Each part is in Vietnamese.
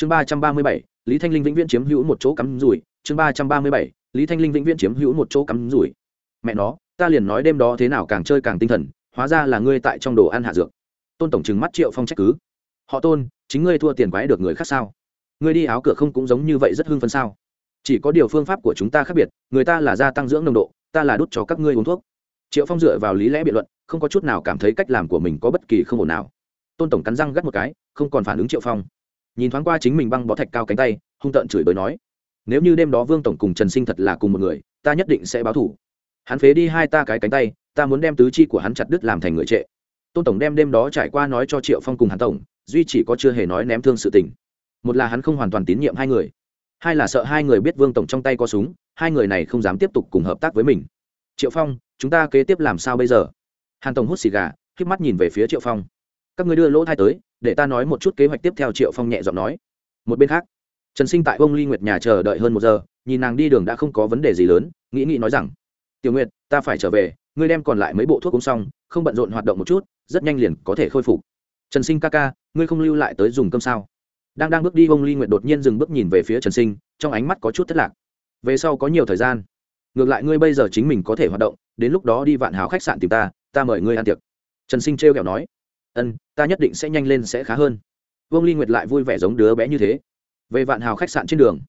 chương ba trăm ba mươi bảy, lý thanh linh vĩnh viễn chiếm hữu một chỗ cắm rủi. Chương ba trăm ba mươi bảy, lý thanh linh vĩnh viễn chiếm hữu một chỗ cắm rủi. Mẹ nó, ta liền nói đêm đó thế nào càng chơi càng tinh thần, hóa ra là ngươi tại trong đồ ăn hạ dược. Tôn tổng trừng mắt triệu phong trách cứ. Họ tôn, chính ngươi thua tiền quái được người khác sao? Ngươi đi áo cửa không cũng giống như vậy rất hưng phấn sao? Chỉ có điều phương pháp của chúng ta khác biệt, người ta là gia tăng dưỡng nồng độ, ta là đút cho các ngươi uống thuốc. Triệu phong dựa vào lý lẽ biện luận, không có chút nào cảm thấy cách làm của mình có bất kỳ không ổn nào. Tôn tổng cắn răng gắt một cái, không còn phản ứng triệu phong nhìn thoáng qua chính mình băng bó thạch cao cánh tay, hung tợn chửi bới nói, nếu như đêm đó vương tổng cùng trần sinh thật là cùng một người, ta nhất định sẽ báo thủ. Hắn phế đi hai ta cái cánh tay, ta muốn đem tứ chi của hắn chặt đứt làm thành người trệ. Tôn tổng đem đêm đó trải qua nói cho triệu phong cùng hắn tổng, duy chỉ có chưa hề nói ném thương sự tình. Một là hắn không hoàn toàn tín nhiệm hai người, hai là sợ hai người biết vương tổng trong tay có súng, hai người này không dám tiếp tục cùng hợp tác với mình. Triệu phong, chúng ta kế tiếp làm sao bây giờ? Hàn tổng hút xì gà k mắt nhìn về phía triệu phong. Các người đưa lỗ thai tới để ta nói một chút kế hoạch tiếp theo, triệu phong nhẹ giọng nói. Một bên khác, trần sinh tại ông ly nguyệt nhà chờ đợi hơn một giờ, nhìn nàng đi đường đã không có vấn đề gì lớn, nghĩ nghĩ nói rằng, tiểu nguyệt, ta phải trở về, ngươi đem còn lại mấy bộ thuốc uống xong, không bận rộn hoạt động một chút, rất nhanh liền có thể khôi phục. Trần sinh, ca ca, ngươi không lưu lại tới dùng cơm sao? Đang đang bước đi ông ly nguyệt đột nhiên dừng bước nhìn về phía trần sinh, trong ánh mắt có chút thất lạc. Về sau có nhiều thời gian, ngược lại ngươi bây giờ chính mình có thể hoạt động, đến lúc đó đi vạn hào khách sạn tìm ta ta mời ngươi ăn tiệc. Trần sinh trêu kẹo nói ân, ta nhất định sẽ nhanh lên sẽ khá hơn. Vương ly nguyệt lại vui vẻ giống đứa bé như thế. Về vạn hào khách sạn trên đường,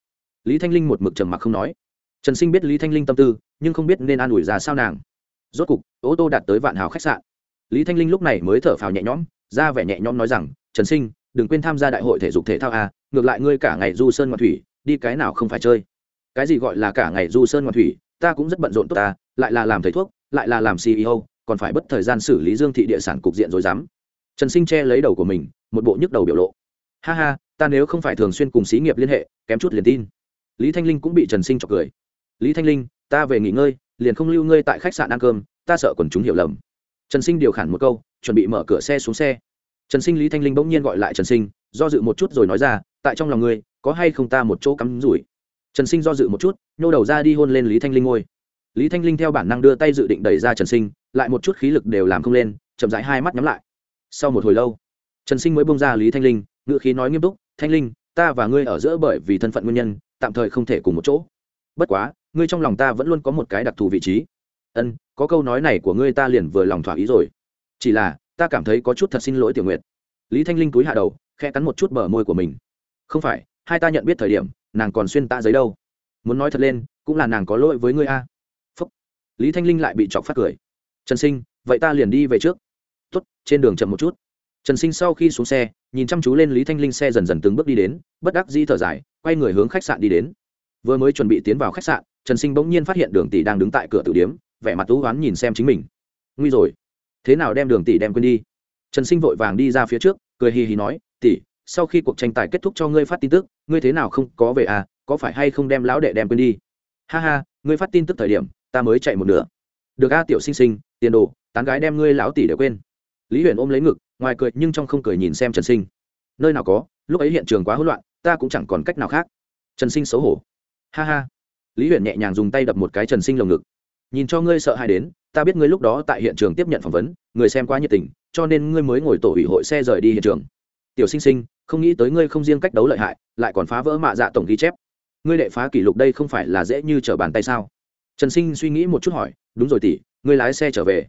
lý thanh linh một mực trầm mặc không nói. Trần sinh biết lý thanh linh tâm tư, nhưng không biết nên an ủi ra sao nàng. Rốt cục, ô tô đạt tới vạn hào khách sạn. Lý thanh linh lúc này mới thở phào nhẹ nhõm, ra vẻ nhẹ nhõm nói rằng, trần sinh, đừng quên tham gia đại hội thể dục thể thao à. ngược lại ngươi cả ngày du sơn ngoạn thủy, đi cái nào không phải chơi? Cái gì gọi là cả ngày du sơn ngoạn thủy, ta cũng rất bận rộn tốt ta, lại là làm thầy thuốc, lại là làm ceo còn phải bất thời gian xử lý dương thị địa sản cục diện rồi dám trần sinh che lấy đầu của mình, một bộ nhức đầu biểu lộ. Ha ha, ta nếu không phải thường xuyên cùng xí nghiệp liên hệ, kém chút liền tin. Lý thanh linh cũng bị trần sinh chọc cười. Lý thanh linh, ta về nghỉ ngơi, liền không lưu ngươi tại khách sạn ăn cơm, ta sợ quần chúng hiểu lầm. Trần sinh điều khản một câu, chuẩn bị mở cửa xe xuống xe. Trần sinh lý thanh linh bỗng nhiên gọi lại trần sinh, do dự một chút rồi nói ra, tại trong lòng ngươi, có hay không ta một chỗ cắm rủi? Trần sinh do dự một chút, nhô đầu ra đi hôn lên lý thanh linh ngôi. Lý thanh linh theo bản năng đưa tay dự định đẩy ra trần sinh, lại một chút khí lực đều làm không lên, chậm rãi hai mắt nhắm lại sau một hồi lâu, trần sinh mới bông ra lý thanh linh ngự khí nói nghiêm túc, thanh linh, ta và ngươi ở giữa bởi vì thân phận nguyên nhân, tạm thời không thể cùng một chỗ. Bất quá, ngươi trong lòng ta vẫn luôn có một cái đặc thù vị trí. Ân, có câu nói này của ngươi ta liền vừa lòng thỏa ý rồi. Chỉ là, ta cảm thấy có chút thật xin lỗi tiểu nguyệt. Lý thanh linh túi hạ đầu khe cắn một chút bờ môi của mình. Không phải, hai ta nhận biết thời điểm, nàng còn xuyên ta giấy đâu. Muốn nói thật lên, cũng là nàng có lỗi với ngươi a. Phúc. Lý thanh linh lại bị chọc phát cười. Trần sinh, vậy ta liền đi về trước trên đường chậm một chút. Trần sinh sau khi xuống xe, nhìn chăm chú lên lý thanh linh xe dần dần từng bước đi đến, bất đắc di thở dài, quay người hướng khách sạn đi đến. Vừa mới chuẩn bị tiến vào khách sạn, trần sinh bỗng nhiên phát hiện đường tỷ đang đứng tại cửa tử điếm, vẻ mặt thú oán nhìn xem chính mình. Nguy rồi. Thế nào đem đường tỷ đem quên đi? Trần sinh vội vàng đi ra phía trước, cười hì hì nói, tỷ, sau khi cuộc tranh tài kết thúc cho ngươi phát tin tức, ngươi thế nào không có về à có phải hay không đem lão đệ đem quên đi? Ha ha, ngươi phát tin tức thời điểm, ta mới chạy một nửa. Được a, tiểu sinh sinh, tiền đồ, tán gái đem ngươi lão tỷ để quên lý huyền ôm lấy ngực, ngoài cười nhưng trong không cười nhìn xem trần sinh. Nơi nào có, lúc ấy hiện trường quá hỗn loạn, ta cũng chẳng còn cách nào khác. Trần sinh xấu hổ. Ha ha. Lý huyền nhẹ nhàng dùng tay đập một cái trần sinh lồng ngực. Nhìn cho ngươi sợ hãi đến, ta biết ngươi lúc đó tại hiện trường tiếp nhận phỏng vấn, người xem quá nhiệt tình, cho nên ngươi mới ngồi tổ ủy hội xe rời đi hiện trường. Tiểu sinh sinh, không nghĩ tới ngươi không riêng cách đấu lợi hại, lại còn phá vỡ mạ dạ tổng ghi chép. Ngươi đệ phá kỷ lục đây không phải là dễ như trở bàn tay sao? Trần sinh suy nghĩ một chút hỏi, đúng rồi tỷ, ngươi lái xe trở về.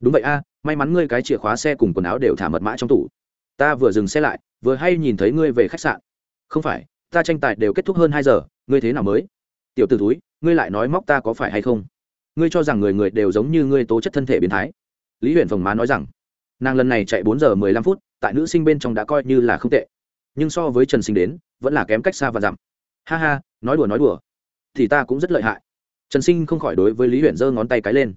Đúng vậy a may mắn ngươi cái chìa khóa xe cùng quần áo đều thả mật mã trong tủ. Ta vừa dừng xe lại, vừa hay nhìn thấy ngươi về khách sạn. Không phải, ta tranh tài đều kết thúc hơn hai giờ, ngươi thế nào mới? Tiểu t ử túi ngươi lại nói móc ta có phải hay không? Ngươi cho rằng người người đều giống như ngươi tố chất thân thể biến thái. Lý huyện phồng má nói rằng, nàng lần này chạy bốn giờ mười lăm phút, tại nữ sinh bên trong đã coi như là không tệ. Nhưng so với trần sinh đến, vẫn là kém cách xa và dặm. Ha ha, nói đùa nói đùa. Thì ta cũng rất lợi hại. Trần sinh không khỏi đối với lý huyện giơ ngón tay cái lên.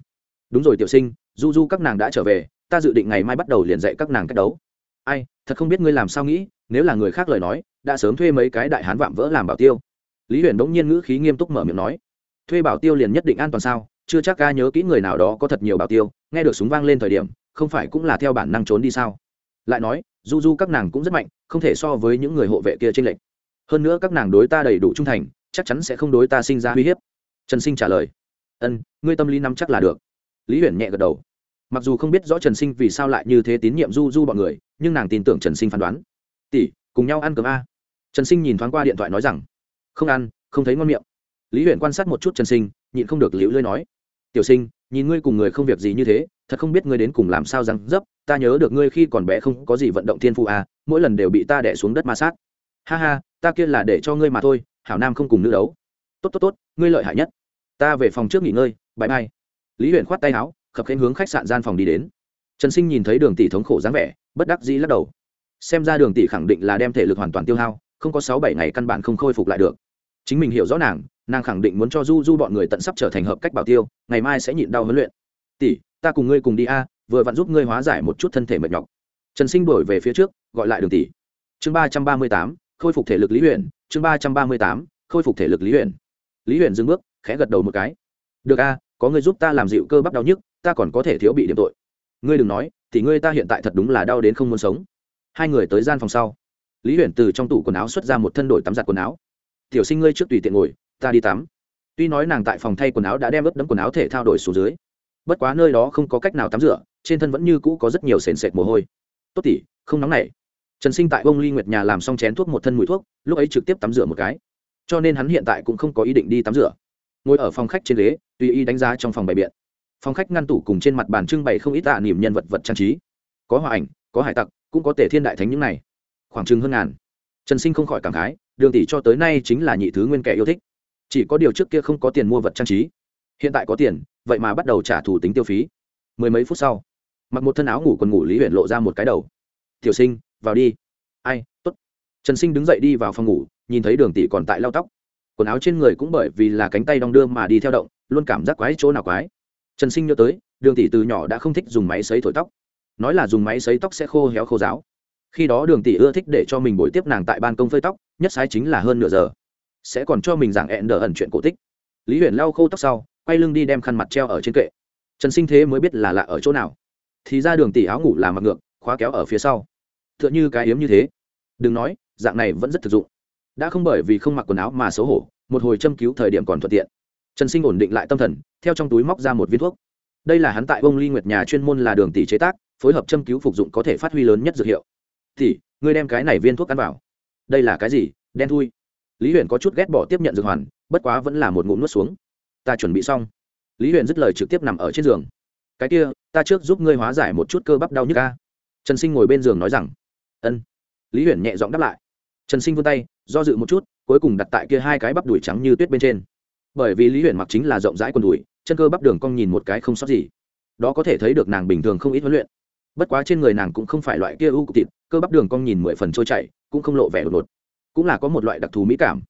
Đúng rồi, tiểu sinh du du các nàng đã trở về, ta dự định ngày mai bắt đầu liền dạy các nàng cách đấu. Ai, thật không biết ngươi làm sao nghĩ, nếu là người khác lời nói, đã sớm thuê mấy cái đại hán vạm vỡ làm bảo tiêu. Lý huyền bỗng nhiên ngữ khí nghiêm túc mở miệng nói. Thuê bảo tiêu liền nhất định an toàn sao? Chưa chắc ca nhớ kỹ người nào đó có thật nhiều bảo tiêu, nghe được súng vang lên thời điểm, không phải cũng là theo bản năng trốn đi sao? Lại nói du du các nàng cũng rất mạnh, không thể so với những người hộ vệ kia tranh lệch. Hơn nữa các nàng đối ta đầy đủ trung thành, chắc chắn sẽ không đối ta sinh ra uy hiếp. Trần sinh trả lời. Ân, ngươi tâm lý nắm chắc là được lý huyền nhẹ gật đầu. Mặc dù không biết rõ trần sinh vì sao lại như thế tín nhiệm du du bọn người, nhưng nàng tin tưởng trần sinh phán đoán. Tỷ, cùng nhau ăn cơm a. Trần sinh nhìn thoáng qua điện thoại nói rằng, không ăn, không thấy ngon miệng. Lý huyền quan sát một chút trần sinh, nhịn không được liễu lưỡi nói, tiểu sinh, nhìn ngươi cùng người không việc gì như thế, thật không biết ngươi đến cùng làm sao răng dấp, ta nhớ được ngươi khi còn bé không có gì vận động thiên phụ à mỗi lần đều bị ta đẻ xuống đất ma sát. Ha ha, ta kia là để cho ngươi mà thôi, hảo nam không cùng nữ đấu. Tốt tốt tốt, ngươi lợi hại nhất. Ta về phòng trước nghỉ ngơi bãi mai lý huyện khoát tay áo, khập khen hướng khách sạn gian phòng đi đến. Trần sinh nhìn thấy đường tỷ thống khổ dáng vẻ, bất đắc dĩ lắc đầu. Xem ra đường tỷ khẳng định là đem thể lực hoàn toàn tiêu hao, không có sáu bảy ngày căn bản không khôi phục lại được. Chính mình hiểu rõ nàng nàng khẳng định muốn cho du du bọn người tận sắp trở thành hợp cách bảo tiêu, ngày mai sẽ nhịn đau huấn luyện. Tỷ, ta cùng ngươi cùng đi a, vừa vặn giúp ngươi hóa giải một chút thân thể mệt nhọc. Trần sinh đổi về phía trước, gọi lại đường tỷ. Chương ba trăm ba mươi tám, khôi phục thể lực lý huyện chương ba trăm ba mươi tám, khôi phục thể lực lý huyện lý huyện dừng bước, khẽ gật đầu một cái. Được a có người giúp ta làm dịu cơ bắp đau nhức, ta còn có thể thiếu bị điểm tội. Ngươi đừng nói, thì ngươi ta hiện tại thật đúng là đau đến không muốn sống. Hai người tới gian phòng sau. Lý Huyền từ trong tủ quần áo xuất ra một thân đổi tắm giặt quần áo. Tiểu sinh ngươi trước tùy tiện ngồi, ta đi tắm. Tuy nói nàng tại phòng thay quần áo đã đem ướt đẫm quần áo thể thao đổi xuống dưới, bất quá nơi đó không có cách nào tắm rửa, trên thân vẫn như cũ có rất nhiều sền sệt mồ hôi. Tốt tỉ không nóng này. trần sinh tại bông ly nguyệt nhà làm xong chén thuốc một thân mùi thuốc, lúc ấy trực tiếp tắm rửa một cái. Cho nên hắn hiện tại cũng không có ý định đi tắm rửa ngồi ở phòng khách trên ghế, tùy ý đánh giá trong phòng bày biện. Phòng khách ngăn tủ cùng trên mặt bàn trưng bày không ít tạ niềm nhân vật vật trang trí. Có hòa ảnh, có hải tặc, cũng có tể thiên đại thánh những này. Khoảng chừng hơn ngàn. Trần sinh không khỏi cảm khái, đường tỷ cho tới nay chính là nhị thứ nguyên kẻ yêu thích. Chỉ có điều trước kia không có tiền mua vật trang trí. Hiện tại có tiền, vậy mà bắt đầu trả thủ tính tiêu phí. Mười mấy phút sau, mặc một thân áo ngủ quần ngủ lý huyện lộ ra một cái đầu. Tiểu sinh, vào đi. Ai t ố t trần sinh đứng dậy đi vào phòng ngủ, nhìn thấy đường tỷ còn tại lau tóc quần áo trên người cũng bởi vì là cánh tay đong đưa mà đi theo động, luôn cảm giác quái chỗ nào quái. Trần sinh nhớ tới, đường tỷ từ nhỏ đã không thích dùng máy xấy thổi tóc. Nói là dùng máy xấy tóc sẽ khô héo khô giáo khi đó đường tỷ ưa thích để cho mình buổi tiếp nàng tại ban công phơi tóc, nhất sái chính là hơn nửa giờ. Sẽ còn cho mình giảng ẹn đờ ẩn chuyện cổ tích. Lý huyền lau khô tóc sau, quay lưng đi đem khăn mặt treo ở trên kệ. Trần sinh thế mới biết là lạ ở chỗ nào. Thì ra đường tỷ áo ngủ là mặc ngược, khóa kéo ở phía sau. T h ư ợ n h ư cái yếm như thế. Đừng nói, dạng này vẫn rất thực dụng đã không bởi vì không mặc quần áo mà xấu hổ một hồi châm cứu thời điểm còn thuận tiện. Trần sinh ổn định lại tâm thần theo trong túi móc ra một viên thuốc. Đây là hắn tại bông ly nguyệt nhà chuyên môn là đường tỷ chế tác phối hợp châm cứu phục dụng có thể phát huy lớn nhất dược hiệu. Tỷ, ngươi đem cái này viên thuốc ăn vào. Đây là cái gì? Đen thui. Lý huyền có chút ghét bỏ tiếp nhận dược hoàn bất quá vẫn là một ngụm nuốt xuống. Ta chuẩn bị xong. Lý huyền dứt lời trực tiếp nằm ở trên giường. Cái kia ta trước giúp ngươi hóa giải một chút cơ bắp đau nhức ca trần sinh ngồi bên giường nói rằng ân. Lý huyền nhẹ giọng đáp lại trần sinh vươn tay, do dự một chút, cuối cùng đặt tại kia hai cái bắp đùi trắng như tuyết bên trên. Bởi vì lý huyền mặc chính là rộng rãi quần đùi, chân cơ bắp đường cong nhìn một cái không sót gì. Đó có thể thấy được nàng bình thường không ít huấn luyện. Bất quá trên người nàng cũng không phải loại kia ưu cục thịt, cơ bắp đường cong nhìn mười phần trôi chảy, cũng không lộ vẻ đột ngột. Cũng là có một loại đặc thù mỹ cảm.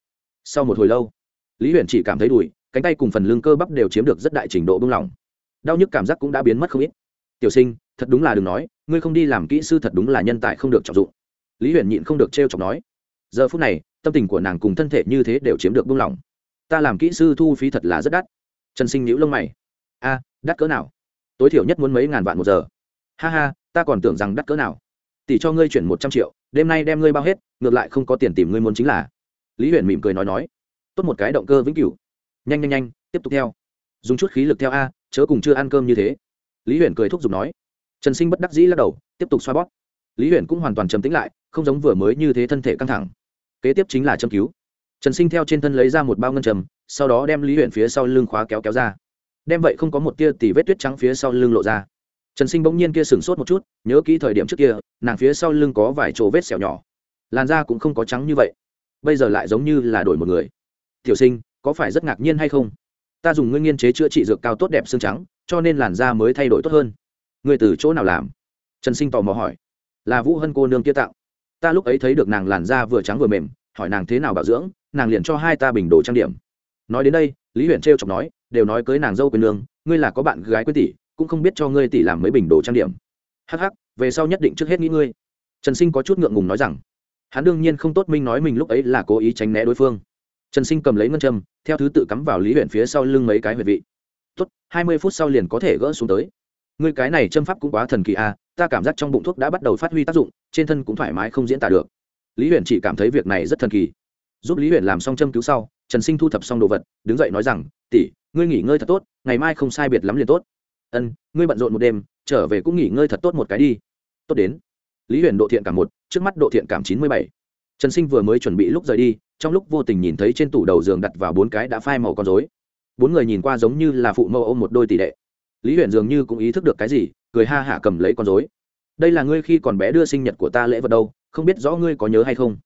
Sau một hồi lâu, lý huyền chỉ cảm thấy đùi, cánh tay cùng phần lưng cơ bắp đều chiếm được rất đại trình độ bung lỏng đau nhức cảm giác cũng đã biến mất không ít. Tiểu sinh, thật đúng là đừng nói, ngươi không đi làm kỹ sư thật đúng là nhân tài không được trọng dụng. Lý huyền nhịn không được t r e o chọc nói giờ phút này, tâm tình của nàng cùng thân thể như thế đều chiếm được buông lỏng. Ta làm kỹ sư thu phí thật là rất đắt. Trần sinh nhữ lông mày. A, đắt cỡ nào? Tối thiểu nhất muốn mấy ngàn vạn một giờ. Ha ha, ta còn tưởng rằng đắt cỡ nào. Tỷ cho ngươi chuyển một trăm triệu, đêm nay đem ngươi bao hết, ngược lại không có tiền tìm ngươi muốn chính là. Lý huyền mỉm cười nói nói. Tốt một cái động cơ vĩnh cửu. Nhanh nhanh nhanh, tiếp tục theo. Dùng chút khí lực theo a, chớ cùng chưa ăn cơm như thế. Lý huyền cười thúc giục nói. Trần sinh bất đắc dĩ lắc đầu, tiếp tục xoa bóp. Lý huyền cũng hoàn toàn trầm tính lại, không giống vừa mới như thế thân thể căng thẳng kế tiếp chính là châm cứu. Trần sinh theo trên thân lấy ra một bao ngân trầm sau đó đem lý huyện phía sau lưng khóa kéo kéo ra. Đem vậy không có một tia tỉ vết tuyết trắng phía sau lưng lộ ra. Trần sinh bỗng nhiên kia sửng sốt một chút, nhớ kỹ thời điểm trước kia, nàng phía sau lưng có vài chỗ vết sẹo nhỏ. Làn da cũng không có trắng như vậy. Bây giờ lại giống như là đổi một người. Tiểu sinh, có phải rất ngạc nhiên hay không? Ta dùng nguyên nghiên chế chữa trị dược cao tốt đẹp xương trắng, cho nên làn da mới thay đổi tốt hơn. Người từ chỗ nào làm? Trần sinh tò mò hỏi. Là vũ hân cô nương kia tạo ta lúc ấy thấy được nàng làn da vừa trắng vừa mềm hỏi nàng thế nào bảo dưỡng nàng liền cho hai ta bình đồ trang điểm. Nói đến đây lý Huyền t r chọc nói đều nói cưới nàng dâu quyền nương ngươi là có bạn gái quyết tỷ cũng không biết cho ngươi tỷ làm mấy bình đồ trang điểm. Hắc hắc về sau nhất định trước hết nghĩ ngươi. Trần sinh có chút ngượng ngùng nói rằng hắn đương nhiên không tốt minh nói mình lúc ấy là cố ý tránh né đối phương. Trần sinh cầm lấy ngân châm theo thứ tự cắm vào lý huyện phía sau lưng mấy cái huyệt vị. Tốt hai mươi phút sau liền có thể gỡ xuống tới. Ngươi cái này châm pháp cũng quá thần kỳ à, ta cảm giác trong bụng thuốc đã bắt đầu phát huy tác dụng, trên thân cũng thoải mái không diễn tả được. Lý huyền chỉ cảm thấy việc này rất thần kỳ. Giúp lý huyền làm xong châm cứu sau, trần sinh thu thập xong đồ vật, đứng dậy nói rằng, tỷ, ngươi nghỉ ngơi thật tốt, ngày mai không sai biệt lắm liền tốt. Ân, ngươi bận rộn một đêm, trở về cũng nghỉ ngơi thật tốt một cái đi. Tốt đến. Lý huyền độ thiện cảm một, trước mắt độ thiện cảm chín mươi bảy. Trần sinh vừa mới chuẩn bị lúc rời đi, trong lúc vô tình nhìn thấy trên tủ đầu giường đặt vào bốn cái đã phai màu con dối bốn người nhìn qua giống như là phụ mẫu ôm một đôi tỷ đệ lý huyện dường như cũng ý thức được cái gì, cười ha hả cầm lấy con dối đây là ngươi khi còn bé đưa sinh nhật của ta lễ vật đâu, không biết rõ ngươi có nhớ hay không?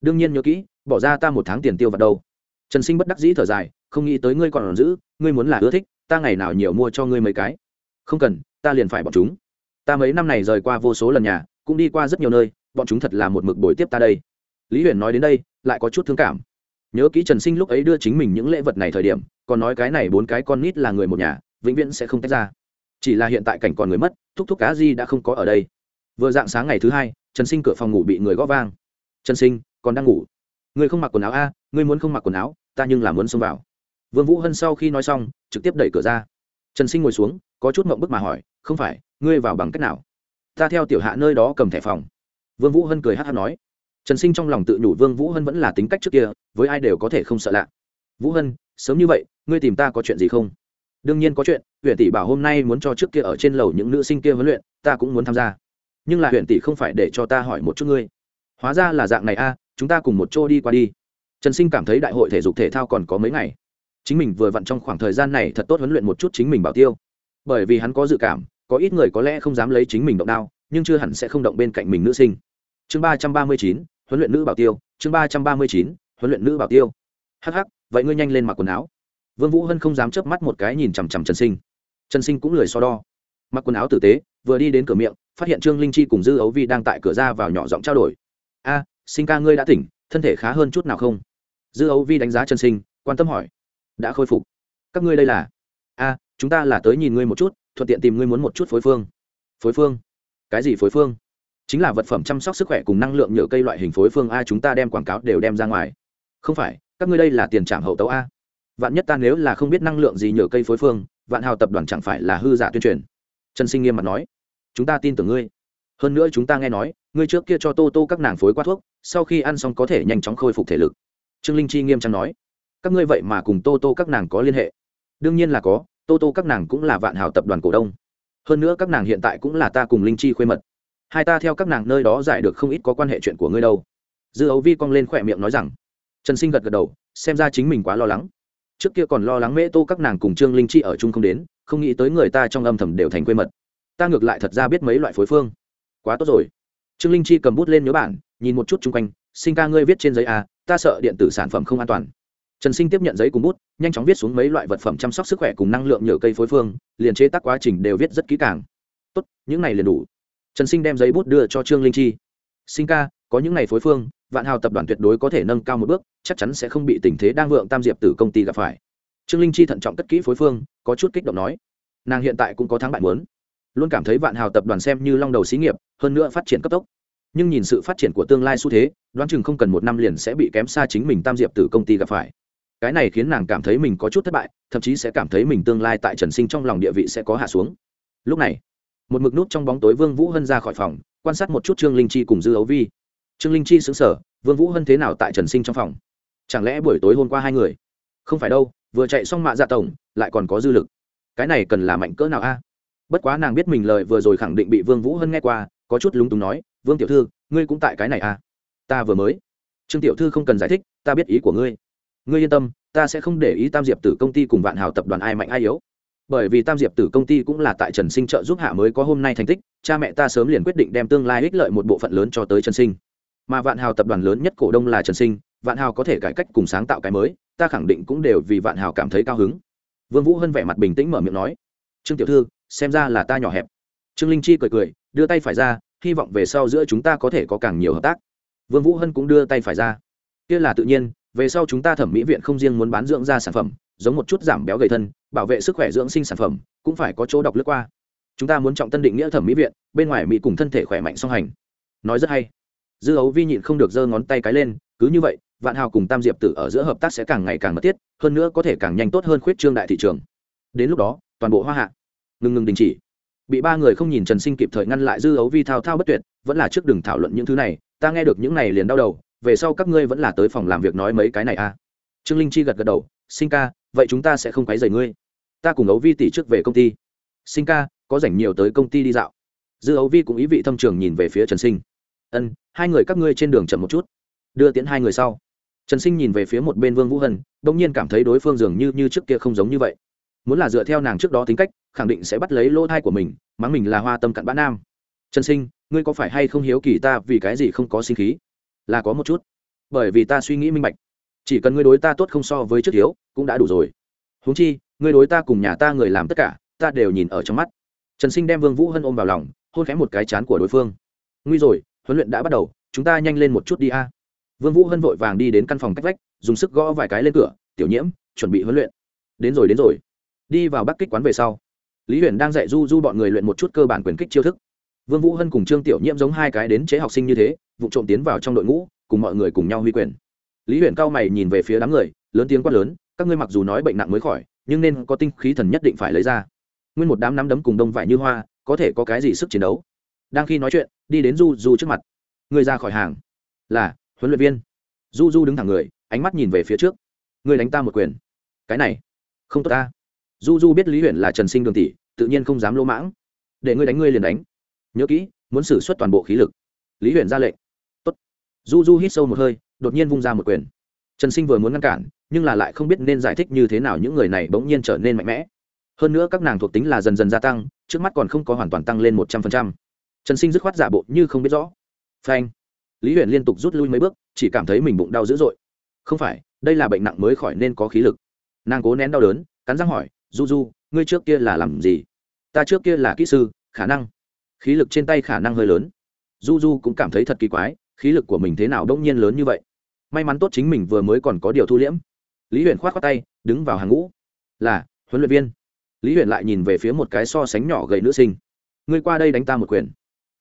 Đương nhiên nhớ kỹ, bỏ ra ta một tháng tiền tiêu vật đâu. Trần sinh bất đắc dĩ thở dài, không nghĩ tới ngươi còn giữ ngươi muốn là ưa thích, ta ngày nào nhiều mua cho ngươi mấy cái. Không cần, ta liền phải bọn chúng. Ta mấy năm này rời qua vô số lần nhà, cũng đi qua rất nhiều nơi, bọn chúng thật là một mực bồi tiếp ta đây. Lý huyền nói đến đây, lại có chút thương cảm. Nhớ kỹ trần sinh lúc ấy đưa chính mình những lễ vật này thời điểm, còn nói cái này bốn cái con nít là người một nhà vĩnh viễn sẽ không tách ra. Chỉ là hiện tại cảnh còn người mất, thúc thúc cá di đã không có ở đây. Vừa dạng sáng ngày thứ hai, trần sinh cửa phòng ngủ bị người g ó vang. Trần sinh, còn đang ngủ? Ngươi không mặc quần áo a ngươi muốn không mặc quần áo, ta nhưng là muốn xông vào. Vương vũ hân sau khi nói xong, trực tiếp đẩy cửa ra. Trần sinh ngồi xuống, có chút mộng bức mà hỏi, không phải, ngươi vào bằng cách nào? Ta theo tiểu hạ nơi đó cầm thẻ phòng. Vương vũ hân cười hát hát nói. Trần sinh trong lòng tự nhủ vương vũ hân vẫn là tính cách trước kia, với ai đều có thể không sợ lạ. Vũ hân, sớm như vậy, ngươi tìm ta có chuyện gì không? Đương nhiên có chuyện, huyện tỷ bảo hôm nay muốn cho trước kia ở trên lầu những nữ sinh kia huấn luyện, ta cũng muốn tham gia. Nhưng là huyện tỷ không phải để cho ta hỏi một chút ngươi. Hóa ra là dạng này a, chúng ta cùng một chỗ đi qua đi. Trần sinh cảm thấy đại hội thể dục thể thao còn có mấy ngày. Chính mình vừa vặn trong khoảng thời gian này thật tốt huấn luyện một chút chính mình bảo tiêu. Bởi vì hắn có dự cảm, có ít người có lẽ không dám lấy chính mình động đao, nhưng chưa hẳn sẽ không động bên cạnh mình nữ sinh. Chương ba trăm ba mươi chín, huấn luyện nữ bảo tiêu, chương ba trăm ba mươi chín, huấn luyện nữ bảo tiêu. Hh vậy ngươi nhanh lên mặc quần áo vương vũ hân không dám chớp mắt một cái nhìn chằm chằm trần sinh. Trần sinh cũng lười so đo. Mặc quần áo tử tế, vừa đi đến cửa miệng, phát hiện trương linh chi cùng dư ấu vi đang tại cửa ra vào nhỏ giọng trao đổi. A, sinh ca ngươi đã tỉnh, thân thể khá hơn chút nào không? Dư ấu vi đánh giá trần sinh, quan tâm hỏi. Đã khôi phục. Các ngươi đây là? A, chúng ta là tới nhìn ngươi một chút, thuận tiện tìm ngươi muốn một chút phối phương. Phối phương? Cái gì phối phương? Chính là vật phẩm chăm sóc sức khỏe cùng năng lượng nhựa cây loại hình phối phương a, chúng ta đem quảng cáo đều đem ra ngoài. Không phải, các ngươi đây là tiền trạm hậu tấu a vạn nhất ta nếu là không biết năng lượng gì nhờ cây phối phương, vạn hào tập đoàn chẳng phải là hư giả tuyên truyền. Trần sinh nghiêm mặt nói, chúng ta tin tưởng ngươi. Hơn nữa chúng ta nghe nói, ngươi trước kia cho tô tô các nàng phối qua thuốc, sau khi ăn xong có thể nhanh chóng khôi phục thể lực. Trương linh chi nghiêm trang nói, các ngươi vậy mà cùng tô tô các nàng có liên hệ. Đương nhiên là có, tô tô các nàng cũng là vạn hảo tập đoàn cổ đông. Hơn nữa các nàng hiện tại cũng là ta cùng linh chi khuê mật. Hai ta theo các nàng nơi đó giải được không ít có quan hệ chuyện của ngươi đâu. Dư ấu vi cong lên khỏe miệng nói rằng. Trần sinh gật gật đầu, xem ra chính mình quá lo lắng trước kia còn lo lắng mễ tô các nàng cùng trương linh chi ở chung không đến, không nghĩ tới người ta trong âm thầm đều thành quê mật. Ta ngược lại thật ra biết mấy loại phối phương. Quá tốt rồi. Trương linh chi cầm bút lên nhớ bản, nhìn một chút chung quanh, sinh ca ngươi viết trên giấy a ta sợ điện tử sản phẩm không an toàn. Trần sinh tiếp nhận giấy cùng bút, nhanh chóng viết xuống mấy loại vật phẩm chăm sóc sức khỏe cùng năng lượng nhựa cây phối phương, liền chế tác quá trình đều viết rất kỹ càng. Tốt, những này liền đủ. Trần sinh đem giấy bút đưa cho trương linh chi. Sinh ca, có những này phối phương vạn hào tập đoàn tuyệt đối có thể nâng cao một bước, chắc chắn sẽ không bị tình thế đang vượng tam diệp từ công ty gặp phải. Trương linh chi thận trọng cất kỹ phối phương, có chút kích động nói, nàng hiện tại cũng có thắng bại muốn. Luôn cảm thấy vạn hào tập đoàn xem như long đầu xí nghiệp, hơn nữa phát triển cấp tốc. Nhưng nhìn sự phát triển của tương lai xu thế, đoán chừng không cần một năm liền sẽ bị kém xa chính mình tam diệp từ công ty gặp phải. Cái này khiến nàng cảm thấy mình có chút thất bại, thậm chí sẽ cảm thấy mình tương lai tại trần sinh trong lòng địa vị sẽ có hạ xuống. Lúc này, một mực nút trong bóng tối vương vũ hân ra khỏi phòng, quan sát một chút trương linh chi cùng dư ấu vi trương linh chi xứng sở vương vũ hân thế nào tại trần sinh trong phòng? Chẳng lẽ buổi tối hôm qua hai người? Không phải đâu, vừa chạy xong mạ dạ tổng, lại còn có dư lực. Cái này cần là mạnh cỡ nào a? Bất quá nàng biết mình lời vừa rồi khẳng định bị vương vũ hân nghe qua, có chút lúng túng nói, vương tiểu thư, ngươi cũng tại cái này a ta vừa mới. Trương tiểu thư không cần giải thích, ta biết ý của ngươi. Ngươi yên tâm, ta sẽ không để ý tam diệp tử công ty cùng vạn hào tập đoàn ai mạnh ai yếu. Bởi vì tam diệp tử công ty cũng là tại trần sinh trợ giúp hạ mới có hôm nay thành tích, cha mẹ ta sớm liền quyết định đem tương lai ích lợi một bộ phận lớn cho tới trần sinh mà vạn hào tập đoàn lớn nhất cổ đông là trần sinh, vạn hào có thể cải cách cùng sáng tạo cái mới, ta khẳng định cũng đều vì vạn hào cảm thấy cao hứng. Vương vũ hân vẻ mặt bình tĩnh mở miệng nói, trương tiểu thư, xem ra là ta nhỏ hẹp. Trương linh chi cười cười, đưa tay phải ra, hy vọng về sau giữa chúng ta có thể có càng nhiều hợp tác. Vương vũ hân cũng đưa tay phải ra. Kia là tự nhiên, về sau chúng ta thẩm mỹ viện không riêng muốn bán dưỡng ra sản phẩm, giống một chút giảm béo gầy thân, bảo vệ sức khỏe dưỡng sinh sản phẩm, cũng phải có chỗ đọc lướt qua. Chúng ta muốn trọng tân định nghĩa thẩm mỹ viện, bên ngoài mỹ cùng thân thể khỏe mạnh song hành. Nói rất hay dư ấu vi nhịn không được giơ ngón tay cái lên, cứ như vậy, vạn hào cùng tam diệp tử ở giữa hợp tác sẽ càng ngày càng mật thiết, hơn nữa có thể càng nhanh tốt hơn khuyết trương đại thị trường. Đến lúc đó, toàn bộ hoa hạ ngừng ngừng đình chỉ. Bị ba người không nhìn trần sinh kịp thời ngăn lại dư ấu vi thao thao bất tuyệt, vẫn là trước đừng thảo luận những thứ này, ta nghe được những này liền đau đầu, về sau các ngươi vẫn là tới phòng làm việc nói mấy cái này à. Trương linh chi gật gật đầu, sinh ca, vậy chúng ta sẽ không quấy rầy ngươi. Ta cùng ấu vi tỷ trước về công ty. Sinh ca, có rảnh nhiều tới công ty đi dạo. Dư ấu vi cũng ý vị thâm trường nhìn về phía trần sinh ân, hai người các ngươi trên đường chậm một chút. Đưa tiễn hai người sau. Trần sinh nhìn về phía một bên vương vũ hân đ ỗ n g nhiên cảm thấy đối phương dường như như trước kia không giống như vậy. Muốn là dựa theo nàng trước đó tính cách, khẳng định sẽ bắt lấy lỗ thai của mình, mắng mình là hoa tâm cặn bã nam. Trần sinh, ngươi có phải hay không hiếu kỳ ta vì cái gì không có sinh khí? Là có một chút. Bởi vì ta suy nghĩ minh bạch. Chỉ cần ngươi đối ta tốt không so với trước hiếu cũng đã đủ rồi. Huống chi, ngươi đối ta cùng nhà ta người làm tất cả, ta đều nhìn ở trong mắt. Trần sinh đem vương vũ hân ôm vào lòng, hôn khẽ một cái chán của đối phương. Nguy rồi huấn luyện đã bắt đầu, chúng ta nhanh lên một chút đi a. Vương vũ hân vội vàng đi đến căn phòng cách vách, dùng sức gõ vài cái lên cửa, tiểu nhiễm, chuẩn bị huấn luyện. Đến rồi đến rồi. Đi vào bắc kích quán về sau, lý huyền đang dạy du du bọn người luyện một chút cơ bản quyền kích chiêu thức. Vương vũ hân cùng trương tiểu nhiễm giống hai cái đến chế học sinh như thế, vụ trộm tiến vào trong đội ngũ, cùng mọi người cùng nhau huy quyền. Lý huyền cao mày nhìn về phía đám người, lớn tiếng quát lớn, các ngươi mặc dù nói bệnh nặng mới khỏi, nhưng nên có tinh khí thần nhất định phải lấy ra. Nguyên một đám nắm đấm cùng đông vải như hoa, có thể có cái gì sức chiến đấu? Đang khi nói chuyện, đi đến du du trước mặt. Người ra khỏi hàng. Là, huấn luyện viên. Du du đứng thẳng người, ánh mắt nhìn về phía trước. Người đánh ta một quyền. Cái này, không tốt ta. Du du biết lý huyện là trần sinh đường tỷ, tự nhiên không dám lỗ mãng. Để ngươi đánh ngươi liền đánh. Nhớ kỹ, muốn xử suất toàn bộ khí lực. Lý huyện ra lệnh. Tốt. Du du hít sâu một hơi, đột nhiên vung ra một quyền. Trần sinh vừa muốn ngăn cản, nhưng là lại không biết nên giải thích như thế nào những người này bỗng nhiên trở nên mạnh mẽ. Hơn nữa các nàng thuộc tính là dần dần gia tăng, trước mắt còn không có hoàn toàn tăng lên một trăm phần trăm trần sinh dứt khoát giả bộ như không biết rõ. Phanh. Lý huyền liên tục rút lui mấy bước, chỉ cảm thấy mình bụng đau dữ dội. Không phải, đây là bệnh nặng mới khỏi nên có khí lực. Nàng cố nén đau đớn, cắn răng hỏi, du du, ngươi trước kia là làm gì? Ta trước kia là kỹ sư, khả năng. Khí lực trên tay khả năng hơi lớn. Du du cũng cảm thấy thật kỳ quái, khí lực của mình thế nào đông nhiên lớn như vậy? May mắn tốt chính mình vừa mới còn có điều thu liễm. Lý huyền k h o á t tay, đứng vào hàng ngũ. Là, huấn luyện viên. Lý huyền lại nhìn về phía một cái so sánh nhỏ gầy nữ sinh. Ngươi qua đây đánh ta một quyền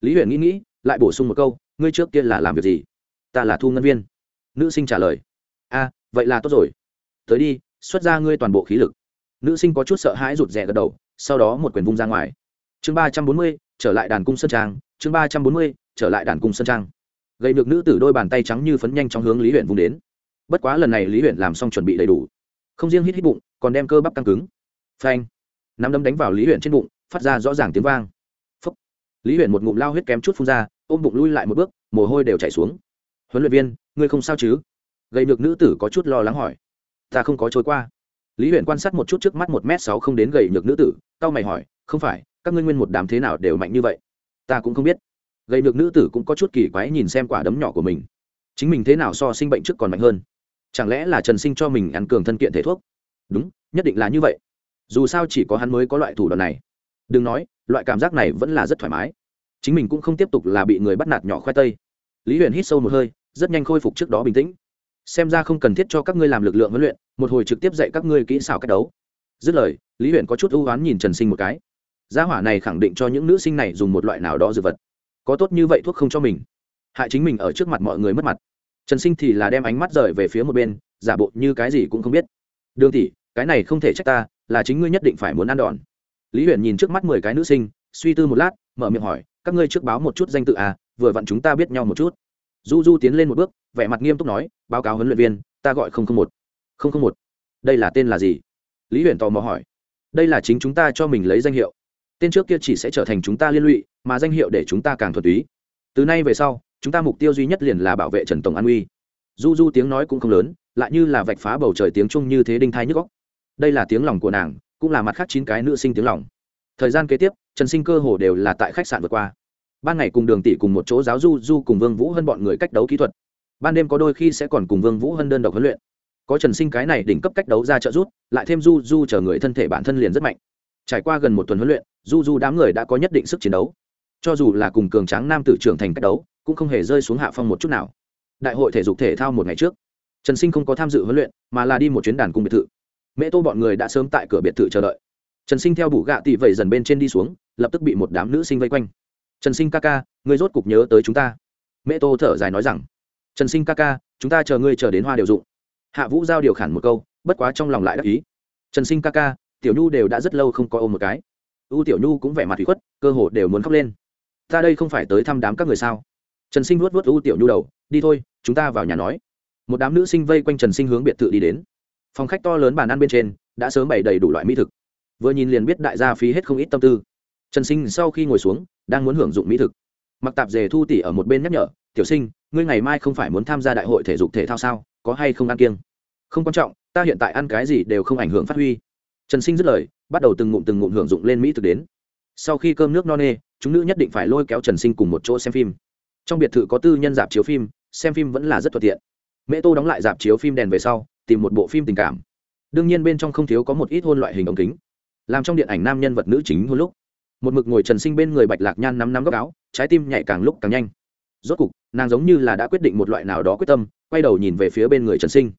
lý huyền nghĩ nghĩ, lại bổ sung một câu, ngươi trước kia là làm việc gì? Ta là thu ngân viên. Nữ sinh trả lời, a, vậy là tốt rồi. Tới đi, xuất ra ngươi toàn bộ khí lực. Nữ sinh có chút sợ hãi rụt rè gật đầu, sau đó một quyền vung ra ngoài. Chương ba trăm bốn mươi, trở lại đàn cung sơn trang. Chương ba trăm bốn mươi, trở lại đàn cung sơn trang. Gây được nữ tử đôi bàn tay trắng như phấn nhanh trong hướng lý huyện vung đến. Bất quá lần này lý huyện làm xong chuẩn bị đầy đủ. Không riêng hít hít bụng, còn đem cơ bắp căng cứng. Phanh. Nắm đấm đánh vào lý huyện trên bụng, phát ra rõ ràng tiếng vang lý huyện một ngụm lao huyết kém chút phun ra, ôm bụng lui lại một bước, mồ hôi đều chảy xuống. Huấn luyện viên, ngươi không sao chứ? Gầy được nữ tử có chút lo lắng hỏi. Ta không có trôi qua. Lý huyện quan sát một chút trước mắt một m sáu không đến gầy nhược nữ tử tao mày hỏi, không phải, các ngươi nguyên một đám thế nào đều mạnh như vậy? Ta cũng không biết. Gầy nhược nữ tử cũng có chút kỳ quái nhìn xem quả đấm nhỏ của mình. Chính mình thế nào so sinh bệnh trước còn mạnh hơn? Chẳng lẽ là trần sinh cho mình ăn cường thân kiện thể thuốc? Đúng, nhất định là như vậy. Dù sao chỉ có hắn mới có loại thủ đoạn này đừng nói, loại cảm giác này vẫn là rất thoải mái. Chính mình cũng không tiếp tục là bị người bắt nạt nhỏ khoai tây. Lý huyền hít sâu một hơi, rất nhanh khôi phục trước đó bình tĩnh. Xem ra không cần thiết cho các ngươi làm lực lượng huấn luyện, một hồi trực tiếp dạy các ngươi kỹ xảo cách đấu. Dứt lời, lý huyền có chút ưu oán nhìn trần sinh một cái. Gia hỏa này khẳng định cho những nữ sinh này dùng một loại nào đó dược vật. Có tốt như vậy thuốc không cho mình. Hại chính mình ở trước mặt mọi người mất mặt. Trần sinh thì là đem ánh mắt rời về phía một bên, giả bộ như cái gì cũng không biết. Đường tỷ, cái này không thể trách ta, là chính ngươi nhất định phải muốn ăn đòn lý huyền nhìn trước mắt mười cái nữ sinh, suy tư một lát, mở miệng hỏi, các ngươi trước báo một chút danh tự à vừa vặn chúng ta biết nhau một chút. Du du tiến lên một bước, vẻ mặt nghiêm túc nói, báo cáo huấn luyện viên, ta gọi không không một. Không không một? Đây là tên là gì? Lý huyền tò mò hỏi. Đây là chính chúng ta cho mình lấy danh hiệu. Tên trước kia chỉ sẽ trở thành chúng ta liên lụy, mà danh hiệu để chúng ta càng thuật túy. Từ nay về sau, chúng ta mục tiêu duy nhất liền là bảo vệ trần tổng an uy. Du du tiếng nói cũng không lớn, lại như là vạch phá bầu trời tiếng chung như thế đinh thai nhức góc đây là tiếng lòng của nàng cũng là mặt khác chín cái nữ sinh tiếng lòng. Thời gian kế tiếp, trần sinh cơ hồ đều là tại khách sạn vượt qua. Ban ngày cùng đường tỷ cùng một chỗ giáo du du cùng vương vũ hơn bọn người cách đấu kỹ thuật. Ban đêm có đôi khi sẽ còn cùng vương vũ hơn đơn độc huấn luyện. Có trần sinh cái này đỉnh cấp cách đấu ra trợ rút lại thêm du du chờ người thân thể bản thân liền rất mạnh. Trải qua gần một tuần huấn luyện, du du đám người đã có nhất định sức chiến đấu. Cho dù là cùng cường tráng nam tử trưởng thành cách đấu, cũng không hề rơi xuống hạ phong một chút nào. Đại hội thể dục thể thao một ngày trước, trần sinh không có tham dự huấn luyện, mà là đi một chuyến đàn cung biệt thự mẹ tô bọn người đã sớm tại cửa biệt thự chờ đợi. Trần sinh theo bủ gạ tị vẩy dần bên trên đi xuống, lập tức bị một đám nữ sinh vây quanh. Trần sinh ca ca, ngươi rốt cục nhớ tới chúng ta. Mẹ tô thở dài nói rằng, trần sinh ca ca, chúng ta chờ ngươi chờ đến hoa điều dụng. Hạ vũ giao điều khản một câu, bất quá trong lòng lại đắc ý. Trần sinh ca ca, tiểu nhu đều đã rất lâu không có ôm một cái. U tiểu nhu cũng vẻ mặt hủy khuất, cơ hồ đều muốn khóc lên. Ta đây không phải tới thăm đám các người sao? Trần sinh vuốt vuốt u tiểu nhu đầu, đi thôi, chúng ta vào nhà nói. Một đám nữ sinh vây quanh trần sinh hướng biệt thự đi đến phòng khách to lớn bàn ăn bên trên đã sớm bày đầy đủ loại mỹ thực. Vừa nhìn liền biết đại gia phí hết không ít tâm tư. Trần sinh sau khi ngồi xuống, đang muốn hưởng dụng mỹ thực. Mặc tạp dề thu tỉ ở một bên nhắc nhở, tiểu sinh, ngươi ngày mai không phải muốn tham gia đại hội thể dục thể thao sao? Có hay không ăn kiêng? Không quan trọng, ta hiện tại ăn cái gì đều không ảnh hưởng phát huy. Trần sinh dứt lời, bắt đầu từng ngụm từng ngụm hưởng dụng lên mỹ thực đến. Sau khi cơm nước no nê, chúng nữ nhất định phải lôi kéo trần sinh cùng một chỗ xem phim. Trong biệt thự có tư nhân dạp chiếu phim, xem phim vẫn là rất thuận tiện. Mẹ tô đóng lại dạp chiếu phim đèn về sau tìm một bộ phim tình cảm. Đương nhiên bên trong không thiếu có một ít hôn loại hình ống kính. Làm trong điện ảnh nam nhân vật nữ chính hôn lúc, một mực ngồi trần sinh bên người bạch lạc nhan nắm nắm góc áo, trái tim nhảy càng lúc càng nhanh. Rốt cục, nàng giống như là đã quyết định một loại nào đó quyết tâm, quay đầu nhìn về phía bên người trần sinh.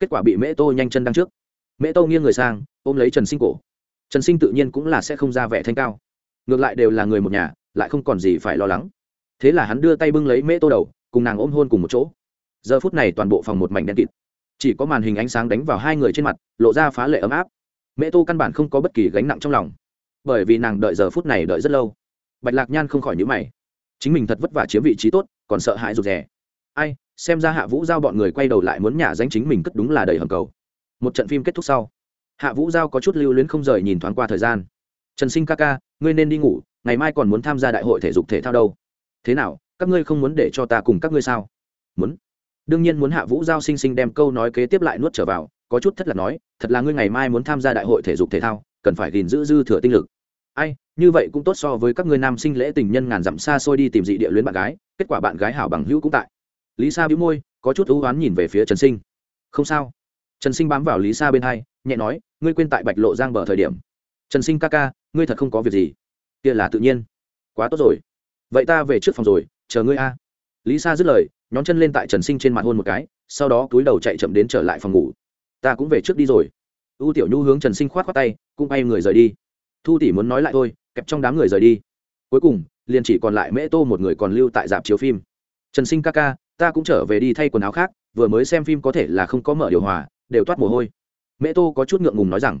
Kết quả bị mễ tô nhanh chân đăng trước. Mễ tô nghiêng người sang, ôm lấy trần sinh cổ. Trần sinh tự nhiên cũng là sẽ không ra vẻ thanh cao. Ngược lại đều là người một nhà, lại không còn gì phải lo lắng. Thế là hắn đưa tay bưng lấy mễ tô đầu, cùng nàng ôm hôn cùng một chỗ. Giờ phút này toàn bộ phòng một mảnh đen kịt chỉ có màn hình ánh sáng đánh vào hai người trên mặt, lộ ra phá lệ ấm áp. Mẹ tô căn bản không có bất kỳ gánh nặng trong lòng, bởi vì nàng đợi giờ phút này đợi rất lâu. Bạch lạc nhan không khỏi nhữ mày. Chính mình thật vất vả chiếm vị trí tốt, còn sợ hãi rụt rè. Ai, xem ra hạ vũ giao bọn người quay đầu lại muốn nhả danh chính mình cất đúng là đầy hầm cầu. Một trận phim kết thúc sau, hạ vũ giao có chút lưu luyến không rời nhìn thoáng qua thời gian. Trần sinh ca ca, ngươi nên đi ngủ, ngày mai còn muốn tham gia đại hội thể dục thể thao đâu. Thế nào, các ngươi không muốn để cho ta cùng các ngươi sao? Muốn đương nhiên muốn hạ vũ giao sinh sinh đem câu nói kế tiếp lại nuốt trở vào, có chút thất lạc nói, thật là ngươi ngày mai muốn tham gia đại hội thể dục thể thao, cần phải gìn giữ dư thừa tinh lực. Ai, như vậy cũng tốt so với các ngươi nam sinh lễ tình nhân ngàn dặm xa xôi đi tìm dị địa luyến bạn gái, kết quả bạn gái hảo bằng hữu cũng tại. Lý sa bĩu môi, có chút ưu oán nhìn về phía trần sinh. Không sao. Trần sinh bám vào lý sa bên hai, nhẹ nói, ngươi quên tại bạch lộ giang bờ thời điểm. Trần sinh ca ca, ngươi thật không có việc gì. Kia là tự nhiên. Quá tốt rồi. Vậy ta về trước phòng rồi, chờ ngươi a. Lý sa dứt lời nhóm chân lên tại trần sinh trên mặt hôn một cái, sau đó túi đầu chạy chậm đến trở lại phòng ngủ. Ta cũng về trước đi rồi. U tiểu nhu hướng trần sinh khoát khoát tay, cũng bay người rời đi. Thu tỷ muốn nói lại thôi, kẹp trong đám người rời đi. Cuối cùng, liền chỉ còn lại mễ tô một người còn lưu tại dạp chiếu phim. Trần sinh ca ca, ta cũng trở về đi thay quần áo khác, vừa mới xem phim có thể là không có mở điều hòa, đều toát mồ hôi. Mễ tô có chút ngượng ngùng nói rằng,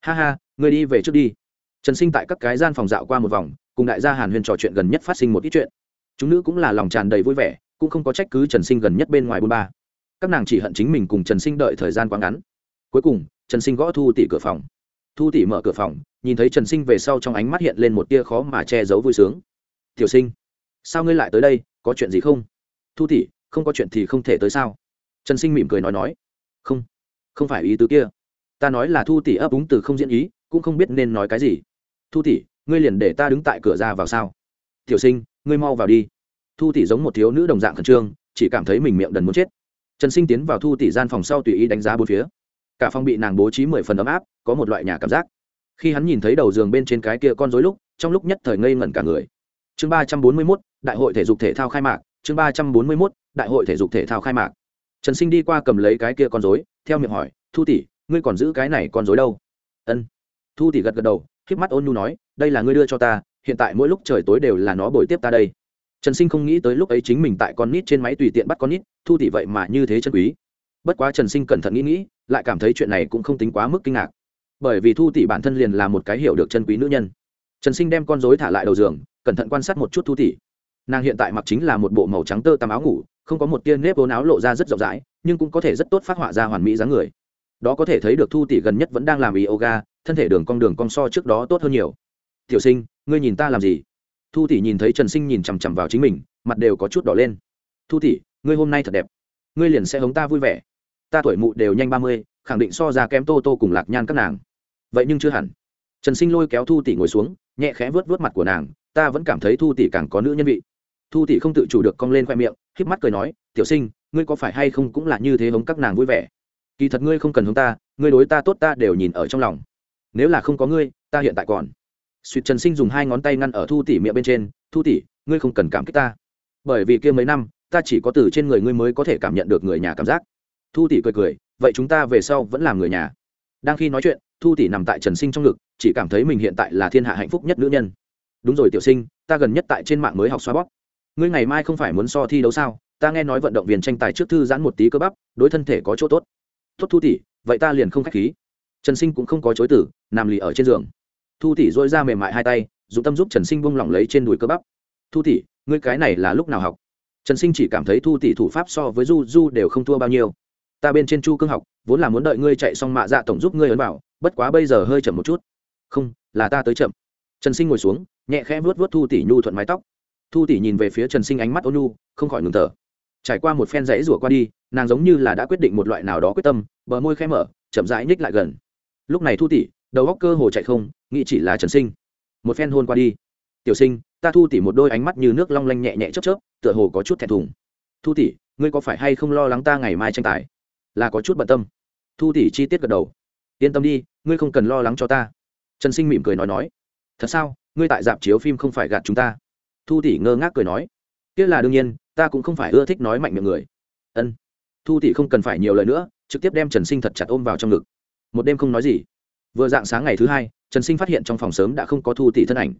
ha ha, người đi về trước đi. Trần sinh tại các cái gian phòng dạo qua một vòng, cùng đại gia hàn huyền trò chuyện gần nhất phát sinh một ít chuyện. Chúng nữ cũng là lòng tràn đầy vui vẻ cũng không có trách cứ trần sinh gần nhất bên ngoài bôn ba. Các nàng chỉ hận chính mình cùng trần sinh đợi thời gian quá ngắn. Cuối cùng, trần sinh gõ thu tỷ cửa phòng. Thu tỷ mở cửa phòng, nhìn thấy trần sinh về sau trong ánh mắt hiện lên một tia khó mà che giấu vui sướng. Tiểu sinh, sao ngươi lại tới đây? Có chuyện gì không? Thu tỷ, không có chuyện thì không thể tới sao? Trần sinh mỉm cười nói nói. Không không phải ý tứ kia. Ta nói là thu tỷ ấp úng từ không diễn ý, cũng không biết nên nói cái gì. Thu tỷ, ngươi liền để ta đứng tại cửa ra vào sao? Tiểu sinh, ngươi mau vào đi thu tỷ giống một thiếu nữ đồng dạng khẩn trương, chỉ cảm thấy mình miệng đần muốn chết. Trần sinh tiến vào thu tỷ gian phòng sau tùy ý đánh giá bốn phía. Cả phòng bị nàng bố trí mười phần ấm áp, có một loại nhà cảm giác. Khi hắn nhìn thấy đầu giường bên trên cái kia con dối lúc, trong lúc nhất thời ngây ngẩn cả người. Chương ba trăm bốn mươi mốt, đại hội thể dục thể thao khai mạc, chương ba trăm bốn mươi mốt, đại hội thể dục thể thao khai mạc. Trần sinh đi qua cầm lấy cái kia con dối theo miệng hỏi, thu tỷ, ngươi còn giữ cái này con dối đâu? Ân. Thu tỷ gật gật đầu k h mắt ôn nhu nói, đây là ngươi đưa cho ta, hiện tại mỗi lúc trời tối đều là nó bồi tiếp ta đây trần sinh không nghĩ tới lúc ấy chính mình tại con nít trên máy tùy tiện bắt con nít, thu tỷ vậy mà như thế chân quý. Bất quá trần sinh cẩn thận nghĩ nghĩ, lại cảm thấy chuyện này cũng không tính quá mức kinh ngạc. Bởi vì thu tỷ bản thân liền là một cái hiểu được chân quý nữ nhân. Trần sinh đem con dối thả lại đầu giường, cẩn thận quan sát một chút thu tỷ nàng hiện tại mặc chính là một bộ màu trắng tơ tằm áo ngủ, không có một tia nếp vốn áo lộ ra rất rộng rãi, nhưng cũng có thể rất tốt phát họa ra hoàn mỹ dáng người. Đó có thể thấy được thu tỷ gần nhất vẫn đang làm yoga, thân thể đường cong đường cong so trước đó tốt hơn nhiều. Tiểu sinh, ngươi nhìn ta làm gì? Thu tỷ nhìn thấy trần sinh nhìn chằm chằm vào chính mình, mặt đều có chút đỏ lên. Thu tỷ, ngươi hôm nay thật đẹp. Ngươi liền sẽ hống ta vui vẻ. Ta tuổi mụ đều nhanh ba mươi, khẳng định so ra kém tô tô cùng lạc nhan các nàng. Vậy nhưng chưa hẳn. Trần sinh lôi kéo thu tỷ ngồi xuống, nhẹ khẽ vớt vớt mặt của nàng, ta vẫn cảm thấy thu tỷ càng có nữ nhân vị. Thu tỷ không tự chủ được cong lên khoe miệng k mắt cười nói, tiểu sinh, ngươi có phải hay không cũng là như thế hống các nàng vui vẻ? Kỳ thật ngươi không cần hống ta, ngươi đối ta tốt ta đều nhìn ở trong lòng. Nếu là không có ngươi, ta hiện tại còn suýt trần sinh dùng hai ngón tay ngăn ở thu tỷ miệng bên trên, thu tỷ, ngươi không cần cảm kích ta. Bởi vì kia mấy năm, ta chỉ có từ trên người ngươi mới có thể cảm nhận được người nhà cảm giác. Thu tỷ cười cười, vậy chúng ta về sau vẫn làm người nhà. Đang khi nói chuyện, thu tỷ nằm tại trần sinh trong ngực, chỉ cảm thấy mình hiện tại là thiên hạ hạnh phúc nhất nữ nhân. Đúng rồi tiểu sinh, ta gần nhất tại trên mạng mới học xoa bóp. Ngươi ngày mai không phải muốn so thi đấu sao? Ta nghe nói vận động viên tranh tài trước thư giãn một tí cơ bắp, đối thân thể có chỗ tốt. Tốt thu tỷ, vậy ta liền không k h á c h khí. Trần sinh cũng không có chối tử nằm lì ở trên giường thu tỷ dỗi ra mềm mại hai tay, dùng tâm giúp trần sinh bung lỏng lấy trên đùi cơ bắp. Thu tỷ, ngươi cái này là lúc nào học? Trần sinh chỉ cảm thấy thu tỷ thủ pháp so với du du đều không thua bao nhiêu. Ta bên trên chu cương học, vốn là muốn đợi ngươi chạy xong mạ dạ tổng giúp ngươi ấn bảo, bất quá bây giờ hơi chậm một chút. Không, là ta tới chậm. Trần sinh ngồi xuống, nhẹ khẽ vuốt vuốt thu tỷ nhu thuận mái tóc. Thu tỷ nhìn về phía trần sinh ánh mắt ôn nhu, không khỏi ngừng thở. Trải qua một phen rẫy rủa qua đi, nàng giống như là đã quyết định một loại nào đó quyết tâm, bờ môi khẽ mở, chậm rãi nhích lại gần. Lúc này thu tỷ đầu góc cơ hồ chạy không, nghĩ chỉ là trần sinh. Một phen hôn qua đi. Tiểu sinh, ta thu tỷ một đôi ánh mắt như nước long lanh nhẹ nhẹ chớp chớp, tựa hồ có chút thẹn thùng. Thu tỷ ngươi có phải hay không lo lắng ta ngày mai tranh tài? Là có chút bận tâm. Thu tỷ chi tiết gật đầu. Yên tâm đi, ngươi không cần lo lắng cho ta. Trần sinh mỉm cười nói nói. Thật sao? Ngươi tại dạp chiếu phim không phải gạt chúng ta? Thu tỷ ngơ ngác cười nói. Kia là đương nhiên, ta cũng không phải ưa thích nói mạnh miệng người. Ân. Thu tỷ không cần phải nhiều lời nữa, trực tiếp đem trần sinh thật chặt ôm vào trong ngực. Một đêm không nói gì vừa dạng sáng ngày thứ hai, trần sinh phát hiện trong phòng sớm đã không có thu tỷ thân ảnh.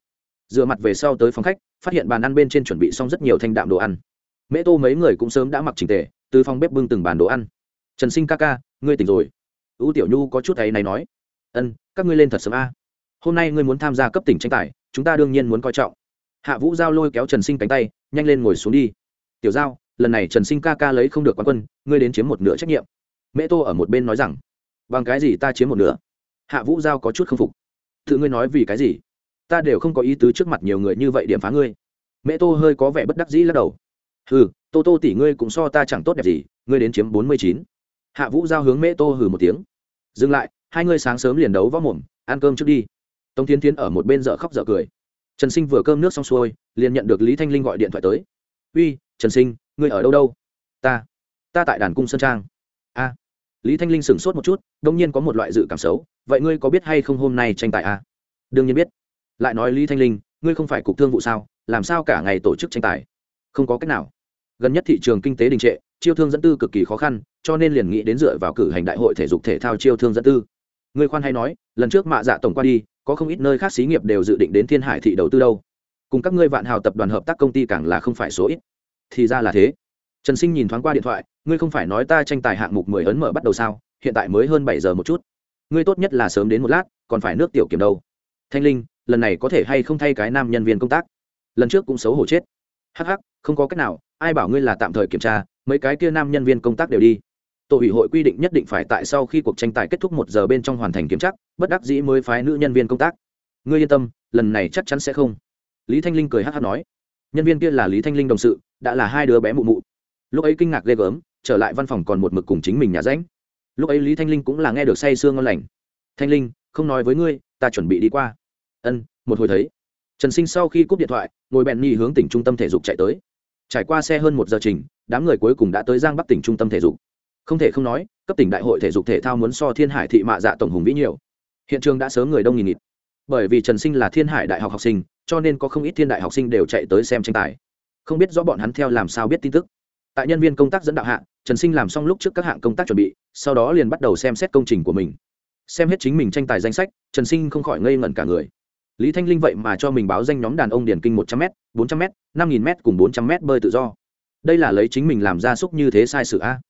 Dựa mặt về sau tới phòng khách, phát hiện bàn ăn bên trên chuẩn bị xong rất nhiều thanh đạm đồ ăn. Mễ tô mấy người cũng sớm đã mặc trình tề, từ phòng bếp bưng từng bàn đồ ăn. Trần sinh ca ca, ngươi tỉnh rồi. U tiểu nhu có chút ấy này nói. Ân, các ngươi lên thật sớm a. Hôm nay ngươi muốn tham gia cấp tỉnh tranh tài, chúng ta đương nhiên muốn coi trọng. Hạ vũ giao lôi kéo trần sinh cánh tay, nhanh lên ngồi xuống đi. Tiểu giao, lần này trần sinh ca ca lấy không được quán quân, ngươi đến chiếm một nửa trách nhiệm. Mễ tô ở một bên nói rằng. Bằng cái gì ta chiếm một nửa? Hạ vũ giao có chút k phục. Tự ngươi nói vì cái gì? Ta đều không có ý tứ trước mặt nhiều người như vậy điểm phá ngươi. Mẹ tô hơi có vẻ bất đắc dĩ lắc đầu. Hừ, tô tô tỷ ngươi cũng so ta chẳng tốt đẹp gì, ngươi đến chiếm bốn mươi chín. Hạ vũ giao hướng mẹ tô hừ một tiếng. Dừng lại, hai ngươi sáng sớm liền đấu võ mồm, ăn cơm trước đi. Tống tiến tiến ở một bên dợ khóc dợ cười. Trần sinh vừa cơm nước xong xuôi, liền nhận được lý thanh linh gọi điện thoại tới. Uy, trần sinh, ngươi ở đâu đâu? Ta ta tại đàn cung sơn trang. A. Lý thanh linh sửng sốt một chút, đông nhiên có một loại dự cảm xấu vậy ngươi có biết hay không hôm nay tranh tài à? đương nhiên biết. Lại nói lý thanh linh, ngươi không phải cục thương vụ sao? Làm sao cả ngày tổ chức tranh tài? Không có cách nào. Gần nhất thị trường kinh tế đình trệ, chiêu thương dẫn tư cực kỳ khó khăn, cho nên liền nghĩ đến dựa vào cử hành đại hội thể dục thể thao chiêu thương dẫn tư. Ngươi khoan hay nói, lần trước mạ dạ tổng qua đi, có không ít nơi khác xí nghiệp đều dự định đến thiên hải thị đầu tư đâu. Cùng các ngươi vạn hào tập đoàn hợp tác công ty càng là không phải số ít. Thì ra là thế. Trần sinh nhìn thoáng qua điện thoại, ngươi không phải nói ta tranh tài hạng mục mười ấn mở bắt đầu sao? Hiện tại mới hơn bảy giờ một chút ngươi tốt nhất là sớm đến một lát, còn phải nước tiểu kiểm đâu. Thanh linh, lần này có thể hay không thay cái nam nhân viên công tác? Lần trước cũng xấu hổ chết. Hh không có cách nào, ai bảo ngươi là tạm thời kiểm tra, mấy cái kia nam nhân viên công tác đều đi. Tổ ủy hội quy định nhất định phải tại sau khi cuộc tranh tài kết thúc một giờ bên trong hoàn thành kiểm tra, bất đắc dĩ mới phái nữ nhân viên công tác. Ngươi yên tâm, lần này chắc chắn sẽ không. Lý thanh linh cười hắc hắc nói. Nhân viên kia là lý thanh linh đồng sự, đã là hai đứa bé mụ mụ. Lúc ấy kinh ngạc ghê gớm, trở lại văn phòng còn một mực cùng chính mình nhà ránh lúc ấy lý thanh linh cũng là nghe được say sương ngon lành. Thanh linh, không nói với ngươi, ta chuẩn bị đi qua. Ân, một hồi thấy. Trần sinh sau khi cúp điện thoại, ngồi bẹn nhi hướng tỉnh trung tâm thể dục chạy tới. Trải qua xe hơn một giờ trình, đám người cuối cùng đã tới giang bắc tỉnh trung tâm thể dục. Không thể không nói, cấp tỉnh đại hội thể dục thể thao muốn so thiên hải thị mạ dạ tổng hùng vĩ nhiều. Hiện trường đã sớm người đông nghìn nghịt. Bởi vì trần sinh là thiên hải đại học học sinh, cho nên có không ít thiên đại học sinh đều chạy tới xem tranh tài. Không biết rõ bọn hắn theo làm sao biết tin tức. Tại nhân viên công tác dẫn đạo hạng trần sinh làm xong lúc trước các hạng công tác chuẩn bị, sau đó liền bắt đầu xem xét công trình của mình. Xem hết chính mình tranh tài danh sách, trần sinh không khỏi ngây ngẩn cả người. Lý thanh linh vậy mà cho mình báo danh nhóm đàn ông điển kinh một trăm m bốn trăm m năm nghìn m cùng bốn trăm m bơi tự do. Đây là lấy chính mình làm gia súc như thế sai sự a?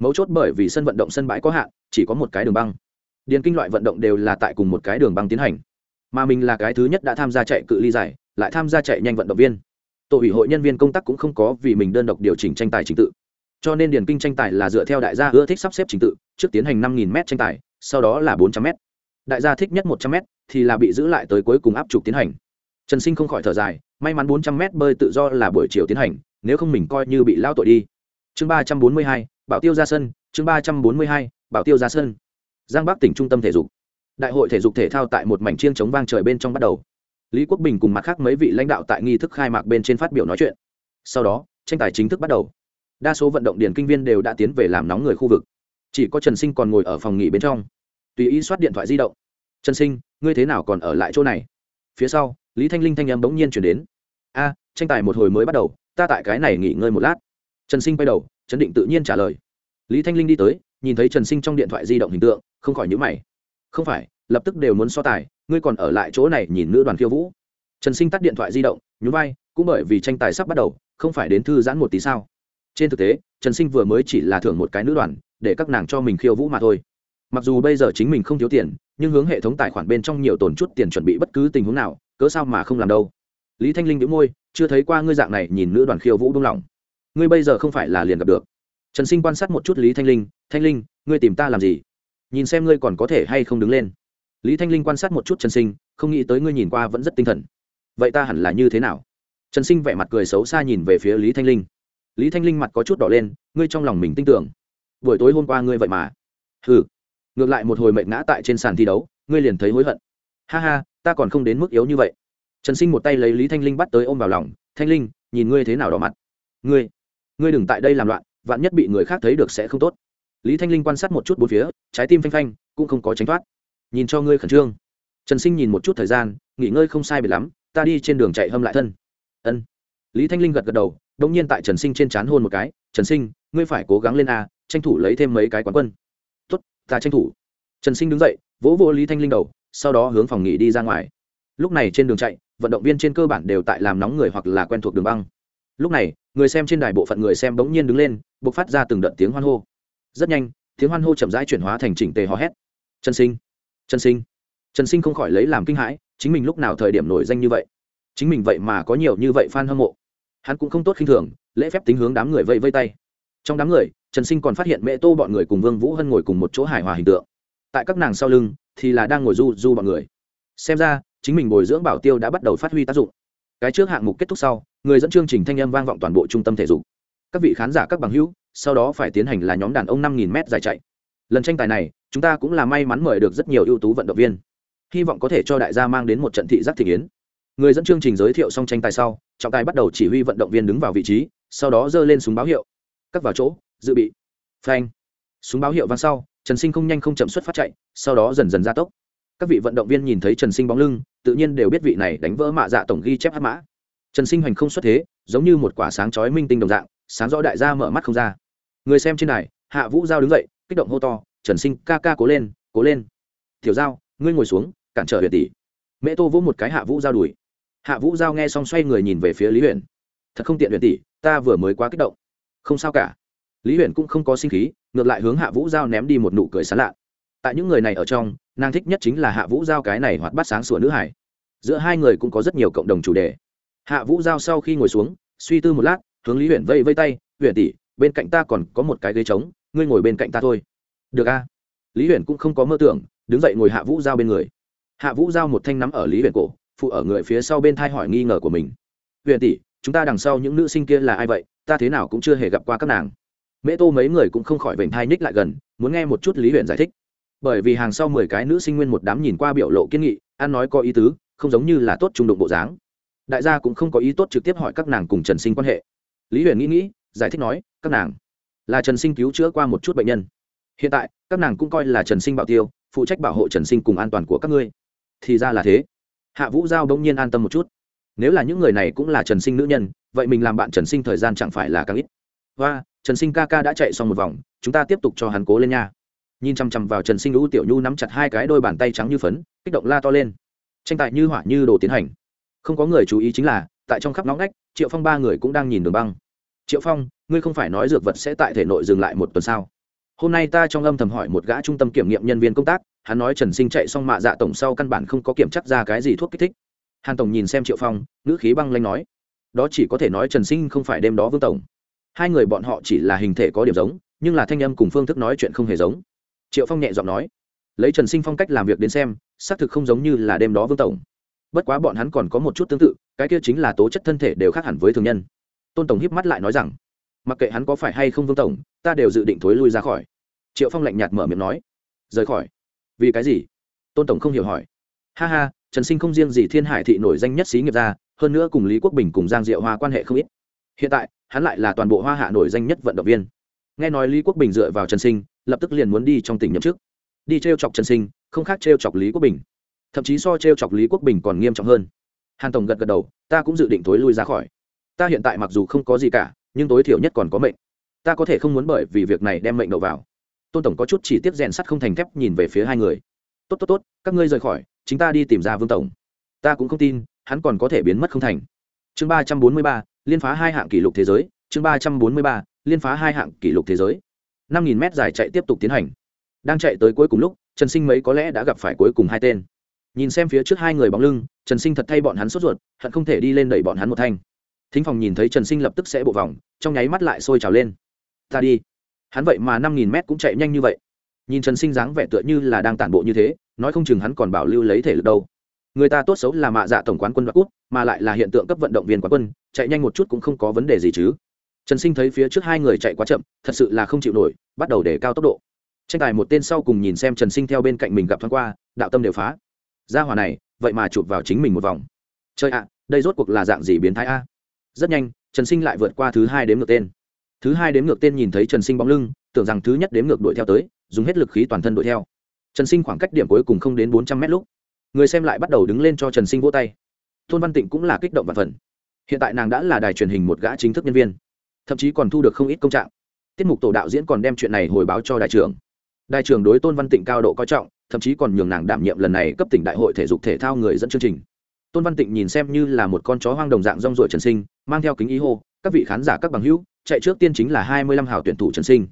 Mấu chốt bởi vì sân vận động sân bãi có hạn, chỉ có một cái đường băng. Điền kinh loại vận động đều là tại cùng một cái đường băng tiến hành. Mà mình là cái thứ nhất đã tham gia chạy cự ly dài lại tham gia chạy nhanh vận động viên. Tổ ủy hội nhân viên công tác cũng không có vì mình đơn độc điều chỉnh tranh tài trình tự cho nên điền kinh tranh tài là dựa theo đại gia ưa thích sắp xếp trình tự, trước tiến hành năm nghìn m tranh tài, sau đó là bốn trăm m đại gia thích nhất một trăm m thì là bị giữ lại tới cuối cùng áp trục tiến hành. Trần sinh không khỏi thở dài, may mắn bốn trăm m bơi tự do là buổi chiều tiến hành, nếu không mình coi như bị lao tội đi. Chương ba trăm bốn mươi hai, bảo tiêu ra sân, chương ba trăm bốn mươi hai, bảo tiêu ra sân. Giang bắc tỉnh trung tâm thể dục. Đại hội thể dục thể thao tại một mảnh chiêng chống vang trời bên trong bắt đầu. Lý quốc bình cùng mặt khác mấy vị lãnh đạo tại nghi thức khai mạc bên trên phát biểu nói chuyện. Sau đó, tranh tài chính thức bắt đầu đa số vận động điển kinh viên đều đã tiến về làm nóng người khu vực. Chỉ có trần sinh còn ngồi ở phòng nghỉ bên trong. Tùy ý soát điện thoại di động. Trần sinh, ngươi thế nào còn ở lại chỗ này? Phía sau, lý thanh linh thanh em bỗng nhiên chuyển đến. A, tranh tài một hồi mới bắt đầu, ta tại cái này nghỉ ngơi một lát. Trần sinh quay đầu, chấn định tự nhiên trả lời. Lý thanh linh đi tới, nhìn thấy trần sinh trong điện thoại di động hình tượng, không khỏi nhữ mày. Không phải, lập tức đều muốn so tài, ngươi còn ở lại chỗ này nhìn nữ đoàn khiêu vũ. Trần sinh tắt điện thoại di động, nhún vai, cũng bởi vì tranh tài sắp bắt đầu, không phải đến thư giãn một tí sao? Trên thực tế, trần sinh vừa mới chỉ là thưởng một cái nữ đoàn, để các nàng cho mình khiêu vũ mà thôi. Mặc dù bây giờ chính mình không thiếu tiền, nhưng hướng hệ thống tài khoản bên trong nhiều tổn chút tiền chuẩn bị bất cứ tình huống nào, cớ sao mà không làm đâu. Lý thanh linh đĩu môi, chưa thấy qua ngươi dạng này nhìn nữ đoàn khiêu vũ đông lòng. Ngươi bây giờ không phải là liền gặp được. Trần sinh quan sát một chút lý thanh linh thanh linh, ngươi tìm ta làm gì? Nhìn xem ngươi còn có thể hay không đứng lên. Lý thanh linh quan sát một chút trần sinh, không nghĩ tới ngươi nhìn qua vẫn rất tinh thần. Vậy ta hẳn là như thế nào? Trần sinh vẻ mặt cười xấu xa nhìn về phía lý thanh linh lý thanh linh mặt có chút đỏ lên, ngươi trong lòng mình tin tưởng. Buổi tối hôm qua ngươi vậy mà. Ừ ngược lại một hồi mệt ngã tại trên sàn thi đấu, ngươi liền thấy hối hận. Ha ha, ta còn không đến mức yếu như vậy. Trần sinh một tay lấy lý thanh linh bắt tới ôm vào lòng. Thanh linh, nhìn ngươi thế nào đỏ mặt. Ngươi ngươi đừng tại đây làm loạn, vạn nhất bị người khác thấy được sẽ không tốt. Lý thanh linh quan sát một chút bốn phía, trái tim phanh phanh, cũng không có tránh thoát. Nhìn cho ngươi khẩn trương. Trần sinh nhìn một chút thời gian, nghỉ ngơi không sai biệt lắm, ta đi trên đường chạy hâm lại thân. Ân. Lý thanh linh gật gật đầu đông nhiên tại trần sinh trên c hôn một cái, trần sinh, ngươi phải cố gắng lên a, tranh thủ lấy thêm mấy cái quán quân. Tuất ta tranh thủ. Trần sinh đứng dậy, vỗ vô lý thanh linh đầu, sau đó hướng phòng nghỉ đi ra ngoài. Lúc này trên đường chạy, vận động viên trên cơ bản đều tại làm nóng người hoặc là quen thuộc đường băng. Lúc này, người xem trên đài bộ phận người xem bỗng nhiên đứng lên b ộ c phát ra từng đợt tiếng hoan hô. Rất nhanh, tiếng hoan hô chậm rãi chuyển hóa thành chỉnh tề hò hét. Trần sinh trần sinh. Trần sinh không khỏi lấy làm kinh hãi, chính mình lúc nào thời điểm nổi danh như vậy? Chính mình vậy mà có nhiều như vậy f a n hâm mộ hắn cũng không tốt khinh thường, lễ phép tính hướng đám người vây vây tay. Trong đám người, trần sinh còn phát hiện mẹ tô bọn người cùng vương vũ hân ngồi cùng một chỗ hài hòa hình tượng. Tại các nàng sau lưng, thì là đang ngồi du du bọn người. Xem ra, chính mình bồi dưỡng bảo tiêu đã bắt đầu phát huy tác dụng. Cái trước hạng mục kết thúc sau, người dẫn chương trình thanh âm vang vọng toàn bộ trung tâm thể dục. Các vị khán giả, các bằng hữu, sau đó phải tiến hành là nhóm đàn ông năm nghìn m dài chạy. Lần tranh tài này, chúng ta cũng là may mắn mời được rất nhiều ưu tú vận động viên. Hy vọng có thể cho đại gia mang đến một trận thị giác thị kiến người dẫn chương trình giới thiệu xong tranh tài sau, trọng tài bắt đầu chỉ huy vận động viên đứng vào vị trí, sau đó giơ lên súng báo hiệu. Cắt vào chỗ, dự bị. Phanh. Súng báo hiệu vang sau, trần sinh không nhanh không chậm xuất phát chạy, sau đó dần dần gia tốc. Các vị vận động viên nhìn thấy trần sinh bóng lưng, tự nhiên đều biết vị này đánh vỡ mạ dạ tổng ghi chép hát mã. Trần sinh hoành không xuất thế, giống như một quả sáng chói minh tinh đồng dạng, sáng rõ đại gia mở mắt không ra. Người xem trên này hạ vũ giao đứng dậy, kích động hô to, trần sinh, ca ca cố lên cố lên. Tiểu giao, ngươi ngồi xuống, cản trở huyền tỷ. Mẹ tô vỗ một cái hạ vũ giao đùi hạ vũ giao nghe xong xoay người nhìn về phía lý huyền. Thật không tiện huyền tỷ, ta vừa mới quá kích động. Không sao cả. Lý huyền cũng không có sinh khí, ngược lại hướng hạ vũ giao ném đi một nụ cười sán lạ. Tại những người này ở trong, nàng thích nhất chính là hạ vũ giao cái này hoạt bát sáng sủa nữ hải giữa hai người cũng có rất nhiều cộng đồng chủ đề. Hạ vũ giao sau khi ngồi xuống, suy tư một lát, hướng lý huyền vây vây tay, huyền tỷ, bên cạnh ta còn có một cái ghế trống, ngươi ngồi bên cạnh ta thôi. Được a. Lý huyền cũng không có mơ tưởng, đứng dậy ngồi hạ vũ giao bên người. Hạ vũ giao một thanh nắm ở lý huyền cổ phụ ở người phía sau bên thai hỏi nghi ngờ của mình. Huyền tỷ, chúng ta đằng sau những nữ sinh kia là ai vậy? Ta thế nào cũng chưa hề gặp qua các nàng. Mễ tô mấy người cũng không khỏi vểnh thai nhích lại gần, muốn nghe một chút lý huyền giải thích. Bởi vì hàng sau mười cái nữ sinh nguyên một đám nhìn qua biểu lộ kiên nghị, ăn nói có ý tứ, không giống như là tốt trung đụng bộ dáng. Đại gia cũng không có ý tốt trực tiếp hỏi các nàng cùng trần sinh quan hệ. Lý huyền nghĩ nghĩ, giải thích nói, các nàng là trần sinh cứu chữa qua một chút bệnh nhân. Hiện tại, các nàng cũng coi là trần sinh bảo tiêu, phụ trách bảo hộ trần sinh cùng an toàn của các ngươi. Thì ra là thế hạ vũ giao bỗng nhiên an tâm một chút. Nếu là những người này cũng là trần sinh nữ nhân, vậy mình làm bạn trần sinh thời gian chẳng phải là càng ít. Và trần sinh ca ca đã chạy xong một vòng, chúng ta tiếp tục cho hắn cố lên nha. Nhìn chằm chằm vào trần sinh lũ tiểu nhu nắm chặt hai cái đôi bàn tay trắng như phấn, kích động la to lên. Tranh tài như hỏa như đồ tiến hành. Không có người chú ý chính là, tại trong khắp nóng ngách, triệu phong ba người cũng đang nhìn đường băng. Triệu phong, ngươi không phải nói dược vật sẽ tại thể nội dừng lại một tuần sao? Hôm nay ta trong âm thầm hỏi một gã trung tâm kiểm nghiệm nhân viên công tác, hắn nói trần sinh chạy xong mạ dạ tổng sau căn bản không có kiểm chắc ra cái gì thuốc kích thích. Hàn tổng nhìn xem triệu phong, ngữ khí băng lanh nói, đó chỉ có thể nói trần sinh không phải đêm đó vương tổng. Hai người bọn họ chỉ là hình thể có điểm giống, nhưng là thanh âm cùng phương thức nói chuyện không hề giống. Triệu phong nhẹ giọng nói, lấy trần sinh phong cách làm việc đến xem, xác thực không giống như là đêm đó vương tổng. Bất quá bọn hắn còn có một chút tương tự, cái kia chính là tố chất thân thể đều khác hẳn với thường nhân. Tôn tổng híp mắt lại nói rằng mặc kệ hắn có phải hay không vương tổng ta đều dự định thối lui ra khỏi. Triệu phong lạnh nhạt mở miệng nói. Rời khỏi. Vì cái gì? Tôn tổng không hiểu hỏi. Ha ha trần sinh không riêng gì thiên hải thị nổi danh nhất xí nghiệp gia, hơn nữa cùng lý quốc bình cùng giang diệu hoa quan hệ không ít. Hiện tại hắn lại là toàn bộ hoa hạ nổi danh nhất vận động viên. Nghe nói lý quốc bình dựa vào trần sinh lập tức liền muốn đi trong tỉnh nhậm chức. Đi t r e o chọc trần sinh không khác t r e o chọc lý quốc bình. Thậm chí so t r e o chọc lý quốc bình còn nghiêm trọng hơn. Hàn tổng gật gật đầu ta cũng dự định thối lui ra khỏi. Ta hiện tại mặc dù không có gì cả nhưng tối thiểu nhất còn có mệnh. Ta có thể không muốn bởi vì việc này đem mệnh đậu vào. Tôn tổng có chút chỉ tiếp rèn sắt không thành thép nhìn về phía hai người. Tốt tốt tốt, các ngươi rời khỏi, chính ta đi tìm ra vương tổng. Ta cũng không tin, hắn còn có thể biến mất không thành. Chương ba trăm bốn mươi ba, liên phá hai hạng kỷ lục thế giới. Chương ba trăm bốn mươi ba, liên phá hai hạng kỷ lục thế giới. Năm nghìn mét dài chạy tiếp tục tiến hành. Đang chạy tới cuối cùng lúc, trần sinh mấy có lẽ đã gặp phải cuối cùng hai tên. Nhìn xem phía trước hai người bóng lưng, trần sinh thật thay bọn hắn sốt ruột, hận không thể đi lên đẩy bọn hắn một thanh thính phòng nhìn thấy trần sinh lập tức sẽ bộ vòng, trong nháy mắt lại sôi trào lên. Ta đi. Hắn vậy mà năm nghìn mét cũng chạy nhanh như vậy. Nhìn trần sinh dáng vẻ tựa như là đang tản bộ như thế, nói không chừng hắn còn bảo lưu lấy thể lực đâu. Người ta tốt xấu là mạ dạ tổng quán quân đoạt cút, mà lại là hiện tượng cấp vận động viên quán quân, chạy nhanh một chút cũng không có vấn đề gì chứ. Trần sinh thấy phía trước hai người chạy quá chậm, thật sự là không chịu nổi, bắt đầu để cao tốc độ. Tranh tài một tên sau cùng nhìn xem trần sinh theo bên cạnh mình gặp thoáng qua, đạo tâm đều phá. Ra hòa này, vậy mà chụp vào chính mình một vòng. Chơi ạ, đây rốt cuộc là dạng gì biến thái a? Rất nhanh, trần sinh lại vượt qua thứ hai đếm ngược tên. Thứ hai đếm ngược tên nhìn thấy trần sinh bóng lưng, tưởng rằng thứ nhất đếm ngược đuổi theo tới, dùng hết lực khí toàn thân đuổi theo. Trần sinh khoảng cách điểm cuối cùng không đến bốn trăm mét lúc, người xem lại bắt đầu đứng lên cho trần sinh vỗ tay. Tôn văn tịnh cũng là kích động và phần. Hiện tại nàng đã là đài truyền hình một gã chính thức nhân viên, thậm chí còn thu được không ít công trạng. Tiết mục tổ đạo diễn còn đem chuyện này hồi báo cho đại trưởng. Đại trưởng đối tôn văn tịnh cao độ coi trọng, thậm chí còn nhường nàng đảm nhiệm lần này cấp tỉnh đại hội thể dục thể thao người dẫn chương trình tôn văn tịnh nhìn xem như là một con chó hoang đồng dạng rong ruổi trần sinh, mang theo kính ý hô, các vị khán giả, các bằng hữu, chạy trước tiên chính là hai mươi lăm hào tuyển thủ trần sinh.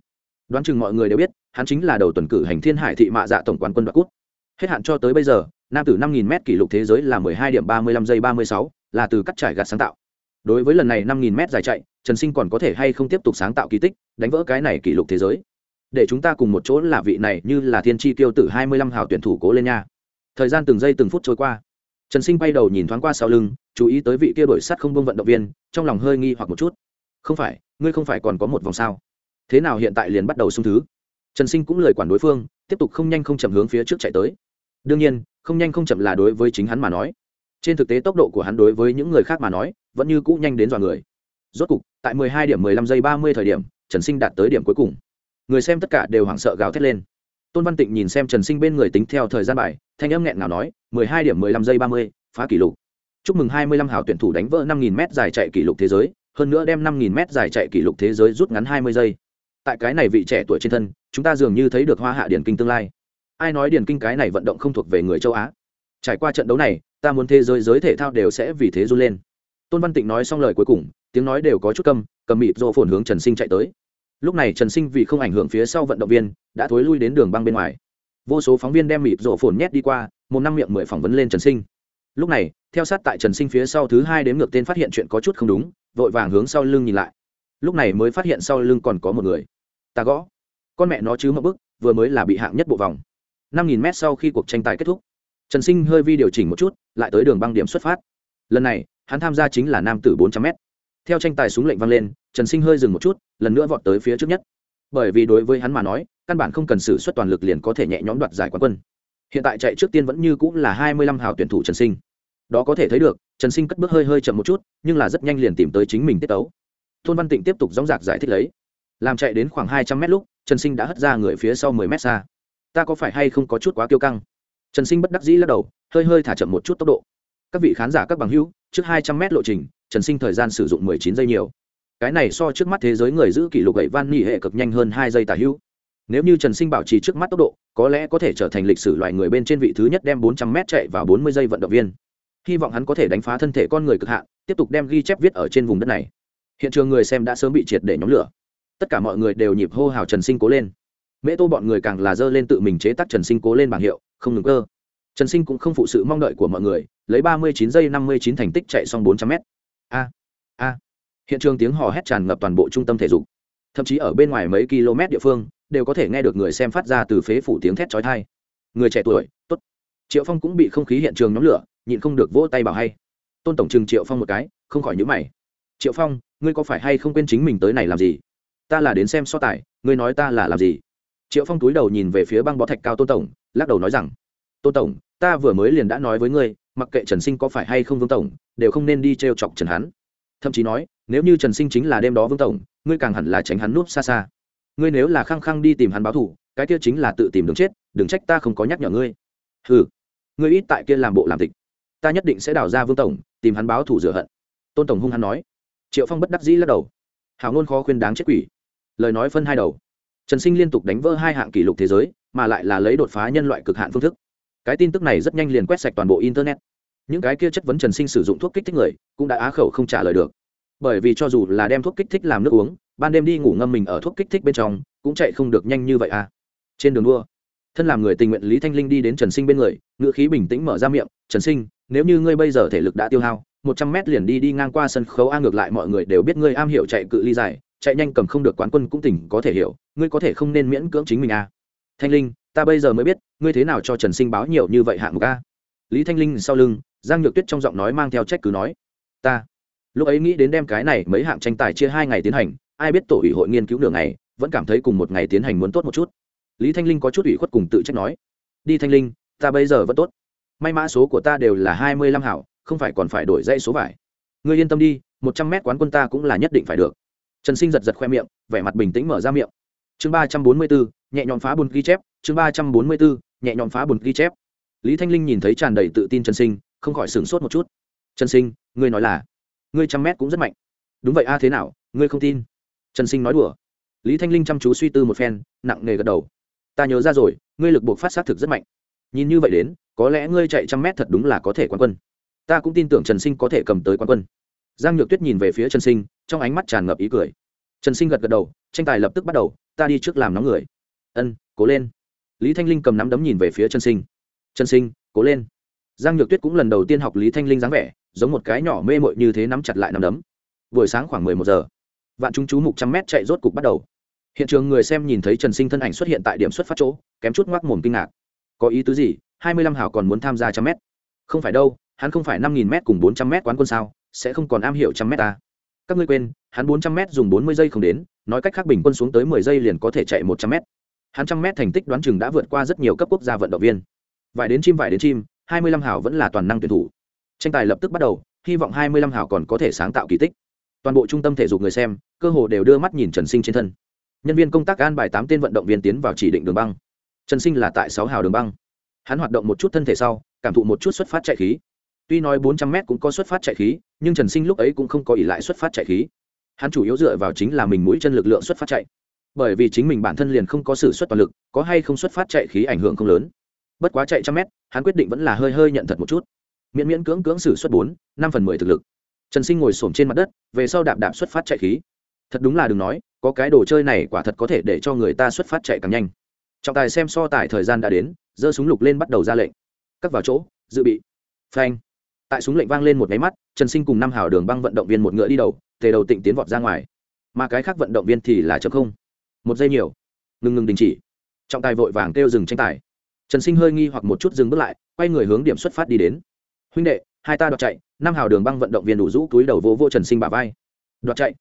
Đoán chừng mọi người đều biết, hắn chính là đầu tuần cử hành thiên hải thị mạ dạ tổng quán quân đoạt cút. Hết hạn cho tới bây giờ, nam tử năm nghìn m kỷ lục thế giới là mười hai điểm ba mươi lăm giây ba mươi sáu, là từ cắt trải gạt sáng tạo. Đối với lần này năm nghìn m dài chạy, trần sinh còn có thể hay không tiếp tục sáng tạo kỳ tích, đánh vỡ cái này kỷ lục thế giới. Để chúng ta cùng một chỗ là vị này như là thiên tri tiêu tử hai mươi lăm hào tuyển thủ cố lên nha. Thời gian từng giây từng phút trôi qua trần sinh bay đầu nhìn thoáng qua sau lưng, chú ý tới vị kia đổi sắt không bông vận động viên, trong lòng hơi nghi hoặc một chút. Không phải, ngươi không phải còn có một vòng sao? Thế nào hiện tại liền bắt đầu xung thứ? Trần sinh cũng lời quản đối phương, tiếp tục không nhanh không chậm hướng phía trước chạy tới. Đương nhiên, không nhanh không chậm là đối với chính hắn mà nói. Trên thực tế tốc độ của hắn đối với những người khác mà nói, vẫn như cũ nhanh đến dọa người. Rốt cục, tại 12 điểm 15 giây 30 thời điểm, trần sinh đạt tới điểm cuối cùng. Người xem tất cả đều hoảng sợ gào thét lên tôn văn tịnh nhìn xem trần sinh bên người tính theo thời gian bài thanh âm nghẹn nào nói 12 điểm 15 giây 30, phá kỷ lục. Chúc mừng 25 hào tuyển thủ đánh vỡ 5.000 m dài chạy kỷ lục thế giới hơn nữa đem 5.000 m dài chạy kỷ lục thế giới rút ngắn 20 giây. Tại cái này vị trẻ tuổi trên thân chúng ta dường như thấy được hoa hạ điển kinh tương lai. Ai nói điển kinh cái này vận động không thuộc về người châu á? Trải qua trận đấu này ta muốn thế giới giới thể thao đều sẽ vì thế run lên. Tôn văn tịnh nói xong lời cuối cùng tiếng nói đều có chút câm cầm mịt rộ phồn hướng trần sinh chạy tới lúc này trần sinh vì không ảnh hưởng phía sau vận động viên, đã thối lui đến đường băng bên ngoài. Vô số phóng viên đem mịp rổ phồn nhét đi qua, một năm miệng mười phỏng vấn lên trần sinh. Lúc này, theo sát tại trần sinh phía sau thứ hai đến ngược tên phát hiện chuyện có chút không đúng, vội vàng hướng sau lưng nhìn lại. Lúc này mới phát hiện sau lưng còn có một người. Ta gõ. Con mẹ nó chứ mậu bức, vừa mới là bị hạng nhất bộ vòng. Năm nghìn mét sau khi cuộc tranh tài kết thúc, trần sinh hơi vi điều chỉnh một chút, lại tới đường băng điểm xuất phát. Lần này, hắn tham gia chính là nam tử bốn trăm m theo tranh tài súng lệnh vang lên, trần sinh hơi dừng một chút, lần nữa vọt tới phía trước nhất. Bởi vì đối với hắn mà nói, căn bản không cần xử suất toàn lực liền có thể nhẹ nhõm đoạt giải quán quân. Hiện tại chạy trước tiên vẫn như cũng là hai mươi lăm hào tuyển thủ trần sinh. Đó có thể thấy được, trần sinh cất bước hơi hơi chậm một chút, nhưng là rất nhanh liền tìm tới chính mình tiết tấu. Tôn văn tịnh tiếp tục dóng dạc giải thích lấy. Làm chạy đến khoảng hai trăm mét lúc, trần sinh đã hất ra người phía sau mười mét xa. Ta có phải hay không có chút quá kiêu căng? Trần sinh bất đắc dĩ lắc đầu, hơi hơi thả chậm một chút tốc độ. Các vị khán giả, các bằng hữu, trước hai trăm mét lộ trình trần sinh thời gian sử dụng mười chín giây nhiều. Cái này so trước mắt thế giới người giữ kỷ lục gậy van nghỉ hệ cực nhanh hơn hai giây tả hữu. Nếu như trần sinh bảo trì trước mắt tốc độ, có lẽ có thể trở thành lịch sử loài người bên trên vị thứ nhất đem bốn trăm m chạy vào bốn mươi giây vận động viên. Hy vọng hắn có thể đánh phá thân thể con người cực hạn, tiếp tục đem ghi chép viết ở trên vùng đất này. Hiện trường người xem đã sớm bị triệt để nhóm lửa. Tất cả mọi người đều nhịp hô hào trần sinh cố lên. Mễ tô bọn người càng là dơ lên tự mình chế tác trần sinh cố lên bảng hiệu, không ngừng cơ. Trần sinh cũng không phụ sự mong đợi của mọi người, lấy ba mươi chín giây năm mươi chín thành tích chạy xong bốn trăm m a a. Hiện trường tiếng hò hét tràn ngập toàn bộ trung tâm thể dục. Thậm chí ở bên ngoài mấy km địa phương, đều có thể nghe được người xem phát ra từ phế phủ tiếng thét trói thai người trẻ tuổi t ố t triệu phong cũng bị không khí hiện trường nhóm lửa, nhịn không được vỗ tay bảo hay. Tôn tổng trừng triệu phong một cái, không khỏi nhữ mày. Triệu phong, ngươi có phải hay không quên chính mình tới này làm gì? Ta là đến xem so tài, ngươi nói ta là làm gì? Triệu phong túi đầu nhìn về phía băng bó thạch cao tôn tổng, lắc đầu nói rằng, tôn tổng, ta vừa mới liền đã nói với ngươi mặc kệ trần sinh có phải hay không vương tổng đều không nên đi t r e o chọc trần hắn thậm chí nói nếu như trần sinh chính là đêm đó vương tổng ngươi càng hẳn là tránh hắn núp xa xa. Ngươi nếu là khăng khăng đi tìm hắn báo thù, cái kia chính là tự tìm đường chết đừng trách ta không có nhắc nhở ngươi. Ừ ngươi ít tại kia làm bộ làm tịch. Ta nhất định sẽ đào ra vương tổng tìm hắn báo thù rửa hận. Tôn tổng hung hắn nói. Triệu phong bất đắc dĩ lắc đầu. Hào ngôn khó khuyên đáng chết quỷ. Lời nói phân hai đầu. Trần sinh liên tục đánh vỡ hai hạng kỷ lục thế giới mà lại là lấy đột phá nhân loại cực hạn phương thức cái tin tức này rất nhanh liền quét sạch toàn bộ internet. Những cái kia chất vấn trần sinh sử dụng thuốc kích thích người, cũng đã á khẩu không trả lời được. Bởi vì cho dù là đem thuốc kích thích làm nước uống, ban đêm đi ngủ ngâm mình ở thuốc kích thích bên trong, cũng chạy không được nhanh như vậy à. Trên đường đua, thân làm người tình nguyện lý thanh linh đi đến trần sinh bên người, ngựa khí bình tĩnh mở ra miệng, trần sinh, nếu như ngươi bây giờ thể lực đã tiêu hao, một trăm mét liền đi đi ngang qua sân khấu a ngược lại mọi người đều biết ngươi am hiểu chạy cự ly dài, chạy nhanh cầm không được quán quân cũng tỉnh có thể hiểu, ngươi có thể không nên miễn cưỡng chính mình a thanh linh ta bây giờ mới biết, ngươi thế nào cho trần sinh báo nhiều như vậy hạng mục a? Lý thanh linh sau lưng, giang nhược tuyết trong giọng nói mang theo trách cứ nói, ta. Lúc ấy nghĩ đến đem cái này mấy hạng tranh tài chia hai ngày tiến hành, ai biết tổ ủy hội nghiên cứu nửa ngày, vẫn cảm thấy cùng một ngày tiến hành muốn tốt một chút. Lý thanh linh có chút ủy khuất cùng tự trách nói, đi thanh linh, ta bây giờ vẫn tốt. May mã số của ta đều là hai mươi lăm hảo, không phải còn phải đổi dây số vải. Ngươi yên tâm đi, một trăm mét quán quân ta cũng là nhất định phải được. Trần sinh giật giật khoe miệng, vẻ mặt bình tĩnh mở ra miệng. Chương ba trăm bốn mươi bốn, nhẹ nhõm phá bùn ghi chép chương ba trăm bốn mươi bốn nhẹ nhõm phá bùn ghi chép. Lý thanh linh nhìn thấy tràn đầy tự tin trần sinh, không khỏi sửng sốt một chút. Trần sinh, ngươi nói là, ngươi trăm mét cũng rất mạnh. Đúng vậy a, thế nào, ngươi không tin? Trần sinh nói đùa. Lý thanh linh chăm chú suy tư một phen, nặng nề gật đầu. Ta nhớ ra rồi, ngươi lực buộc phát sát thực rất mạnh. Nhìn như vậy đến, có lẽ ngươi chạy trăm mét thật đúng là có thể quán quân. Ta cũng tin tưởng trần sinh có thể cầm tới quán quân. Giang nhược tuyết nhìn về phía trần sinh, trong ánh mắt tràn ngập ý cười. Trần sinh gật gật đầu, tranh tài lập tức bắt đầu, ta đi trước làm nóng người. Ân, cố lên lý thanh linh cầm nắm đấm nhìn về phía trần sinh. Trần sinh, cố lên. Giang nhược tuyết cũng lần đầu tiên học lý thanh linh dáng vẻ, giống một cái nhỏ mê mội như thế nắm chặt lại nắm đấm. Buổi sáng khoảng mười một giờ, vạn chúng chú mục trăm mét chạy rốt cục bắt đầu. Hiện trường người xem nhìn thấy trần sinh thân ảnh xuất hiện tại điểm xuất phát chỗ, kém chút ngoác mồm kinh ngạc. Có ý tứ gì? Hai mươi lăm hảo còn muốn tham gia trăm mét? Không phải đâu, hắn không phải năm nghìn m cùng bốn trăm m quán quân sao, sẽ không còn am hiểu trăm m ta. Các ngươi quên, hắn bốn trăm m dùng bốn mươi giây không đến, nói cách khác bình quân xuống tới mười giây liền có thể chạy một trăm m hắn trăm m thành tích đoán chừng đã vượt qua rất nhiều cấp quốc gia vận động viên. Vải đến chim vải đến chim, hai mươi lăm hảo vẫn là toàn năng tuyển thủ. Tranh tài lập tức bắt đầu, hy vọng hai mươi lăm hảo còn có thể sáng tạo kỳ tích. Toàn bộ trung tâm thể dục người xem, cơ hồ đều đưa mắt nhìn trần sinh trên thân. Nhân viên công tác an bài tám tên vận động viên tiến vào chỉ định đường băng. Trần sinh là tại sáu hào đường băng. Hắn hoạt động một chút thân thể sau, cảm thụ một chút xuất phát chạy khí. Tuy nói bốn trăm m cũng có xuất phát chạy khí, nhưng trần sinh lúc ấy cũng không có ỉ lại xuất phát chạy khí. Hắn chủ yếu dựa vào chính là mình mũi chân lực lượng xuất phát chạy bởi vì chính mình bản thân liền không có sự xuất toàn lực, có hay không xuất phát chạy khí ảnh hưởng không lớn. Bất quá chạy trăm mét, hắn quyết định vẫn là hơi hơi nhận thật một chút. Miễn miễn cưỡng cưỡng xử xuất bốn, năm phần mười thực lực. Trần sinh ngồi s trên mặt đất, về sau đạp đạp xuất phát chạy khí. Thật đúng là đừng nói, có cái đồ chơi này quả thật có thể để cho người ta xuất phát chạy càng nhanh. Trọng tài xem so tài thời gian đã đến, giơ súng lục lên bắt đầu ra lệnh. Cắt vào chỗ, dự bị. Phanh. Tại súng lệnh vang lên một máy mắt, trần sinh cùng năm hào đường băng vận động viên một ngựa đi đầu, tề đầu tịnh tiến vọt ra ngoài. Mà cái khác vận động viên thì là chấm không một giây nhiều. Ngừng ngừng đình chỉ. Trọng tài vội vàng kêu dừng tranh tài. Trần sinh hơi nghi hoặc một chút dừng bước lại, quay người hướng điểm xuất phát đi đến. Huynh đệ, hai ta đoạt chạy. Năm hào đường băng vận động viên đủ rũ túi đầu vô vô trần sinh bà vai. Đoạt chạy?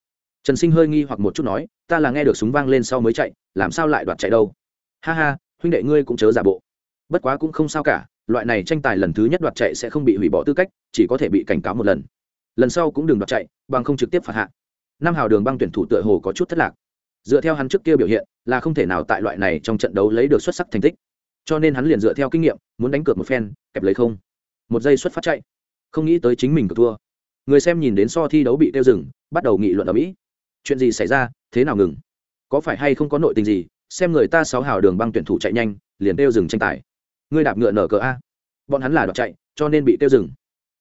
Trần sinh hơi nghi hoặc một chút nói, ta là nghe được súng vang lên sau mới chạy, làm sao lại đoạt chạy đâu? Ha ha, huynh đệ ngươi cũng chớ giả bộ. Bất quá cũng không sao cả, loại này tranh tài lần thứ nhất đoạt chạy sẽ không bị hủy bỏ tư cách, chỉ có thể bị cảnh cáo một lần. Lần sau cũng đừng đoạt chạy, bằng không trực tiếp phạt hạ. Năm hào đường băng tuyển thủ tựa hồ có chút thất lạc dựa theo hắn trước kia biểu hiện, là không thể nào tại loại này trong trận đấu lấy được xuất sắc thành tích. Cho nên hắn liền dựa theo kinh nghiệm, muốn đánh cược một phen, kẹp lấy không. Một giây xuất phát chạy. Không nghĩ tới chính mình cược thua. Người xem nhìn đến so thi đấu bị tiêu dừng, bắt đầu nghị luận ở mỹ. Chuyện gì xảy ra, thế nào ngừng? Có phải hay không có nội tình gì, xem người ta sáu hào đường băng tuyển thủ chạy nhanh, liền tiêu dừng tranh tài. Ngươi đạp ngựa nở cờ a. Bọn hắn là đoạt chạy, cho nên bị tiêu dừng.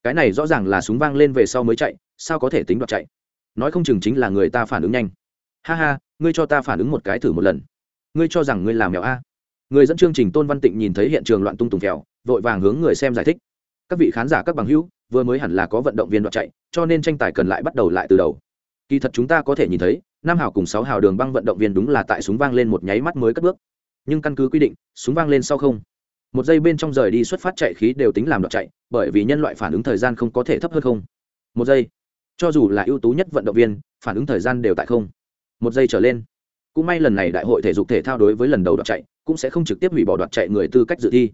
Cái này rõ ràng là súng vang lên về sau mới chạy, sao có thể tính đoạt chạy? Nói không chừng chính là người ta phản ứng nhanh. Ha ha ngươi cho ta phản ứng một cái thử một lần. Ngươi cho rằng ngươi làm mèo a. Người dẫn chương trình tôn văn tịnh nhìn thấy hiện trường loạn tung tùng kẹo, vội vàng hướng người xem giải thích. Các vị khán giả, các bằng hữu, vừa mới hẳn là có vận động viên đoạt chạy, cho nên tranh tài cần lại bắt đầu lại từ đầu. Kỳ thật chúng ta có thể nhìn thấy, năm hào cùng sáu hào đường băng vận động viên đúng là tại súng vang lên một nháy mắt mới cất bước. Nhưng căn cứ quy định, súng vang lên sau không. Một giây bên trong rời đi xuất phát chạy khí đều tính làm đoạt chạy, bởi vì nhân loại phản ứng thời gian không có thể thấp hơn không. Một giây. Cho dù là ưu tú nhất vận động viên, phản ứng thời gian đều tại không một giây trở lên. Cũng may lần này đại hội thể dục thể thao đối với lần đầu đoạt chạy, cũng sẽ không trực tiếp hủy bỏ đoạt chạy người tư cách dự thi.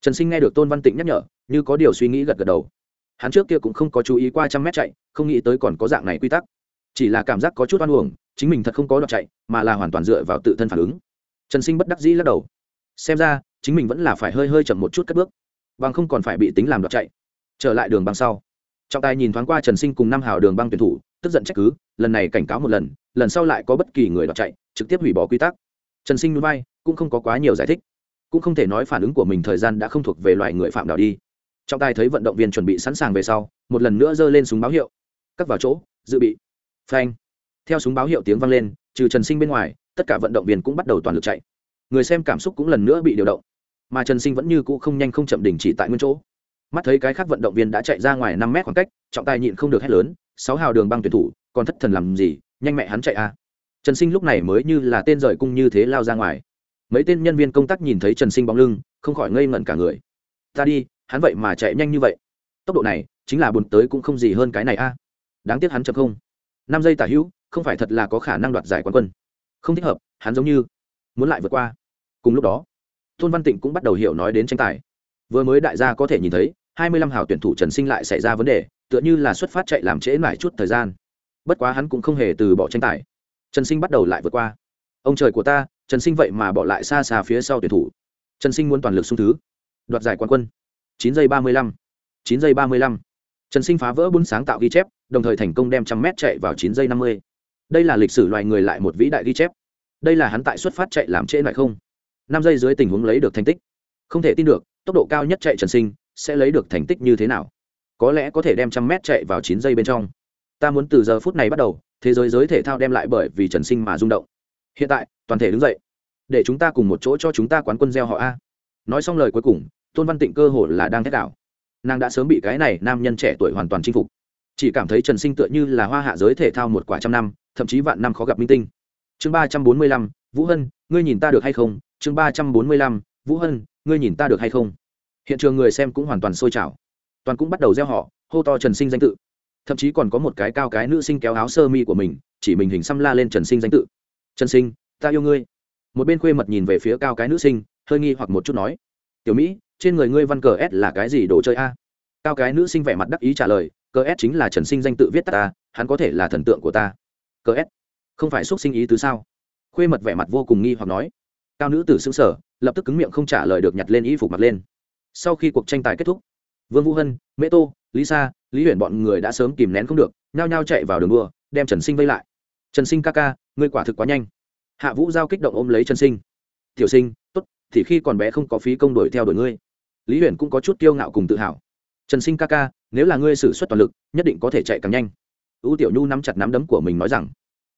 Trần sinh nghe được tôn văn tịnh nhắc nhở, như có điều suy nghĩ gật gật đầu. Hắn trước kia cũng không có chú ý qua trăm mét chạy, không nghĩ tới còn có dạng này quy tắc. Chỉ là cảm giác có chút oan uổng, chính mình thật không có đoạt chạy, mà là hoàn toàn dựa vào tự thân phản ứng. Trần sinh bất đắc dĩ lắc đầu. Xem ra, chính mình vẫn là phải hơi hơi chậm một chút các bước, bằng không còn phải bị tính làm đoạt chạy. Trở lại đường băng sau. Trọng tài nhìn thoáng qua trần sinh cùng năm hào đường băng tuyển thủ, tức giận trách cứ lần này cảnh cáo một lần lần sau lại có bất kỳ người đọc chạy, trực tiếp hủy bỏ quy tắc. Trần sinh núi bay, cũng không có quá nhiều giải thích. Cũng không thể nói phản ứng của mình thời gian đã không thuộc về loại người phạm đạo đi. Trọng tài thấy vận động viên chuẩn bị sẵn sàng về sau, một lần nữa giơ lên súng báo hiệu. Cắt vào chỗ, dự bị. Phanh. Theo súng báo hiệu tiếng vang lên, trừ trần sinh bên ngoài, tất cả vận động viên cũng bắt đầu toàn lực chạy. Người xem cảm xúc cũng lần nữa bị điều động. Mà trần sinh vẫn như cũ không nhanh không chậm đình chỉ tại nguyên chỗ. Mắt thấy cái khác vận động viên đã chạy ra ngoài năm mét khoảng cách, trọng tài nhịn không được hét lớn, sáu hào đường băng tuyển thủ còn thất thần làm gì, nhanh mẹ hắn chạy à. Trần sinh lúc này mới như là tên rời cung như thế lao ra ngoài. Mấy tên nhân viên công tác nhìn thấy trần sinh bóng lưng, không khỏi ngây ngẩn cả người. Ta đi, hắn vậy mà chạy nhanh như vậy. Tốc độ này, chính là buồn tới cũng không gì hơn cái này a đáng tiếc hắn chậm không. Năm giây tả hữu, không phải thật là có khả năng đoạt giải quán quân. Không thích hợp, hắn giống như muốn lại vượt qua. Cùng lúc đó, tôn văn tịnh cũng bắt đầu hiểu nói đến tranh tài. Vừa mới đại gia có thể nhìn thấy, hai mươi lăm hào tuyển thủ trần sinh lại xảy ra vấn đề, tựa như là xuất phát chạy làm trễ mãi chút thời gian bất quá hắn cũng không hề từ bỏ tranh tài. Trần sinh bắt đầu lại vượt qua. Ông trời của ta, trần sinh vậy mà bỏ lại xa xa phía sau tuyển thủ. Trần sinh muốn toàn lực xung thứ. Đoạt giải quán quân. Chín giây ba mươi lăm. Chín giây ba mươi lăm. Trần sinh phá vỡ bốn sáng tạo ghi chép, đồng thời thành công đem trăm mét chạy vào chín giây năm mươi. Đây là lịch sử loài người lại một vĩ đại ghi chép. Đây là hắn tại xuất phát chạy làm trễ lại không. Năm giây dưới tình huống lấy được thành tích. Không thể tin được, tốc độ cao nhất chạy trần sinh sẽ lấy được thành tích như thế nào? Có lẽ có thể đem trăm mét chạy vào chín giây bên trong ta muốn từ giờ phút này bắt đầu, thế giới giới thể thao đem lại bởi vì trần sinh mà rung động. Hiện tại, toàn thể đứng dậy, để chúng ta cùng một chỗ cho chúng ta quán quân gieo họ a. Nói xong lời cuối cùng, tôn văn tịnh cơ hồ là đang thét đảo. Nàng đã sớm bị cái này nam nhân trẻ tuổi hoàn toàn chinh phục. Chỉ cảm thấy trần sinh tựa như là hoa hạ giới thể thao một quả trăm năm, thậm chí vạn năm khó gặp minh tinh. Chương ba trăm bốn mươi lăm, vũ hân, ngươi nhìn ta được hay không? Chương ba trăm bốn mươi lăm, vũ hân, ngươi nhìn ta được hay không? Hiện trường người xem cũng hoàn toàn sôi trào. Toàn cũng bắt đầu gieo họ, hô to trần sinh danh tự thậm chí còn có một cái cao cái nữ sinh kéo áo sơ mi của mình, chỉ mình hình xăm la lên trần sinh danh tự. Trần sinh, ta yêu ngươi. Một bên khuê mật nhìn về phía cao cái nữ sinh, hơi nghi hoặc một chút nói, tiểu mỹ, trên người ngươi văn cờ s là cái gì đồ chơi a? Cao cái nữ sinh vẻ mặt đắc ý trả lời, cờ s chính là trần sinh danh tự viết ta, hắn có thể là thần tượng của ta. Cờ s? Không phải xúc sinh ý tứ sao? Khuê mật vẻ mặt vô cùng nghi hoặc nói. Cao nữ tử xứng sở lập tức cứng miệng không trả lời được nhặt lên y phục mặt lên. Sau khi cuộc tranh tài kết thúc, vương vũ hân, mễ tô lý sa, lý huyện bọn người đã sớm kìm nén không được, nhao nhao chạy vào đường đua, đem trần sinh vây lại. Trần sinh ca ca, ngươi quả thực quá nhanh. Hạ vũ giao kích động ôm lấy trần sinh. Tiểu sinh t ố t thì khi còn bé không có phí công đuổi theo đuổi ngươi. Lý huyền cũng có chút kiêu ngạo cùng tự hào. Trần sinh ca ca, nếu là ngươi xử suất toàn lực, nhất định có thể chạy càng nhanh. U tiểu nhu nắm chặt nắm đấm của mình nói rằng,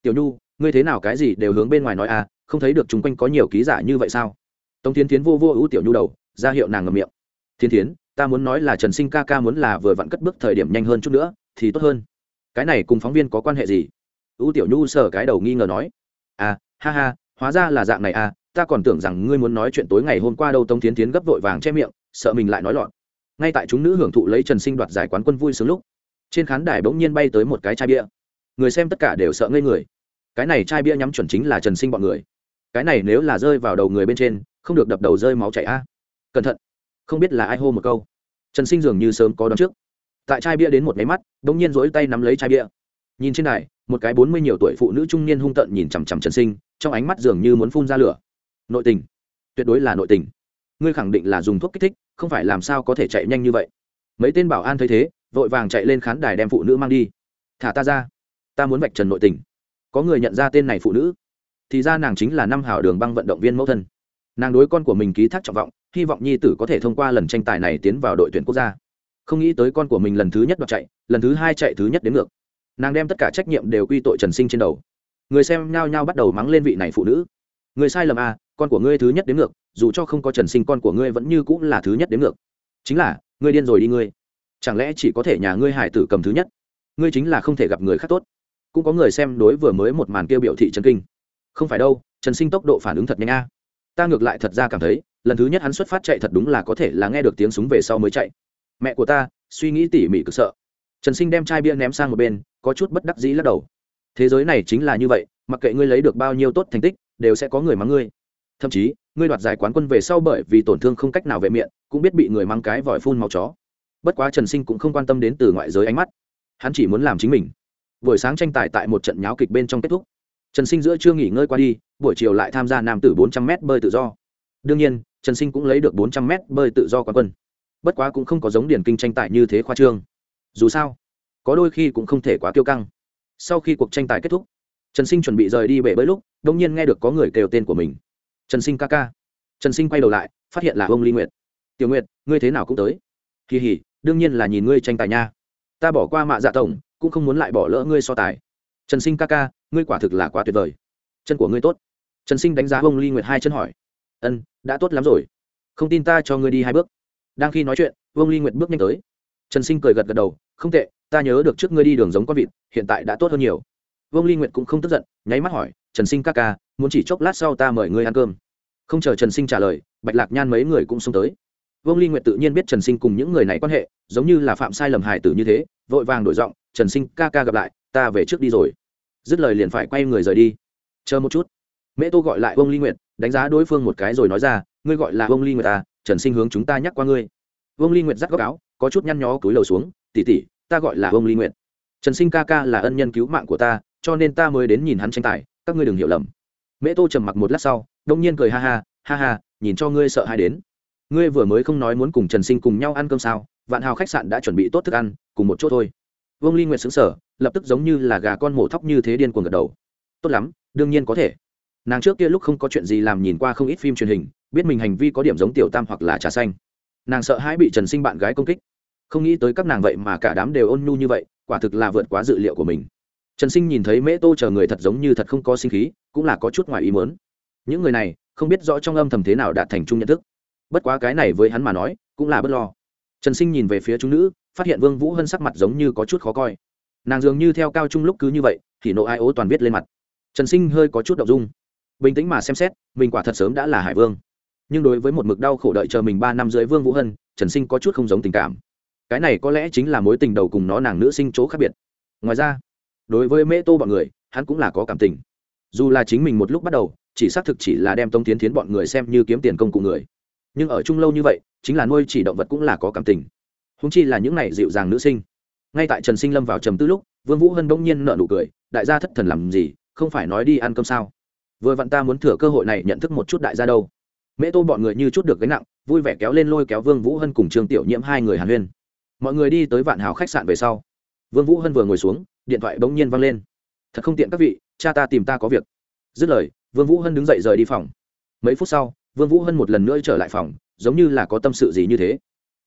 tiểu nhu, ngươi thế nào cái gì đều hướng bên ngoài nói à không thấy được chung quanh có nhiều ký giả như vậy sao? Tống tiến tiến vô vô ưu tiểu nhu đầu, ra hiệu nàng ngầm miệng. Thiên tiến ta muốn nói là trần sinh ca ca muốn là vừa vặn cất bước thời điểm nhanh hơn chút nữa, thì tốt hơn. Cái này cùng phóng viên có quan hệ gì? Ưu tiểu nhu sờ cái đầu nghi ngờ nói. À ha ha, hóa ra là dạng này à ta còn tưởng rằng ngươi muốn nói chuyện tối ngày hôm qua đâu tống tiến tiến gấp vội vàng che miệng, sợ mình lại nói lọt. Ngay tại chúng nữ hưởng thụ lấy trần sinh đoạt giải quán quân vui sướng lúc, trên khán đài bỗng nhiên bay tới một cái chai bia. Người xem tất cả đều sợ ngây người. Cái này chai bia nhắm chuẩn chính là trần sinh bọn người. Cái này nếu là rơi vào đầu người bên trên, không được đập đầu rơi máu chảy a. Cẩn thận không biết là ai hô một câu. Trần sinh dường như sớm có đón trước. Tại chai bia đến một máy mắt đ ỗ n g nhiên rỗi tay nắm lấy chai bia. Nhìn trên này một cái bốn mươi nhiều tuổi phụ nữ trung niên hung tợn nhìn chằm chằm trần sinh, trong ánh mắt dường như muốn phun ra lửa. Nội tình. Tuyệt đối là nội tình. Ngươi khẳng định là dùng thuốc kích thích, không phải làm sao có thể chạy nhanh như vậy. Mấy tên bảo an thấy thế, vội vàng chạy lên khán đài đem phụ nữ mang đi. Thả ta ra. Ta muốn vạch trần nội tình. Có người nhận ra tên này phụ nữ. Thì ra nàng chính là năm hào đường băng vận động viên mẫu thân. Nàng đối con của mình ký thác trọng vọng hy vọng nhi tử có thể thông qua lần tranh tài này tiến vào đội tuyển quốc gia. Không nghĩ tới con của mình lần thứ nhất đoạt chạy, lần thứ hai chạy thứ nhất đến ngược. Nàng đem tất cả trách nhiệm đều quy tội trần sinh trên đầu. Người xem nhao nhao bắt đầu mắng lên vị này phụ nữ. Người sai lầm à con của ngươi thứ nhất đến ngược, dù cho không có trần sinh con của ngươi vẫn như cũng là thứ nhất đến ngược. Chính là, ngươi điên rồi đi ngươi. Chẳng lẽ chỉ có thể nhà ngươi hải tử cầm thứ nhất? Ngươi chính là không thể gặp người khác tốt. Cũng có người xem đối vừa mới một màn kêu biểu thị trần kinh. Không phải đâu, trần sinh tốc độ phản ứng thật nhanh a. Ta ngược lại thật ra cảm thấy lần thứ nhất hắn xuất phát chạy thật đúng là có thể là nghe được tiếng súng về sau mới chạy. Mẹ của ta, suy nghĩ tỉ mỉ cực sợ. Trần sinh đem chai bia ném sang một bên, có chút bất đắc dĩ lắc đầu. Thế giới này chính là như vậy, mặc kệ ngươi lấy được bao nhiêu tốt thành tích, đều sẽ có người mắng ngươi. Thậm chí, ngươi đoạt giải quán quân về sau bởi vì tổn thương không cách nào vệ miệng, cũng biết bị người mang cái vòi phun màu chó. Bất quá trần sinh cũng không quan tâm đến từ ngoại giới ánh mắt. Hắn chỉ muốn làm chính mình. Buổi sáng tranh tài tại một trận nháo kịch bên trong kết thúc. Trần sinh giữa chưa nghỉ ngơi qua đi, buổi chiều lại tham gia nam tử bốn trăm m bơi tự do. Đương nhiên trần sinh cũng lấy được bốn trăm m bơi tự do quán quân. Bất quá cũng không có giống điển kinh tranh tài như thế khoa trương. Dù sao, có đôi khi cũng không thể quá kiêu căng. Sau khi cuộc tranh tài kết thúc, trần sinh chuẩn bị rời đi bể bơi lúc đông nhiên nghe được có người kêu tên của mình. Trần sinh ca ca. Trần sinh quay đầu lại, phát hiện là ông ly nguyệt. Tiểu nguyệt, ngươi thế nào cũng tới. Kỳ hỉ đương nhiên là nhìn ngươi tranh tài nha. Ta bỏ qua mạ dạ tổng, cũng không muốn lại bỏ lỡ ngươi so tài. Trần sinh ca ca, ngươi quả thực là quá tuyệt vời. Chân của ngươi tốt. Trần sinh đánh giá ông ly nguyệt hai chân hỏi ân, đã tốt lắm rồi. Không tin ta cho ngươi đi hai bước. Đang khi nói chuyện, Vương ly nguyệt bước nhanh tới. Trần sinh cười gật gật đầu, không tệ, ta nhớ được trước ngươi đi đường giống con vịt, hiện tại đã tốt hơn nhiều. Vương ly nguyệt cũng không tức giận, nháy mắt hỏi, trần sinh ca ca, muốn chỉ chốc lát sau ta mời ngươi ăn cơm? Không chờ trần sinh trả lời, bạch lạc nhan mấy người cũng xông tới. Vương ly nguyệt tự nhiên biết trần sinh cùng những người này quan hệ, giống như là phạm sai lầm hài tử như thế, vội vàng đổi giọng, trần sinh ca ca gặp lại, ta về trước đi rồi. Dứt lời liền phải quay người rời đi. Chờ một chút. Mẹ tô gọi lại vương ly nguyệt đánh giá đối phương một cái rồi nói ra ngươi gọi là vương ly nguyệt à, trần sinh hướng chúng ta nhắc qua ngươi. Vương ly nguyệt dắt góc áo có chút nhăn nhó cúi đầu xuống tỉ tỉ ta gọi là vương ly nguyệt. Trần sinh ca ca là ân nhân cứu mạng của ta cho nên ta mới đến nhìn hắn tranh tài các ngươi đừng hiểu lầm. Mẹ tô trầm mặc một lát sau đông nhiên cười ha ha ha ha nhìn cho ngươi sợ hai đến. Ngươi vừa mới không nói muốn cùng trần sinh cùng nhau ăn cơm sao vạn hào khách sạn đã chuẩn bị tốt thức ăn cùng một chỗ thôi. Vương ly nguyệt xứng sở lập tức giống như là gà con mổ thóc như thế điên cuồng gật đầu. Tốt lắm đương nhiên có thể nàng trước kia lúc không có chuyện gì làm nhìn qua không ít phim truyền hình, biết mình hành vi có điểm giống tiểu tam hoặc là trà xanh. Nàng sợ hãi bị trần sinh bạn gái công kích. Không nghĩ tới các nàng vậy mà cả đám đều ôn nhu như vậy, quả thực là vượt quá dự liệu của mình. Trần sinh nhìn thấy mễ tô chờ người thật giống như thật không có sinh khí, cũng là có chút ngoài ý mớn những người này, không biết rõ trong âm thầm thế nào đạt thành chung nhận thức. Bất quá cái này với hắn mà nói, cũng là bất lo. Trần sinh nhìn về phía chúng nữ, phát hiện vương vũ hân sắc mặt giống như có chút khó coi. Nàng dường như theo cao trung lúc cứ như vậy, thì nộ ai ố toàn viết lên mặt. Trần sinh hơi có chút đậu dung bình tĩnh mà xem xét, mình quả thật sớm đã là hải vương. Nhưng đối với một mực đau khổ đợi chờ mình ba năm dưới vương vũ hân, trần sinh có chút không giống tình cảm. Cái này có lẽ chính là mối tình đầu cùng nó nàng nữ sinh chỗ khác biệt. Ngoài ra, đối với mễ tô bọn người, hắn cũng là có cảm tình. Dù là chính mình một lúc bắt đầu, chỉ xác thực chỉ là đem tông tiến tiến bọn người xem như kiếm tiền công cụ người. Nhưng ở chung lâu như vậy, chính là nuôi chỉ động vật cũng là có cảm tình. Húng chi là những này dịu dàng nữ sinh. Ngay tại trần sinh lâm vào trầm tư lúc, vương vũ hân bỗng nhiên nợ nụ cười, đại gia thất thần làm gì? Không phải nói đi ăn cơm sao? Vừa vặn ta muốn thừa cơ hội này nhận thức một chút đại gia đâu. Mễ tô bọn người như chút được gánh nặng, vui vẻ kéo lên lôi kéo vương vũ hân cùng trương tiểu nhiễm hai người hàn huyên. Mọi người đi tới vạn hào khách sạn về sau. Vương vũ hân vừa ngồi xuống, điện thoại bỗng nhiên văng lên. Thật không tiện các vị, cha ta tìm ta có việc. Dứt lời, vương vũ hân đứng dậy rời đi phòng. Mấy phút sau, vương vũ hân một lần nữa trở lại phòng, giống như là có tâm sự gì như thế.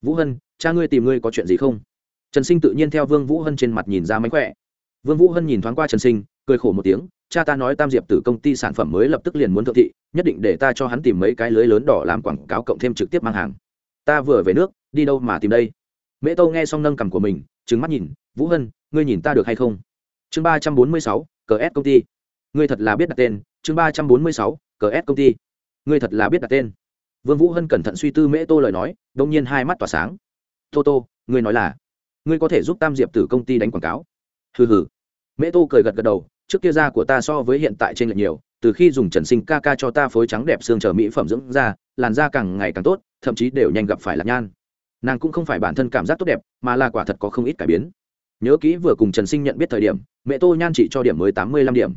Vũ hân, cha ngươi tìm ngươi có chuyện gì không? Trần sinh tự nhiên theo vương vũ hân trên mặt nhìn ra mánh khỏe. Vương vũ hân nhìn thoáng qua trần sinh cười khổ một tiếng, cha ta nói tam diệp từ công ty sản phẩm mới lập tức liền muốn thượng thị, nhất định để ta cho hắn tìm mấy cái lưới lớn đỏ làm quảng cáo cộng thêm trực tiếp mang hàng. Ta vừa về nước, đi đâu mà tìm đây? Mễ tâu nghe xong nâng cằm của mình, trừng mắt nhìn, vũ hân, ngươi nhìn ta được hay không? Chương ba trăm bốn mươi sáu, cờ s công ty. Ngươi thật là biết đặt tên. Chương ba trăm bốn mươi sáu, cờ s công ty. Ngươi thật là biết đặt tên. Vương vũ hân cẩn thận suy tư mễ tô lời nói đông nhiên hai mắt tỏa sáng. Tô tô, ngươi nói là, ngươi có thể giúp tam diệp từ công ty đánh quảng cáo? Hừ hừ mễ tô cười gật gật đầu, trước kia da của ta so với hiện tại trên lệch nhiều, từ khi dùng trần sinh ca ca cho ta phối trắng đẹp xương chờ mỹ phẩm dưỡng da, làn da càng ngày càng tốt, thậm chí đều nhanh gặp phải lạc nhan. Nàng cũng không phải bản thân cảm giác tốt đẹp, mà là quả thật có không ít cải biến. Nhớ kỹ vừa cùng trần sinh nhận biết thời điểm mẹ tô nhan trị cho điểm mới tám mươi lăm điểm.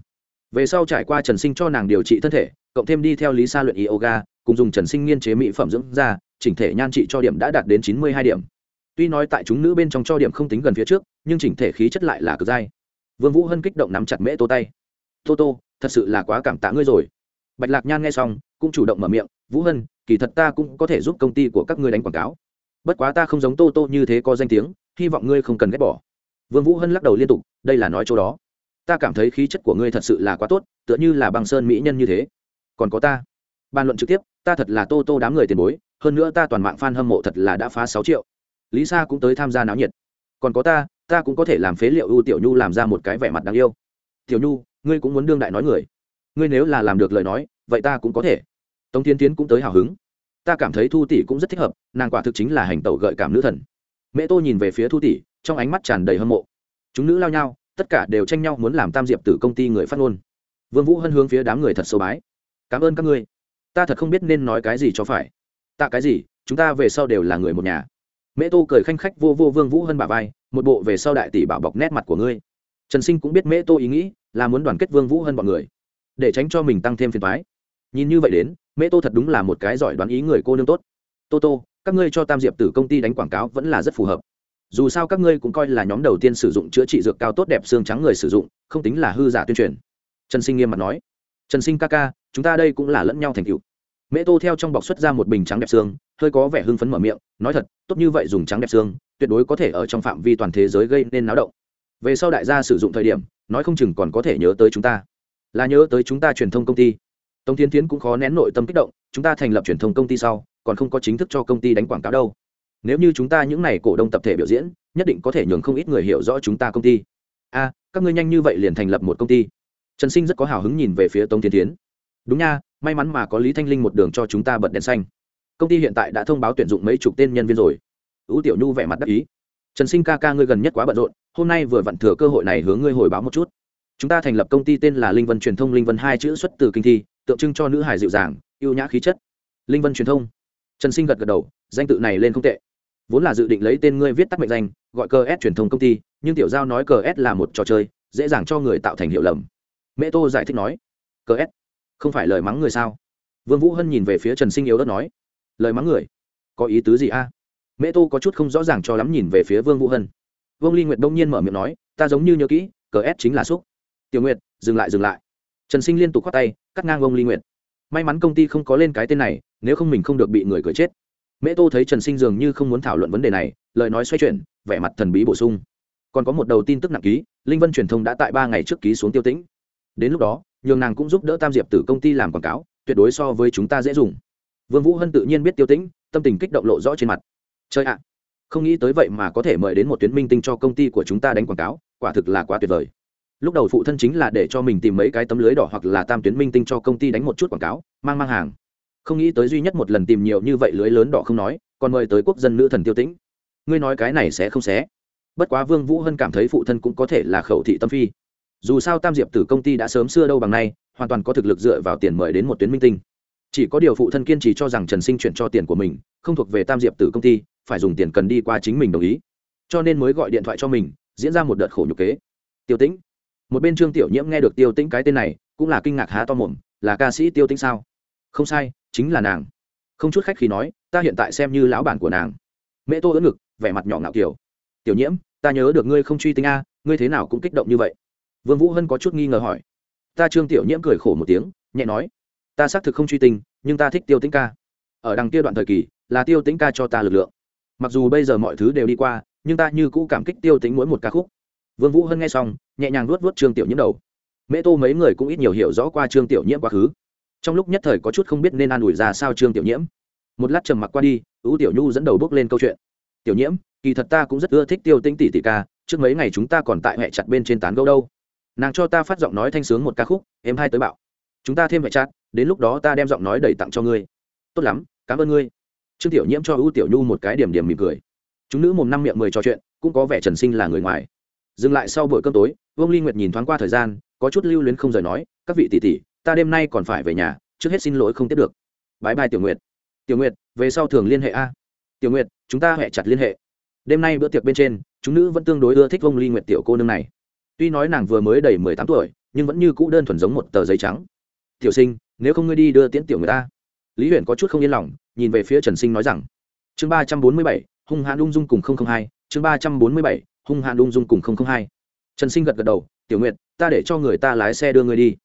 Về sau trải qua trần sinh cho nàng điều trị thân thể, cộng thêm đi theo lý sa luyện yoga, cùng dùng trần sinh nghiên chế mỹ phẩm dưỡng da, chỉnh thể nhan trị cho điểm đã đạt đến chín mươi hai điểm. Tuy nói tại chúng nữ bên trong cho điểm không tính gần phía trước, nhưng chỉnh thể khí chất lại là cực dai vương vũ hân kích động nắm chặt mễ tô tay. Tô tô, thật sự là quá cảm tạ ngươi rồi. Bạch lạc nhan nghe xong, cũng chủ động mở miệng, vũ hân, kỳ thật ta cũng có thể giúp công ty của các ngươi đánh quảng cáo. Bất quá ta không giống tô tô như thế có danh tiếng, hy vọng ngươi không cần ghét bỏ. Vương vũ hân lắc đầu liên tục, đây là nói chỗ đó. Ta cảm thấy khí chất của ngươi thật sự là quá tốt, tựa như là băng sơn mỹ nhân như thế. Còn có ta. Bàn luận trực tiếp, ta thật là tô tô đám người tiền bối, hơn nữa ta toàn mạng fan hâm mộ thật là đã phá sáu triệu. Lý sa cũng tới tham gia náo nhiệt. Còn có ta ta cũng có thể làm phế liệu ưu tiểu nhu làm ra một cái vẻ mặt đáng yêu. Tiểu nhu, ngươi cũng muốn đương đại nói người. Ngươi nếu là làm được lời nói, vậy ta cũng có thể. Tống tiến tiến cũng tới hào hứng. Ta cảm thấy thu tỷ cũng rất thích hợp, nàng quả thực chính là hành tẩu gợi cảm nữ thần. Mẹ tô nhìn về phía thu tỷ, trong ánh mắt tràn đầy hâm mộ. Chúng nữ lao nhau, tất cả đều tranh nhau muốn làm tam diệp từ công ty người phát ngôn. Vương vũ hân hướng phía đám người thật sâu bái. Cảm ơn các ngươi. Ta thật không biết nên nói cái gì cho phải. Tạ cái gì, chúng ta về sau đều là người một nhà. Mễ tô cười khanh khách vô vô vương vũ hân bà vai, một bộ về sau đại tỷ bảo bọc nét mặt của ngươi. Trần sinh cũng biết mễ tô ý nghĩ, là muốn đoàn kết vương vũ hơn bọn người, để tránh cho mình tăng thêm phiền thoái nhìn như vậy đến, mễ tô thật đúng là một cái giỏi đoán ý người cô nương tốt. Tô tô, các ngươi cho tam diệp tử công ty đánh quảng cáo vẫn là rất phù hợp. Dù sao các ngươi cũng coi là nhóm đầu tiên sử dụng chữa trị dược cao tốt đẹp xương trắng người sử dụng, không tính là hư giả tuyên truyền. Trần sinh nghiêm mặt nói. Trần sinh ca ca, chúng ta đây cũng là lẫn nhau thành cựu mễ tô theo trong bọc xuất ra một bình trắng đẹp xương, hơi có vẻ hưng phấn mở miệng, nói thật, tốt như vậy dùng trắng đẹp xương, tuyệt đối có thể ở trong phạm vi toàn thế giới gây nên náo động. Về sau đại gia sử dụng thời điểm, nói không chừng còn có thể nhớ tới chúng ta. Là nhớ tới chúng ta truyền thông công ty. Tống tiến tiến cũng khó nén nội tâm kích động, chúng ta thành lập truyền thông công ty sau, còn không có chính thức cho công ty đánh quảng cáo đâu. Nếu như chúng ta những n à y cổ đông tập thể biểu diễn, nhất định có thể nhường không ít người hiểu rõ chúng ta công ty. A, các ngươi nhanh như vậy liền thành lập một công ty. Trần sinh rất có hào hứng nhìn về phía tống tiến tiến đúng nha, may mắn mà có lý thanh linh một đường cho chúng ta bật đèn xanh. Công ty hiện tại đã thông báo tuyển dụng mấy chục tên nhân viên rồi. Ưu tiểu nhu vẻ mặt đắc ý. Trần sinh ca ca ngươi gần nhất quá bận rộn, hôm nay vừa vặn thừa cơ hội này hướng ngươi hồi báo một chút. Chúng ta thành lập công ty tên là linh vân truyền thông linh vân hai chữ xuất từ kinh thi, tượng trưng cho nữ hải dịu dàng, yêu nhã khí chất. Linh vân truyền thông. Trần sinh gật gật đầu, danh tự này lên không tệ. Vốn là dự định lấy tên ngươi viết tắt mệnh danh, gọi cờ s truyền thông công ty, nhưng tiểu giao nói cờ s là một trò chơi, dễ dàng cho người tạo thành hiệu lầm. Mẹ tô giải thích nói, cờ s không phải lời mắng người sao? Vương vũ hân nhìn về phía trần sinh yếu đất nói, lời mắng người? Có ý tứ gì a? Mẹ tô có chút không rõ ràng cho lắm nhìn về phía vương vũ hân. Vương ly nguyệt đông nhiên mở miệng nói, ta giống như nhớ kỹ, cờ s chính là xúc. Tiểu nguyệt, dừng lại dừng lại. Trần sinh liên tục khoát tay, cắt ngang Vương ly nguyệt. May mắn công ty không có lên cái tên này, nếu không mình không được bị người cười chết. Mẹ tô thấy trần sinh dường như không muốn thảo luận vấn đề này, lời nói xoay chuyển, vẻ mặt thần bí bổ sung. Còn có một đầu tin tức nặng ký, linh vân truyền thông đã tại ba ngày trước ký xuống tiêu tĩnh. Đến lúc đó nhường nàng cũng giúp đỡ tam diệp từ công ty làm quảng cáo, tuyệt đối so với chúng ta dễ dùng. Vương vũ hân tự nhiên biết tiêu tĩnh, tâm tình kích động lộ rõ trên mặt. Chơi ạ, không nghĩ tới vậy mà có thể mời đến một tuyến minh tinh cho công ty của chúng ta đánh quảng cáo, quả thực là quá tuyệt vời. Lúc đầu phụ thân chính là để cho mình tìm mấy cái tấm lưới đỏ hoặc là tam tuyến minh tinh cho công ty đánh một chút quảng cáo, mang mang hàng. Không nghĩ tới duy nhất một lần tìm nhiều như vậy lưới lớn đỏ không nói, còn mời tới quốc dân nữ thần tiêu tĩnh. Ngươi nói cái này sẽ không xé bất quá vương vũ hân cảm thấy phụ thân cũng có thể là khẩu thị tâm phi dù sao tam diệp tử công ty đã sớm xưa đâu bằng nay, hoàn toàn có thực lực dựa vào tiền mời đến một tuyến minh tinh. Chỉ có điều phụ thân kiên trì cho rằng trần sinh chuyển cho tiền của mình, không thuộc về tam diệp tử công ty, phải dùng tiền cần đi qua chính mình đồng ý. Cho nên mới gọi điện thoại cho mình, diễn ra một đợt khổ nhục kế. Tiêu tĩnh. Một bên trương tiểu nhiễm nghe được tiêu tĩnh cái tên này, cũng là kinh ngạc há to mồm, là ca sĩ tiêu tĩnh sao? Không sai, chính là nàng. Không chút khách khi nói, ta hiện tại xem như lão bản của nàng. Mẹ tô ưỡn ngực, vẻ mặt nhỏ ngạo kiểu. Tiểu nhiễm, ta nhớ được ngươi không truy tính a, ngươi thế nào cũng kích động như vậy vương vũ hân có chút nghi ngờ hỏi. Ta trương tiểu nhiễm cười khổ một tiếng, nhẹ nói. Ta xác thực không truy tình nhưng ta thích tiêu tĩnh ca. Ở đằng kia đoạn thời kỳ, là tiêu tĩnh ca cho ta lực lượng. Mặc dù bây giờ mọi thứ đều đi qua, nhưng ta như cũ cảm kích tiêu tĩnh mỗi một ca khúc. Vương vũ hân nghe xong, nhẹ nhàng nuốt vuốt trương tiểu nhiễm đầu. Mẹ tô mấy người cũng ít nhiều hiểu rõ qua trương tiểu nhiễm quá khứ. Trong lúc nhất thời có chút không biết nên an ủi ra sao trương tiểu nhiễm. Một lát trầm mặc qua đi ưu tiểu nhu dẫn đầu bước lên câu chuyện. Tiểu nhiễm, kỳ thật ta cũng rất ưa thích tiêu tĩnh tỷ tỷ ca, trước mấy ngày chúng ta còn tại hệ chặt bên trên tán gẫu đâu nàng cho ta phát giọng nói thanh sướng một ca khúc, em hai tới bạo. Chúng ta thêm vệ chặt đến lúc đó ta đem giọng nói đầy tặng cho ngươi. Tốt lắm, cảm ơn ngươi. Trương tiểu nhiễm cho ưu tiểu nhu một cái điểm điểm mỉm cười. Chúng nữ mồm năm miệng mười trò chuyện, cũng có vẻ trần sinh là người ngoài. Dừng lại sau buổi cơm tối, vương ly nguyệt nhìn thoáng qua thời gian, có chút lưu luyến không rời nói, các vị tỷ tỷ, ta đêm nay còn phải về nhà, trước hết xin lỗi không tiếp được. Bãi bai tiểu nguyệt. Tiểu nguyệt, về sau thường liên hệ a. Tiểu nguyệt, chúng ta hẹ chặt liên hệ. Đêm nay bữa tiệc bên trên, chúng nữ vẫn tương đối ưa thích vông ly nguyệt tiểu cô nương này tuy nói nàng vừa mới đầy mười tám tuổi, nhưng vẫn như cũ đơn thuần giống một tờ giấy trắng. Tiểu sinh, nếu không ngươi đi đưa tiễn tiểu người ta. Lý huyền có chút không yên lòng, nhìn về phía trần sinh nói rằng, chương ba trăm bốn mươi bảy, hung hãn ung dung cùng không không hai, chương ba trăm bốn mươi bảy, hung hãn ung dung cùng không không hai. Trần sinh gật gật đầu, tiểu nguyệt, ta để cho người ta lái xe đưa ngươi đi.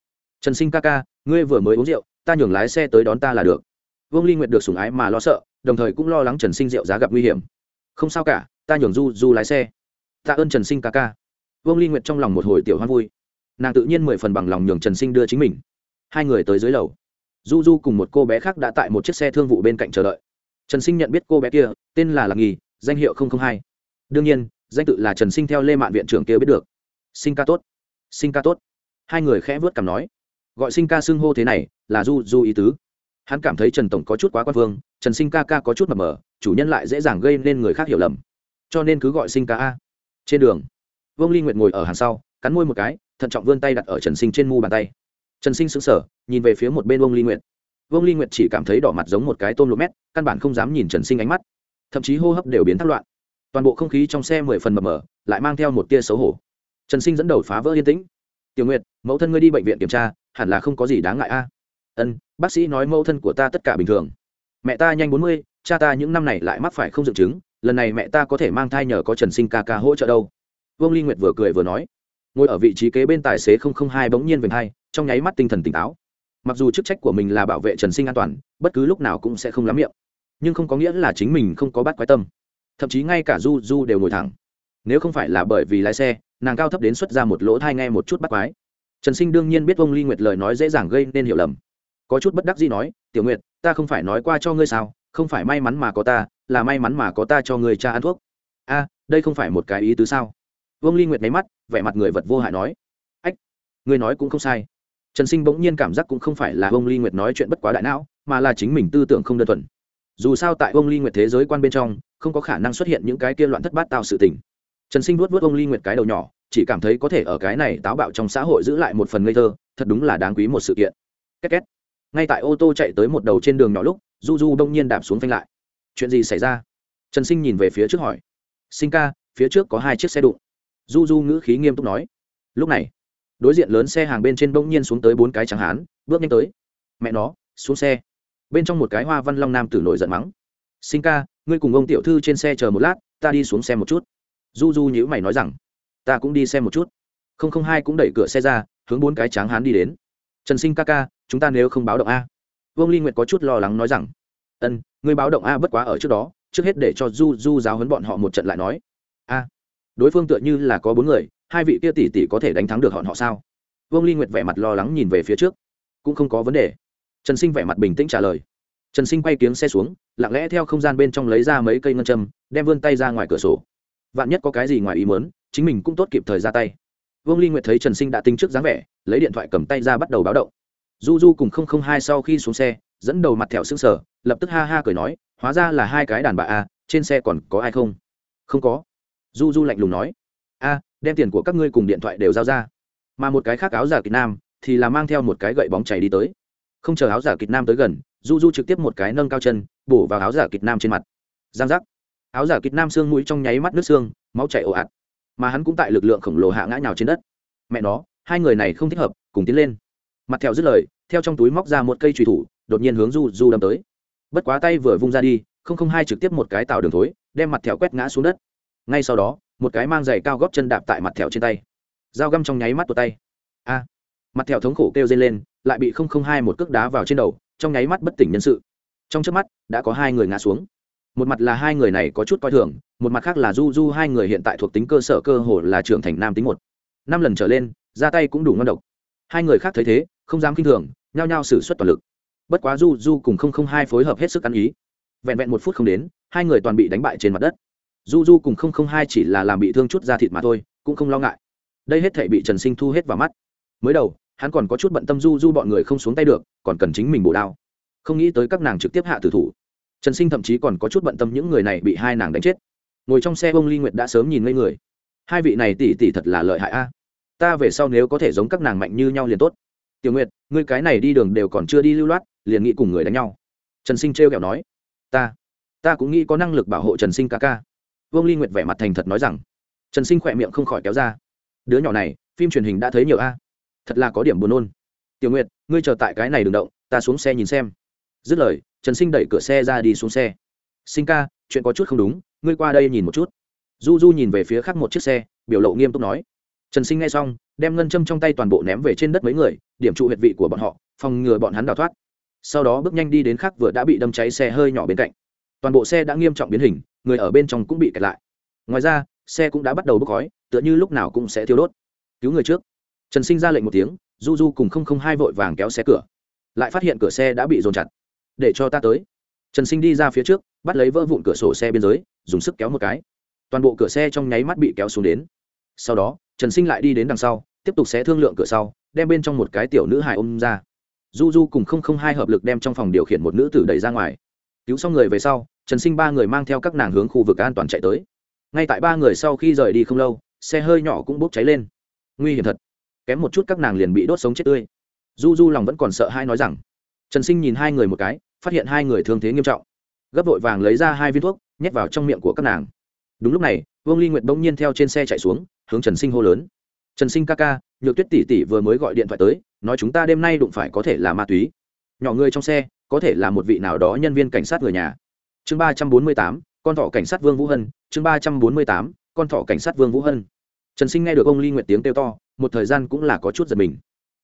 Trần sinh ca ca, ngươi vừa mới uống rượu, ta nhường lái xe tới đón ta là được. Vương ly nguyệt được sủng ái mà lo sợ, đồng thời cũng lo lắng trần sinh rượu giá gặp nguy hiểm. Không sao cả, ta nhường du du lái xe. Tạ ơn trần sinh ca ca vương ly nguyệt trong lòng một hồi tiểu hoan vui. Nàng tự nhiên mười phần bằng lòng nhường trần sinh đưa chính mình. Hai người tới dưới lầu. Du du cùng một cô bé khác đã tại một chiếc xe thương vụ bên cạnh chờ đợi. Trần sinh nhận biết cô bé kia tên là lạc nghi danh hiệu hai. Đương nhiên danh tự là trần sinh theo lê mạn viện trưởng kia biết được. Sinh ca tốt. Sinh ca tốt. Hai người khẽ vớt cảm nói. Gọi sinh ca xưng hô thế này là du du ý tứ. Hắn cảm thấy trần tổng có chút quá quan vương, trần sinh ca ca có chút mập mờ chủ nhân lại dễ dàng gây nên người khác hiểu lầm. Cho nên cứ gọi sinh ca a. Trên đường vương ly nguyệt ngồi ở hàng sau, cắn môi một cái, thận trọng vươn tay đặt ở trần sinh trên mu bàn tay. Trần sinh sững sờ, nhìn về phía một bên vương ly nguyệt. Vương ly nguyệt chỉ cảm thấy đỏ mặt giống một cái tôm lộ mét, căn bản không dám nhìn trần sinh ánh mắt. Thậm chí hô hấp đều biến thất loạn. Toàn bộ không khí trong xe mười phần mờ mờ, lại mang theo một tia xấu hổ. Trần sinh dẫn đầu phá vỡ yên tĩnh. Tiểu nguyệt, mẫu thân ngươi đi bệnh viện kiểm tra, hẳn là không có gì đáng ngại a. Ân, bác sĩ nói mẫu thân của ta tất cả bình thường. Mẹ ta nhanh bốn mươi, cha ta những năm này lại mắc phải không dự chứng, lần này mẹ ta có thể mang thai nhờ có trần sinh ca ca hỗ trợ đâu vương ly nguyệt vừa cười vừa nói, ngồi ở vị trí kế bên tài xế hai bỗng nhiên về hai trong nháy mắt tinh thần tỉnh táo. Mặc dù chức trách của mình là bảo vệ trần sinh an toàn, bất cứ lúc nào cũng sẽ không lắm miệng, nhưng không có nghĩa là chính mình không có bắt quái tâm. Thậm chí ngay cả du du đều ngồi thẳng. Nếu không phải là bởi vì lái xe, nàng cao thấp đến xuất ra một lỗ thai nghe một chút bắt quái. Trần sinh đương nhiên biết ông ly nguyệt lời nói dễ dàng gây nên hiểu lầm. Có chút bất đắc gì nói, tiểu nguyệt, ta không phải nói qua cho ngươi sao, không phải may mắn mà có ta, là may mắn mà có ta cho người cha ăn thuốc. A, đây không phải một cái ý tứ sao? Vương ly nguyệt nháy mắt, vẻ mặt người vật vô hại nói, ách, ngươi nói cũng không sai. Trần sinh bỗng nhiên cảm giác cũng không phải là vương ly nguyệt nói chuyện bất quá đại não, mà là chính mình tư tưởng không đơn thuần. Dù sao tại Vương ly nguyệt thế giới quan bên trong, không có khả năng xuất hiện những cái kia loạn thất bát tạo sự tình. Trần sinh vuốt vuốt Vương ly nguyệt cái đầu nhỏ, chỉ cảm thấy có thể ở cái này táo bạo trong xã hội giữ lại một phần ngây thơ, thật đúng là đáng quý một sự kiện. Két két. Ngay tại ô tô chạy tới một đầu trên đường nhỏ lúc, du du đông nhiên đạp xuống phanh lại. Chuyện gì xảy ra? Trần sinh nhìn về phía trước hỏi. Sinh ca, phía trước có hai chiếc xe đụng du du ngữ khí nghiêm túc nói. Lúc này, đối diện lớn xe hàng bên trên bỗng nhiên xuống tới bốn cái trắng hán, bước nhanh tới. Mẹ nó, xuống xe. Bên trong một cái hoa văn long nam tử nổi giận mắng. Sinh ca, ngươi cùng ông tiểu thư trên xe chờ một lát, ta đi xuống xe một chút. Du du nhữ mày nói rằng, ta cũng đi xem một chút. Không không hai cũng đẩy cửa xe ra, hướng bốn cái tráng hán đi đến. Trần sinh ca ca, chúng ta nếu không báo động a. Vương ly nguyệt có chút lo lắng nói rằng, ân, ngươi báo động a bất quá ở trước đó, trước hết để cho du du giáo huấn bọn họ một trận lại nói. A đối phương tựa như là có bốn người, hai vị kia tỷ tỷ có thể đánh thắng được họ họ sao? Vương ly nguyệt vẻ mặt lo lắng nhìn về phía trước. Cũng không có vấn đề. Trần sinh vẻ mặt bình tĩnh trả lời. Trần sinh quay kiếng xe xuống, lặng lẽ theo không gian bên trong lấy ra mấy cây ngân châm, đem vươn tay ra ngoài cửa sổ. Vạn nhất có cái gì ngoài ý mớn chính mình cũng tốt kịp thời ra tay. Vương ly nguyệt thấy trần sinh đã tính trước dáng vẻ, lấy điện thoại cầm tay ra bắt đầu báo động. Du du cùng không không hai sau khi xuống xe, dẫn đầu mặt thẹo xương sở lập tức ha ha cười nói, hóa ra là hai cái đàn bà a, trên xe còn có ai không? Không có du du lạnh lùng nói, a, đem tiền của các ngươi cùng điện thoại đều giao ra. Mà một cái khác áo giả kịch nam thì là mang theo một cái gậy bóng chảy đi tới. Không chờ áo giả kịch nam tới gần, du du trực tiếp một cái nâng cao chân, bổ vào áo giả kịch nam trên mặt. Giang giác. Áo giả kịch nam xương mũi trong nháy mắt nước xương, máu chảy ồ ạt. Mà hắn cũng tại lực lượng khổng lồ hạ ngã nhào trên đất. Mẹ nó, hai người này không thích hợp, cùng tiến lên. Mặt theo dứt lời, theo trong túi móc ra một cây trùy thủ, đột nhiên hướng du du đâm tới. Bất quá tay vừa vung ra đi, không không hai trực tiếp một cái tạo đường thối, đem mặt thẹo quét ngã xuống đất ngay sau đó, một cái mang giày cao góp chân đạp tại mặt thẹo trên tay. Dao găm trong nháy mắt tuột tay. A! Mặt thẹo thống khổ kêu dây lên, lại bị không không hai một cước đá vào trên đầu, trong nháy mắt bất tỉnh nhân sự. Trong trước mắt, đã có hai người ngã xuống. Một mặt là hai người này có chút coi thường, một mặt khác là du du hai người hiện tại thuộc tính cơ sở cơ hồ là trưởng thành nam tính một. Năm lần trở lên, ra tay cũng đủ ngon độc. Hai người khác thấy thế, không dám k i n h thường, nhao nhao xử suất toàn lực. Bất quá du du cùng không không hai phối hợp hết sức ăn ý. Vẹn vẹn một phút không đến, hai người toàn bị đánh bại trên mặt đất du du cùng không không hai chỉ là làm bị thương chút da thịt mà thôi, cũng không lo ngại. Đây hết thể bị trần sinh thu hết vào mắt. Mới đầu, hắn còn có chút bận tâm du du bọn người không xuống tay được, còn cần chính mình bổ đao. Không nghĩ tới các nàng trực tiếp hạ tử thủ. Trần sinh thậm chí còn có chút bận tâm những người này bị hai nàng đánh chết. Ngồi trong xe bông ly nguyệt đã sớm nhìn ngây người. Hai vị này tỉ tỉ thật là lợi hại a. Ta về sau nếu có thể giống các nàng mạnh như nhau liền tốt. Tiểu nguyệt, ngươi cái này đi đường đều còn chưa đi lưu loát, liền nghĩ cùng người đánh nhau. Trần sinh trêu kẹo nói. Ta ta cũng nghĩ có năng lực bảo hộ trần sinh ca ca vương ly nguyệt vẻ mặt thành thật nói rằng, trần sinh khỏe miệng không khỏi kéo ra. đứa nhỏ này, phim truyền hình đã thấy nhiều a. thật là có điểm buồn nôn. tiểu nguyệt, ngươi chờ tại cái này đừng động, ta xuống xe nhìn xem. dứt lời, trần sinh đẩy cửa xe ra đi xuống xe. sinh ca, chuyện có chút không đúng, ngươi qua đây nhìn một chút. du du nhìn về phía khác một chiếc xe, biểu lộ nghiêm túc nói. trần sinh nghe xong, đem ngân châm trong tay toàn bộ ném về trên đất mấy người, điểm trụ huyệt vị của bọn họ, phòng ngừa bọn hắn đào thoát. sau đó bước nhanh đi đến khác vừa đã bị đâm cháy xe hơi nhỏ bên cạnh. toàn bộ xe đã nghiêm trọng biến hình người ở bên trong cũng bị kẹt lại. Ngoài ra, xe cũng đã bắt đầu bốc khói, tựa như lúc nào cũng sẽ thiêu đốt. Cứu người trước. Trần sinh ra lệnh một tiếng, du du cùng không không hai vội vàng kéo xe cửa. Lại phát hiện cửa xe đã bị dồn chặt. Để cho ta tới. Trần sinh đi ra phía trước, bắt lấy vỡ vụn cửa sổ xe biên giới, dùng sức kéo một cái. Toàn bộ cửa xe trong nháy mắt bị kéo xuống đến. Sau đó, trần sinh lại đi đến đằng sau, tiếp tục xé thương lượng cửa sau, đem bên trong một cái tiểu nữ hài ôm ra. Du du cùng không không hai hợp lực đem trong phòng điều khiển một nữ tử đẩy ra ngoài. Cứu xong người về sau trần sinh ba người mang theo các nàng hướng khu vực an toàn chạy tới. Ngay tại ba người sau khi rời đi không lâu, xe hơi nhỏ cũng bốc cháy lên. Nguy hiểm thật. Kém một chút các nàng liền bị đốt sống chết tươi. Du du lòng vẫn còn sợ hai nói rằng. Trần sinh nhìn hai người một cái, phát hiện hai người thương thế nghiêm trọng. Gấp vội vàng lấy ra hai viên thuốc, nhét vào trong miệng của các nàng. Đúng lúc này, vương ly nguyệt bỗng nhiên theo trên xe chạy xuống, hướng trần sinh hô lớn. Trần sinh ca ca, nhược tuyết tỷ tỷ vừa mới gọi điện thoại tới, nói chúng ta đêm nay đụng phải có thể là ma túy. Nhỏ người trong xe, có thể là một vị nào đó nhân viên cảnh sát người nhà chương ba trăm bốn mươi tám, con thỏ cảnh sát vương vũ hân. Chương ba trăm bốn mươi tám, con thỏ cảnh sát vương vũ hân. Trần sinh nghe được ông ly nguyệt tiếng kêu to, một thời gian cũng là có chút giật mình.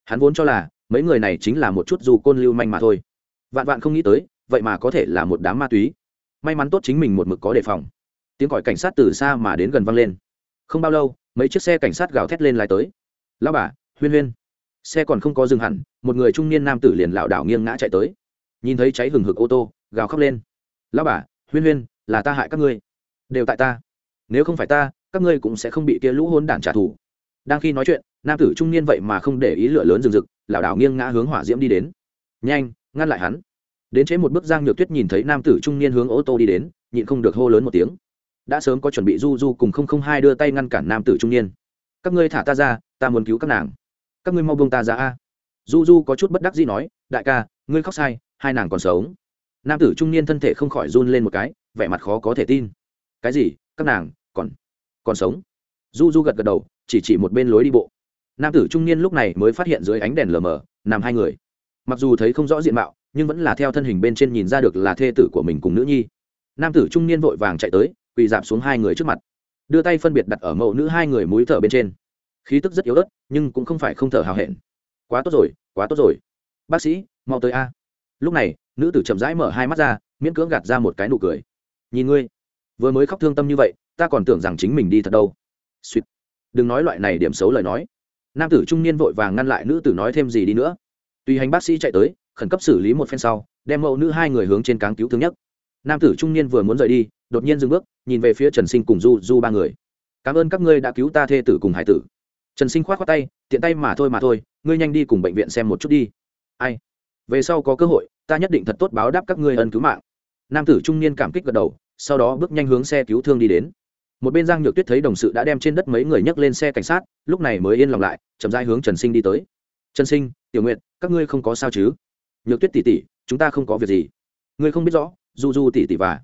Hắn vốn cho là mấy người này chính là một chút dù côn lưu manh mà thôi. Vạn vạn không nghĩ tới, vậy mà có thể là một đám ma túy. May mắn tốt chính mình một mực có đề phòng. Tiếng gọi cảnh sát từ xa mà đến gần văng lên. Không bao lâu, mấy chiếc xe cảnh sát gào thét lên lái tới. Lao bà, huyên huyên. Xe còn không có dừng hẳn, một người trung niên nam tử liền lảo đảo nghiêng ngã chạy tới. Nhìn thấy cháy hừng hực ô tô, gào khóc lên lao bà, huyên huyên, là ta hại các ngươi. Đều tại ta. Nếu không phải ta, các ngươi cũng sẽ không bị kia lũ hôn đản trả thù. Đang khi nói chuyện, nam tử trung niên vậy mà không để ý lửa lớn rừng rực, lảo đảo nghiêng ngã hướng hỏa diễm đi đến. Nhanh, ngăn lại hắn. Đến chế một bước giang nhược tuyết nhìn thấy nam tử trung niên hướng ô tô đi đến, nhịn không được hô lớn một tiếng. Đã sớm có chuẩn bị du du cùng không không hai đưa tay ngăn cản nam tử trung niên. Các ngươi thả ta ra, ta muốn cứu các nàng. Các ngươi mau buông ta ra a. Du du có chút bất đắc dĩ nói, đại ca, ngươi khóc sai, hai nàng còn sống nam tử trung niên thân thể không khỏi run lên một cái, vẻ mặt khó có thể tin. Cái gì? Các nàng còn còn sống? Du du gật gật đầu, chỉ chỉ một bên lối đi bộ. Nam tử trung niên lúc này mới phát hiện dưới ánh đèn lờ mờ, nằm hai người. Mặc dù thấy không rõ diện mạo, nhưng vẫn là theo thân hình bên trên nhìn ra được là thê tử của mình cùng nữ nhi. Nam tử trung niên vội vàng chạy tới, quỳ dạp xuống hai người trước mặt. Đưa tay phân biệt đặt ở mẫu nữ hai người múi thở bên trên. Khí tức rất yếu ớt, nhưng cũng không phải không thở hào hẹn. Quá tốt rồi, quá tốt rồi. Bác sĩ, mau tới a lúc này, nữ tử chậm rãi mở hai mắt ra, miễn cưỡng gạt ra một cái nụ cười. Nhìn ngươi, vừa mới khóc thương tâm như vậy, ta còn tưởng rằng chính mình đi thật đâu. Suýt đừng nói loại này điểm xấu lời nói. Nam tử trung niên vội vàng ngăn lại nữ tử nói thêm gì đi nữa. Tùy hành bác sĩ chạy tới, khẩn cấp xử lý một phen sau, đem mẫu nữ hai người hướng trên cáng cứu thương nhất nam tử trung niên vừa muốn rời đi, đột nhiên dừng bước, nhìn về phía trần sinh cùng du du ba người. Cảm ơn các ngươi đã cứu ta thê tử cùng hải tử. Trần sinh k h o á t khoác tay, tiện tay mà thôi mà thôi, ngươi nhanh đi cùng bệnh viện xem một chút đi. Ai? Về sau có cơ hội ta nhất định thật tốt báo đáp các ngươi ân cứu mạng. Nam tử trung niên cảm kích gật đầu, sau đó bước nhanh hướng xe cứu thương đi đến. Một bên giang nhược tuyết thấy đồng sự đã đem trên đất mấy người nhấc lên xe cảnh sát, lúc này mới yên lòng lại, chậm dai hướng trần sinh đi tới. Trần sinh, tiểu nguyện các ngươi không có sao chứ? Nhược tuyết tỉ tỉ chúng ta không có việc gì. Ngươi không biết rõ du du tỉ tỉ và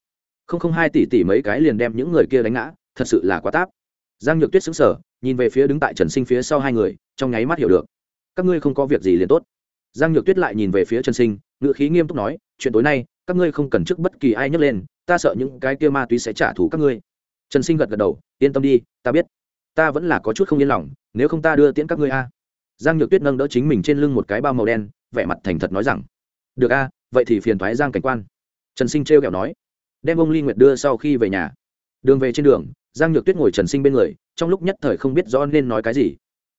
không không hai tỷ tỷ mấy cái liền đem những người kia đánh ngã, thật sự là quá táp. Giang nhược tuyết xứng sở nhìn về phía đứng tại trần sinh phía sau hai người, trong nháy mắt hiểu được. Các ngươi không có việc gì liền tốt giang nhược tuyết lại nhìn về phía trần sinh ngựa khí nghiêm túc nói, chuyện tối nay, các ngươi không cần trước bất kỳ ai nhấc lên, ta sợ những cái kia ma túy sẽ trả thù các ngươi. Trần sinh gật gật đầu, yên tâm đi, ta biết. Ta vẫn là có chút không yên lòng, nếu không ta đưa tiễn các ngươi a. Giang nhược tuyết nâng đỡ chính mình trên lưng một cái bao màu đen, vẻ mặt thành thật nói rằng, được a, vậy thì phiền thoái giang cảnh quan. Trần sinh trêu kẹo nói, đem ông ly nguyệt đưa sau khi về nhà. Đường về trên đường, giang nhược tuyết ngồi trần sinh bên người, trong lúc nhất thời không biết rõ nên nói cái gì.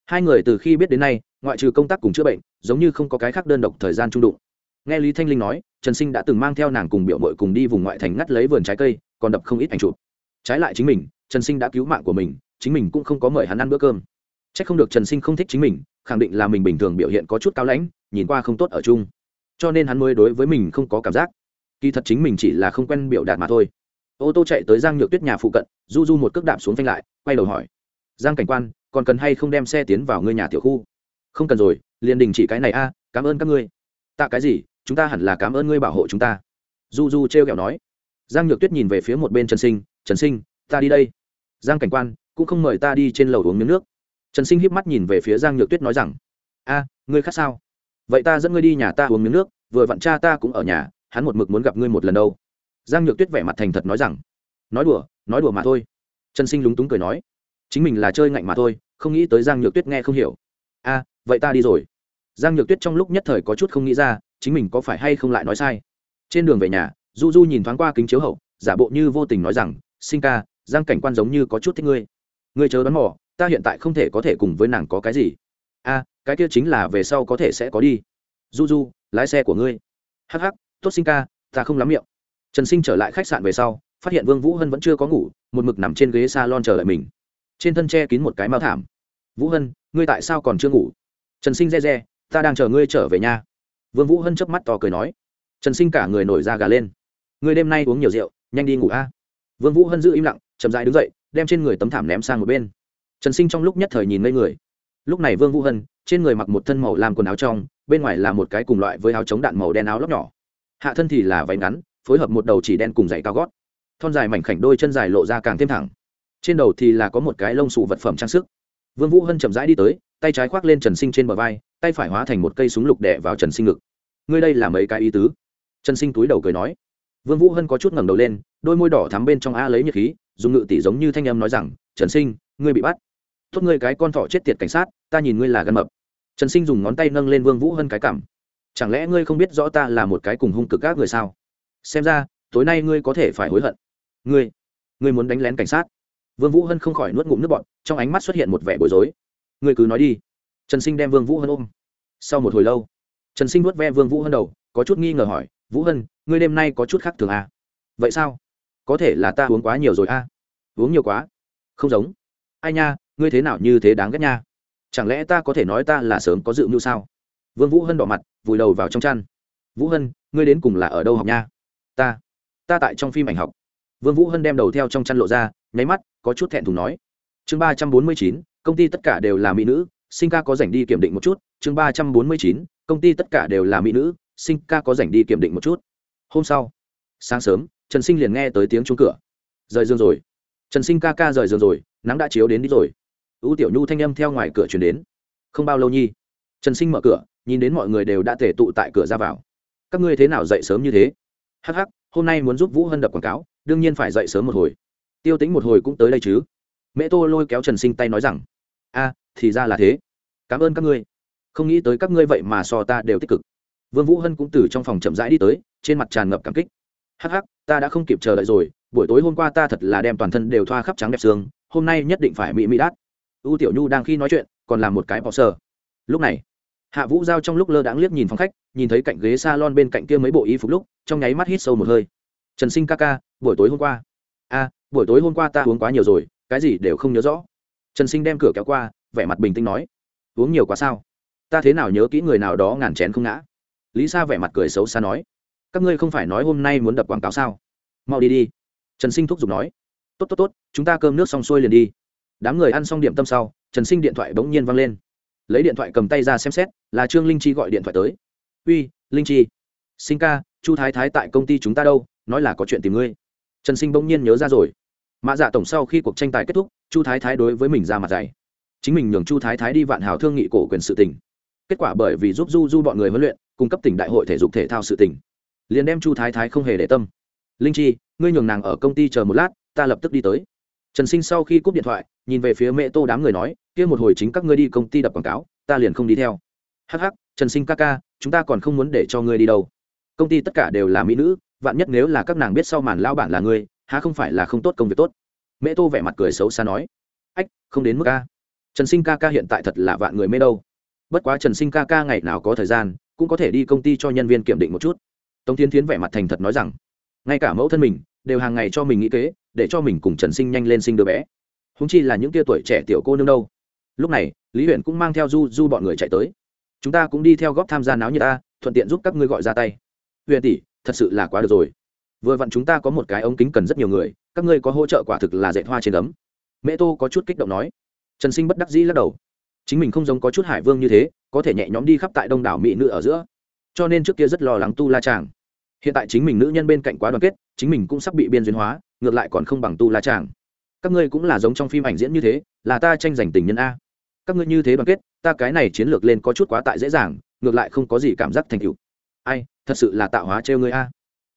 Hai người từ khi biết đến nay ngoại trừ công tác cùng chữa bệnh, giống như không có cái khác đơn độc thời gian trung đụng. Nghe lý thanh linh nói, trần sinh đã từng mang theo nàng cùng biểu mội cùng đi vùng ngoại thành ngắt lấy vườn trái cây, còn đập không ít ảnh chụp. Trái lại chính mình, trần sinh đã cứu mạng của mình, chính mình cũng không có mời hắn ăn bữa cơm. C h ắ c không được trần sinh không thích chính mình, khẳng định là mình bình thường biểu hiện có chút cao lãnh, nhìn qua không tốt ở chung. Cho nên hắn mới đối với mình không có cảm giác. Kỳ thật chính mình chỉ là không quen biểu đạt mà thôi. Ô tô chạy tới giang nhược tuyết nhà phụ cận, du du một cước đạp xuống phanh lại, quay đầu hỏi. Giang cảnh quan, còn cần hay không đem xe tiến vào ngôi nhà tiểu khu? Không cần rồi, liền đình chỉ cái này a, cảm ơn các ngươi. Tạ cái gì, chúng ta hẳn là cảm ơn ngươi bảo hộ chúng ta. Du du t r e o kẹo nói. Giang nhược tuyết nhìn về phía một bên trần sinh trần sinh, ta đi đây. Giang cảnh quan cũng không mời ta đi trên lầu uống miếng nước. Trần sinh híp mắt nhìn về phía giang nhược tuyết nói rằng, a, ngươi khác sao? Vậy ta dẫn ngươi đi nhà ta uống miếng nước, vừa vặn cha ta cũng ở nhà, hắn một mực muốn gặp ngươi một lần đâu. Giang nhược tuyết vẻ mặt thành thật nói rằng, nói đùa nói đùa mà thôi. Trần sinh lúng túng cười nói, chính mình là chơi ngạnh mà thôi, không nghĩ tới giang nhược tuyết nghe không hiểu. A vậy ta đi rồi. Giang nhược tuyết trong lúc nhất thời có chút không nghĩ ra, chính mình có phải hay không lại nói sai. Trên đường về nhà, du du nhìn thoáng qua kính chiếu hậu, giả bộ như vô tình nói rằng, sinh ca, giang cảnh quan giống như có chút thích ngươi. Ngươi chớ đoán mò, ta hiện tại không thể có thể cùng với nàng có cái gì. A, cái kia chính là về sau có thể sẽ có đi. Du du, lái xe của ngươi. Hh tốt sinh ca, ta không lắm miệng. Trần sinh trở lại khách sạn về sau, phát hiện vương vũ hân vẫn chưa có ngủ, một mực nằm trên ghế s a lon chờ đợi mình. Trên thân che kín một cái mao thảm. Vũ hân, ngươi tại sao còn chưa ngủ? Trần sinh re re, ta đang chờ ngươi trở về nhà vương vũ hân chớp mắt to cười nói. Trần sinh cả người nổi da gà lên. Ngươi đêm nay uống nhiều rượu, nhanh đi ngủ a. Vương vũ hân giữ im lặng, chậm rãi đứng dậy, đem trên người tấm thảm ném sang một bên. Trần sinh trong lúc nhất thời nhìn ngây người. Lúc này vương vũ hân, trên người mặc một thân màu làm quần áo trong, bên ngoài là một cái cùng loại với áo chống đạn màu đen áo lóc nhỏ. Hạ thân thì là váy ngắn, phối hợp một đầu chỉ đen cùng giày cao gót. Thon dài mảnh khảnh đôi chân dài lộ ra càng thêm thẳng. Trên đầu thì là có một cái lông xù vật phẩm trang sức. Vương vũ hân chậm rãi đi tới tay trái khoác lên trần sinh trên bờ vai, tay phải hóa thành một cây súng lục đẻ vào trần sinh ngực. Ngươi đây là mấy cái ý tứ? Trần sinh túi đầu cười nói. Vương vũ hân có chút ngẩng đầu lên, đôi môi đỏ thắm bên trong a lấy nhiệt khí, dùng ngự tỷ giống như thanh âm nói rằng, trần sinh, ngươi bị bắt. Thốt ngươi cái con thỏ chết tiệt cảnh sát, ta nhìn ngươi là gan mập. Trần sinh dùng ngón tay nâng lên vương vũ hân cái cảm chẳng lẽ ngươi không biết rõ ta là một cái cùng hung cực các người sao? Xem ra, tối nay ngươi có thể phải hối hận. Ngươi ngươi muốn đánh lén cảnh sát. Vương vũ hân không khỏi nuốt ngụm nước bọt, trong ánh mắt xuất hiện một vẻ bối rối ngươi cứ nói đi. Trần sinh đem vương vũ hân ôm. Sau một hồi lâu, trần sinh nuốt ve vương vũ hân đầu, có chút nghi ngờ hỏi, vũ hân, ngươi đêm nay có chút khác thường à? vậy sao? Có thể là ta uống quá nhiều rồi à? uống nhiều quá. Không giống. Ai nha, ngươi thế nào như thế đáng ghét nha? Chẳng lẽ ta có thể nói ta là sớm có dự mưu sao? Vương vũ hân đỏ mặt, vùi đầu vào trong chăn. Vũ hân, ngươi đến cùng là ở đâu học nha? Ta ta tại trong phim ảnh học. Vương vũ hân đem đầu theo trong chăn lộ ra, nháy mắt, có chút thẹn thùng nói. Chương ba trăm bốn mươi chín công ty tất cả đều là mỹ nữ sinh ca có rảnh đi kiểm định một chút, chương ba trăm bốn mươi chín, công ty tất cả đều là mỹ nữ sinh ca có rảnh đi kiểm định một chút. Hôm sau, sáng sớm, trần sinh liền nghe tới tiếng chuông cửa. Rời giường rồi. Trần sinh ca ca rời giường rồi, nắng đã chiếu đến đi rồi. Ưu tiểu nhu thanh âm theo ngoài cửa chuyển đến. Không bao lâu nhi, trần sinh mở cửa, nhìn đến mọi người đều đã thể tụ tại cửa ra vào. Các ngươi thế nào dậy sớm như thế? Hắc hắc, hôm nay muốn giúp vũ hân đập quảng cáo, đương nhiên phải dậy sớm một hồi. Tiêu tính một hồi cũng tới đây chứ mẹ tô lôi kéo trần sinh tay nói rằng, a, thì ra là thế. Cảm ơn các ngươi. Không nghĩ tới các ngươi vậy mà so ta đều tích cực. Vương vũ hân cũng từ trong phòng chậm rãi đi tới, trên mặt tràn ngập cảm kích. Hắc hắc, ta đã không kịp chờ đợi rồi, buổi tối hôm qua ta thật là đem toàn thân đều thoa khắp trắng đẹp xương, hôm nay nhất định phải mỹ mỹ đát. U tiểu nhu đang khi nói chuyện, còn làm một cái bỏ sờ lúc này, hạ vũ giao trong lúc lơ đãng liếc nhìn phòng khách, nhìn thấy cạnh ghế s a lon bên cạnh kia mấy bộ y phục lúc, trong nháy mắt hít sâu một hơi. Trần sinh ca ca, buổi tối hôm qua. A, buổi tối hôm qua ta uống quá nhiều rồi cái gì đều không nhớ rõ. Trần sinh đem cửa kéo qua, vẻ mặt bình tĩnh nói, uống nhiều quá sao? Ta thế nào nhớ kỹ người nào đó ngàn chén không ngã? Lý sa vẻ mặt cười xấu xa nói, các ngươi không phải nói hôm nay muốn đập quảng cáo sao? Mau đi đi. Trần sinh thúc giục nói, tốt tốt tốt, chúng ta cơm nước xong xuôi liền đi. Đám người ăn xong điểm tâm sau, trần sinh điện thoại bỗng nhiên văng lên. Lấy điện thoại cầm tay ra xem xét, là trương linh chi gọi điện thoại tới. Uy, linh chi, sinh ca, chu thái thái tại công ty chúng ta đâu? Nói là có chuyện tìm ngươi. Trần sinh bỗng nhiên nhớ ra rồi mã dạ tổng sau khi cuộc tranh tài kết thúc chu thái thái đối với mình ra mặt dày chính mình nhường chu thái thái đi vạn hào thương nghị cổ quyền sự tỉnh kết quả bởi vì giúp du du bọn người huấn luyện cung cấp tỉnh đại hội thể dục thể thao sự tỉnh liền đem chu thái thái không hề để tâm linh chi ngươi nhường nàng ở công ty chờ một lát ta lập tức đi tới trần sinh sau khi cúp điện thoại nhìn về phía mẹ tô đám người nói kia một hồi chính các ngươi đi công ty đập quảng cáo ta liền không đi theo hh trần sinh ca ca chúng ta còn không muốn để cho ngươi đi đâu công ty tất cả đều là mỹ nữ vạn nhất nếu là các nàng biết sau màn lao bản là ngươi há không phải là không tốt công việc tốt? Mẹ tô vẻ mặt cười xấu xa nói. Ách, không đến mức ca trần sinh ca ca hiện tại thật là vạn người mê đâu. Bất quá trần sinh ca ca ngày nào có thời gian, cũng có thể đi công ty cho nhân viên kiểm định một chút. Tống tiến tiến vẻ mặt thành thật nói rằng, ngay cả mẫu thân mình, đều hàng ngày cho mình nghĩ kế, để cho mình cùng trần sinh nhanh lên sinh đứa bé. Húng chi là những tia tuổi trẻ tiểu cô nương đâu. Lúc này, lý huyện cũng mang theo du du bọn người chạy tới. Chúng ta cũng đi theo góp tham gia náo như ta thuận tiện giúp các ngươi gọi ra tay. Huyện tỷ, thật sự là quá được rồi vừa vặn chúng ta có một cái ống kính cần rất nhiều người, các ngươi có hỗ trợ quả thực là dạy hoa trên ấm mẹ tô có chút kích động nói. Trần sinh bất đắc dĩ lắc đầu. Chính mình không giống có chút hải vương như thế, có thể nhẹ nhõm đi khắp tại đông đảo mỹ nữ ở giữa. Cho nên trước kia rất lo lắng tu la chàng. Hiện tại chính mình nữ nhân bên cạnh quá đoàn kết, chính mình cũng sắp bị biên duyên hóa, ngược lại còn không bằng tu la chàng. Các ngươi cũng là giống trong phim ảnh diễn như thế, là ta tranh giành tình nhân a. Các ngươi như thế đoàn kết, ta cái này chiến lược lên có chút quá tại dễ dàng, ngược lại không có gì cảm giác thành tựu. Ai, thật sự là tạo hóa trêu ngươi a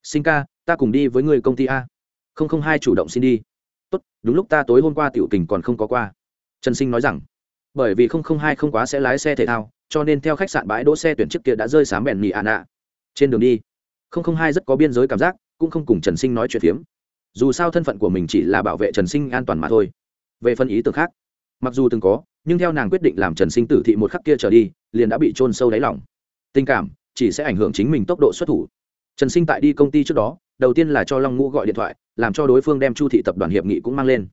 sinh ca, ta cùng đi với người công ty a. Không không hai chủ động xin đi. Tốt, đúng lúc ta tối hôm qua tiểu tình còn không có qua. Trần sinh nói rằng, bởi vì không không hai không quá sẽ lái xe thể thao, cho nên theo khách sạn bãi đỗ xe tuyển trước kia đã rơi sám bèn mì ạ ạ trên đường đi, không không hai rất có biên giới cảm giác, cũng không cùng trần sinh nói chuyện phiếm. Dù sao thân phận của mình chỉ là bảo vệ trần sinh an toàn mà thôi. Về phân ý tưởng khác, mặc dù từng có, nhưng theo nàng quyết định làm trần sinh tử thị một khắc kia trở đi, liền đã bị trôn sâu đáy lòng. Tình cảm chỉ sẽ ảnh hưởng chính mình tốc độ xuất thủ trần sinh tại đi công ty trước đó, đầu tiên là cho long ngũ gọi điện thoại, làm cho đối phương đem chu thị tập đoàn hiệp nghị cũng mang lên.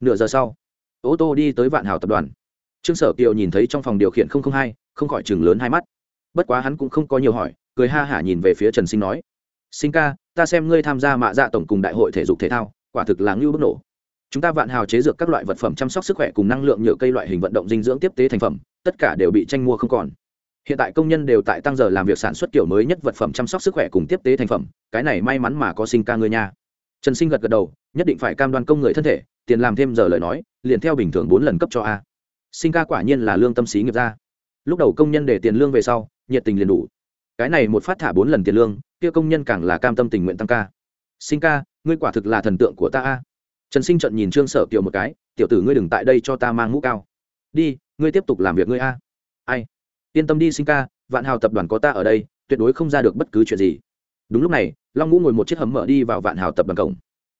Nửa giờ sau, ô tô đi tới vạn hào tập đoàn. Trương sở kiều nhìn thấy trong phòng điều khiển hai, không khỏi chừng lớn hai mắt. Bất quá hắn cũng không có nhiều hỏi, cười ha hả nhìn về phía trần sinh nói, sinh ca, ta xem ngươi tham gia mạ dạ tổng cùng đại hội thể dục thể thao, quả thực là ngưu bức nổ. Chúng ta vạn hào chế dược các loại vật phẩm chăm sóc sức khỏe cùng năng lượng nhựa cây loại hình vận động dinh dưỡng tiếp tế thành phẩm, tất cả đều bị tranh mua không còn hiện tại công nhân đều tại tăng giờ làm việc sản xuất kiểu mới nhất vật phẩm chăm sóc sức khỏe cùng tiếp tế thành phẩm, cái này may mắn mà có sinh ca ngươi nha. Trần sinh gật gật đầu, nhất định phải cam đoan công người thân thể, tiền làm thêm giờ lời nói, liền theo bình thường bốn lần cấp cho a. Sinh ca quả nhiên là lương tâm sĩ nghiệp ra. Lúc đầu công nhân để tiền lương về sau, nhiệt tình liền đủ. Cái này một phát thả bốn lần tiền lương, kia công nhân càng là cam tâm tình nguyện tăng ca. Sinh ca, ngươi quả thực là thần tượng của ta a. Trần sinh trận nhìn trương sở kiều một cái, tiểu tử ngươi đừng tại đây cho ta mang mũ cao. Đi, ngươi tiếp tục làm việc ngươi a. Ai? Yên tâm đi sinh ca, vạn hào tập đoàn có ta ở đây, tuyệt đối không ra được bất cứ chuyện gì. Đúng lúc này, long ngũ ngồi một chiếc hầm mở đi vào vạn hào tập đoàn cổng.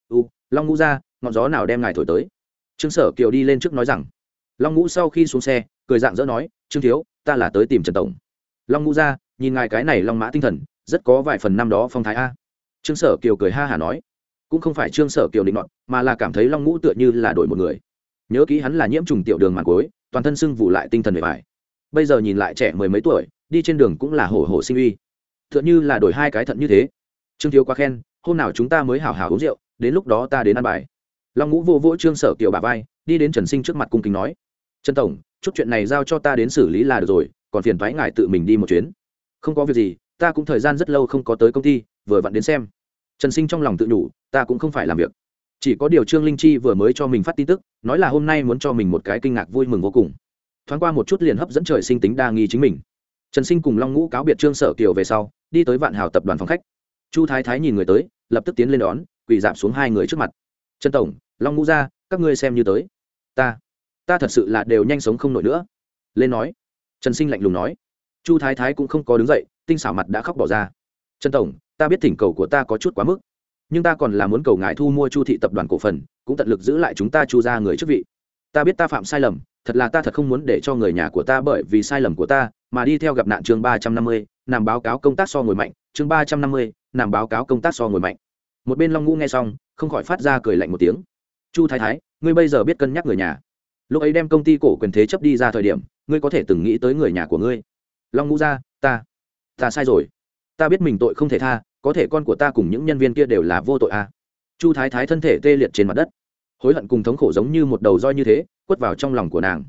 U, long ngũ ra, ngọn gió nào đem ngài thổi tới? Trương sở kiều đi lên trước nói rằng. Long ngũ sau khi xuống xe, cười dạng dỡ nói, trương thiếu, ta là tới tìm trần tổng. Long ngũ ra, nhìn ngài cái này long mã tinh thần, rất có vài phần năm đó phong thái a. Trương sở kiều cười ha hả nói. Cũng không phải trương sở kiều định nọt, mà là cảm thấy long ngũ tựa như là đổi một người. Nhớ kỹ hắn là nhiễm trùng tiểu đường màn cối toàn thân sưng vụ lại tinh thần bề bài bây giờ nhìn lại trẻ mười mấy tuổi, đi trên đường cũng là hổ hổ sinh uy. T h ư ợ n h ư là đổi hai cái thận như thế. Trương thiếu quá khen, hôm nào chúng ta mới hào hào uống rượu, đến lúc đó ta đến ăn bài. Long ngũ vô vỗ trương sở kiều bà vai, đi đến trần sinh trước mặt cung kính nói. Trần tổng, chút chuyện này giao cho ta đến xử lý là được rồi, còn phiền thoái ngài tự mình đi một chuyến. Không có việc gì, ta cũng thời gian rất lâu không có tới công ty, vừa vặn đến xem. Trần sinh trong lòng tự nhủ, ta cũng không phải làm việc. Chỉ có điều trương linh chi vừa mới cho mình phát tin tức, nói là hôm nay muốn cho mình một cái kinh ngạc vui mừng vô cùng thoáng qua một chút liền hấp dẫn trời sinh tính đa nghi chính mình. Trần sinh cùng long ngũ cáo biệt trương sở kiều về sau, đi tới vạn hào tập đoàn phòng khách. Chu thái thái nhìn người tới, lập tức tiến lên đón, quỳ dạp xuống hai người trước mặt. Trần tổng, long ngũ ra, các ngươi xem như tới. Ta ta thật sự là đều nhanh sống không nổi nữa. Lên nói. Trần sinh lạnh lùng nói. Chu thái thái cũng không có đứng dậy, tinh xảo mặt đã khóc bỏ ra. Trần tổng, ta biết thỉnh cầu của ta có chút quá mức, nhưng ta còn là muốn cầu ngài thu mua chu thị tập đoàn cổ phần, cũng tận lực giữ lại chúng ta chu ra người chức vị. Ta biết ta phạm sai lầm thật là ta thật không muốn để cho người nhà của ta bởi vì sai lầm của ta, mà đi theo gặp nạn chương ba trăm năm mươi, nằm báo cáo công tác so ngồi mạnh. Chương ba trăm năm mươi, nằm báo cáo công tác so ngồi mạnh. Một bên long ngũ nghe xong, không khỏi phát ra cười lạnh một tiếng. Chu thái thái, ngươi bây giờ biết cân nhắc người nhà. Lúc ấy đem công ty cổ quyền thế chấp đi ra thời điểm, ngươi có thể từng nghĩ tới người nhà của ngươi. Long ngũ ra, ta ta sai rồi. Ta biết mình tội không thể tha, có thể con của ta cùng những nhân viên kia đều là vô tội à. chu thái thái thân thể tê liệt trên mặt đất hối hận cùng thống khổ giống như một đầu roi như thế, quất vào trong lòng của nàng.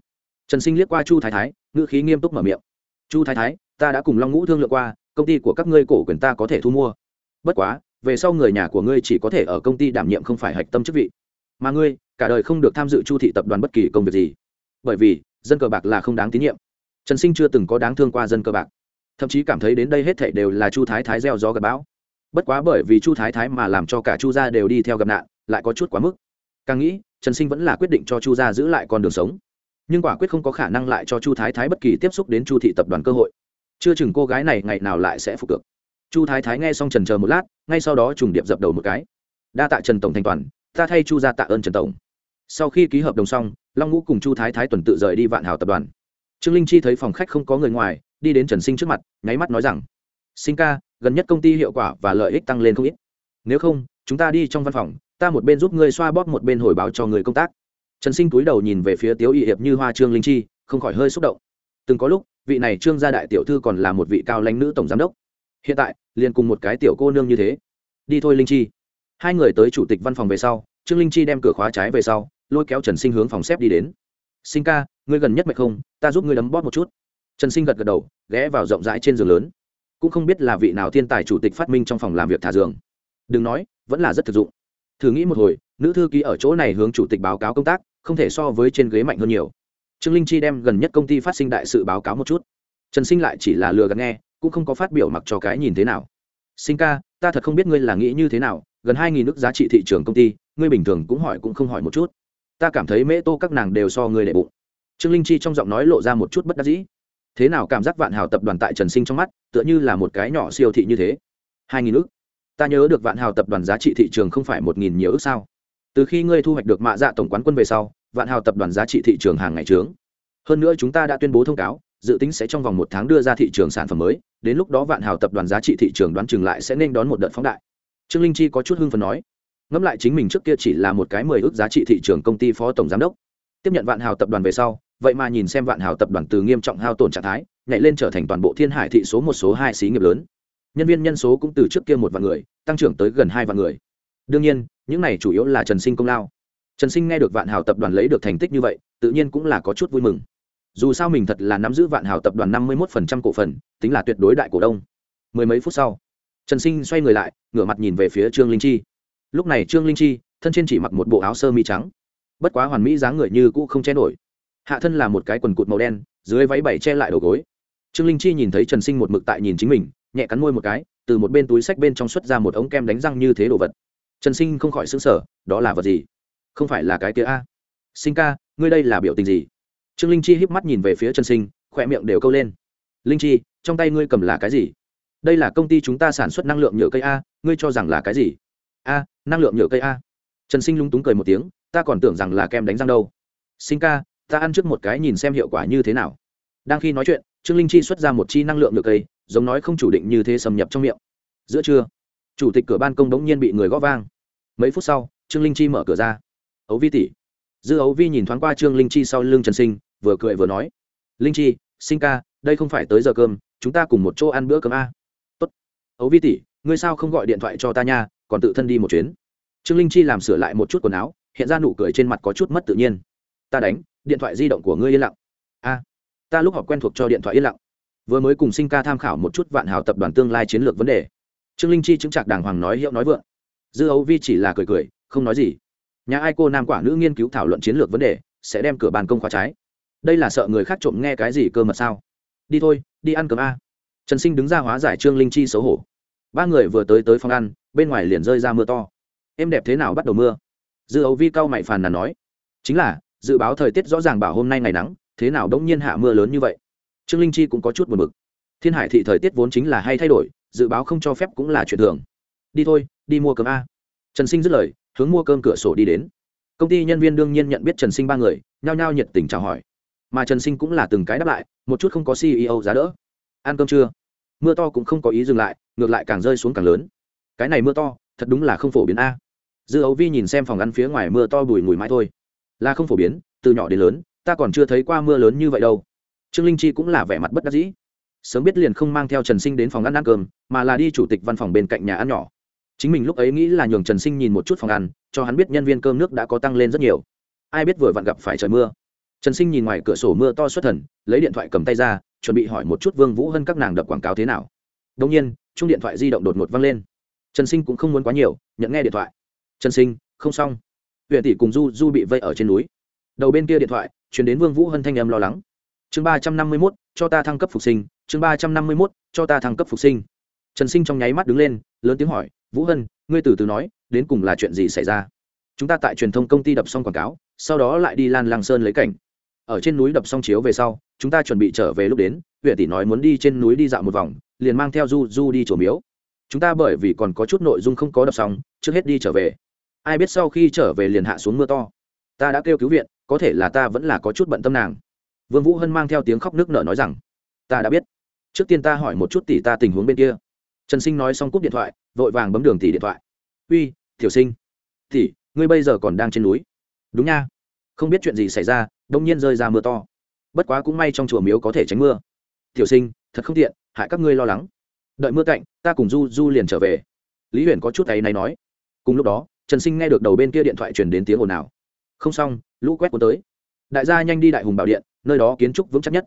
Trần sinh liếc qua chu thái thái, ngữ khí nghiêm túc mở miệng. Chu thái thái, ta đã cùng long ngũ thương lượng qua, công ty của các ngươi cổ quyền ta có thể thu mua. Bất quá, về sau người nhà của ngươi chỉ có thể ở công ty đảm nhiệm không phải hạch tâm chức vị. Mà ngươi, cả đời không được tham dự chu thị tập đoàn bất kỳ công việc gì. Bởi vì, dân cờ bạc là không đáng tín nhiệm. Trần sinh chưa từng có đáng thương qua dân cờ bạc. Thậm chí cảm thấy đến đây hết thảy đều là chu thái thái gieo gió gặp bão. Bất quá bởi vì chu thái thái mà làm cho cả chu gia đều đi theo gặp nạn, lại có chút quá mức càng nghĩ, trần sinh vẫn là quyết định cho chu gia giữ lại con đường sống. Nhưng quả quyết không có khả năng lại cho chu thái thái bất kỳ tiếp xúc đến chu thị tập đoàn cơ hội. Chưa chừng cô gái này ngày nào lại sẽ phục cực chu thái thái nghe xong trần chờ một lát, ngay sau đó trùng điệp dập đầu một cái. Đa tạ trần tổng thanh toàn, ta thay chu gia tạ ơn trần tổng. Sau khi ký hợp đồng xong, long ngũ cùng chu thái thái tuần tự rời đi vạn hào tập đoàn. Trương linh chi thấy phòng khách không có người ngoài, đi đến trần sinh trước mặt, nháy mắt nói rằng, sinh ca, gần nhất công ty hiệu quả và lợi ích tăng lên không ít. Nếu không, chúng ta đi trong văn phòng ta một bên giúp ngươi xoa bóp một bên hồi báo cho người công tác. Trần sinh túi đầu nhìn về phía tiếu y hiệp như hoa trương linh chi, không khỏi hơi xúc động. Từng có lúc, vị này trương gia đại tiểu thư còn là một vị cao lãnh nữ tổng giám đốc. Hiện tại, liền cùng một cái tiểu cô nương như thế. Đi thôi linh chi. Hai người tới chủ tịch văn phòng về sau, trương linh chi đem cửa khóa trái về sau, lôi kéo trần sinh hướng phòng xếp đi đến. Sinh ca, ngươi gần nhất mệt không? Ta giúp ngươi đấm bóp một chút. Trần sinh gật gật đầu, ghé vào rộng rãi trên giường lớn. Cũng không biết là vị nào thiên tài chủ tịch phát minh trong phòng làm việc thả giường. Đừng nói, vẫn là rất thực dụng thử nghĩ một hồi, nữ thư ký ở chỗ này hướng chủ tịch báo cáo công tác, không thể so với trên ghế mạnh hơn nhiều. Trương linh chi đem gần nhất công ty phát sinh đại sự báo cáo một chút. Trần sinh lại chỉ là lừa gạt nghe, cũng không có phát biểu mặc cho cái nhìn thế nào. Sinh ca, ta thật không biết ngươi là nghĩ như thế nào, gần hai nghìn nước giá trị thị trường công ty, ngươi bình thường cũng hỏi cũng không hỏi một chút. Ta cảm thấy mễ tô các nàng đều so ngươi đệ bụng. Trương linh chi trong giọng nói lộ ra một chút bất đắc dĩ. Thế nào cảm giác vạn hào tập đoàn tại trần sinh trong mắt, tựa như là một cái nhỏ siêu thị như thế? Hai nghìn ước ta nhớ được vạn hào tập đoàn giá trị thị trường không phải một nghìn nhiều ước sao. Từ khi ngươi thu hoạch được mạ dạ tổng quán quân về sau, vạn hào tập đoàn giá trị thị trường hàng ngày trướng. Hơn nữa chúng ta đã tuyên bố thông cáo, dự tính sẽ trong vòng một tháng đưa ra thị trường sản phẩm mới, đến lúc đó vạn hào tập đoàn giá trị thị trường đoán chừng lại sẽ nên đón một đợt phóng đại. Trương linh chi có chút hưng phần nói, ngẫm lại chính mình trước kia chỉ là một cái mười ước giá trị thị trường công ty phó tổng giám đốc. Tiếp nhận vạn hào tập đoàn về sau, vậy mà nhìn xem vạn hào tập đoàn từ nghiêm trọng hao tổn trạng thái, nhảy lên trở thành toàn bộ thiên hải thị số một số hai xí nghiệp lớn nhân viên nhân số cũng từ trước kia một vạn người, tăng trưởng tới gần hai vạn người. Đương nhiên, những này chủ yếu là trần sinh công lao. Trần sinh nghe được vạn hào tập đoàn lấy được thành tích như vậy, tự nhiên cũng là có chút vui mừng. Dù sao mình thật là nắm giữ vạn hào tập đoàn năm mươi một cổ phần, tính là tuyệt đối đại cổ đông. Mười mấy phút sau, trần sinh xoay người lại, ngửa mặt nhìn về phía trương linh chi. Lúc này trương linh chi, thân trên chỉ mặc một bộ áo sơ mi trắng. Bất quá hoàn mỹ dáng người như cũ không che nổi. Hạ thân là một cái quần cụt màu đen, dưới váy bảy che lại đầu gối. Trương linh chi nhìn thấy trần sinh một mực tại nhìn chính mình nhẹ cắn môi một cái, từ một bên túi sách bên trong xuất ra một ống kem đánh răng như thế đồ vật. Trần sinh không khỏi xứng sở đó là vật gì? Không phải là cái kia a? Sinh ca, ngươi đây là biểu tình gì? Trương linh chi híp mắt nhìn về phía trần sinh, khỏe miệng đều câu lên. Linh chi, trong tay ngươi cầm là cái gì? Đây là công ty chúng ta sản xuất năng lượng nhựa cây a, ngươi cho rằng là cái gì? A, năng lượng nhựa cây a. Trần sinh lúng túng cười một tiếng, ta còn tưởng rằng là kem đánh răng đâu. Sinh ca, ta ăn trước một cái nhìn xem hiệu quả như thế nào. Đang khi nói chuyện trương linh chi xuất ra một chi năng lượng nhựa cây giống nói không chủ định như thế xâm nhập trong miệng. Giữa trưa, chủ tịch cửa ban công đống nhiên bị người gõ vang. Mấy phút sau, trương linh chi mở cửa ra. Ấu vi tỷ. Dư ấu vi nhìn thoáng qua trương linh chi sau lưng trần sinh, vừa cười vừa nói. Linh chi, sinh ca, đây không phải tới giờ cơm, chúng ta cùng một chỗ ăn bữa cơm a. Tốt. ấu vi tỷ, ngươi sao không gọi điện thoại cho ta nha, còn tự thân đi một chuyến. Trương linh chi làm sửa lại một chút quần áo, hiện ra nụ cười trên mặt có chút mất tự nhiên. Ta đánh, điện thoại di động của ngươi yên lặng. A ta lúc họ quen thuộc cho điện thoại yên lặng. Vừa mới cùng sinh ca tham khảo một chút vạn hào tập đoàn tương lai chiến lược vấn đề. Trương linh chi chứng chặt đàng hoàng nói hiệu nói vượng. Dư ấu vi chỉ là cười cười, không nói gì. Nhà ai cô nam quả nữ nghiên cứu thảo luận chiến lược vấn đề, sẽ đem cửa bàn công khóa trái. Đây là sợ người khác trộm nghe cái gì cơ mật sao? Đi thôi, đi ăn cơm a. Trần sinh đứng ra hóa giải trương linh chi xấu hổ. Ba người vừa tới tới phòng ăn, bên ngoài liền rơi ra mưa to. Em đẹp thế nào bắt đầu mưa? Dư ấu vi cao mày phàn nàn nói. Chính là, dự báo thời tiết rõ ràng bảo hôm nay ngày nắng thế nào đống nhiên hạ mưa lớn như vậy? Trương linh chi cũng có chút buồn bực. Thiên hải thị thời tiết vốn chính là hay thay đổi, dự báo không cho phép cũng là chuyện thường. Đi thôi, đi mua cơm a. Trần sinh dứt lời, hướng mua cơm cửa sổ đi đến. Công ty nhân viên đương nhiên nhận biết trần sinh ba người, nhao nhao nhiệt tình chào hỏi. Mà trần sinh cũng là từng cái đáp lại, một chút không có ceo giá đỡ. Ăn cơm chưa? Mưa to cũng không có ý dừng lại, ngược lại càng rơi xuống càng lớn. Cái này mưa to, thật đúng là không phổ biến a. Dư ấu vi nhìn xem phòng ăn phía ngoài mưa to bùi mùi mãi thôi. Là không phổ biến, từ nhỏ đến lớn ta còn chưa thấy qua mưa lớn như vậy đâu. Trương linh chi cũng là vẻ mặt bất đắc dĩ. Sớm biết liền không mang theo trần sinh đến phòng ăn ăn cơm, mà là đi chủ tịch văn phòng bên cạnh nhà ăn nhỏ. Chính mình lúc ấy nghĩ là nhường trần sinh nhìn một chút phòng ăn, cho hắn biết nhân viên cơm nước đã có tăng lên rất nhiều. Ai biết vừa vặn gặp phải trời mưa. Trần sinh nhìn ngoài cửa sổ mưa to xuất thần, lấy điện thoại cầm tay ra, chuẩn bị hỏi một chút vương vũ hơn các nàng đập quảng cáo thế nào. Đông nhiên chung điện thoại di động đột ngột văng lên. Trần sinh cũng không muốn quá nhiều, nhận nghe điện thoại. Trần sinh, không xong. Huyện tỷ cùng du du bị vây ở trên núi. Đầu bên kia điện thoại chuyển đến vương vũ hân thanh âm lo lắng. Chương ba trăm năm mươi mốt, cho ta thăng cấp phục sinh. Chương ba trăm năm mươi mốt, cho ta thăng cấp phục sinh. Trần sinh trong nháy mắt đứng lên, lớn tiếng hỏi, vũ hân, ngươi từ từ nói, đến cùng là chuyện gì xảy ra? Chúng ta tại truyền thông công ty đập xong quảng cáo, sau đó lại đi lan lăng sơn lấy cảnh. Ở trên núi đập xong chiếu về sau, chúng ta chuẩn bị trở về lúc đến huyện tỷ nói muốn đi trên núi đi dạo một vòng, liền mang theo du du đi chỗ miếu. Chúng ta bởi vì còn có chút nội dung không có đập xong, trước hết đi trở về. Ai biết sau khi trở về liền hạ xuống mưa to ta đã kêu cứu viện, có thể là ta vẫn là có chút bận tâm nàng. Vương vũ hân mang theo tiếng khóc nước nở nói rằng, ta đã biết. Trước tiên ta hỏi một chút tỷ ta tình huống bên kia. Trần sinh nói xong cúp điện thoại, vội vàng bấm đường tỷ điện thoại. Uy, tiểu sinh. Tỷ, ngươi bây giờ còn đang trên núi. Đúng nha. Không biết chuyện gì xảy ra, đông nhiên rơi ra mưa to. Bất quá cũng may trong chùa miếu có thể tránh mưa. Tiểu sinh, thật không tiện, hại các ngươi lo lắng. Đợi mưa cạnh, ta cùng du du liền trở về. Lý huyền có chút ấy này nói. Cùng lúc đó, trần sinh nghe được đầu bên kia điện thoại truyền đến tiếng ồn ào không xong, lũ quét cuốn tới. Đại gia nhanh đi đại hùng bảo điện, nơi đó kiến trúc vững chắc nhất.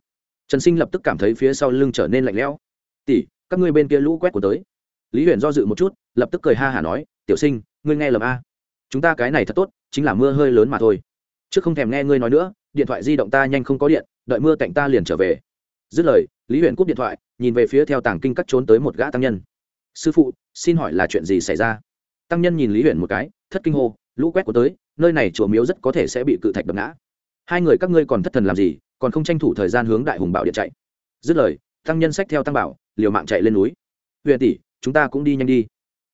Trần sinh lập tức cảm thấy phía sau lưng trở nên lạnh lẽo. Tỷ, các ngươi bên kia lũ quét cuốn tới. Lý huyền do dự một chút, lập tức cười ha hả nói, tiểu sinh, ngươi nghe lầm a. Chúng ta cái này thật tốt, chính là mưa hơi lớn mà thôi. Chứ không thèm nghe ngươi nói nữa, điện thoại di động ta nhanh không có điện, đợi mưa cạnh ta liền trở về. Dứt lời, lý huyền cúp điện thoại, nhìn về phía theo tàng kinh cắt trốn tới một gã tăng nhân. Sư phụ, xin hỏi là chuyện gì xảy ra? Tăng nhân nhìn lý huyền một cái, thất kinh hô lũ quét của tới, nơi này chùa miếu rất có thể sẽ bị cự thạch đập ngã. Hai người các ngươi còn thất thần làm gì, còn không tranh thủ thời gian hướng đại hùng bảo điện chạy. Dứt lời, tăng nhân sách theo tăng bảo, liều mạng chạy lên núi. Huyền tỷ, chúng ta cũng đi nhanh đi.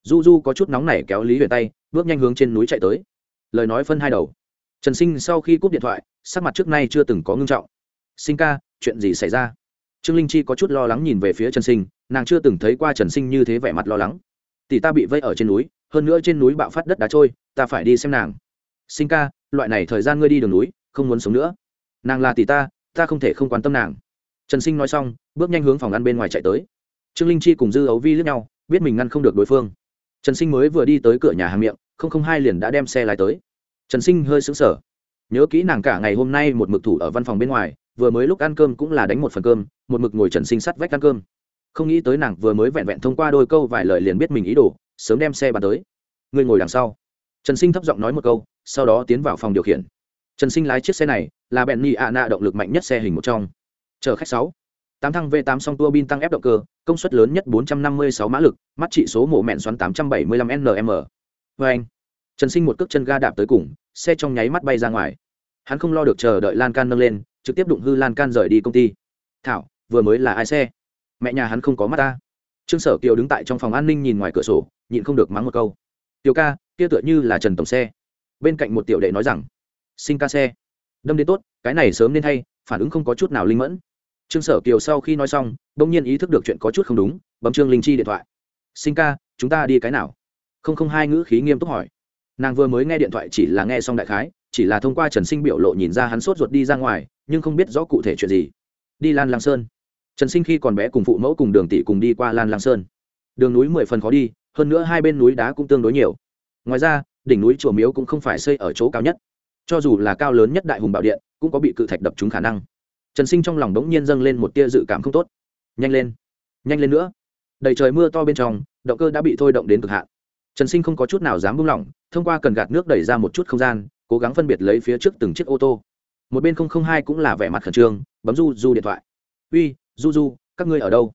Du du có chút nóng nảy kéo lý huyền tay, bước nhanh hướng trên núi chạy tới. Lời nói phân hai đầu. Trần sinh sau khi cúp điện thoại, sắc mặt trước nay chưa từng có ngưng trọng. Sinh ca, chuyện gì xảy ra? Trương linh chi có chút lo lắng nhìn về phía trần sinh, nàng chưa từng thấy qua trần sinh như thế vẻ mặt lo lắng. Tỷ ta bị vây ở trên núi hơn nữa trên núi bạo phát đất đá trôi, ta phải đi xem nàng. Sinh ca, loại này thời gian ngươi đi đường núi, không muốn sống nữa. Nàng là tỷ ta ta không thể không quan tâm nàng. Trần sinh nói xong, bước nhanh hướng phòng ăn bên ngoài chạy tới. Trương linh chi cùng dư ấu vi lướt nhau, biết mình ngăn không được đối phương. Trần sinh mới vừa đi tới cửa nhà hàng miệng, không không hai liền đã đem xe lái tới. Trần sinh hơi xứng sở nhớ kỹ nàng cả ngày hôm nay một mực thủ ở văn phòng bên ngoài, vừa mới lúc ăn cơm cũng là đánh một phần cơm, một mực ngồi trần sinh sắt vách ăn cơm. Không nghĩ tới nàng vừa mới vẹn vẹn thông qua đôi câu vài lời liền biết mình ý đồ sớm đem xe bàn tới. Người ngồi đằng sau. Trần sinh thấp giọng nói một câu, sau đó tiến vào phòng điều khiển. Trần sinh lái chiếc xe này là bẹn nhị ạ nạ động lực mạnh nhất xe hình một trong. Chở khách sáu. Tám thăng v tám song tua bin tăng ép động cơ, công suất lớn nhất bốn trăm năm mươi sáu mã lực, mắt trị số mổ mẹn xoắn tám trăm bảy mươi lăm nm vê anh. Trần sinh một cước chân ga đạp tới cùng, xe trong nháy mắt bay ra ngoài. Hắn không lo được chờ đợi lan can nâng lên, trực tiếp đụng hư lan can rời đi công ty. Thảo, vừa mới là ai xe? Mẹ nhà hắn không có mắt ta trương sở kiều đứng tại trong phòng an ninh nhìn ngoài cửa sổ, nhịn không được mắng một câu. Tiểu ca, kia tựa như là trần tổng xe. Bên cạnh một tiểu đệ nói rằng sinh ca xe. Đâm đến tốt, cái này sớm nên hay phản ứng không có chút nào linh mẫn. Trương sở kiều sau khi nói xong đ ỗ n g nhiên ý thức được chuyện có chút không đúng, bấm trương linh chi điện thoại. Sinh ca, chúng ta đi cái nào? Không không hai ngữ khí nghiêm túc hỏi. Nàng vừa mới nghe điện thoại chỉ là nghe xong đại khái, chỉ là thông qua trần sinh biểu lộ nhìn ra hắn sốt ruột đi ra ngoài, nhưng không biết rõ cụ thể chuyện gì. Đi lan lang sơn trần sinh khi còn bé cùng phụ mẫu cùng đường tỷ cùng đi qua lan lang sơn. Đường núi mười phần khó đi, hơn nữa hai bên núi đá cũng tương đối nhiều. Ngoài ra, đỉnh núi chùa miếu cũng không phải xây ở chỗ cao nhất. Cho dù là cao lớn nhất đại hùng bảo điện, cũng có bị cự thạch đập trúng khả năng. Trần sinh trong lòng đống nhiên dâng lên một tia dự cảm không tốt. Nhanh lên nhanh lên nữa. Đầy trời mưa to bên trong, động cơ đã bị thôi động đến cực hạn. Trần sinh không có chút nào dám buông lỏng, thông qua cần gạt nước đẩy ra một chút không gian, cố gắng phân biệt lấy phía trước từng chiếc ô tô. Một bên không không hai cũng là vẻ mặt khẩn trương, bấm du du điện thoại. Uy du du, các ngươi ở đâu?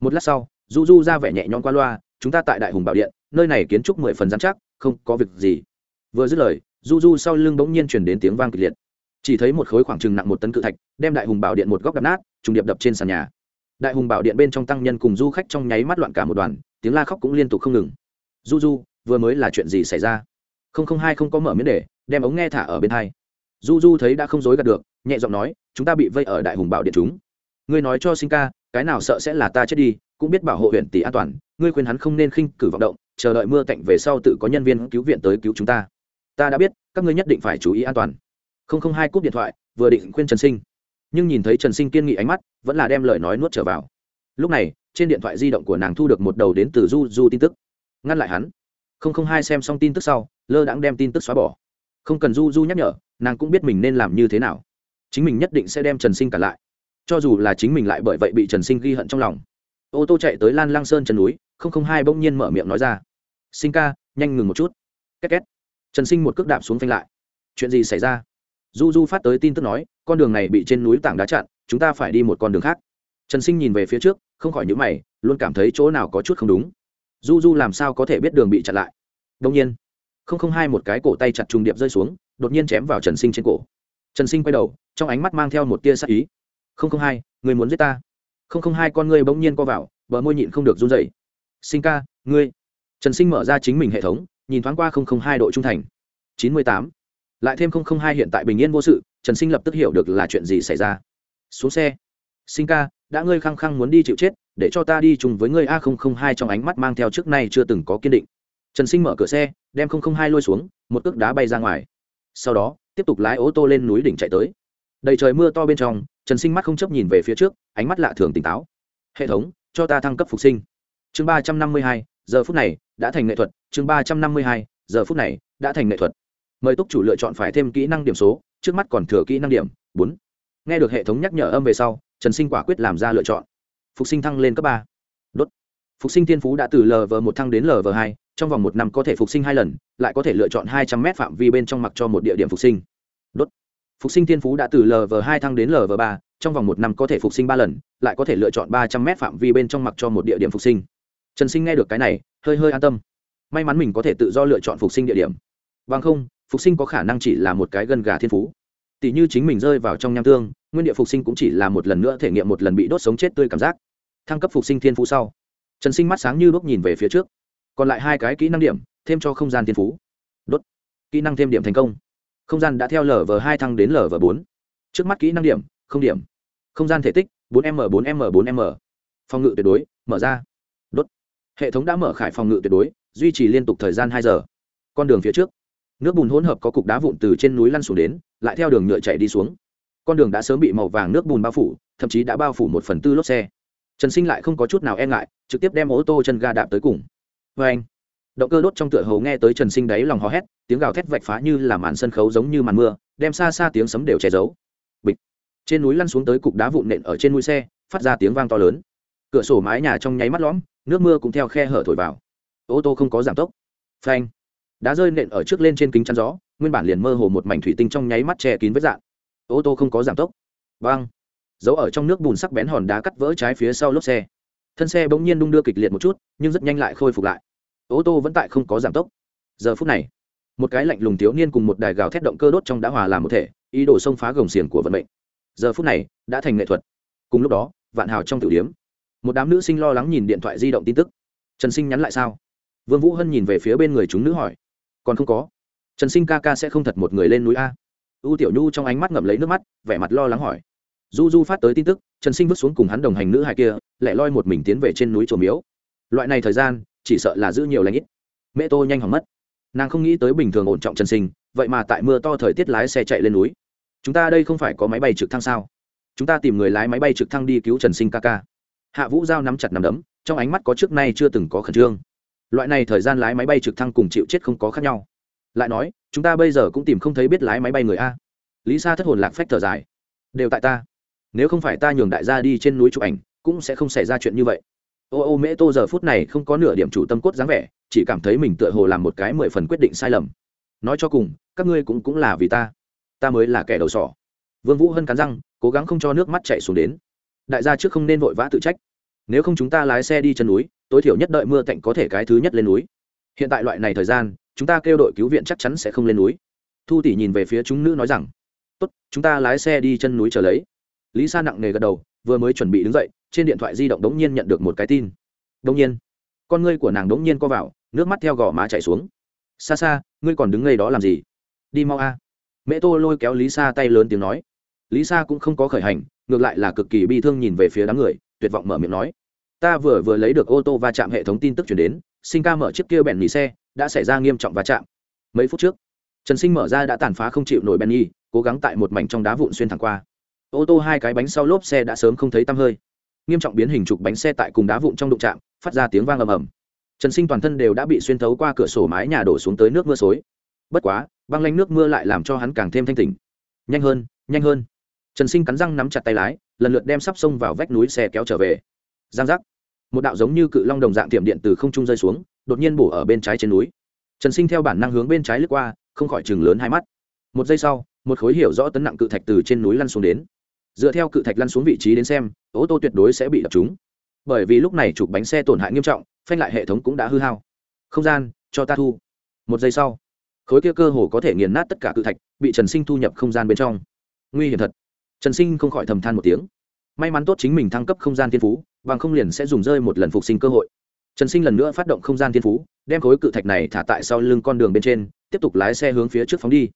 Một lát sau, du du ra vẻ nhẹ nhõm qua loa, chúng ta tại đại hùng bảo điện, nơi này kiến trúc mười phần giám chắc, không có việc gì. Vừa dứt lời, du du sau lưng bỗng nhiên chuyển đến tiếng vang kịch liệt. Chỉ thấy một khối khoảng trừng nặng một tấn cự thạch, đem đại hùng bảo điện một góc đập nát, trùng điệp đập trên sàn nhà. Đại hùng bảo điện bên trong tăng nhân cùng du khách trong nháy mắt loạn cả một đoàn, tiếng la khóc cũng liên tục không ngừng. Du du, vừa mới là chuyện gì xảy ra? Không không hai không có mở miếng để, đem ống nghe thả ở bên hai. Du du thấy đã không dối gạt được, nhẹ giọng nói, chúng ta bị vây ở đại hùng bảo điện chúng ngươi nói cho sinh ca, cái nào sợ sẽ là ta chết đi, cũng biết bảo hộ huyện tỷ an toàn, ngươi khuyên hắn không nên khinh cử vọng động, chờ đợi mưa cạnh về sau tự có nhân viên cứu viện tới cứu chúng ta. Ta đã biết, các ngươi nhất định phải chú ý an toàn. Không không hai cúp điện thoại, vừa định khuyên trần sinh. Nhưng nhìn thấy trần sinh kiên nghị ánh mắt, vẫn là đem lời nói nuốt trở vào. Lúc này, trên điện thoại di động của nàng thu được một đầu đến từ du du tin tức. Ngăn lại hắn. Không không hai xem xong tin tức sau, lơ đãng đem tin tức xóa bỏ. Không cần du du nhắc nhở, nàng cũng biết mình nên làm như thế nào. Chính mình nhất định sẽ đem trần sinh cả lại cho dù là chính mình lại bởi vậy bị trần sinh ghi hận trong lòng. Ô tô chạy tới lan lang sơn chân núi, không không hai bỗng nhiên mở miệng nói ra. Sinh ca, nhanh ngừng một chút. Két két. Trần sinh một cước đạp xuống phanh lại. Chuyện gì xảy ra? Du du phát tới tin tức nói, con đường này bị trên núi tảng đá chặn, chúng ta phải đi một con đường khác. Trần sinh nhìn về phía trước, không khỏi nhữ mày, luôn cảm thấy chỗ nào có chút không đúng. Du du làm sao có thể biết đường bị chặn lại? Đông nhiên, không không hai một cái cổ tay chặt trùng điệp rơi xuống, đột nhiên chém vào trần sinh trên cổ. Trần sinh quay đầu, trong ánh mắt mang theo một tia sắc ý không không hai người muốn giết ta? Không không hai con ngươi bỗng nhiên co vào, bờ môi nhịn không được run dậy sinh ca, ngươi. Trần sinh mở ra chính mình hệ thống, nhìn thoáng qua không không hai độ trung thành. Chín mươi tám. Lại thêm không không hai hiện tại bình yên vô sự, trần sinh lập tức hiểu được là chuyện gì xảy ra. Xuống xe. Sinh ca, đã ngươi khăng khăng muốn đi chịu chết, để cho ta đi chung với ngươi a không không hai trong ánh mắt mang theo trước nay chưa từng có kiên định. Trần sinh mở cửa xe, đem không không hai lôi xuống, một cước đá bay ra ngoài. Sau đó, tiếp tục lái ô tô lên núi đỉnh chạy tới. Đầy trời mưa to bên trong trần sinh mắt không chấp nhìn về phía trước, ánh mắt lạ thường tỉnh táo. Hệ thống, cho ta thăng cấp phục sinh. Chương ba trăm năm mươi hai, giờ phút này đã thành nghệ thuật. Chương ba trăm năm mươi hai, giờ phút này đã thành nghệ thuật. Mời túc chủ lựa chọn phải thêm kỹ năng điểm số, trước mắt còn thừa kỹ năng điểm bốn. Nghe được hệ thống nhắc nhở âm về sau, trần sinh quả quyết làm ra lựa chọn. Phục sinh thăng lên cấp ba. Đốt. Phục sinh thiên phú đã từ lv một thăng đến lv hai, trong vòng một năm có thể phục sinh hai lần, lại có thể lựa chọn hai trăm m phạm vi bên trong mặc cho một địa điểm phục sinh phục sinh thiên phú đã từ lv hai thăng đến lv ba, trong vòng một năm có thể phục sinh ba lần, lại có thể lựa chọn ba trăm m phạm vi bên trong mặc cho một địa điểm phục sinh. Trần sinh nghe được cái này, hơi hơi an tâm. May mắn mình có thể tự do lựa chọn phục sinh địa điểm. Bằng không, phục sinh có khả năng chỉ là một cái gân gà thiên phú. Tỷ như chính mình rơi vào trong nham tương, nguyên địa phục sinh cũng chỉ là một lần nữa thể nghiệm một lần bị đốt sống chết tươi cảm giác. Thăng cấp phục sinh thiên phú sau, trần sinh mắt sáng như đốt nhìn về phía trước. Còn lại hai cái kỹ năng điểm, thêm cho không gian thiên phú. Đốt. Kỹ năng thêm điểm thành công không gian đã theo lv hai thăng đến lv bốn. Trước mắt kỹ năng điểm, không điểm. Không gian thể tích 4 m 4 m 4 m. Phòng ngự tuyệt đối, mở ra. Đốt. Hệ thống đã mở khải phòng ngự tuyệt đối, duy trì liên tục thời gian hai giờ. Con đường phía trước. Nước bùn hỗn hợp có cục đá vụn từ trên núi lăn xuống đến, lại theo đường nhựa chạy đi xuống. Con đường đã sớm bị màu vàng nước bùn bao phủ, thậm chí đã bao phủ một phần tư lốp xe. Trần sinh lại không có chút nào e ngại, trực tiếp đem ô tô chân ga đạp tới cùng. Vê anh động cơ đốt trong tựa hầu nghe tới trần sinh đáy lòng hò hét, tiếng gào thét vạch phá như là màn sân khấu giống như màn mưa, đem xa xa tiếng sấm đều che giấu. Bịch. Trên núi lăn xuống tới cục đá vụn nện ở trên mũi xe, phát ra tiếng vang to lớn. Cửa sổ mái nhà trong nháy mắt lõm, nước mưa cũng theo khe hở thổi vào. Ô tô không có giảm tốc. Phanh. Đá rơi nện ở trước lên trên kính chắn gió, nguyên bản liền mơ hồ một mảnh thủy tinh trong nháy mắt che kín vết dạng ô tô không có giảm tốc. Vang. Giấu ở trong nước bùn sắc bén hòn đá cắt vỡ trái phía sau lốp xe. Thân xe bỗng nhiên đung đưa kịch liệt một chút, nhưng rất nhanh lại khôi phục lại ô tô vẫn tại không có giảm tốc. Giờ phút này, một cái lạnh lùng thiếu niên cùng một đài gào thét động cơ đốt trong đã hòa làm một thể, ý đồ xông phá gồng xiềng của vận mệnh. Giờ phút này, đã thành nghệ thuật. Cùng lúc đó, vạn hào trong tử điếm, một đám nữ sinh lo lắng nhìn điện thoại di động tin tức. Trần sinh nhắn lại sao? Vương vũ hân nhìn về phía bên người chúng nữ hỏi. Còn không có. Trần sinh ca ca sẽ không thật một người lên núi a. U tiểu nhu trong ánh mắt ngậm lấy nước mắt, vẻ mặt lo lắng hỏi. Du du phát tới tin tức, trần sinh vứt xuống cùng hắn đồng hành nữ hài kia lại loi một mình tiến về trên núi trổ miếu. Loại này thời gian chỉ sợ là giữ nhiều lãnh ít. Mẹ tô nhanh hỏng mất. Nàng không nghĩ tới bình thường ổn trọng trần sinh, vậy mà tại mưa to thời tiết lái xe chạy lên núi. Chúng ta đây không phải có máy bay trực thăng sao? Chúng ta tìm người lái máy bay trực thăng đi cứu trần sinh ca ca. Hạ vũ giao nắm chặt nắm đấm, trong ánh mắt có trước nay chưa từng có khẩn trương. Loại này thời gian lái máy bay trực thăng cùng chịu chết không có khác nhau. Lại nói, chúng ta bây giờ cũng tìm không thấy biết lái máy bay người a. Lý sa thất hồn lạc phách thở dài. Đều tại ta. Nếu không phải ta nhường đại gia đi trên núi chụp ảnh, cũng sẽ không xảy ra chuyện như vậy ô ô mễ tô giờ phút này không có nửa điểm chủ tâm cốt dáng vẻ, chỉ cảm thấy mình tựa hồ làm một cái mười phần quyết định sai lầm. Nói cho cùng, các ngươi cũng cũng là vì ta. Ta mới là kẻ đầu sỏ. Vương vũ hân cắn răng, cố gắng không cho nước mắt chảy xuống đến. Đại gia trước không nên vội vã tự trách. Nếu không chúng ta lái xe đi chân núi, tối thiểu nhất đợi mưa tạnh có thể cái thứ nhất lên núi. Hiện tại loại này thời gian, chúng ta kêu đội cứu viện chắc chắn sẽ không lên núi. Thu tỷ nhìn về phía chúng nữ nói rằng, tốt, chúng ta lái xe đi chân núi chờ lấy. Lý sa nặng nề gật đầu, vừa mới chuẩn bị đứng dậy trên điện thoại di động đống nhiên nhận được một cái tin. Đống nhiên, con ngươi của nàng đống nhiên co vào, nước mắt theo gò má chảy xuống. Xa xa ngươi còn đứng ngay đó làm gì? Đi mau a. Mẹ tô lôi kéo lý sa tay lớn tiếng nói. Lý sa cũng không có khởi hành, ngược lại là cực kỳ bi thương nhìn về phía đám người, tuyệt vọng mở miệng nói. Ta vừa vừa lấy được ô tô va chạm hệ thống tin tức chuyển đến sinh ca mở chiếc kia bèn nhì xe, đã xảy ra nghiêm trọng va chạm. Mấy phút trước, trần sinh mở ra đã tàn phá không chịu nổi bèn nhì, cố gắng tại một mảnh trong đá vụn xuyên thẳng qua. Ô tô hai cái bánh sau lốp xe đã sớm không thấy tăm hơi nghiêm trọng biến hình trục bánh xe tại cùng đá vụn trong đụng trạm phát ra tiếng vang ầm ầm. Trần sinh toàn thân đều đã bị xuyên thấu qua cửa sổ mái nhà đổ xuống tới nước mưa xối. Bất quá, băng lanh nước mưa lại làm cho hắn càng thêm thanh tỉnh. Nhanh hơn nhanh hơn. Trần sinh cắn răng nắm chặt tay lái, lần lượt đem sắp xông vào vách núi xe kéo trở về. Giang giác. Một đạo giống như cự long đồng dạng tiệm điện từ không trung rơi xuống, đột nhiên bổ ở bên trái trên núi. Trần sinh theo bản năng hướng bên trái lướt qua, không khỏi chừng lớn hai mắt. Một giây sau, một khối hiểu rõ tấn nặng cự thạch từ trên núi lăn xuống đến dựa theo cự thạch lăn xuống vị trí đến xem, ô tô tuyệt đối sẽ bị đập trúng. Bởi vì lúc này chụp bánh xe tổn hại nghiêm trọng, phanh lại hệ thống cũng đã hư hao. Không gian, cho ta thu. Một giây sau, khối kia cơ hồ có thể nghiền nát tất cả cự thạch, bị trần sinh thu nhập không gian bên trong. Nguy hiểm thật. Trần sinh không khỏi thầm than một tiếng. May mắn tốt chính mình thăng cấp không gian thiên phú, bằng không liền sẽ dùng rơi một lần phục sinh cơ hội. Trần sinh lần nữa phát động không gian thiên phú, đem khối cự thạch này thả tại sau lưng con đường bên trên, tiếp tục lái xe hướng phía trước phóng đi.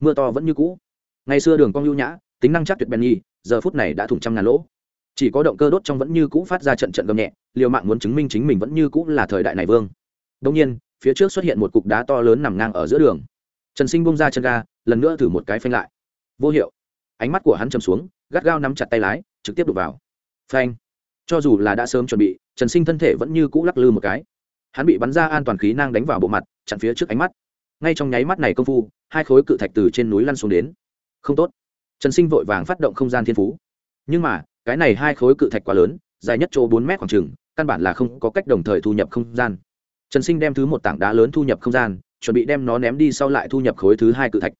Mưa to vẫn như cũ. Ngày xưa đường cong lưu nhã, tính năng chắc tuyệt bèn nhi giờ phút này đã thủng trăm ngàn lỗ. Chỉ có động cơ đốt trong vẫn như cũ phát ra trận trận gầm nhẹ, liều mạng muốn chứng minh chính mình vẫn như cũ là thời đại này vương. Đông nhiên, phía trước xuất hiện một cục đá to lớn nằm ngang ở giữa đường. Trần sinh bung ra chân ga, lần nữa thử một cái phanh lại. Vô hiệu. Ánh mắt của hắn chầm xuống, gắt gao nắm chặt tay lái, trực tiếp đục vào. Phanh. Cho dù là đã sớm chuẩn bị, trần sinh thân thể vẫn như cũ lắc lư một cái. Hắn bị bắn ra an toàn khí năng đánh vào bộ mặt, chặn phía trước ánh mắt. Ngay trong nháy mắt này công phu, hai khối cự thạch từ trên núi lăn xuống đến. Không tốt trần sinh vội vàng phát động không gian thiên phú. Nhưng mà, cái này hai khối cự thạch quá lớn, dài nhất chỗ bốn mét khoảng trừng căn bản là không có cách đồng thời thu nhập không gian. Trần sinh đem thứ một tảng đá lớn thu nhập không gian, chuẩn bị đem nó ném đi sau lại thu nhập khối thứ hai cự thạch.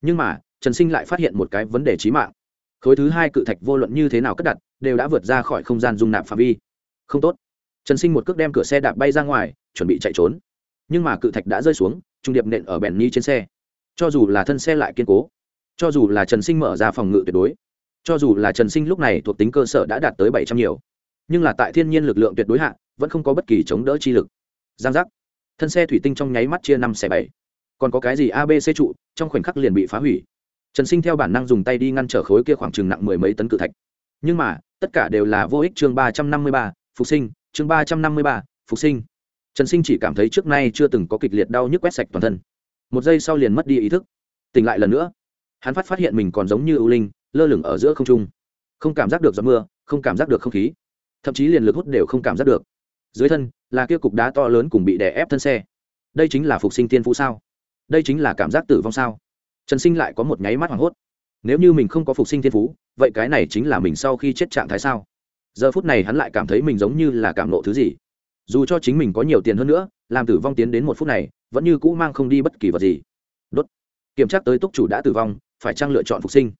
Nhưng mà, trần sinh lại phát hiện một cái vấn đề trí mạng. Khối thứ hai cự thạch vô luận như thế nào cất đặt, đều đã vượt ra khỏi không gian dung nạp phạm vi. Không tốt. Trần sinh một cước đem cửa xe đạp bay ra ngoài, chuẩn bị chạy trốn. Nhưng mà cự thạch đã rơi xuống, trung điệp nện ở bèn ni trên xe. Cho dù là thân xe lại kiên cố cho dù là trần sinh mở ra phòng ngự tuyệt đối, cho dù là trần sinh lúc này thuộc tính cơ sở đã đạt tới bảy trăm nhiều, nhưng là tại thiên nhiên lực lượng tuyệt đối hạ, vẫn không có bất kỳ chống đỡ chi lực. Giang giác. Thân xe thủy tinh trong nháy mắt chia năm xẻ bảy. Còn có cái gì abc trụ, trong khoảnh khắc liền bị phá hủy. Trần sinh theo bản năng dùng tay đi ngăn trở khối kia khoảng chừng nặng mười mấy tấn cự thạch. Nhưng mà, tất cả đều là vô ích chương ba trăm năm mươi ba, phục sinh, chương ba trăm năm mươi ba, phục sinh. Trần sinh chỉ cảm thấy trước nay chưa từng có kịch liệt đau nhức quét sạch toàn thân. Một giây sau liền mất đi ý thức. Tỉnh lại lần nữa hắn phát phát hiện mình còn giống như ưu linh, lơ lửng ở giữa không trung. Không cảm giác được gió mưa, không cảm giác được không khí. Thậm chí liền lực hút đều không cảm giác được. Dưới thân là kia cục đá to lớn cùng bị đè ép thân xe. Đây chính là phục sinh tiên phú sao? Đây chính là cảm giác tử vong sao? Trần sinh lại có một nháy mắt hoảng hốt. Nếu như mình không có phục sinh thiên phú, vậy cái này chính là mình sau khi chết trạng thái sao? Giờ phút này hắn lại cảm thấy mình giống như là cảm nộ thứ gì. Dù cho chính mình có nhiều tiền hơn nữa, làm tử vong tiến đến một phút này, vẫn như cũ mang không đi bất kỳ vật gì. Đốt. Kiểm tra tới túc chủ đã tử vong phải chăng lựa chọn phục sinh?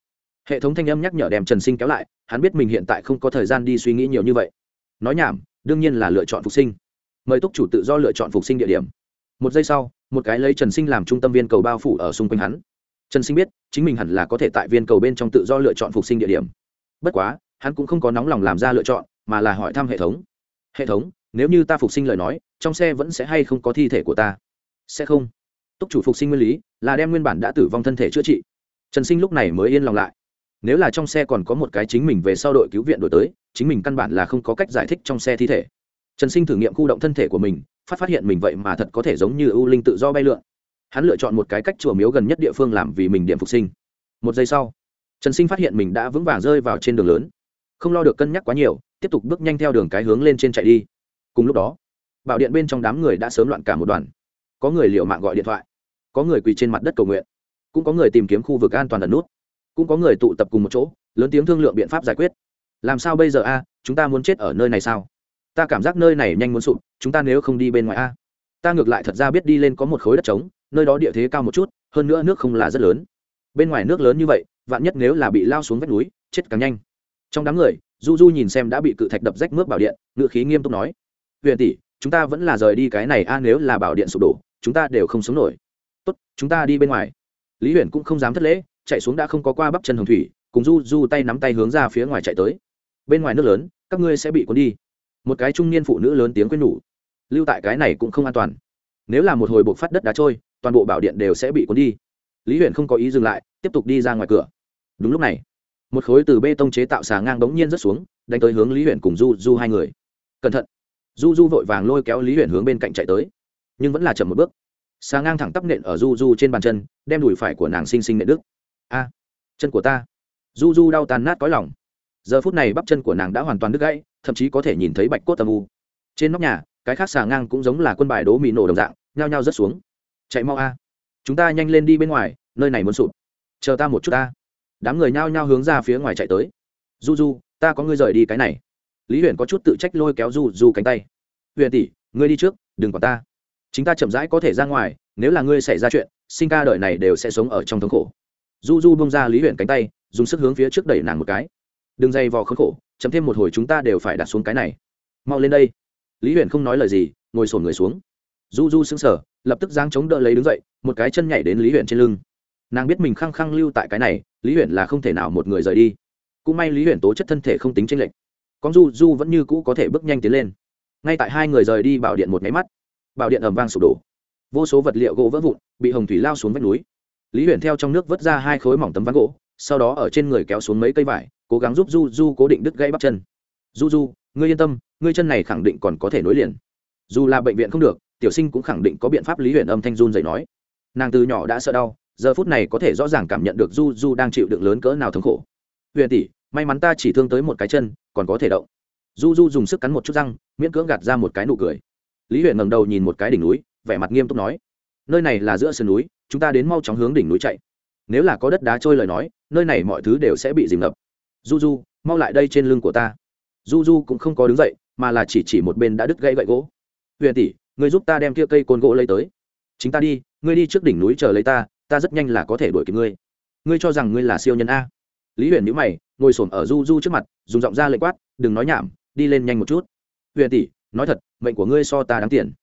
Hệ thống thanh âm nhắc nhở đem trần sinh kéo lại, hắn biết mình hiện tại không có thời gian đi suy nghĩ nhiều như vậy. Nói nhảm, đương nhiên là lựa chọn phục sinh. Mời túc chủ tự do lựa chọn phục sinh địa điểm. Một giây sau, một cái lấy trần sinh làm trung tâm viên cầu bao phủ ở xung quanh hắn. Trần sinh biết, chính mình hẳn là có thể tại viên cầu bên trong tự do lựa chọn phục sinh địa điểm. Bất quá, hắn cũng không có nóng lòng làm ra lựa chọn, mà là hỏi thăm hệ thống. Hệ thống, nếu như ta phục sinh lời nói, trong xe vẫn sẽ hay không có thi thể của ta? Sẽ không. Túc chủ phục sinh nguyên lý là đem nguyên bản đã tử vong thân thể chữa trị trần sinh lúc này mới yên lòng lại. Nếu là trong xe còn có một cái chính mình về sau đội cứu viện đổi tới, chính mình căn bản là không có cách giải thích trong xe thi thể. Trần sinh thử nghiệm khu động thân thể của mình, phát phát hiện mình vậy mà thật có thể giống như ưu linh tự do bay lượn. Hắn lựa chọn một cái cách chùa miếu gần nhất địa phương làm vì mình điểm phục sinh. Một giây sau, trần sinh phát hiện mình đã vững vàng rơi vào trên đường lớn. Không lo được cân nhắc quá nhiều, tiếp tục bước nhanh theo đường cái hướng lên trên chạy đi. Cùng lúc đó, bảo điện bên trong đám người đã sớm loạn cả một đoàn. Có người liều mạng gọi điện thoại, có người quỳ trên mặt đất cầu nguyện cũng có người tìm kiếm khu vực an toàn ẩn nút, cũng có người tụ tập cùng một chỗ, lớn tiếng thương lượng biện pháp giải quyết. Làm sao bây giờ a? Chúng ta muốn chết ở nơi này sao? Ta cảm giác nơi này nhanh muốn sụp, chúng ta nếu không đi bên ngoài a? Ta ngược lại thật ra biết đi lên có một khối đất trống, nơi đó địa thế cao một chút, hơn nữa nước không là rất lớn. Bên ngoài nước lớn như vậy, vạn nhất nếu là bị lao xuống vách núi, chết càng nhanh. Trong đám người, du du nhìn xem đã bị cự thạch đập rách mướp bảo điện, ngựa khí nghiêm túc nói, huyền tỷ, chúng ta vẫn là rời đi cái này a, nếu là bảo điện sụp đổ, chúng ta đều không sống nổi. Tốt, chúng ta đi bên ngoài lý huyền cũng không dám thất lễ, chạy xuống đã không có qua bắp chân hồng thủy, cùng du du tay nắm tay hướng ra phía ngoài chạy tới. Bên ngoài nước lớn, các ngươi sẽ bị cuốn đi. Một cái trung niên phụ nữ lớn tiếng quên nhủ. Lưu tại cái này cũng không an toàn. Nếu là một hồi buộc phát đất đá trôi, toàn bộ bảo điện đều sẽ bị cuốn đi. Lý Huyền không có ý dừng lại, tiếp tục đi ra ngoài cửa. Đúng lúc này, một khối từ bê tông chế tạo xà ngang bỗng nhiên rớt xuống, đánh tới hướng lý Huyền cùng du du hai người. Cẩn thận. Du du vội vàng lôi kéo lý Huyền hướng bên cạnh chạy tới, nhưng vẫn là chậm một bước xà ngang thẳng tắp nện ở du du trên bàn chân, đem đùi phải của nàng xinh xinh nện đức a, chân của ta. Du du đau tàn nát cõi lòng. Giờ phút này bắp chân của nàng đã hoàn toàn đứt gãy, thậm chí có thể nhìn thấy bạch cốt tầm u. Trên nóc nhà, cái khác xà ngang cũng giống là quân bài đố mì nổ đồng dạng, nhao nhao rớt xuống. Chạy mau a. Chúng ta nhanh lên đi bên ngoài, nơi này muốn sụp. Chờ ta một chút ta đám người nhao nhao hướng ra phía ngoài chạy tới. Du du, ta có ngươi rời đi cái này. Lý huyền có chút tự trách lôi kéo du du cánh tay. Huyền tỷ, ngươi đi trước, đừng còn ta chúng ta chậm rãi có thể ra ngoài, nếu là ngươi xảy ra chuyện, sinh ca đời này đều sẽ sống ở trong thống khổ. Du du bông ra lý huyền cánh tay, dùng sức hướng phía trước đẩy nàng một cái. Đừng dây vò khốn khổ chấm thêm một hồi chúng ta đều phải đặt xuống cái này. Mau lên đây. Lý huyền không nói lời gì, ngồi sổn người xuống. Du du sững sờ, lập tức giang chống đỡ lấy đứng dậy, một cái chân nhảy đến lý huyền trên lưng. Nàng biết mình khăng khăng lưu tại cái này, lý huyền là không thể nào một người rời đi. Cũng may lý huyền tố chất thân thể không tính tranh lệch. Con du du vẫn như cũ có thể bước nhanh tiến lên. Ngay tại hai người rời đi bảo điện một máy mắt bảo điện ầm vang sụp đổ. Vô số vật liệu gỗ vỡ vụn, bị hồng thủy lao xuống vách núi. Lý huyền theo trong nước vớt ra hai khối mỏng tấm ván gỗ, sau đó ở trên người kéo xuống mấy cây vải, cố gắng giúp du du cố định đứt gãy bắp chân. Du du ngươi yên tâm, ngươi chân này khẳng định còn có thể nối liền. Dù là bệnh viện không được, tiểu sinh cũng khẳng định có biện pháp lý huyền âm thanh run dậy nói. Nàng từ nhỏ đã sợ đau, giờ phút này có thể rõ ràng cảm nhận được du du đang chịu đựng lớn cỡ nào thống khổ. Huyền tỷ, may mắn ta chỉ thương tới một cái chân, còn có thể động. Du du dùng sức cắn một chút răng, miễn cưỡng gạt ra một cái nụ cười lý huyện ngầm đầu nhìn một cái đỉnh núi, vẻ mặt nghiêm túc nói, nơi này là giữa sườn núi, chúng ta đến mau chóng hướng đỉnh núi chạy. Nếu là có đất đá trôi lời nói, nơi này mọi thứ đều sẽ bị dìm ngập. Du du mau lại đây trên lưng của ta. Du du cũng không có đứng dậy, mà là chỉ chỉ một bên đã đứt gãy gậy gỗ. Huyền tỷ, người giúp ta đem kia cây côn gỗ lấy tới. Chính ta đi, ngươi đi trước đỉnh núi chờ lấy ta ta rất nhanh là có thể đuổi kịp ngươi. Ngươi cho rằng ngươi là siêu nhân a. Lý huyền nhữ mày, ngồi s ổ m ở du du trước mặt, dùng giọng ra lệnh quát, đừng nói nhảm, đi lên nhanh một chút. Huyền tỷ nói thật, mệnh của ngươi so ta đáng tiền.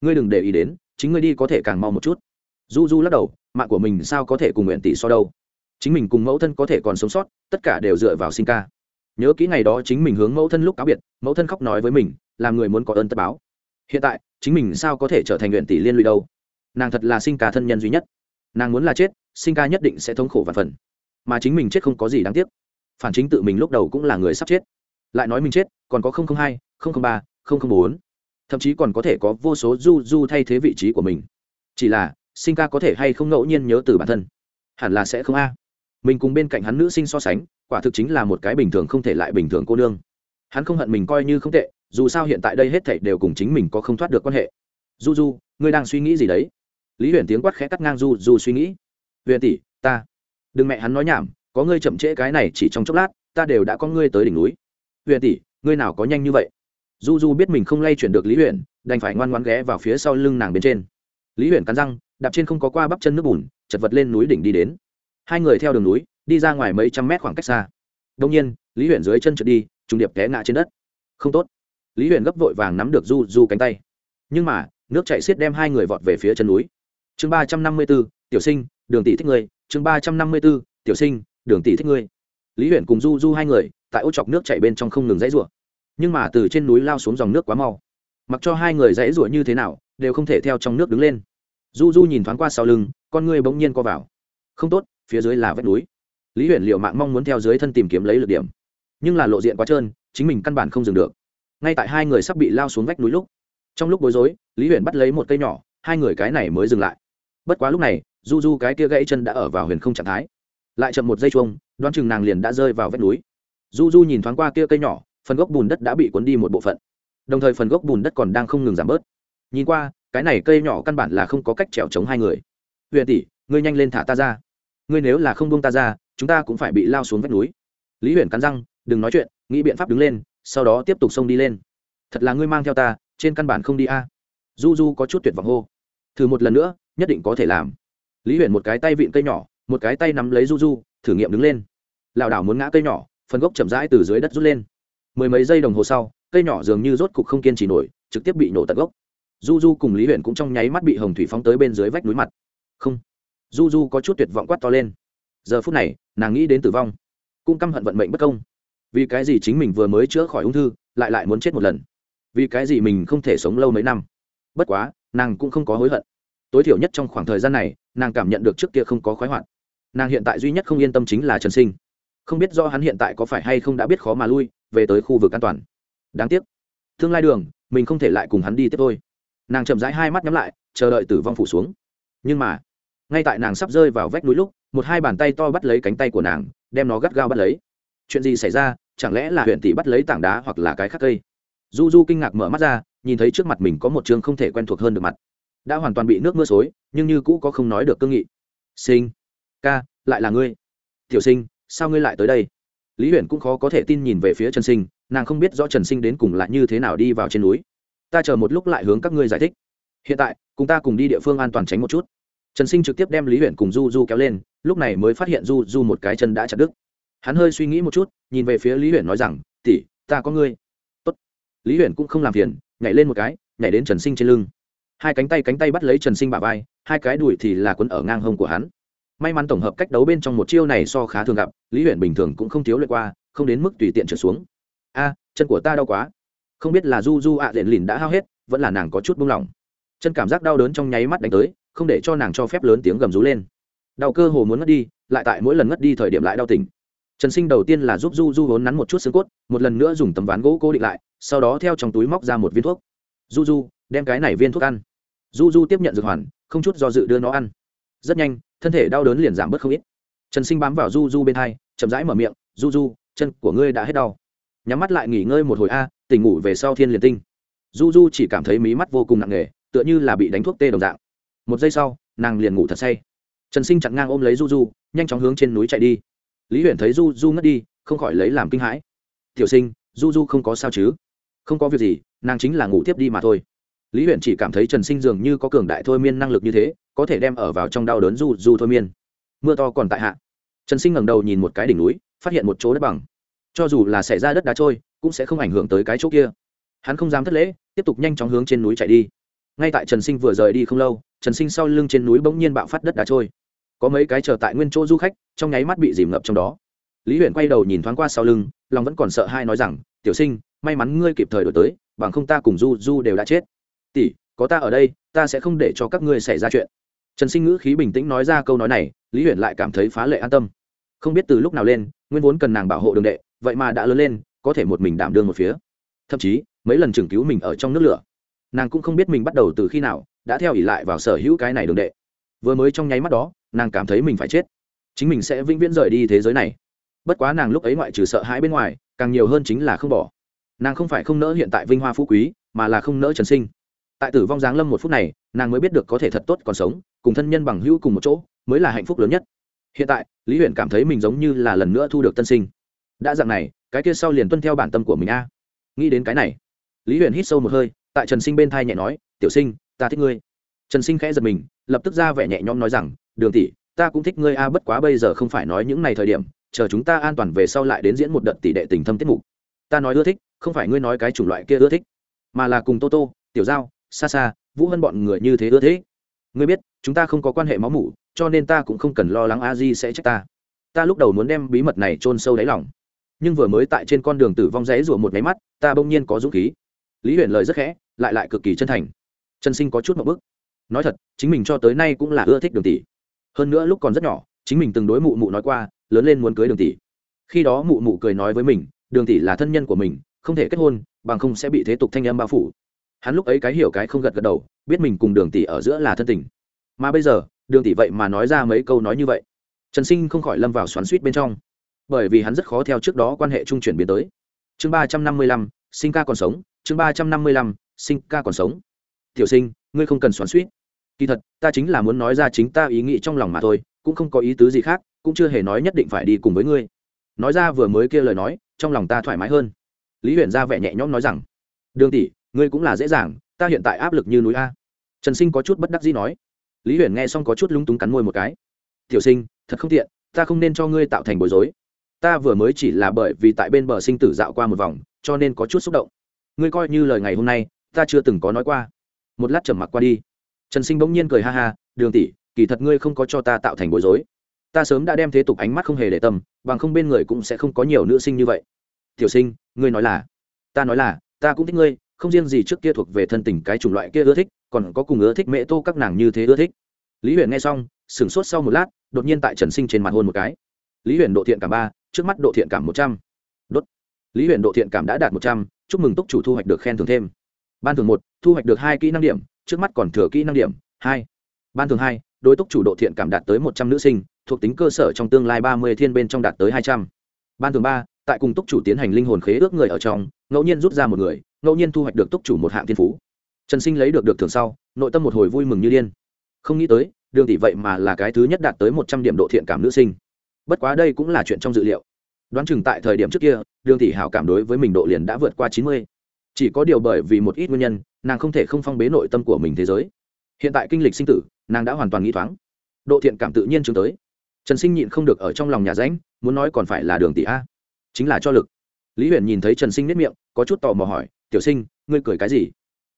Ngươi đừng để ý đến, chính ngươi đi có thể càng mau một chút. Du du lắc đầu, mạng của mình sao có thể cùng nguyện tỷ so đâu? Chính mình cùng mẫu thân có thể còn sống sót, tất cả đều dựa vào sinh ca. Nhớ kỹ ngày đó chính mình hướng mẫu thân lúc cáo biệt, mẫu thân khóc nói với mình, làm người muốn có ơn tất báo. Hiện tại, chính mình sao có thể trở thành nguyện tỷ liên lụy đâu? Nàng thật là sinh ca thân nhân duy nhất. Nàng muốn là chết, sinh ca nhất định sẽ thống khổ và phần. Mà chính mình chết không có gì đáng tiếc. Phản chính tự mình lúc đầu cũng là người sắp chết. Lại nói mình chết, còn có hai ba bốn. Thậm chí còn có thể có vô số du du thay thế vị trí của mình. Chỉ là, sinh ca có thể hay không ngẫu nhiên nhớ từ bản thân? Hẳn là sẽ không a. Mình cùng bên cạnh hắn nữ sinh so sánh, quả thực chính là một cái bình thường không thể lại bình thường cô nương. Hắn không hận mình coi như không tệ, dù sao hiện tại đây hết thảy đều cùng chính mình có không thoát được quan hệ. Du du, ngươi đang suy nghĩ gì đấy? Lý huyền tiếng quát khẽ cắt ngang du du suy nghĩ. Huyền tỷ, ta. Đừng mẹ hắn nói nhảm, có ngươi chậm trễ cái này chỉ trong chốc lát, ta đều đã có ngươi tới đỉnh núi. Huyền tỷ, ngươi nào có nhanh như vậy? Du du biết mình không lay chuyển được lý huyền, đành phải ngoan ngoan ghé vào phía sau lưng nàng bên trên. Lý huyền cắn răng, đạp trên không có qua bắp chân nước bùn, chật vật lên núi đỉnh đi đến. Hai người theo đường núi, đi ra ngoài mấy trăm mét khoảng cách xa. Đông nhiên, lý huyền dưới chân trượt đi, trùng điệp té ngã trên đất. Không tốt. Lý huyền gấp vội vàng nắm được du du cánh tay. Nhưng mà, nước chạy xiết đem hai người vọt về phía chân núi. Chương ba trăm năm mươi b ố tiểu sinh, đường tỷ thích ngươi. Chương ba trăm năm mươi b ố tiểu sinh, đường tỷ thích ngươi. Lý huyền cùng du du hai người, tại ô chọc nước chạy bên trong không ngừng dãy rủa nhưng mà từ trên núi lao xuống dòng nước quá mau. Mặc cho hai người dãy rủa như thế nào, đều không thể theo trong nước đứng lên. Du du nhìn thoáng qua sau lưng, con ngươi bỗng nhiên co vào. Không tốt, phía dưới là vách núi. Lý huyền liệu mạng mong muốn theo dưới thân tìm kiếm lấy lực điểm. Nhưng là lộ diện quá trơn, chính mình căn bản không dừng được. Ngay tại hai người sắp bị lao xuống vách núi lúc, trong lúc bối rối, lý huyền bắt lấy một cây nhỏ, hai người cái này mới dừng lại. Bất quá lúc này, du du cái kia gãy chân đã ở vào huyền không trạng thái. Lại chậm một giây chuông, đoán chừng nàng liền đã rơi vào vách núi. Du du nhìn thoáng qua kia cây nhỏ phần gốc bùn đất đã bị cuốn đi một bộ phận. Đồng thời phần gốc bùn đất còn đang không ngừng giảm bớt. Nhìn qua, cái này cây nhỏ căn bản là không có cách trèo chống hai người. Huyện tỷ, ngươi nhanh lên thả ta ra. Ngươi nếu là không buông ta ra, chúng ta cũng phải bị lao xuống vách núi. Lý huyện cắn răng, đừng nói chuyện, nghĩ biện pháp đứng lên, sau đó tiếp tục xông đi lên. Thật là ngươi mang theo ta, trên căn bản không đi a. Du du có chút tuyệt vọng hô. Thử một lần nữa, nhất định có thể làm. Lý huyện một cái tay vịn cây nhỏ, một cái tay nắm lấy du du, thử nghiệm đứng lên. Lảo đảo muốn ngã cây nhỏ, phần gốc chậm rãi từ dưới đất rút lên mười mấy giây đồng hồ sau, cây nhỏ dường như rốt cục không kiên trì nổi, trực tiếp bị nổ tận gốc. Du du cùng lý huyện cũng trong nháy mắt bị hồng thủy phóng tới bên dưới vách núi mặt. Không. Du du có chút tuyệt vọng quát to lên. Giờ phút này, nàng nghĩ đến tử vong. Cũng căm hận vận mệnh bất công. Vì cái gì chính mình vừa mới chữa khỏi ung thư, lại lại muốn chết một lần? Vì cái gì mình không thể sống lâu mấy năm? Bất quá, nàng cũng không có hối hận. Tối thiểu nhất trong khoảng thời gian này, nàng cảm nhận được trước kia không có khoái hoạt. Nàng hiện tại duy nhất không yên tâm chính là trần sinh. Không biết do hắn hiện tại có phải hay không đã biết khó mà lui về tới khu vực an toàn. Đáng tiếc, tương lai đường, mình không thể lại cùng hắn đi tiếp thôi. Nàng chậm rãi hai mắt nhắm lại, chờ đợi tử vong phủ xuống. Nhưng mà, ngay tại nàng sắp rơi vào vách núi lúc, một hai bàn tay to bắt lấy cánh tay của nàng, đem nó gắt gao bắt lấy. Chuyện gì xảy ra? Chẳng lẽ là huyện tỷ bắt lấy tảng đá hoặc là cái khác cây? Du du kinh ngạc mở mắt ra, nhìn thấy trước mặt mình có một chương không thể quen thuộc hơn được mặt. Đã hoàn toàn bị nước mưa xối, nhưng như cũ có không nói được cương nghị. Sinh, ca, lại là ngươi. Tiểu sinh, sao ngươi lại tới đây? Lý huyền cũng khó có thể tin nhìn về phía trần sinh, nàng không biết rõ trần sinh đến cùng là như thế nào đi vào trên núi. Ta chờ một lúc lại hướng các ngươi giải thích. Hiện tại, cùng ta cùng đi địa phương an toàn tránh một chút. Trần sinh trực tiếp đem lý huyền cùng du du kéo lên, lúc này mới phát hiện du du một cái chân đã chặt đứt. Hắn hơi suy nghĩ một chút, nhìn về phía lý huyền nói rằng, tỷ, ta có ngươi. Tốt. lý huyền cũng không làm phiền, nhảy lên một cái, nhảy đến trần sinh trên lưng. Hai cánh tay cánh tay bắt lấy trần sinh bả vai, hai cái đùi thì là quấn ở ngang hông của hắn may mắn tổng hợp cách đấu bên trong một chiêu này so khá thường gặp, lý huyện bình thường cũng không thiếu luyện qua, không đến mức tùy tiện trở xuống. A, chân của ta đau quá. Không biết là du du ạ à diện lìn đã hao hết, vẫn là nàng có chút buông lỏng. Chân cảm giác đau đớn trong nháy mắt đánh tới, không để cho nàng cho phép lớn tiếng gầm rú lên. Đau cơ hồ muốn ngất đi, lại tại mỗi lần ngất đi thời điểm lại đau tỉnh. Trần sinh đầu tiên là giúp du du vốn nắn một chút xương cốt, một lần nữa dùng tấm ván gỗ cố định lại, sau đó theo trong túi móc ra một viên thuốc. Du du đem cái này viên thuốc ăn. Du du tiếp nhận dược hoàn, không chút do dự đưa nó ăn. Rất nhanh thân thể đau đớn liền giảm bớt không ít. Trần sinh bám vào du du bên hai, chậm rãi mở miệng du du chân của ngươi đã hết đau. Nhắm mắt lại nghỉ ngơi một hồi a, tỉnh ngủ về sau thiên liền tinh. Du du chỉ cảm thấy mí mắt vô cùng nặng nề, tựa như là bị đánh thuốc tê đồng dạng. Một giây sau, nàng liền ngủ thật say. Trần sinh chặn ngang ôm lấy du du nhanh chóng hướng trên núi chạy đi. Lý Huyền thấy du du ngất đi, không khỏi lấy làm kinh hãi. Tiểu sinh du du không có sao chứ? Không có việc gì, nàng chính là ngủ tiếp đi mà thôi. Lý Huyền chỉ cảm thấy trần sinh dường như có cường đại thôi miên năng lực như thế có thể đem ở vào trong đau đớn du du thôi miên. Mưa to còn tại hạ. Trần sinh ngẩng đầu nhìn một cái đỉnh núi, phát hiện một chỗ đất bằng. Cho dù là xảy ra đất đá trôi, cũng sẽ không ảnh hưởng tới cái chỗ kia. Hắn không dám thất lễ, tiếp tục nhanh chóng hướng trên núi chạy đi. Ngay tại trần sinh vừa rời đi không lâu, trần sinh sau lưng trên núi bỗng nhiên bạo phát đất đá trôi. Có mấy cái chờ tại nguyên chỗ du khách, trong nháy mắt bị dìm ngập trong đó. Lý huyện quay đầu nhìn thoáng qua sau lưng, lòng vẫn còn sợ hai nói rằng, tiểu sinh, may mắn ngươi kịp thời đổi tới, bằng không ta cùng du du đều đã chết. Tỷ, có ta ở đây, ta sẽ không để cho các ngươi xảy ra chuyện trần sinh ngữ khí bình tĩnh nói ra câu nói này, lý huyện lại cảm thấy phá lệ an tâm. Không biết từ lúc nào lên, nguyên vốn cần nàng bảo hộ đường đệ, vậy mà đã lớn lên, có thể một mình đảm đương một phía. Thậm chí, mấy lần chừng cứu mình ở trong nước lửa, nàng cũng không biết mình bắt đầu từ khi nào, đã theo ỉ lại vào sở hữu cái này đường đệ. Vừa mới trong nháy mắt đó, nàng cảm thấy mình phải chết. Chính mình sẽ vĩnh viễn rời đi thế giới này. Bất quá nàng lúc ấy ngoại trừ sợ hãi bên ngoài, càng nhiều hơn chính là không bỏ. Nàng không phải không nỡ hiện tại vinh hoa phú quý, mà là không nỡ trần sinh tại tử vong giáng lâm một phút này, nàng mới biết được có thể thật tốt còn sống, cùng thân nhân bằng hữu cùng một chỗ, mới là hạnh phúc lớn nhất. Hiện tại, lý huyện cảm thấy mình giống như là lần nữa thu được tân sinh. Đã dạng này, cái kia sau liền tuân theo bản tâm của mình a. Nghĩ đến cái này, lý huyện hít sâu một hơi, tại trần sinh bên thai nhẹ nói, tiểu sinh, ta thích ngươi. Trần sinh khẽ giật mình, lập tức ra vẻ nhẹ nhõm nói rằng, đường tỷ, ta cũng thích ngươi a, bất quá bây giờ không phải nói những ngày thời điểm, chờ chúng ta an toàn về sau lại đến diễn một đợt tỷ đệ tình thâm tiết mục. Ta nói ưa thích, không phải ngươi nói cái chủng loại kia ưa thích, mà là cùng tô tô, tiểu giao xa xa, vũ Hân bọn người như thế ưa thế. ngươi biết, chúng ta không có quan hệ máu mủ, cho nên ta cũng không cần lo lắng a di sẽ trách ta. Ta lúc đầu muốn đem bí mật này chôn sâu đáy lòng. Nhưng vừa mới tại trên con đường tử vong rẽ rủa một máy mắt, ta bỗng nhiên có dũng khí. Lý huyền lời rất khẽ, lại lại cực kỳ chân thành. Chân sinh có chút một bức. Nói thật, chính mình cho tới nay cũng là ưa thích đường tỷ. Hơn nữa lúc còn rất nhỏ, chính mình từng đối mụ mụ nói qua, lớn lên muốn cưới đường tỷ. Khi đó mụ mụ cười nói với mình, đường tỷ là thân nhân của mình, không thể kết hôn, bằng không sẽ bị thế tục thanh âm bao phủ hắn lúc ấy cái hiểu cái không gật gật đầu, biết mình cùng đường tỷ ở giữa là thân tình. Mà bây giờ, đường tỷ vậy mà nói ra mấy câu nói như vậy. Trần sinh không khỏi lâm vào xoắn suýt bên trong. Bởi vì hắn rất khó theo trước đó quan hệ trung chuyển biến tới. Chương ba trăm năm mươi lăm, sinh ca còn sống. Chương ba trăm năm mươi lăm, sinh ca còn sống. Tiểu sinh, ngươi không cần xoắn suýt kỳ thật, ta chính là muốn nói ra chính ta ý nghĩ trong lòng mà thôi, cũng không có ý tứ gì khác, cũng chưa hề nói nhất định phải đi cùng với ngươi. Nói ra vừa mới kia lời nói, trong lòng ta thoải mái hơn. Lý huyền ra vẻ nhẹ nhõm nói rằng, đường tỷ ngươi cũng là dễ dàng, ta hiện tại áp lực như núi a. Trần sinh có chút bất đắc dĩ nói. Lý huyền nghe xong có chút lúng túng cắn môi một cái. Tiểu sinh, thật không tiện, ta không nên cho ngươi tạo thành bối rối. Ta vừa mới chỉ là bởi vì tại bên bờ sinh tử dạo qua một vòng, cho nên có chút xúc động. Ngươi coi như lời ngày hôm nay, ta chưa từng có nói qua. Một lát trầm mặc qua đi. Trần sinh bỗng nhiên cười ha ha, đường tỷ, kỳ thật ngươi không có cho ta tạo thành bối rối. Ta sớm đã đem thế tục ánh mắt không hề để tâm, bằng không bên người cũng sẽ không có nhiều nữ sinh như vậy. Tiểu sinh, ngươi nói là, ta nói là, ta cũng thích ngươi không riêng gì trước kia thuộc về thân tình cái chủng loại kia ưa thích, còn có cùng ưa thích mẹ tô các nàng như thế ưa thích. Lý huyền nghe xong, sửng sốt sau một lát, đột nhiên tại trần sinh trên mặt hôn một cái. Lý huyền độ thiện cảm ba, trước mắt độ thiện cảm một trăm. Đốt. Lý huyền độ thiện cảm đã đạt một trăm, chúc mừng túc chủ thu hoạch được khen thưởng thêm. Ban thường một, thu hoạch được hai kỹ năng điểm, trước mắt còn thừa kỹ năng điểm, hai. Ban thường hai, đối túc chủ độ thiện cảm đạt tới một trăm nữ sinh, thuộc tính cơ sở trong tương lai ba mươi thiên bên trong đạt tới hai trăm ban thường ba, tại cùng túc chủ tiến hành linh hồn khế ước người ở trong, ngẫu nhiên rút ra một người, ngẫu nhiên thu hoạch được túc chủ một hạng thiên phú. Trần sinh lấy được được thưởng sau, nội tâm một hồi vui mừng như điên. Không nghĩ tới, đường tỷ vậy mà là cái thứ nhất đạt tới một trăm điểm độ thiện cảm nữ sinh. Bất quá đây cũng là chuyện trong dự liệu. Đoán chừng tại thời điểm trước kia, đường tỷ hảo cảm đối với mình độ liền đã vượt qua chín mươi. Chỉ có điều bởi vì một ít nguyên nhân, nàng không thể không phong bế nội tâm của mình thế giới. Hiện tại kinh lịch sinh tử, nàng đã hoàn toàn nghĩ thoáng. Độ thiện cảm tự nhiên chứng tới trần sinh nhịn không được ở trong lòng nhà ránh muốn nói còn phải là đường tỷ a. Chính là cho lực. Lý huyền nhìn thấy trần sinh nếp miệng, có chút tò mò hỏi, tiểu sinh, ngươi cười cái gì?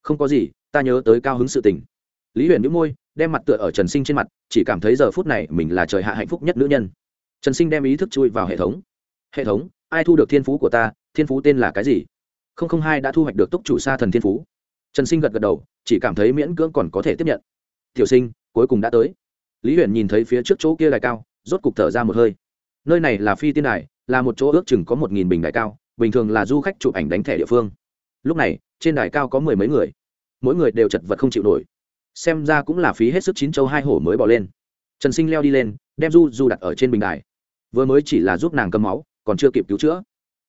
Không có gì, ta nhớ tới cao hứng sự tình. Lý huyền nhíu môi, đem mặt tựa ở trần sinh trên mặt, chỉ cảm thấy giờ phút này mình là trời hạ hạnh phúc nhất nữ nhân. Trần sinh đem ý thức chui vào hệ thống. Hệ thống, ai thu được thiên phú của ta, thiên phú tên là cái gì? Không không hai đã thu hoạch được túc chủ sa thần thiên phú. Trần sinh gật gật đầu, chỉ cảm thấy miễn cưỡng còn có thể tiếp nhận. Tiểu sinh, cuối cùng đã tới. Lý huyền nhìn thấy phía trước chỗ kia đài cao rốt cục thở ra một hơi. Nơi này là phi tiên đài, là một chỗ ước chừng có một nghìn bình đài cao, bình thường là du khách chụp ảnh đánh thẻ địa phương. Lúc này, trên đài cao có mười mấy người. Mỗi người đều chật vật không chịu nổi. Xem ra cũng là phí hết sức chín châu hai hổ mới bỏ lên. Trần sinh leo đi lên, đem du du đặt ở trên bình đài. Vừa mới chỉ là giúp nàng cầm máu, còn chưa kịp cứu chữa.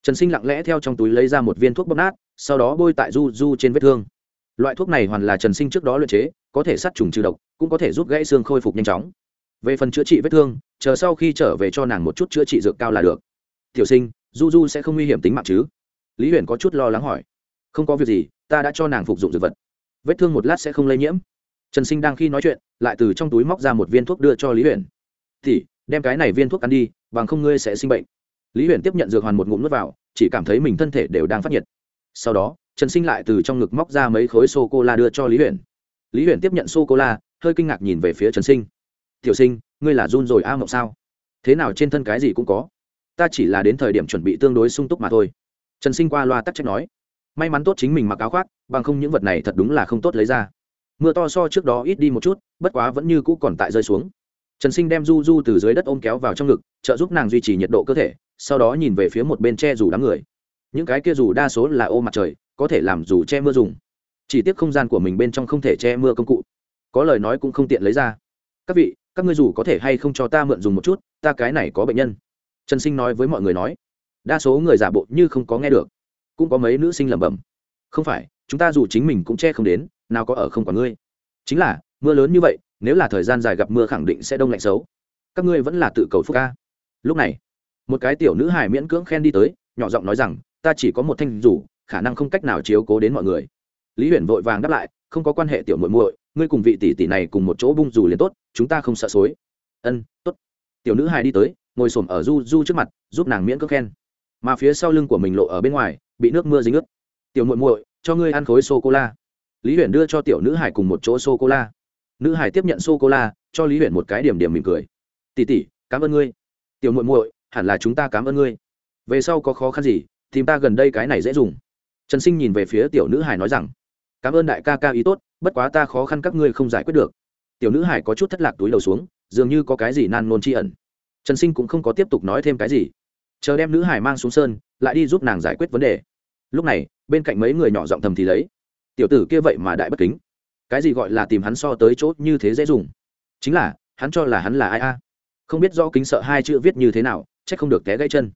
Trần sinh lặng lẽ theo trong túi lấy ra một viên thuốc bóp nát, sau đó bôi tại du du trên vết thương. Loại thuốc này hoàn là trần sinh trước đó luyện chế, có thể sát trùng trừ độc, cũng có thể giúp gãy xương khôi phục nhanh chóng về phần chữa trị vết thương, chờ sau khi trở về cho nàng một chút chữa trị dược cao là được. Tiểu sinh, du du sẽ không nguy hiểm tính mạng chứ? Lý huyền có chút lo lắng hỏi. Không có việc gì, ta đã cho nàng phục dụng dược vật. Vết thương một lát sẽ không lây nhiễm. Trần sinh đang khi nói chuyện, lại từ trong túi móc ra một viên thuốc đưa cho lý huyền. Thì, đem cái này viên thuốc ăn đi, bằng không ngươi sẽ sinh bệnh. Lý huyền tiếp nhận dược hoàn một ngụm nước vào, chỉ cảm thấy mình thân thể đều đang phát nhiệt. Sau đó, trần sinh lại từ trong ngực móc ra mấy khối sô cô la đưa cho lý huyền. Lý huyền tiếp nhận sô cô la hơi kinh ngạc nhìn về phía trần sinh tiểu sinh, ngươi là run rồi a mộng sao? Thế nào trên thân cái gì cũng có? Ta chỉ là đến thời điểm chuẩn bị tương đối sung túc mà thôi. Trần sinh qua loa tắc trách nói. May mắn tốt chính mình mặc áo khoác, bằng không những vật này thật đúng là không tốt lấy ra. Mưa to so trước đó ít đi một chút, bất quá vẫn như cũ còn tại rơi xuống. Trần sinh đem du du từ dưới đất ôm kéo vào trong ngực, trợ giúp nàng duy trì nhiệt độ cơ thể, sau đó nhìn về phía một bên che dù đám người. Những cái kia dù đa số là ô mặt trời, có thể làm dù che mưa dùng. Chỉ tiếc không gian của mình bên trong không thể che mưa công cụ. Có lời nói cũng không tiện lấy ra. Các vị các ngươi dù có thể hay không cho ta mượn dùng một chút, ta cái này có bệnh nhân. Trần sinh nói với mọi người nói. Đa số người giả bộ như không có nghe được. Cũng có mấy nữ sinh lẩm bẩm. Không phải, chúng ta dù chính mình cũng che không đến, nào có ở không có ngươi. Chính là, mưa lớn như vậy, nếu là thời gian dài gặp mưa khẳng định sẽ đông lạnh xấu. Các ngươi vẫn là tự cầu phúc ca lúc này, một cái tiểu nữ hài miễn cưỡng khen đi tới, nhỏ giọng nói rằng, ta chỉ có một thanh rủ khả năng không cách nào chiếu cố đến mọi người. Lý huyền vội vàng đáp lại, không có quan hệ tiểu muội muội ngươi cùng vị tỷ tỷ này cùng một chỗ bung rủ liền tốt, chúng ta không sợ xối. Ân, tốt. Tiểu nữ hài đi tới, ngồi xổm ở du du trước mặt, giúp nàng miễn cưỡng khen. Mà phía sau lưng của mình lộ ở bên ngoài, bị nước mưa dính ướt. Tiểu muội muội, cho ngươi ăn khối sô cô la lý huyền đưa cho tiểu nữ hải cùng một chỗ sô cô la nữ hải tiếp nhận sô cô la cho lý huyền một cái điểm điểm mỉm cười. Tỉ tỉ cảm ơn ngươi. Tiểu muội muội, hẳn là chúng ta cảm ơn ngươi. Về sau có khó khăn gì thì ta gần đây cái này dễ dùng. Trần sinh nhìn về phía tiểu nữ hải nói rằng, cảm ơn đại ca ca ý tốt bất quá ta khó khăn các ngươi không giải quyết được. Tiểu nữ hải có chút thất lạc túi đầu xuống, dường như có cái gì nan nôn tri ẩn. Trần sinh cũng không có tiếp tục nói thêm cái gì. Chờ đem nữ hải mang xuống sơn, lại đi giúp nàng giải quyết vấn đề. Lúc này, bên cạnh mấy người nhỏ giọng thầm thì lấy. Tiểu tử kia vậy mà đại bất kính. Cái gì gọi là tìm hắn so tới chốt như thế dễ dùng? Chính là, hắn cho là hắn là ai a? Không biết do kính sợ hai chữ viết như thế nào c h ắ c không được té gãy chân.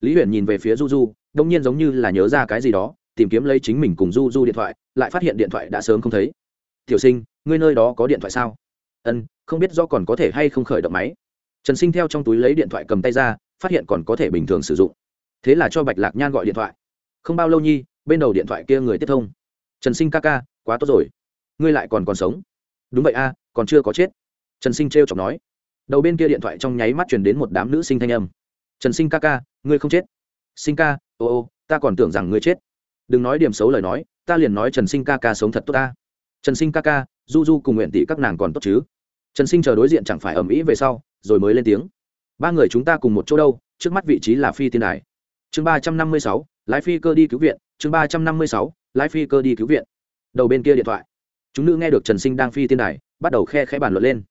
Lý huyền nhìn về phía du du, đông nhiên giống như là nhớ ra cái gì đó, tìm kiếm lấy chính mình cùng du du điện thoại, lại phát hiện điện thoại đã sớm không thấy tiểu sinh, ngươi nơi đó có điện thoại sao? Ân, không biết do còn có thể hay không khởi động máy. Trần sinh theo trong túi lấy điện thoại cầm tay ra, phát hiện còn có thể bình thường sử dụng. Thế là cho bạch lạc nhan gọi điện thoại. Không bao lâu nhi, bên đầu điện thoại kia người tiếp thông. Trần sinh ca ca, quá tốt rồi. Ngươi lại còn còn sống. Đúng vậy a, còn chưa có chết. Trần sinh t r e o chọc nói. Đầu bên kia điện thoại trong nháy mắt chuyển đến một đám nữ sinh thanh âm. Trần sinh ca ca, ngươi không chết. Sinh ca, ô ô, ta còn tưởng rằng ngươi chết. Đừng nói điểm xấu lời nói, ta liền nói trần sinh ca ca sống thật tốt ta trần sinh ca ca, du du cùng nguyện tỷ các nàng còn tốt chứ? Trần sinh chờ đối diện chẳng phải ầm ĩ về sau, rồi mới lên tiếng. Ba người chúng ta cùng một chỗ đâu, trước mắt vị trí là phi tiên đài. Chương ba trăm năm mươi sáu, lái phi cơ đi cứu viện, chương ba trăm năm mươi sáu, lái phi cơ đi cứu viện. Đầu bên kia điện thoại. Chúng nữ nghe được trần sinh đang phi tiên đài, bắt đầu khe khẽ bàn luận lên.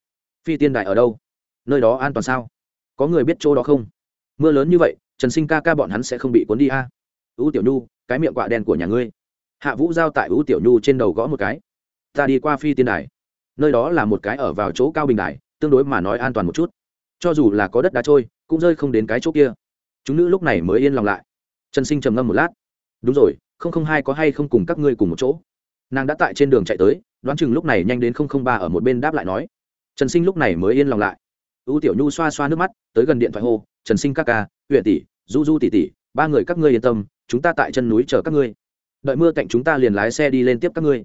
Phi tiên đài ở đâu? Nơi đó an toàn sao? Có người biết chỗ đó không? Mưa lớn như vậy, trần sinh ca ca bọn hắn sẽ không bị cuốn đi a. À? ưu tiểu nhu, cái miệng quạ đen của nhà ngươi. Hạ vũ giao tại ưu tiểu nhu trên đầu gõ một cái ta đi qua phi tiên đài. Nơi đó là một cái ở vào chỗ cao bình đài, tương đối mà nói an toàn một chút. Cho dù là có đất đá trôi, cũng rơi không đến cái chỗ kia. Chúng nữ lúc này mới yên lòng lại. Trần sinh trầm ngâm một lát. Đúng rồi, không không hai có hay không cùng các ngươi cùng một chỗ? Nàng đã tại trên đường chạy tới, đoán chừng lúc này nhanh đến không không ba ở một bên đáp lại nói. Trần sinh lúc này mới yên lòng lại. Ưu tiểu nhu xoa xoa nước mắt, tới gần điện thoại hô, trần sinh các ca huyện tỷ, du du tỷ tỷ, ba người các ngươi yên tâm, chúng ta tại chân núi chờ các ngươi. Đợi mưa cạnh chúng ta liền lái xe đi lên tiếp các ngươi.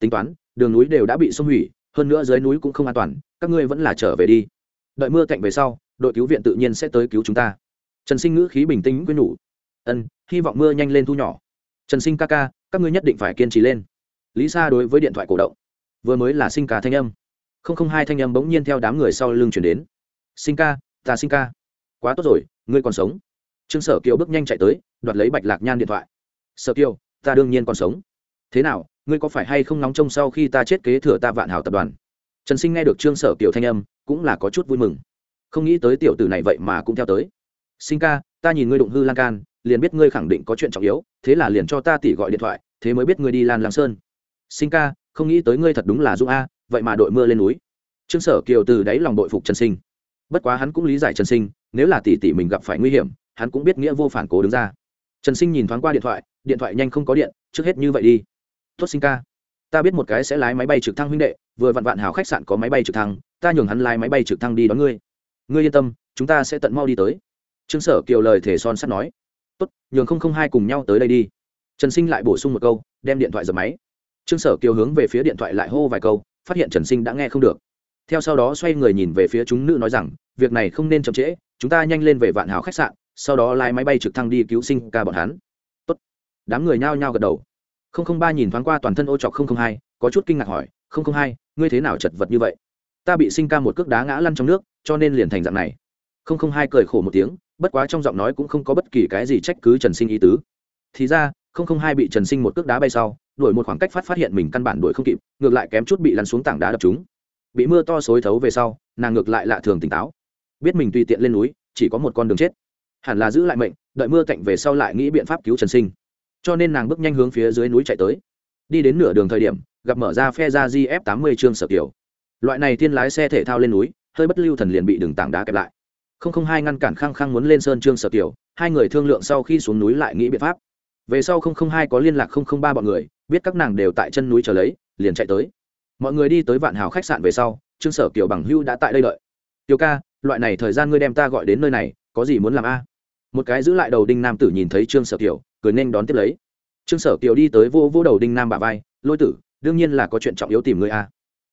Tính toán đường núi đều đã bị xông hủy, hơn nữa dưới núi cũng không an toàn, các ngươi vẫn là trở về đi. Đợi mưa cạnh về sau, đội cứu viện tự nhiên sẽ tới cứu chúng ta. Trần sinh ngữ khí bình tĩnh quyên nhủ. Ân, hy vọng mưa nhanh lên thu nhỏ. Trần sinh ca ca, các ngươi nhất định phải kiên trì lên. Lý sa đối với điện thoại cổ động. Vừa mới là sinh ca thanh âm. Không không hai thanh âm bỗng nhiên theo đám người sau lưng chuyển đến. Sinh ca, ta sinh ca. Quá tốt rồi, ngươi còn sống. Trương sở kiều bước nhanh chạy tới, đoạt lấy bạch lạc nhan điện thoại. Sở kiều, ta đương nhiên còn sống. Thế nào ngươi có phải hay không nóng trông sau khi ta chết kế thừa ta vạn hảo tập đoàn? Trần sinh nghe được trương sở kiều thanh âm, cũng là có chút vui mừng. Không nghĩ tới tiểu tử này vậy mà cũng theo tới. Sinh ca, ta nhìn ngươi đụng hư lan can, liền biết ngươi khẳng định có chuyện trọng yếu, thế là liền cho ta tỉ gọi điện thoại, thế mới biết ngươi đi lan làng sơn. Sinh ca, không nghĩ tới ngươi thật đúng là dung a, vậy mà đội mưa lên núi. Trương sở kiều từ đáy lòng đội phục trần sinh. Bất quá hắn cũng lý giải trần sinh, nếu là tỷ tỷ mình gặp phải nguy hiểm, hắn cũng biết nghĩa vô phản cố đứng ra. Trần sinh nhìn thoáng qua điện thoại điện thoại nhanh không có điện, trước hết như vậy đi tốt sinh ca. Ta biết một cái sẽ lái máy bay trực thăng huynh đệ, vừa vặn vạn hào khách sạn có máy bay trực thăng, ta nhường hắn lái máy bay trực thăng đi đón ngươi. Ngươi yên tâm, chúng ta sẽ tận mau đi tới. Trương sở kiều lời thể son sắt nói. Tốt, nhường không không hai cùng nhau tới đây đi. Trần sinh lại bổ sung một câu, đem điện thoại dập máy. Trương sở kiều hướng về phía điện thoại lại hô vài câu, phát hiện trần sinh đã nghe không được. Theo sau đó xoay người nhìn về phía chúng nữ nói rằng, việc này không nên chậm trễ, chúng ta nhanh lên về vạn hào khách sạn, sau đó lái máy bay trực thăng đi cứu sinh ca bọn hắn. Tốt. đám người nhao nhao gật đầu không không ba nhìn thoáng qua toàn thân ô trọc không không hai, có chút kinh ngạc hỏi, không không hai, ngươi thế nào chật vật như vậy? Ta bị sinh ca một cước đá ngã lăn trong nước, cho nên liền thành dạng này. Không không hai cười khổ một tiếng, bất quá trong giọng nói cũng không có bất kỳ cái gì trách cứ trần sinh ý tứ. Thì ra, không không hai bị trần sinh một cước đá bay sau, đuổi một khoảng cách phát phát hiện mình căn bản đuổi không kịp, ngược lại kém chút bị lăn xuống tảng đá đập chúng bị mưa to xối thấu về sau, nàng ngược lại lạ thường tỉnh táo. Biết mình tùy tiện lên núi, chỉ có một con đường chết. Hẳn là giữ lại mệnh, đợi mưa cạnh về sau lại nghĩ biện pháp cứu trần sinh cho nên nàng bước nhanh hướng phía dưới núi chạy tới. Đi đến nửa đường thời điểm, gặp mở ra phe ra gf 80 mươi trương sở kiểu. Loại này thiên lái xe thể thao lên núi, hơi bất lưu thần liền bị đường tảng đá kẹp lại. Không không hai ngăn cản khăng khăng muốn lên sơn trương sở kiểu, hai người thương lượng sau khi xuống núi lại nghĩ biện pháp. Về sau không không hai có liên lạc không không ba bọn người, biết các nàng đều tại chân núi chờ lấy, liền chạy tới. Mọi người đi tới vạn hào khách sạn về sau, trương sở kiểu bằng hưu đã tại đây đợi. Tiểu ca, loại này thời gian ngươi đem ta gọi đến nơi này, có gì muốn làm a? Một cái giữ lại đầu đinh nam tử nhìn thấy trương sở kiểu cười nên đón tiếp lấy. Trương sở kiều đi tới vô vô đầu đinh nam bà vai, lôi tử, đương nhiên là có chuyện trọng yếu tìm ngươi a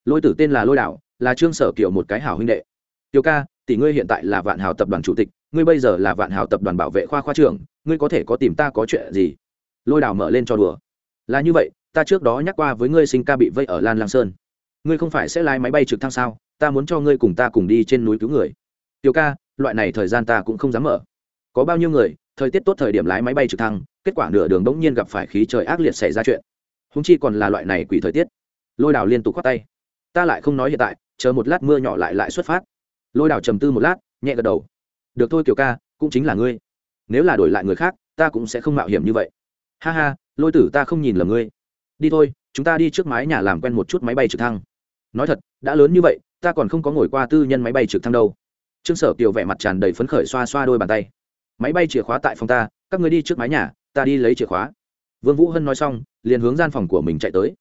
lôi tử tên là lôi đảo là trương sở kiều một cái hảo huynh đệ. Tiểu ca, tỷ ngươi hiện tại là vạn hào tập đoàn chủ tịch, ngươi bây giờ là vạn hào tập đoàn bảo vệ khoa khoa trưởng, ngươi có thể có tìm ta có chuyện gì? Lôi đảo mở lên cho đùa. Là như vậy, ta trước đó nhắc qua với ngươi sinh ca bị vây ở lan lang sơn. Ngươi không phải sẽ lái máy bay trực thăng sao? Ta muốn cho ngươi cùng ta cùng đi trên núi cứu người. Tiểu ca, loại này thời gian ta cũng không dám mở. Có bao nhiêu người, thời tiết tốt thời điểm lái máy bay trực thăng kết quả nửa đường đống nhiên gặp phải khí trời ác liệt xảy ra chuyện. Húng chi còn là loại này quỷ thời tiết. Lôi đào liên tục khoác tay. Ta lại không nói hiện tại, chờ một lát mưa nhỏ lại lại xuất phát. Lôi đào trầm tư một lát, nhẹ gật đầu. Được thôi kiều ca, cũng chính là ngươi. Nếu là đổi lại người khác, ta cũng sẽ không mạo hiểm như vậy. Ha ha, lôi tử ta không nhìn lầm ngươi. Đi thôi, chúng ta đi trước mái nhà làm quen một chút máy bay trực thăng. Nói thật, đã lớn như vậy, ta còn không có ngồi qua tư nhân máy bay trực thăng đâu. Trương sở kiều vẻ mặt tràn đầy phấn khởi xoa xoa đôi bàn tay. Máy bay chìa khóa tại phòng ta, các người đi trước mái nhà ta đi lấy chìa khóa. Vương vũ hân nói xong, liền hướng gian phòng của mình chạy tới.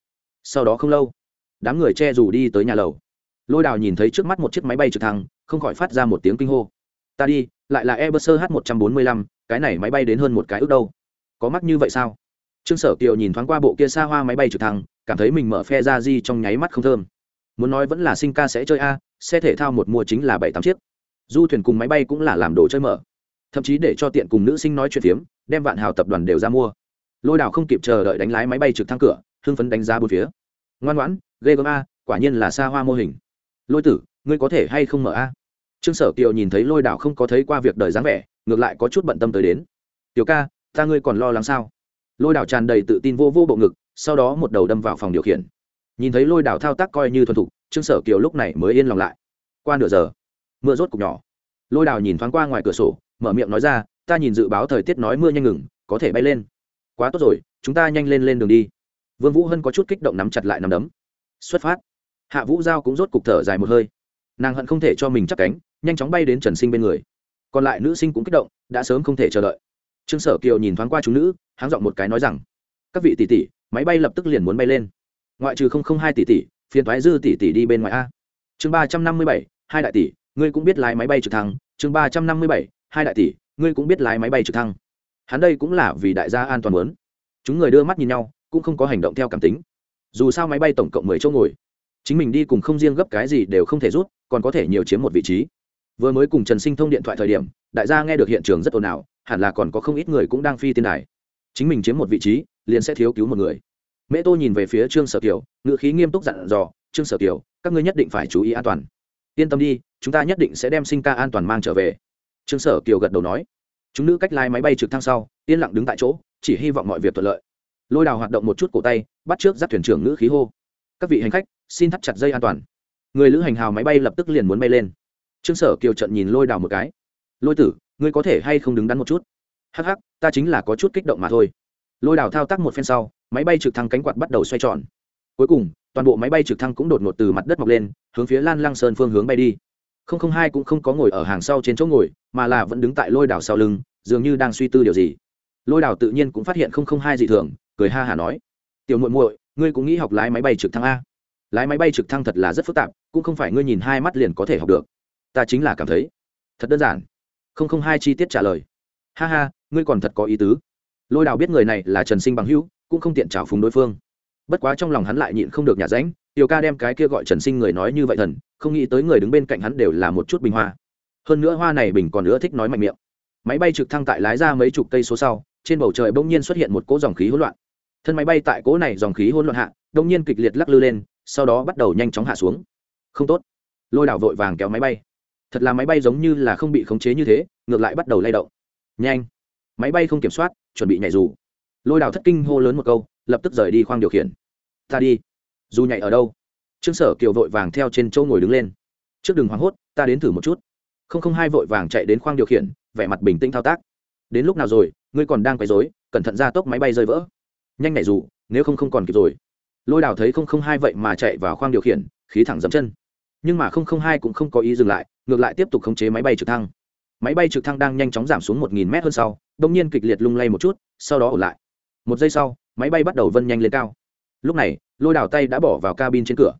Sau đó không lâu, đám người che dù đi tới nhà lầu. Lôi đào nhìn thấy trước mắt một chiếc máy bay trực thăng, không khỏi phát ra một tiếng kinh hô. Ta đi, lại là airbus h 145 cái này máy bay đến hơn một cái ước đâu. Có mắc như vậy sao? Trương sở kiều nhìn thoáng qua bộ kia xa hoa máy bay trực thăng, cảm thấy mình mở phe ra di trong nháy mắt không thơm. Muốn nói vẫn là sinh ca sẽ chơi a, xe thể thao một mua chính là bảy tám chiếc. Du thuyền cùng máy bay cũng là làm đồ chơi mở. Thậm chí để cho tiện cùng nữ sinh nói chuyện phiếm đem vạn hào tập đoàn đều ra mua. Lôi đào không kịp chờ đợi đánh lái máy bay trực thăng cửa, hưng phấn đánh giá bốn phía. Ngoan ngoãn, ghê gớm a, quả nhiên là xa hoa mô hình. Lôi tử, ngươi có thể hay không mở a? Trương sở kiều nhìn thấy lôi đào không có thấy qua việc đời dáng vẻ, ngược lại có chút bận tâm tới đến. Tiểu ca, ta ngươi còn lo lắng sao? Lôi đào tràn đầy tự tin vô vô bộ ngực, sau đó một đầu đâm vào phòng điều khiển. Nhìn thấy lôi đào thao tác coi như thuần thục, trương sở kiều lúc này mới yên lòng lại. Qua nửa giờ, mưa rốt cục nhỏ. Lôi đào nhìn thoáng qua ngoài cửa sổ, mở miệng nói ra ta nhìn dự báo thời tiết nói mưa nhanh ngừng, có thể bay lên. Quá tốt rồi, chúng ta nhanh lên lên đường đi. Vương vũ hân có chút kích động nắm chặt lại nắm đấm. Xuất phát. Hạ vũ giao cũng rốt cục thở dài một hơi. Nàng hận không thể cho mình chắc cánh, nhanh chóng bay đến trần sinh bên người. Còn lại nữ sinh cũng kích động, đã sớm không thể chờ đợi. Trương sở kiều nhìn thoáng qua chúng nữ, háng giọng một cái nói rằng, các vị tỷ tỷ, máy bay lập tức liền muốn bay lên. Ngoại trừ không không hai tỷ tỷ, phiền thoái dư tỷ tỷ đi bên ngoài a. Chương ba trăm năm mươi bảy, hai đại tỷ, ngươi cũng biết lái máy bay trực thăng. Chương ba trăm năm mươi bảy, hai đại tỷ ngươi cũng biết lái máy bay trực thăng. Hắn đây cũng là vì đại gia an toàn muốn. Chúng người đưa mắt nhìn nhau, cũng không có hành động theo cảm tính. Dù sao máy bay tổng cộng mười chỗ ngồi. Chính mình đi cùng không riêng gấp cái gì đều không thể rút, còn có thể nhiều chiếm một vị trí. Vừa mới cùng trần sinh thông điện thoại thời điểm, đại gia nghe được hiện trường rất ồn ào, hẳn là còn có không ít người cũng đang phi tiên đài. Chính mình chiếm một vị trí, liền sẽ thiếu cứu một người. Mễ tô nhìn về phía trương sở kiều ngự khí nghiêm túc dặn dò, trương sở kiều, các ngươi nhất định phải chú ý an toàn. Yên tâm đi, chúng ta nhất định sẽ đem sinh ca an toàn mang trở về trương sở kiều gật đầu nói. Chúng nữ cách lái máy bay trực thăng sau, yên lặng đứng tại chỗ, chỉ hy vọng mọi việc thuận lợi. Lôi đào hoạt động một chút cổ tay, bắt trước dắt thuyền trưởng nữ khí hô. Các vị hành khách, xin thắt chặt dây an toàn. Người lữ hành hào máy bay lập tức liền muốn bay lên. Trương sở kiều trận nhìn lôi đào một cái. Lôi tử, ngươi có thể hay không đứng đắn một chút? Hắc hắc, ta chính là có chút kích động mà thôi. Lôi đào thao tác một phen sau, máy bay trực thăng cánh quạt bắt đầu xoay tròn. Cuối cùng, toàn bộ máy bay trực thăng cũng đột ngột từ mặt đất mọc lên, hướng phía lan lăng sơn phương hướng bay đi không không hai cũng không có ngồi ở hàng sau trên chỗ ngồi, mà là vẫn đứng tại lôi đảo sau lưng, dường như đang suy tư điều gì. Lôi đảo tự nhiên cũng phát hiện không không hai gì thường, cười ha hả nói, tiểu muội muội, ngươi cũng nghĩ học lái máy bay trực thăng a? Lái máy bay trực thăng thật là rất phức tạp, cũng không phải ngươi nhìn hai mắt liền có thể học được. Ta chính là cảm thấy thật đơn giản. Không không hai chi tiết trả lời, ha ha, ngươi còn thật có ý tứ. Lôi đào biết người này là trần sinh bằng hữu, cũng không tiện trào phúng đối phương. Bất quá trong lòng hắn lại nhịn không được nhà ránh tiểu ca đem cái kia gọi trần sinh người nói như vậy thần, không nghĩ tới người đứng bên cạnh hắn đều là một chút bình hoa. Hơn nữa hoa này bình còn nữa thích nói mạnh miệng. Máy bay trực thăng tại lái ra mấy chục cây số sau, trên bầu trời bỗng nhiên xuất hiện một cỗ dòng khí hỗn loạn. Thân máy bay tại cỗ này dòng khí hỗn loạn hạ đông nhiên kịch liệt lắc lư lên, sau đó bắt đầu nhanh chóng hạ xuống. Không tốt. Lôi đảo vội vàng kéo máy bay. Thật là máy bay giống như là không bị khống chế như thế, ngược lại bắt đầu lay động. Nhanh. Máy bay không kiểm soát, chuẩn bị nhảy dù. Lôi đảo thất kinh hô lớn một câu, lập tức rời đi khoang điều khiển. Ta đi dù nhảy ở đâu, trương sở kiều vội vàng theo trên châu ngồi đứng lên. Trước đường hoảng hốt, ta đến thử một chút. Không không hai vội vàng chạy đến khoang điều khiển, vẻ mặt bình tĩnh thao tác. Đến lúc nào rồi, ngươi còn đang quấy rối, cẩn thận ra tốc máy bay rơi vỡ. Nhanh nhảy dù, nếu không không còn kịp rồi. Lôi đào thấy không không hai vậy mà chạy vào khoang điều khiển, khí thẳng dẫm chân. Nhưng mà không không hai cũng không có ý dừng lại, ngược lại tiếp tục khống chế máy bay trực thăng. Máy bay trực thăng đang nhanh chóng giảm xuống một nghìn mét hơn sau đông nhiên kịch liệt lung lay một chút, sau đó ổn lại. Một giây sau, máy bay bắt đầu vân nhanh lên cao. Lúc này lôi đào tay đã bỏ vào cabin trên cửa.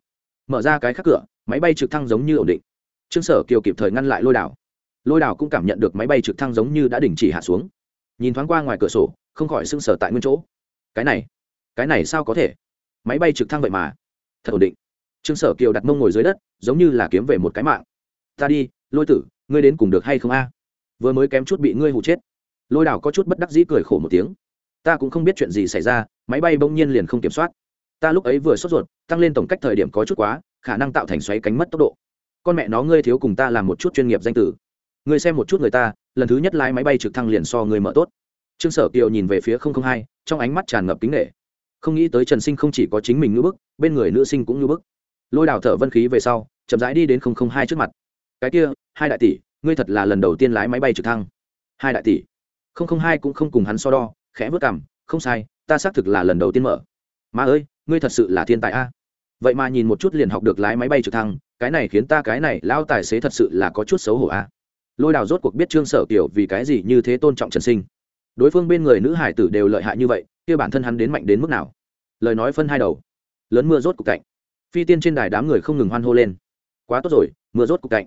Mở ra cái khác cửa, máy bay trực thăng giống như ổn định. Trương sở kiều kịp thời ngăn lại lôi đảo lôi đảo cũng cảm nhận được máy bay trực thăng giống như đã đình chỉ hạ xuống. Nhìn thoáng qua ngoài cửa sổ, không khỏi sưng sở tại nguyên chỗ. Cái này cái này sao có thể? Máy bay trực thăng vậy mà. Thật ổn định. Trương sở kiều đặt mông ngồi dưới đất, giống như là kiếm về một cái mạng. Ta đi, lôi tử, ngươi đến cùng được hay không a? Vừa mới kém chút bị ngươi hụ chết. Lôi đảo có chút bất đắc dĩ cười khổ một tiếng. Ta cũng không biết chuyện gì xảy ra, máy bay bỗng nhiên liền không kiểm soát ta lúc ấy vừa sốt ruột, tăng lên tổng cách thời điểm có chút quá, khả năng tạo thành xoáy cánh mất tốc độ. Con mẹ nó, ngươi thiếu cùng ta làm một chút chuyên nghiệp danh tử ngươi xem một chút người ta, lần thứ nhất lái máy bay trực thăng liền so người mở tốt. Trương sở kiều nhìn về phía hai, trong ánh mắt tràn ngập kính nghệ không nghĩ tới trần sinh không chỉ có chính mình ngưỡng bức, bên người nữ sinh cũng ngưỡng bức. Lôi đào thở vân khí về sau, chậm rãi đi đến hai trước mặt. Cái kia, hai đại tỷ, ngươi thật là lần đầu tiên lái máy bay trực thăng. Hai đại tỷ. Hai cũng không cùng hắn so đo, khẽ vớt cảm không sai, ta xác thực là lần đầu tiên mở. Mà ơi ngươi thật sự là thiên tài a. Vậy mà nhìn một chút liền học được lái máy bay trực thăng, cái này khiến ta cái này lao tài xế thật sự là có chút xấu hổ a. Lôi đào rốt cuộc biết trương sở kiểu vì cái gì như thế tôn trọng trần sinh. Đối phương bên người nữ hải tử đều lợi hại như vậy, kia bản thân hắn đến mạnh đến mức nào? Lời nói phân hai đầu. Lớn mưa rốt cục cạnh. Phi tiên trên đài đám người không ngừng hoan hô lên. Quá tốt rồi, mưa rốt cục cạnh.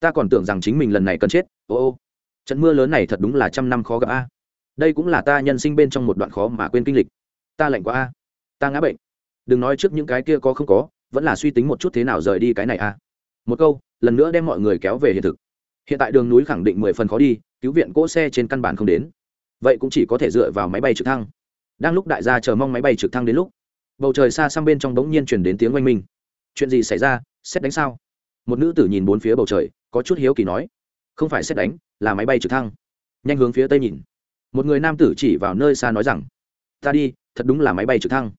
Ta còn tưởng rằng chính mình lần này cần chết, ô ô. Trận mưa lớn này thật đúng là trăm năm khó gặp a. Đây cũng là ta nhân sinh bên trong một đoạn khó mà quên kinh lịch. Ta lạnh quá a. Ta ngã bệnh đừng nói trước những cái kia có không có, vẫn là suy tính một chút thế nào rời đi cái này a một câu, lần nữa đem mọi người kéo về hiện thực. Hiện tại đường núi khẳng định mười phần khó đi, cứu viện cỗ xe trên căn bản không đến. Vậy cũng chỉ có thể dựa vào máy bay trực thăng. Đang lúc đại gia chờ mong máy bay trực thăng đến lúc, bầu trời xa sang bên trong bỗng nhiên chuyển đến tiếng oanh minh. Chuyện gì xảy ra, xét đánh sao? Một nữ tử nhìn bốn phía bầu trời, có chút hiếu kỳ nói. Không phải xét đánh, là máy bay trực thăng. Nhanh hướng phía tây nhìn. Một người nam tử chỉ vào nơi xa nói rằng, ta đi, thật đúng là máy bay trực thăng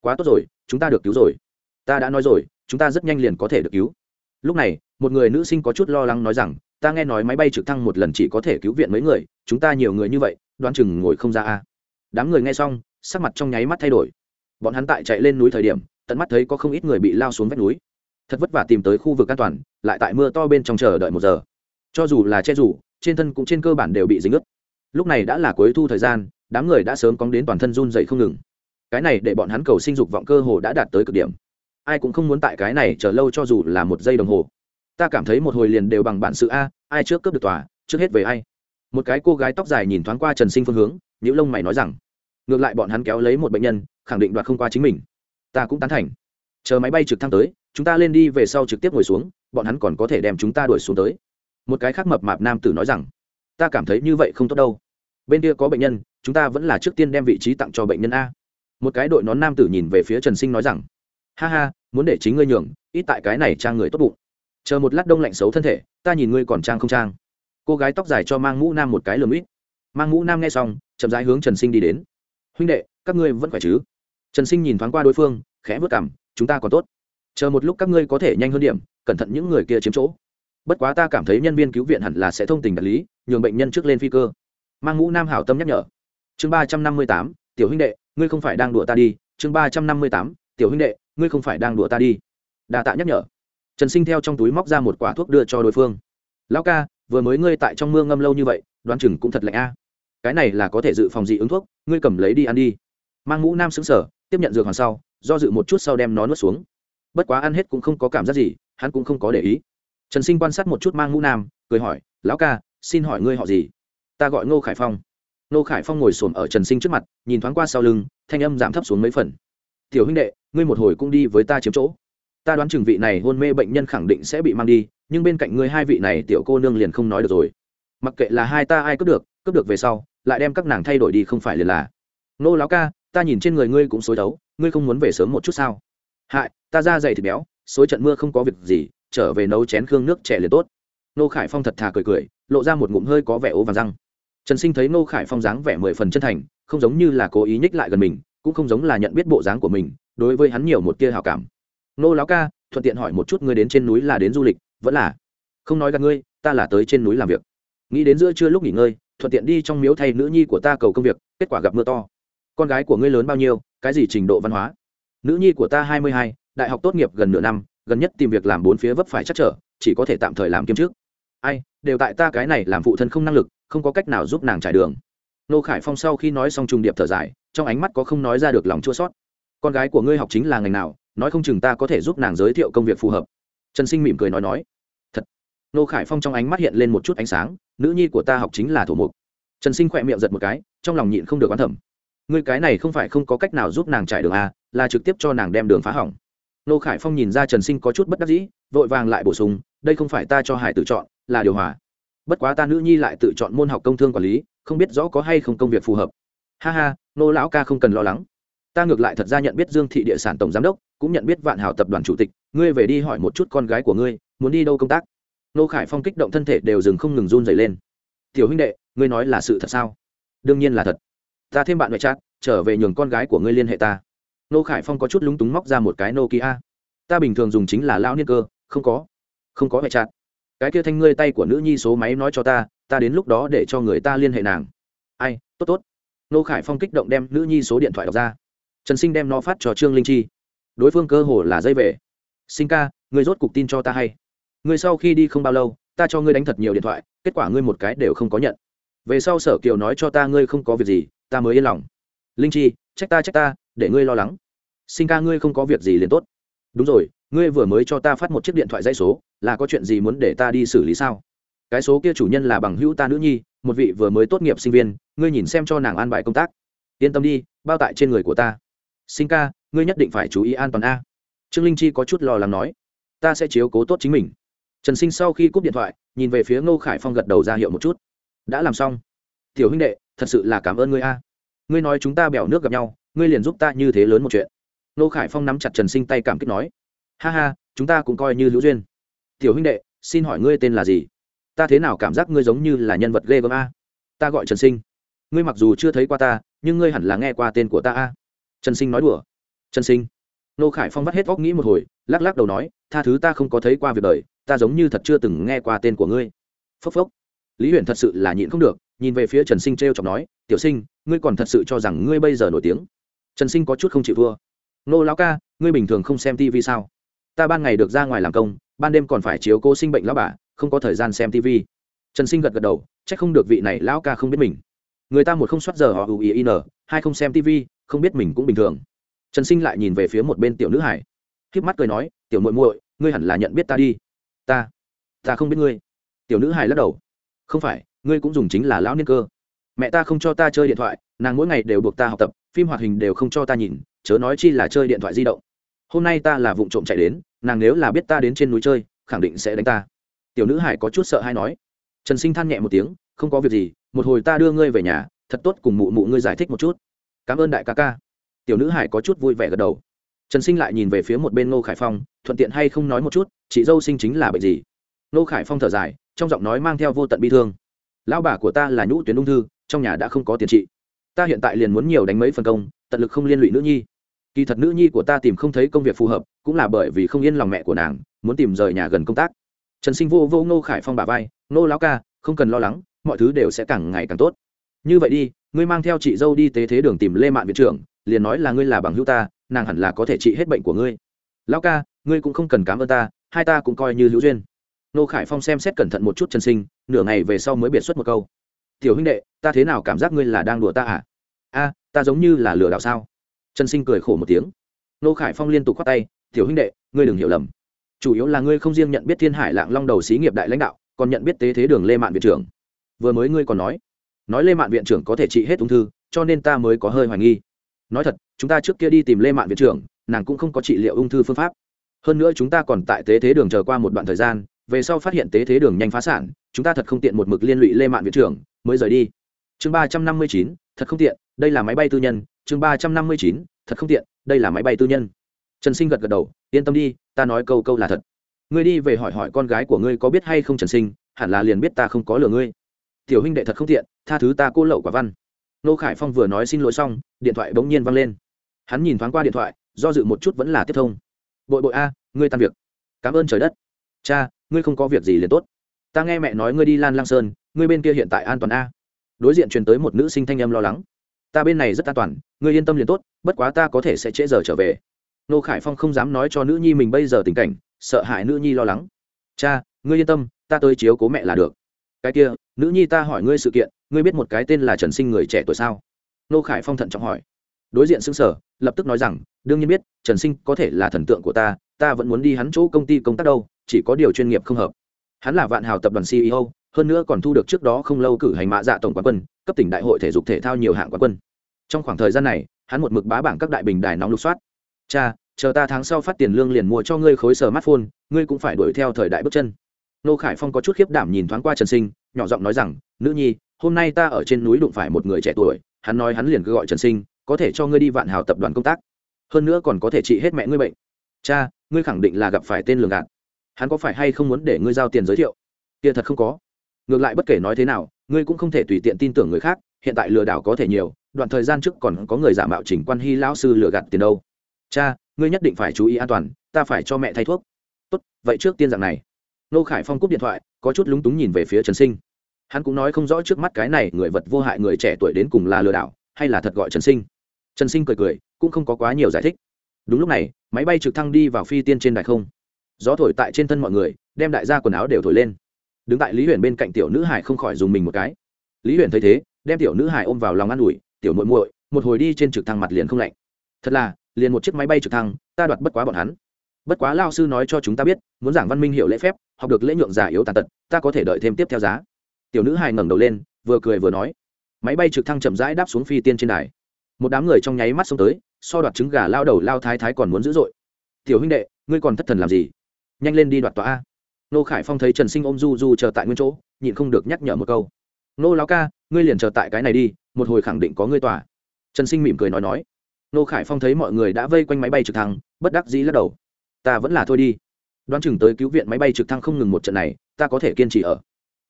quá tốt rồi, chúng ta được cứu rồi. Ta đã nói rồi, chúng ta rất nhanh liền có thể được cứu. Lúc này, một người nữ sinh có chút lo lắng nói rằng, ta nghe nói máy bay trực thăng một lần chỉ có thể cứu viện mấy người, chúng ta nhiều người như vậy, đoán chừng ngồi không ra a. Đám người nghe xong, sắc mặt trong nháy mắt thay đổi. Bọn hắn tại chạy lên núi thời điểm, tận mắt thấy có không ít người bị lao xuống vách núi. Thật vất vả tìm tới khu vực an toàn, lại tại mưa to bên trong chờ đợi một giờ. Cho dù là che rủ, trên thân cũng trên cơ bản đều bị dính ướt. Lúc này đã là cuối thu thời gian, đám người đã sớm cóng đến toàn thân run dậy không ngừng cái này để bọn hắn cầu sinh dục vọng cơ hồ đã đạt tới cực điểm. Ai cũng không muốn tại cái này chờ lâu cho dù là một giây đồng hồ. Ta cảm thấy một hồi liền đều bằng bản sự a, ai trước cướp được tòa, trước hết về ai. Một cái cô gái tóc dài nhìn thoáng qua trần sinh phương hướng những lông mày nói rằng, ngược lại bọn hắn kéo lấy một bệnh nhân, khẳng định đoạt không qua chính mình. Ta cũng tán thành. Chờ máy bay trực thăng tới, chúng ta lên đi về sau trực tiếp ngồi xuống, bọn hắn còn có thể đem chúng ta đuổi xuống tới. Một cái khác mập mạp nam tử nói rằng, ta cảm thấy như vậy không tốt đâu. Bên kia có bệnh nhân, chúng ta vẫn là trước tiên đem vị trí tặng cho bệnh nhân a một cái đội nón nam tử nhìn về phía trần sinh nói rằng, ha ha, muốn để chính ngươi nhường, ít tại cái này trang người tốt bụng. Chờ một lát đông lạnh xấu thân thể, ta nhìn ngươi còn trang không trang. Cô gái tóc dài cho mang mũ nam một cái lườm ít. Mang mũ nam nghe xong, chậm rãi hướng trần sinh đi đến. Huynh đệ, các ngươi vẫn khỏe chứ? Trần sinh nhìn thoáng qua đối phương, khẽ vớt cảm chúng ta còn tốt. Chờ một lúc các ngươi có thể nhanh hơn điểm, cẩn thận những người kia chiếm chỗ. Bất quá ta cảm thấy nhân viên cứu viện hẳn là sẽ thông tình đạt lý, nhường bệnh nhân trước lên phi cơ. Mang mũ nam hảo tâm nhắc nhở. Chương ba trăm năm mươi tám tiểu huynh đệ, ngươi không phải đang đùa ta đi, chương ba trăm năm mươi tám, tiểu huynh đệ, ngươi không phải đang đùa ta đi. Đà tạ nhắc nhở. Trần sinh theo trong túi móc ra một quả thuốc đưa cho đối phương. Lão ca, vừa mới ngươi tại trong mưa ngâm lâu như vậy, đoán chừng cũng thật lạnh a. Cái này là có thể dự phòng dị ứng thuốc, ngươi cầm lấy đi ăn đi. Mang mũ nam xứng sở tiếp nhận dược hoàn sau, do dự một chút sau đem nó nuốt xuống. Bất quá ăn hết cũng không có cảm giác gì, hắn cũng không có để ý. Trần sinh quan sát một chút mang mũ nam, cười hỏi, lão ca, xin hỏi ngươi họ gì? Ta gọi ngô khải phong. Nô khải phong ngồi s ổ m ở trần sinh trước mặt, nhìn thoáng qua sau lưng, thanh âm giảm thấp xuống mấy phần. Tiểu huynh đệ, ngươi một hồi cũng đi với ta chiếm chỗ. Ta đoán chừng vị này hôn mê bệnh nhân khẳng định sẽ bị mang đi, nhưng bên cạnh ngươi hai vị này tiểu cô nương liền không nói được rồi. Mặc kệ là hai ta ai cướp được cướp được về sau, lại đem các nàng thay đổi đi không phải liền là. Nô láo ca, ta nhìn trên người ngươi cũng xối đấu ngươi không muốn về sớm một chút sao? Hại, ta ra dày thịt béo, xối trận mưa không có việc gì, trở về nấu chén khương nước trẻ liền tốt. Nô khải phong thật thà cười cười, lộ ra một ngụm hơi có vẻ ố và răng trần sinh thấy nô khải phong dáng vẻ mười phần chân thành, không giống như là cố ý nhích lại gần mình, cũng không giống là nhận biết bộ dáng của mình, đối với hắn nhiều một tia hào cảm. Nô láo ca, thuận tiện hỏi một chút ngươi đến trên núi là đến du lịch, vẫn là không nói gặp ngươi, ta là tới trên núi làm việc. Nghĩ đến giữa trưa lúc nghỉ ngơi, thuận tiện đi trong miếu thay nữ nhi của ta cầu công việc, kết quả gặp mưa to. Con gái của ngươi lớn bao nhiêu, cái gì trình độ văn hóa? Nữ nhi của ta hai mươi hai, đại học tốt nghiệp gần nửa năm, gần nhất tìm việc làm bốn phía vấp phải chắc trở, chỉ có thể tạm thời làm kiêm trước ai, đều tại ta cái này làm phụ thân không năng lực không có cách nào giúp nàng trải đường. Nô khải phong sau khi nói xong trùng điệp thở dài trong ánh mắt có không nói ra được lòng chua sót con gái của ngươi học chính là ngành nào nói không chừng ta có thể giúp nàng giới thiệu công việc phù hợp. Trần sinh mỉm cười nói nói. Thật. Nô khải phong trong ánh mắt hiện lên một chút ánh sáng nữ nhi của ta học chính là thủ mục. Trần sinh khỏe miệng giật một cái trong lòng nhịn không được oán thẩm ngươi cái này không phải không có cách nào giúp nàng trải đường à, là trực tiếp cho nàng đem đường phá hỏng. Nô khải phong nhìn ra trần sinh có chút bất đắc dĩ vội vàng lại bổ sung đây không phải ta cho hải tự chọn là điều hòa bất quá ta nữ nhi lại tự chọn môn học công thương quản lý, không biết rõ có hay không công việc phù hợp. Ha ha, nô lão ca không cần lo lắng. Ta ngược lại thật ra nhận biết dương thị địa sản tổng giám đốc, cũng nhận biết vạn hảo tập đoàn chủ tịch, ngươi về đi hỏi một chút con gái của ngươi, muốn đi đâu công tác. Nô khải phong kích động thân thể đều dừng không ngừng run dày lên. Tiểu huynh đệ, ngươi nói là sự thật sao? Đương nhiên là thật. Ta thêm bạn ngoại chat, trở về nhường con gái của ngươi liên hệ ta. Nô khải phong có chút lúng túng móc ra một cái nokia. Ta bình thường dùng chính là lao niên cơ, không có. Không có ngoại chat cái kia thanh ngươi tay của nữ nhi số máy nói cho ta ta đến lúc đó để cho người ta liên hệ nàng. Ai, tốt tốt. Nô khải phong kích động đem nữ nhi số điện thoại đọc ra. Trần sinh đem nó phát cho trương linh chi. Đối phương cơ hồ là dây về. Sinh ca, ngươi rốt cục tin cho ta hay? Ngươi sau khi đi không bao lâu, ta cho ngươi đánh thật nhiều điện thoại, kết quả ngươi một cái đều không có nhận. Về sau sở kiều nói cho ta ngươi không có việc gì, ta mới yên lòng. Linh chi, trách ta trách ta, để ngươi lo lắng. Sinh ca, ngươi không có việc gì liền tốt đúng rồi, ngươi vừa mới cho ta phát một chiếc điện thoại dây số, là có chuyện gì muốn để ta đi xử lý sao? Cái số kia chủ nhân là bằng hữu ta nữ nhi, một vị vừa mới tốt nghiệp sinh viên, ngươi nhìn xem cho nàng an bài công tác. Yên tâm đi, bao tại trên người của ta. Sinh ca, ngươi nhất định phải chú ý an toàn a. Trương linh chi có chút lo lắng nói. Ta sẽ chiếu cố tốt chính mình. Trần sinh sau khi cúp điện thoại, nhìn về phía ngô khải phong gật đầu ra hiệu một chút. Đã làm xong. Tiểu huynh đệ, thật sự là cảm ơn ngươi a. Ngươi nói chúng ta bèo nước gặp nhau, ngươi liền giúp ta như thế lớn một chuyện. Nô khải phong nắm chặt trần sinh tay cảm kích nói, ha ha, chúng ta cũng coi như hữu duyên. Tiểu huynh đệ, xin hỏi ngươi tên là gì? Ta thế nào cảm giác ngươi giống như là nhân vật ghê gớm a? Ta gọi trần sinh. Ngươi mặc dù chưa thấy qua ta, nhưng ngươi hẳn là nghe qua tên của ta a. Trần sinh nói đùa. Trần sinh. Nô khải phong vắt hết óc nghĩ một hồi, lắc lắc đầu nói, tha thứ ta không có thấy qua việc đời, ta giống như thật chưa từng nghe qua tên của ngươi. Phốc phốc. Lý huyền thật sự là nhịn không được, nhìn về phía trần sinh t r e o chọc nói, tiểu sinh, ngươi còn thật sự cho rằng ngươi bây giờ nổi tiếng? Trần sinh có chút không chịu thua nô lão ca, ngươi bình thường không xem tv sao? Ta ban ngày được ra ngoài làm công, ban đêm còn phải chiếu cô sinh bệnh lão bà, không có thời gian xem tv trần sinh gật gật đầu c h ắ c không được vị này lão ca không biết mình. Người ta một không soát giờ họ ù ý in, hai không xem tv không biết mình cũng bình thường. Trần sinh lại nhìn về phía một bên tiểu nữ hải. K mắt cười nói, tiểu muội muội, ngươi hẳn là nhận biết ta đi. Ta ta không biết ngươi. Tiểu nữ hải lắc đầu. Không phải, ngươi cũng dùng chính là lão niên cơ. Mẹ ta không cho ta chơi điện thoại, nàng mỗi ngày đều buộc ta học tập, phim hoạt hình đều không cho ta nhìn chớ nói chi là chơi điện thoại di động. Hôm nay ta là vụ trộm chạy đến, nàng nếu là biết ta đến trên núi chơi, khẳng định sẽ đánh ta. Tiểu nữ hải có chút sợ hay nói. Trần sinh than nhẹ một tiếng, không có việc gì, một hồi ta đưa ngươi về nhà, thật tốt cùng mụ mụ ngươi giải thích một chút. Cảm ơn đại ca ca. Tiểu nữ hải có chút vui vẻ gật đầu. Trần sinh lại nhìn về phía một bên ngô khải phong, thuận tiện hay không nói một chút, chị dâu sinh chính là bệnh gì? Ngô khải phong thở dài, trong giọng nói mang theo vô tận bi thương. Lão bà của ta là nhũ tuyến ung thư, trong nhà đã không có tiền trị. Ta hiện tại liền muốn nhiều đánh mấy phần công tận lực không liên lụy nữ nhi. Kỳ thật nữ nhi của ta tìm không thấy công việc phù hợp, cũng là bởi vì không yên lòng mẹ của nàng, muốn tìm rời nhà gần công tác. Trần sinh vô vô ngô khải phong bà vai, ngô lão ca, không cần lo lắng, mọi thứ đều sẽ càng ngày càng tốt. Như vậy đi, ngươi mang theo chị dâu đi tế thế đường tìm lê mạn viện trưởng, liền nói là ngươi là bằng hữu ta, nàng hẳn là có thể trị hết bệnh của ngươi. Lão ca, ngươi cũng không cần cám ơn ta, hai ta cũng coi như hữu duyên. Nô khải phong xem xét cẩn thận một chút trần sinh, nửa ngày về sau mới biệt xuất một câu. Tiểu huynh đệ, ta thế nào cảm giác ngươi là đang đùa ta à? A ta giống như là lừa đảo sao? Trần sinh cười khổ một tiếng. Nô khải phong liên tục khoát tay, tiểu huynh đệ, ngươi đừng hiểu lầm. Chủ yếu là ngươi không riêng nhận biết thiên hải lạng long đầu xí nghiệp đại lãnh đạo, còn nhận biết tế thế đường lê mạn viện trưởng. Vừa mới ngươi còn nói nói lê mạn viện trưởng có thể trị hết ung thư, cho nên ta mới có hơi hoài nghi. Nói thật, chúng ta trước kia đi tìm lê mạn viện trưởng, nàng cũng không có trị liệu ung thư phương pháp. Hơn nữa chúng ta còn tại tế thế đường chờ qua một đoạn thời gian, về sau phát hiện tế thế đường nhanh phá sản, chúng ta thật không tiện một mực liên lụy lê mạn viện trưởng, mới rời đi. Chương ba trăm năm mươi chín thật không tiện, đây là máy bay tư nhân, chương ba trăm năm mươi chín, thật không tiện, đây là máy bay tư nhân. Trần sinh gật gật đầu, yên tâm đi, ta nói câu câu là thật. Ngươi đi về hỏi hỏi con gái của ngươi có biết hay không trần sinh, hẳn là liền biết ta không có lừa ngươi. Tiểu huynh đệ thật không tiện, tha thứ ta cô lậu quả văn. Nô khải phong vừa nói xin lỗi xong, điện thoại bỗng nhiên văng lên. Hắn nhìn thoáng qua điện thoại, do dự một chút vẫn là tiếp thông. Bội bội a, ngươi tan việc. Cảm ơn trời đất. Cha, ngươi không có việc gì liền tốt. Ta nghe mẹ nói ngươi đi lan lang sơn, ngươi bên kia hiện tại an toàn a đối diện truyền tới một nữ sinh thanh âm lo lắng. Ta bên này rất an toàn, ngươi yên tâm liền tốt, bất quá ta có thể sẽ trễ giờ trở về. Nô khải phong không dám nói cho nữ nhi mình bây giờ tình cảnh, sợ hãi nữ nhi lo lắng. Cha, ngươi yên tâm, ta tới chiếu cố mẹ là được. Cái kia, nữ nhi ta hỏi ngươi sự kiện, ngươi biết một cái tên là trần sinh người trẻ tuổi sao? Nô khải phong thận trọng hỏi. Đối diện xưng sở lập tức nói rằng, đương nhiên biết, trần sinh có thể là thần tượng của ta ta vẫn muốn đi hắn chỗ công ty công tác đâu, chỉ có điều chuyên nghiệp không hợp. Hắn là vạn hào tập đoàn ceo hơn nữa còn thu được trước đó không lâu cử hành mạ dạ tổng quán quân, cấp tỉnh đại hội thể dục thể thao nhiều hạng quán quân. Trong khoảng thời gian này, hắn một mực bá bảng các đại bình đài nóng lục soát. Cha, chờ ta tháng sau phát tiền lương liền mua cho ngươi khối sờ smartphone, ngươi cũng phải đuổi theo thời đại bước chân. Nô khải phong có chút khiếp đảm nhìn thoáng qua trần sinh, nhỏ giọng nói rằng, nữ nhi, hôm nay ta ở trên núi đụng phải một người trẻ tuổi, hắn nói hắn liền cứ gọi trần sinh, có thể cho ngươi đi vạn hào tập đoàn công tác. Hơn nữa còn có thể trị hết mẹ ngươi bệnh. Cha, ngươi khẳng định là gặp phải tên lường gạt. Hắn có phải hay không muốn để ngươi giao tiền giới thiệu? Kia thật không có ngược lại bất kể nói thế nào, ngươi cũng không thể tùy tiện tin tưởng người khác, hiện tại lừa đảo có thể nhiều, đoạn thời gian trước còn có người giả mạo trình quan hy lão sư lừa gạt tiền đâu. Cha, ngươi nhất định phải chú ý an toàn, ta phải cho mẹ thay thuốc. Tốt, vậy trước tiên dạng này. Nô khải phong cúp điện thoại, có chút lúng túng nhìn về phía trần sinh. Hắn cũng nói không rõ trước mắt cái này người vật vô hại người trẻ tuổi đến cùng là lừa đảo, hay là thật gọi trần sinh. Trần sinh cười cười, cũng không có quá nhiều giải thích. Đúng lúc này, máy bay trực thăng đi vào phi tiên trên đài không. Gió thổi tại trên thân mọi người, đem đại gia quần áo đều thổi lên đứng tại lý huyền bên cạnh tiểu nữ hải không khỏi dùng mình một cái. Lý huyền thấy thế, đem tiểu nữ hải ôm vào lòng an ủi, tiểu muội muội, một hồi đi trên trực thăng mặt liền không lạnh. Thật là, liền một chiếc máy bay trực thăng, ta đoạt bất quá bọn hắn. Bất quá lao sư nói cho chúng ta biết, muốn giảng văn minh hiệu lễ phép, học được lễ nhượng giả yếu tàn tật, ta có thể đợi thêm tiếp theo giá. Tiểu nữ hài ngẩng đầu lên, vừa cười vừa nói, máy bay trực thăng chậm rãi đáp xuống phi tiên trên đài. Một đám người trong nháy mắt xông tới, so đoạt trứng gà lao đầu lao thái thái còn muốn dữ dội. Tiểu huynh đệ, ngươi còn thất thần làm gì? Nhanh lên đi đoạt tòa a nô khải phong thấy trần sinh ôm du du chờ tại nguyên chỗ, nhịn không được nhắc nhở một câu. Nô lão ca, ngươi liền chờ tại cái này đi, một hồi khẳng định có ngươi tòa. Trần sinh mỉm cười nói nói. Nô khải phong thấy mọi người đã vây quanh máy bay trực thăng, bất đắc dĩ lắc đầu. Ta vẫn là thôi đi. Đoán chừng tới cứu viện máy bay trực thăng không ngừng một trận này, ta có thể kiên trì ở.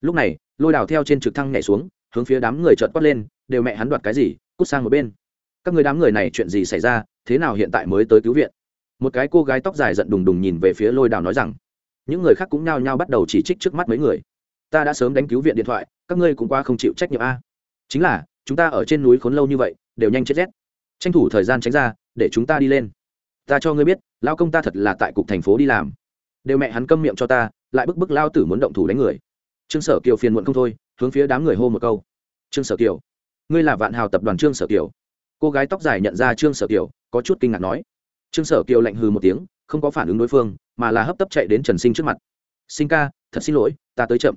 Lúc này, lôi đào theo trên trực thăng nhảy xuống, hướng phía đám người chợt quát lên, đều mẹ hắn đoạt cái gì, cút sang một bên. Các người đám người này chuyện gì xảy ra, thế nào hiện tại mới tới cứu viện? Một cái cô gái tóc dài giận đùng đùng nhìn về phía lôi đào nói rằng những người khác cũng nhao nhao bắt đầu chỉ trích trước mắt mấy người. Ta đã sớm đánh cứu viện điện thoại, các ngươi cũng qua không chịu trách nhiệm a. Chính là, chúng ta ở trên núi khốn lâu như vậy, đều nhanh chết rét. Tranh thủ thời gian tránh ra, để chúng ta đi lên. Ta cho ngươi biết, lao công ta thật là tại cục thành phố đi làm. Đều mẹ hắn câm miệng cho ta, lại bức bức lao tử muốn động thủ đánh người. Trương sở kiều phiền muộn không thôi, hướng phía đám người hô một câu. Trương sở kiều, ngươi là vạn hào tập đoàn trương sở kiều. Cô gái tóc dài nhận ra trương sở kiều, có chút kinh ngạc nói. Trương sở kiều lạnh hừ một tiếng không có phản ứng đối phương, mà là hấp tấp chạy đến trần sinh trước mặt. Sinh ca, thật xin lỗi, ta tới chậm.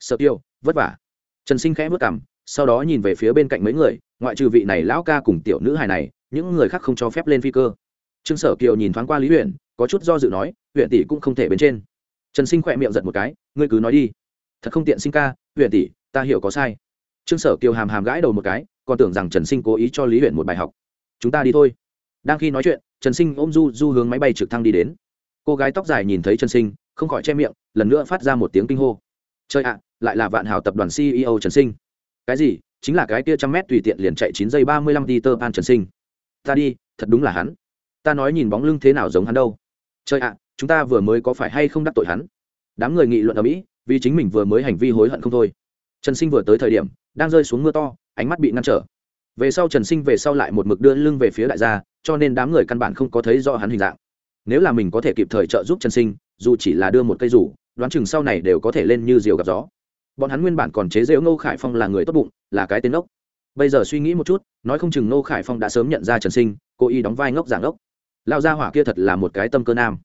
Sợ tiêu, vất vả. Trần sinh khẽ vất cảm sau đó nhìn về phía bên cạnh mấy người, ngoại trừ vị này lão ca cùng tiểu nữ hài này, những người khác không cho phép lên phi cơ. Trương sở kiều nhìn thoáng qua lý huyện có chút do dự nói huyện tỷ cũng không thể bên trên. Trần sinh khỏe miệng giật một cái, ngươi cứ nói đi. Thật không tiện, sinh ca huyện tỷ, ta hiểu có sai. Trương sở kiều hàm hàm gãi đầu một cái, còn tưởng rằng trần sinh cố ý cho lý huyện một bài học. Chúng ta đi thôi. Đang khi nói chuyện trần sinh ôm du du hướng máy bay trực thăng đi đến. Cô gái tóc dài nhìn thấy trần sinh, không khỏi che miệng, lần nữa phát ra một tiếng kinh hô. Chơi ạ, lại là vạn hào tập đoàn ceo trần sinh. Cái gì? Chính là cái kia trăm mét tùy tiện liền chạy chín giây ba mươi lăm đi pan trần sinh. Ta đi, thật đúng là hắn. Ta nói nhìn bóng lưng thế nào giống hắn đâu. Chơi ạ, chúng ta vừa mới có phải hay không đắc tội hắn? Đám người nghị luận ở mỹ, vì chính mình vừa mới hành vi hối hận không thôi. Trần sinh vừa tới thời điểm, đang rơi xuống mưa to, ánh mắt bị ngăn trở. Về sau trần sinh về sau lại một mực đưa lưng về phía đại gia cho nên đám người căn bản không có thấy rõ hắn hình dạng. Nếu là mình có thể kịp thời trợ giúp trần sinh, dù chỉ là đưa một cây rủ, đoán chừng sau này đều có thể lên như diều gặp gió. Bọn hắn nguyên bản còn chế giễu ngô khải phong là người tốt bụng, là cái tên ốc bây giờ suy nghĩ một chút, nói không chừng ngô khải phong đã sớm nhận ra trần sinh, cố ý đóng vai ngốc giảng ốc lao gia hỏa kia thật là một cái tâm cơ nam.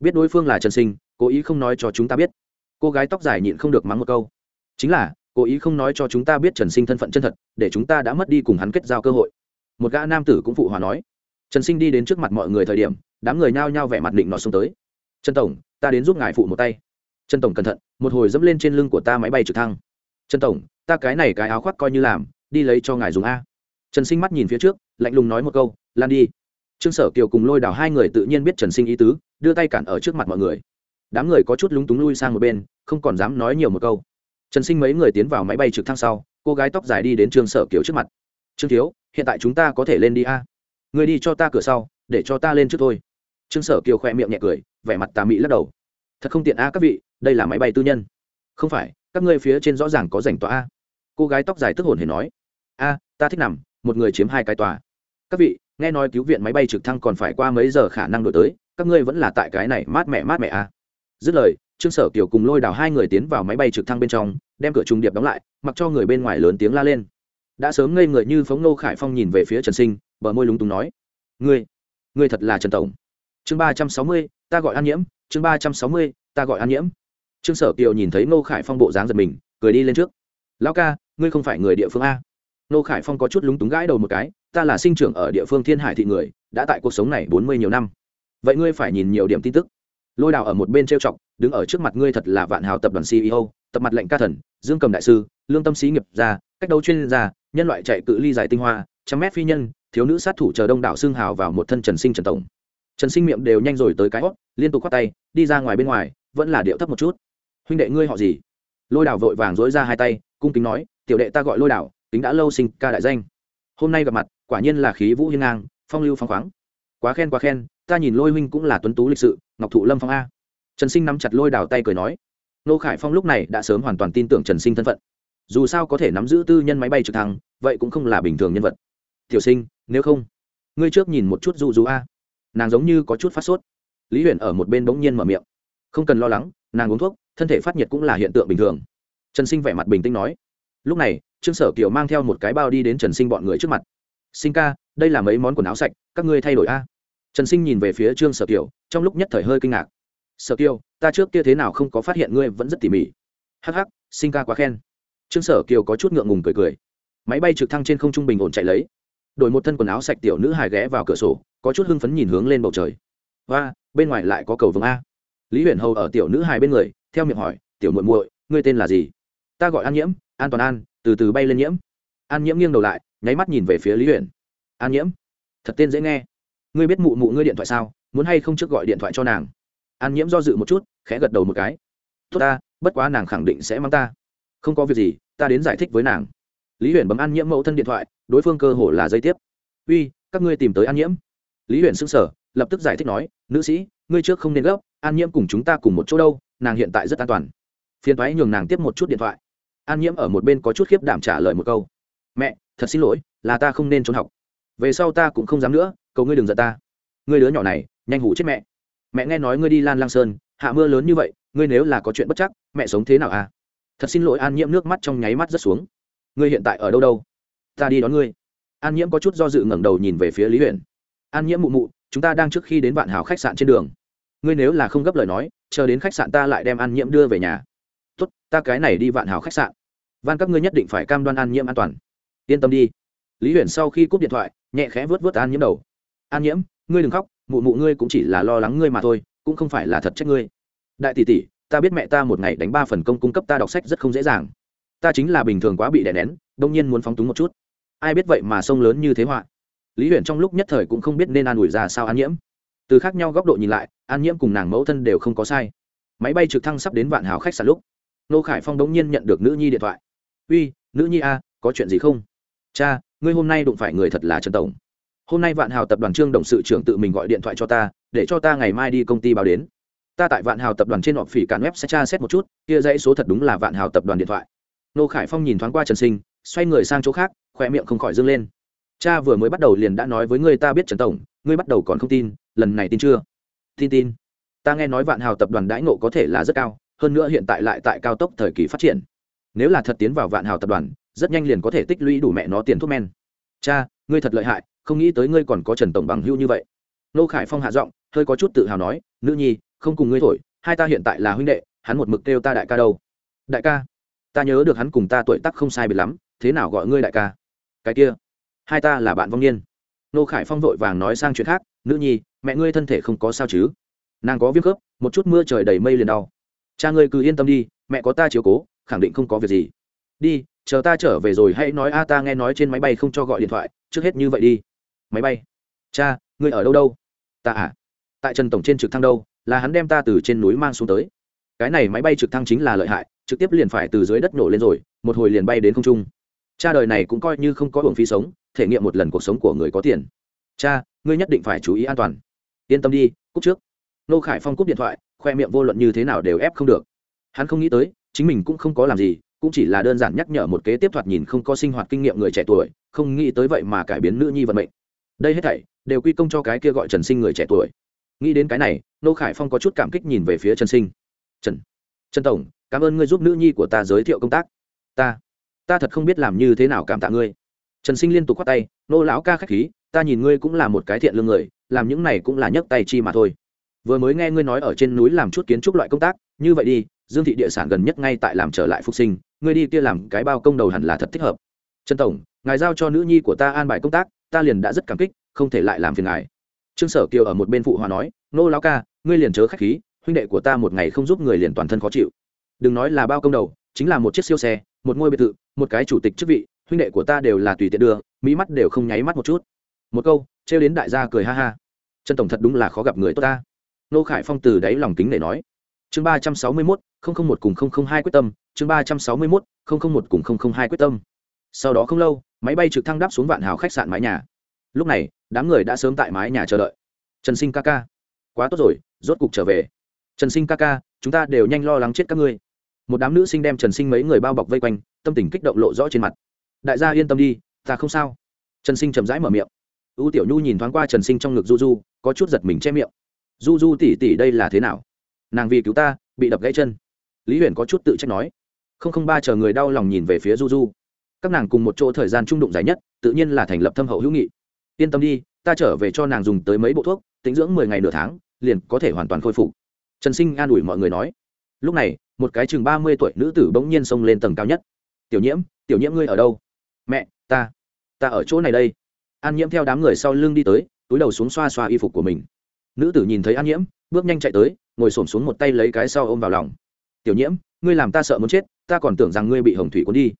Biết đối phương là trần sinh, cố ý không nói cho chúng ta biết. Cô gái tóc dài nhịn không được mắng một câu. Chính là, cố ý không nói cho chúng ta biết trần sinh thân phận chân thật, để chúng ta đã mất đi cùng hắn kết giao cơ hội. Một gã nam tử cũng phụ hòa nói trần sinh đi đến trước mặt mọi người thời điểm, đám người nhao nhao vẻ mặt định nọ xuống tới. Trần tổng, ta đến giúp ngài phụ một tay. Trần tổng cẩn thận, một hồi dẫm lên trên lưng của ta máy bay trực thăng. Trần tổng, ta cái này cái áo khoác coi như làm, đi lấy cho ngài dùng a. Trần sinh mắt nhìn phía trước, lạnh lùng nói một câu, lan đi. Trương sở kiều cùng lôi đào hai người tự nhiên biết trần sinh ý tứ, đưa tay cản ở trước mặt mọi người. Đám người có chút lúng túng lui sang một bên, không còn dám nói nhiều một câu. Trần sinh mấy người tiến vào máy bay trực thăng sau, cô gái tóc dài đi đến trương sở kiều trước mặt. Trương thiếu, hiện tại chúng ta có thể lên đi a người đi cho ta cửa sau, để cho ta lên trước thôi. Trương sở kiều khoe miệng nhẹ cười, vẻ mặt tà mị lắc đầu. Thật không tiện a các vị, đây là máy bay tư nhân. Không phải, các ngươi phía trên rõ ràng có rảnh tòa a. Cô gái tóc dài tức hồn hề nói. A, ta thích nằm, một người chiếm hai cái tòa. Các vị, nghe nói cứu viện máy bay trực thăng còn phải qua mấy giờ khả năng đổi tới, các ngươi vẫn là tại cái này mát mẹ mát mẹ a. Dứt lời, trương sở kiều cùng lôi đào hai người tiến vào máy bay trực thăng bên trong, đem cửa trung điệp đóng lại, mặc cho người bên ngoài lớn tiếng la lên. Đã sớm ngây người như phóng nô khải phong nhìn về phía trần sinh bờ môi lúng túng nói. Ngươi ngươi thật là trần tổng. Chương ba trăm sáu mươi, ta gọi an nhiễm. Chương ba trăm sáu mươi, ta gọi an nhiễm. Trương sở kiều nhìn thấy nô khải phong bộ dáng giật mình, cười đi lên trước. Lão ca, ngươi không phải người địa phương a. Nô khải phong có chút lúng túng gãi đầu một cái, ta là sinh trưởng ở địa phương thiên hải thị người, đã tại cuộc sống này bốn mươi nhiều năm. Vậy ngươi phải nhìn nhiều điểm tin tức. Lôi đào ở một bên trêu chọc, đứng ở trước mặt ngươi thật là vạn hào tập đoàn ceo tập mặt lệnh ca thần, dương cầm đại sư, lương tâm sĩ nghiệp gia, cách đấu chuyên gia, nhân loại chạy cự ly dài tinh hoa, trăm mét phi nhân thiếu nữ sát thủ chờ đông đảo xương hào vào một thân trần sinh trần tổng. Trần sinh miệng đều nhanh rồi tới cái hót liên tục khoác tay đi ra ngoài bên ngoài vẫn là điệu thấp một chút. Huynh đệ ngươi họ gì? Lôi Đảo vội vàng dối ra hai tay cung kính nói tiểu đệ ta gọi lôi Đảo, tính đã lâu sinh ca đại danh. Hôm nay gặp mặt quả nhiên là khí vũ hiên ngang phong lưu phong khoáng. Quá khen quá khen ta nhìn lôi huynh cũng là tuấn tú lịch sự ngọc thụ lâm phong a. Trần sinh nắm chặt lôi đào tay cười nói nô khải phong lúc này đã sớm hoàn toàn tin tưởng trần sinh thân phận. Dù sao có thể nắm giữ tư nhân máy bay trực thăng vậy cũng không là bình thường nhân vật. Tiểu sinh nếu không, ngươi trước nhìn một chút du du a. Nàng giống như có chút phát sốt. Lý huyền ở một bên bỗng nhiên mở miệng. Không cần lo lắng, nàng uống thuốc, thân thể phát nhiệt cũng là hiện tượng bình thường. Trần sinh vẻ mặt bình tĩnh nói. Lúc này, trương sở kiều mang theo một cái bao đi đến trần sinh bọn người trước mặt. Sinh ca, đây là mấy món quần áo sạch, các ngươi thay đổi a. Trần sinh nhìn về phía trương sở kiều, trong lúc nhất thời hơi kinh ngạc. Sở kiều, ta trước kia thế nào không có phát hiện ngươi vẫn rất tỉ mỉ? Hắc hắc, sinh ca quá khen. Trương sở kiều có chút ngượng ngùng cười cười. Máy bay trực thăng trên không trung bình ổn chạy lấy đổi một thân quần áo sạch tiểu nữ hài ghé vào cửa sổ, có chút hưng phấn nhìn hướng lên bầu trời. Và bên ngoài lại có cầu vồng a. Lý huyền hầu ở tiểu nữ hài bên người, theo miệng hỏi, tiểu muội muội, ngươi tên là gì? Ta gọi an nhiễm, an toàn an, từ từ bay lên nhiễm. An nhiễm nghiêng đầu lại, nháy mắt nhìn về phía lý huyền. An nhiễm, thật tên dễ nghe. Ngươi biết mụ mụ ngươi điện thoại sao? Muốn hay không trước gọi điện thoại cho nàng? An nhiễm do dự một chút, khẽ gật đầu một cái. Tốt ta, bất quá nàng khẳng định sẽ mang ta. Không có việc gì, ta đến giải thích với nàng lý huyền bấm an nhiễm mẫu thân điện thoại, đối phương cơ hồ là dây tiếp. Uy, các ngươi tìm tới an nhiễm. Lý huyền s ư n g sở lập tức giải thích nói, nữ sĩ, ngươi trước không nên gấp an nhiễm cùng chúng ta cùng một chỗ đâu, nàng hiện tại rất an toàn. Phiền thoái nhường nàng tiếp một chút điện thoại. An nhiễm ở một bên có chút khiếp đảm trả lời một câu, mẹ, thật xin lỗi, là ta không nên trốn học. Về sau ta cũng không dám nữa, cầu ngươi đừng giận ta. Ngươi đứa nhỏ này, nhanh hủ chết mẹ. Mẹ nghe nói ngươi đi lan lang sơn, hạ mưa lớn như vậy, ngươi nếu là có chuyện bất chắc, mẹ sống thế nào à? Thật xin lỗi an nhiễm nước mắt trong nháy mắt rất xuống ngươi hiện tại ở đâu đâu? Ta đi đón ngươi. An nhiễm có chút do dự ngẩng đầu nhìn về phía lý huyện an nhiễm mụ mụ, chúng ta đang trước khi đến vạn hào khách sạn trên đường. Ngươi nếu là không gấp lời nói, chờ đến khách sạn ta lại đem an nhiễm đưa về nhà. Tốt, ta cái này đi vạn hào khách sạn. Van các ngươi nhất định phải cam đoan an nhiễm an toàn. Yên tâm đi. Lý huyền sau khi cúp điện thoại, nhẹ khẽ vớt vớt an nhiễm đầu. An nhiễm, ngươi đừng khóc, mụ mụ ngươi cũng chỉ là lo lắng ngươi mà thôi, cũng không phải là thật trách ngươi. Đại tỷ tỷ, ta biết mẹ ta một ngày đánh ba phần công cung cấp ta đọc sách rất không dễ dàng ta chính là bình thường quá bị đè nén, đông nhiên muốn phóng túng một chút. Ai biết vậy mà sông lớn như thế họa. Lý huyền trong lúc nhất thời cũng không biết nên an ủi ra sao an nhiễm. Từ khác nhau góc độ nhìn lại, an nhiễm cùng nàng mẫu thân đều không có sai. Máy bay trực thăng sắp đến vạn hào khách sạn lúc, nô khải phong đống nhiên nhận được nữ nhi điện thoại. Uy, nữ nhi a, có chuyện gì không? Cha, ngươi hôm nay đụng phải người thật là trần tổng. Hôm nay vạn hào tập đoàn trương đồng sự trưởng tự mình gọi điện thoại cho ta, để cho ta ngày mai đi công ty báo đến. Ta tại vạn hào tập đoàn trên họp phỉ cản web sẽ tra xét một chút, kia dãy số thật đúng là vạn hào tập đoàn điện thoại nô khải phong nhìn thoáng qua trần sinh, xoay người sang chỗ khác khoe miệng không khỏi dâng lên. Cha vừa mới bắt đầu liền đã nói với ngươi ta biết trần tổng, ngươi bắt đầu còn không tin, lần này tin chưa? Tin tin. Ta nghe nói vạn hào tập đoàn đãi ngộ có thể là rất cao, hơn nữa hiện tại lại tại cao tốc thời kỳ phát triển. Nếu là thật tiến vào vạn hào tập đoàn, rất nhanh liền có thể tích lũy đủ mẹ nó tiền thuốc men. Cha, ngươi thật lợi hại, không nghĩ tới ngươi còn có trần tổng bằng hưu như vậy. Nô khải phong hạ giọng, hơi có chút tự hào nói, nữ nhi, không cùng ngươi thổi, hai ta hiện tại là huynh đệ, hắn một mực kêu ta đại ca đâu. Đại ca? Ta nhớ được hắn cùng ta tuổi tác không sai biệt lắm, thế nào gọi ngươi đại ca? Cái kia, hai ta là bạn vong niên. Nô khải phong vội vàng nói sang chuyện khác, nữ nhi, mẹ ngươi thân thể không có sao chứ? Nàng có viêm khớp, một chút mưa trời đầy mây liền đau. Cha ngươi cứ yên tâm đi, mẹ có ta chiếu cố, khẳng định không có việc gì. Đi, chờ ta trở về rồi hãy nói a, ta nghe nói trên máy bay không cho gọi điện thoại, trước hết như vậy đi. Máy bay? Cha, ngươi ở đâu đâu? Ta à? Tại trần tổng trên trực thăng đâu, là hắn đem ta từ trên núi mang xuống tới. Cái này máy bay trực thăng chính là lợi hại trực tiếp liền phải từ dưới đất nổ lên rồi, một hồi liền bay đến không trung. Cha đời này cũng coi như không có hưởng phí sống, thể nghiệm một lần cuộc sống của người có tiền. Cha, ngươi nhất định phải chú ý an toàn. Yên tâm đi cúc trước. Nô khải phong cúp điện thoại, khoe miệng vô luận như thế nào đều ép không được. Hắn không nghĩ tới, chính mình cũng không có làm gì, cũng chỉ là đơn giản nhắc nhở một kế tiếp thoạt nhìn không có sinh hoạt kinh nghiệm người trẻ tuổi, không nghĩ tới vậy mà cải biến nữ nhi vận mệnh. Đây hết thảy đều quy công cho cái kia gọi trần sinh người trẻ tuổi. Nghĩ đến cái này, nô khải phong có chút cảm kích nhìn về phía trần sinh. Trần trần tổng cảm ơn ngươi giúp nữ nhi của ta giới thiệu công tác. Ta ta thật không biết làm như thế nào cảm tạ ngươi. Trần sinh liên tục khoát tay, nô lão ca k h á c h khí, ta nhìn ngươi cũng là một cái thiện lương người, làm những này cũng là nhấc tay chi mà thôi. Vừa mới nghe ngươi nói ở trên núi làm chút kiến trúc loại công tác, như vậy đi, dương thị địa sản gần nhất ngay tại làm trở lại phục sinh, ngươi đi kia làm cái bao công đầu hẳn là thật thích hợp. Trần tổng, ngài giao cho nữ nhi của ta an bài công tác, ta liền đã rất cảm kích, không thể lại làm phiền ngài. Trương sở kiều ở một bên phụ hòa nói, nô lão ca, ngươi liền chớ k h á c h khí, huynh đệ của ta một ngày không giúp người liền toàn thân khó chịu đừng nói là bao công đầu, chính là một chiếc siêu xe, một ngôi biệt thự, một cái chủ tịch chức vị, huynh đệ của ta đều là tùy tiện đưa, mỹ mắt đều không nháy mắt một chút. Một câu, trêu đến đại gia cười ha ha. Trần tổng thật đúng là khó gặp người tốt ta. Nô khải phong từ đáy lòng kính để nói. Chương ba trăm sáu mươi mốt, không không một cùng không không hai quyết tâm. Chương ba trăm sáu mươi mốt, không không một cùng không không hai quyết tâm. Sau đó không lâu, máy bay trực thăng đáp xuống vạn hào khách sạn mái nhà. Lúc này, đám người đã sớm tại mái nhà chờ đợi. Trần sinh ca ca. Quá tốt rồi, rốt cục trở về. Trần sinh ca ca, chúng ta đều nhanh lo lắng chết các ngươi một đám nữ sinh đem trần sinh mấy người bao bọc vây quanh, tâm tình kích động lộ rõ trên mặt. Đại gia yên tâm đi, ta không sao. Trần sinh chậm rãi mở miệng. Ưu tiểu nhu nhìn thoáng qua trần sinh trong ngực du du có chút giật mình che miệng. Du du tỉ tỉ đây là thế nào? Nàng vì cứu ta, bị đập gãy chân. Lý huyền có chút tự trách nói. Không không ba chờ người đau lòng nhìn về phía du du các nàng cùng một chỗ thời gian trung đụng dài nhất, tự nhiên là thành lập thâm hậu hữu nghị. Yên tâm đi, ta trở về cho nàng dùng tới mấy bộ thuốc, tính dưỡng mười ngày nửa tháng, liền có thể hoàn toàn khôi phục. Trần sinh an ủi mọi người nói. Lúc này một cái chừng ba mươi tuổi nữ tử bỗng nhiên xông lên tầng cao nhất. Tiểu nhiễm tiểu nhiễm ngươi ở đâu? Mẹ, ta ta ở chỗ này đây. An nhiễm theo đám người sau lưng đi tới, túi đầu xuống xoa xoa y phục của mình. Nữ tử nhìn thấy an nhiễm, bước nhanh chạy tới, ngồi s ổ m xuống một tay lấy cái sau ôm vào lòng. Tiểu nhiễm, ngươi làm ta sợ muốn chết, ta còn tưởng rằng ngươi bị hồng thủy cuốn đi.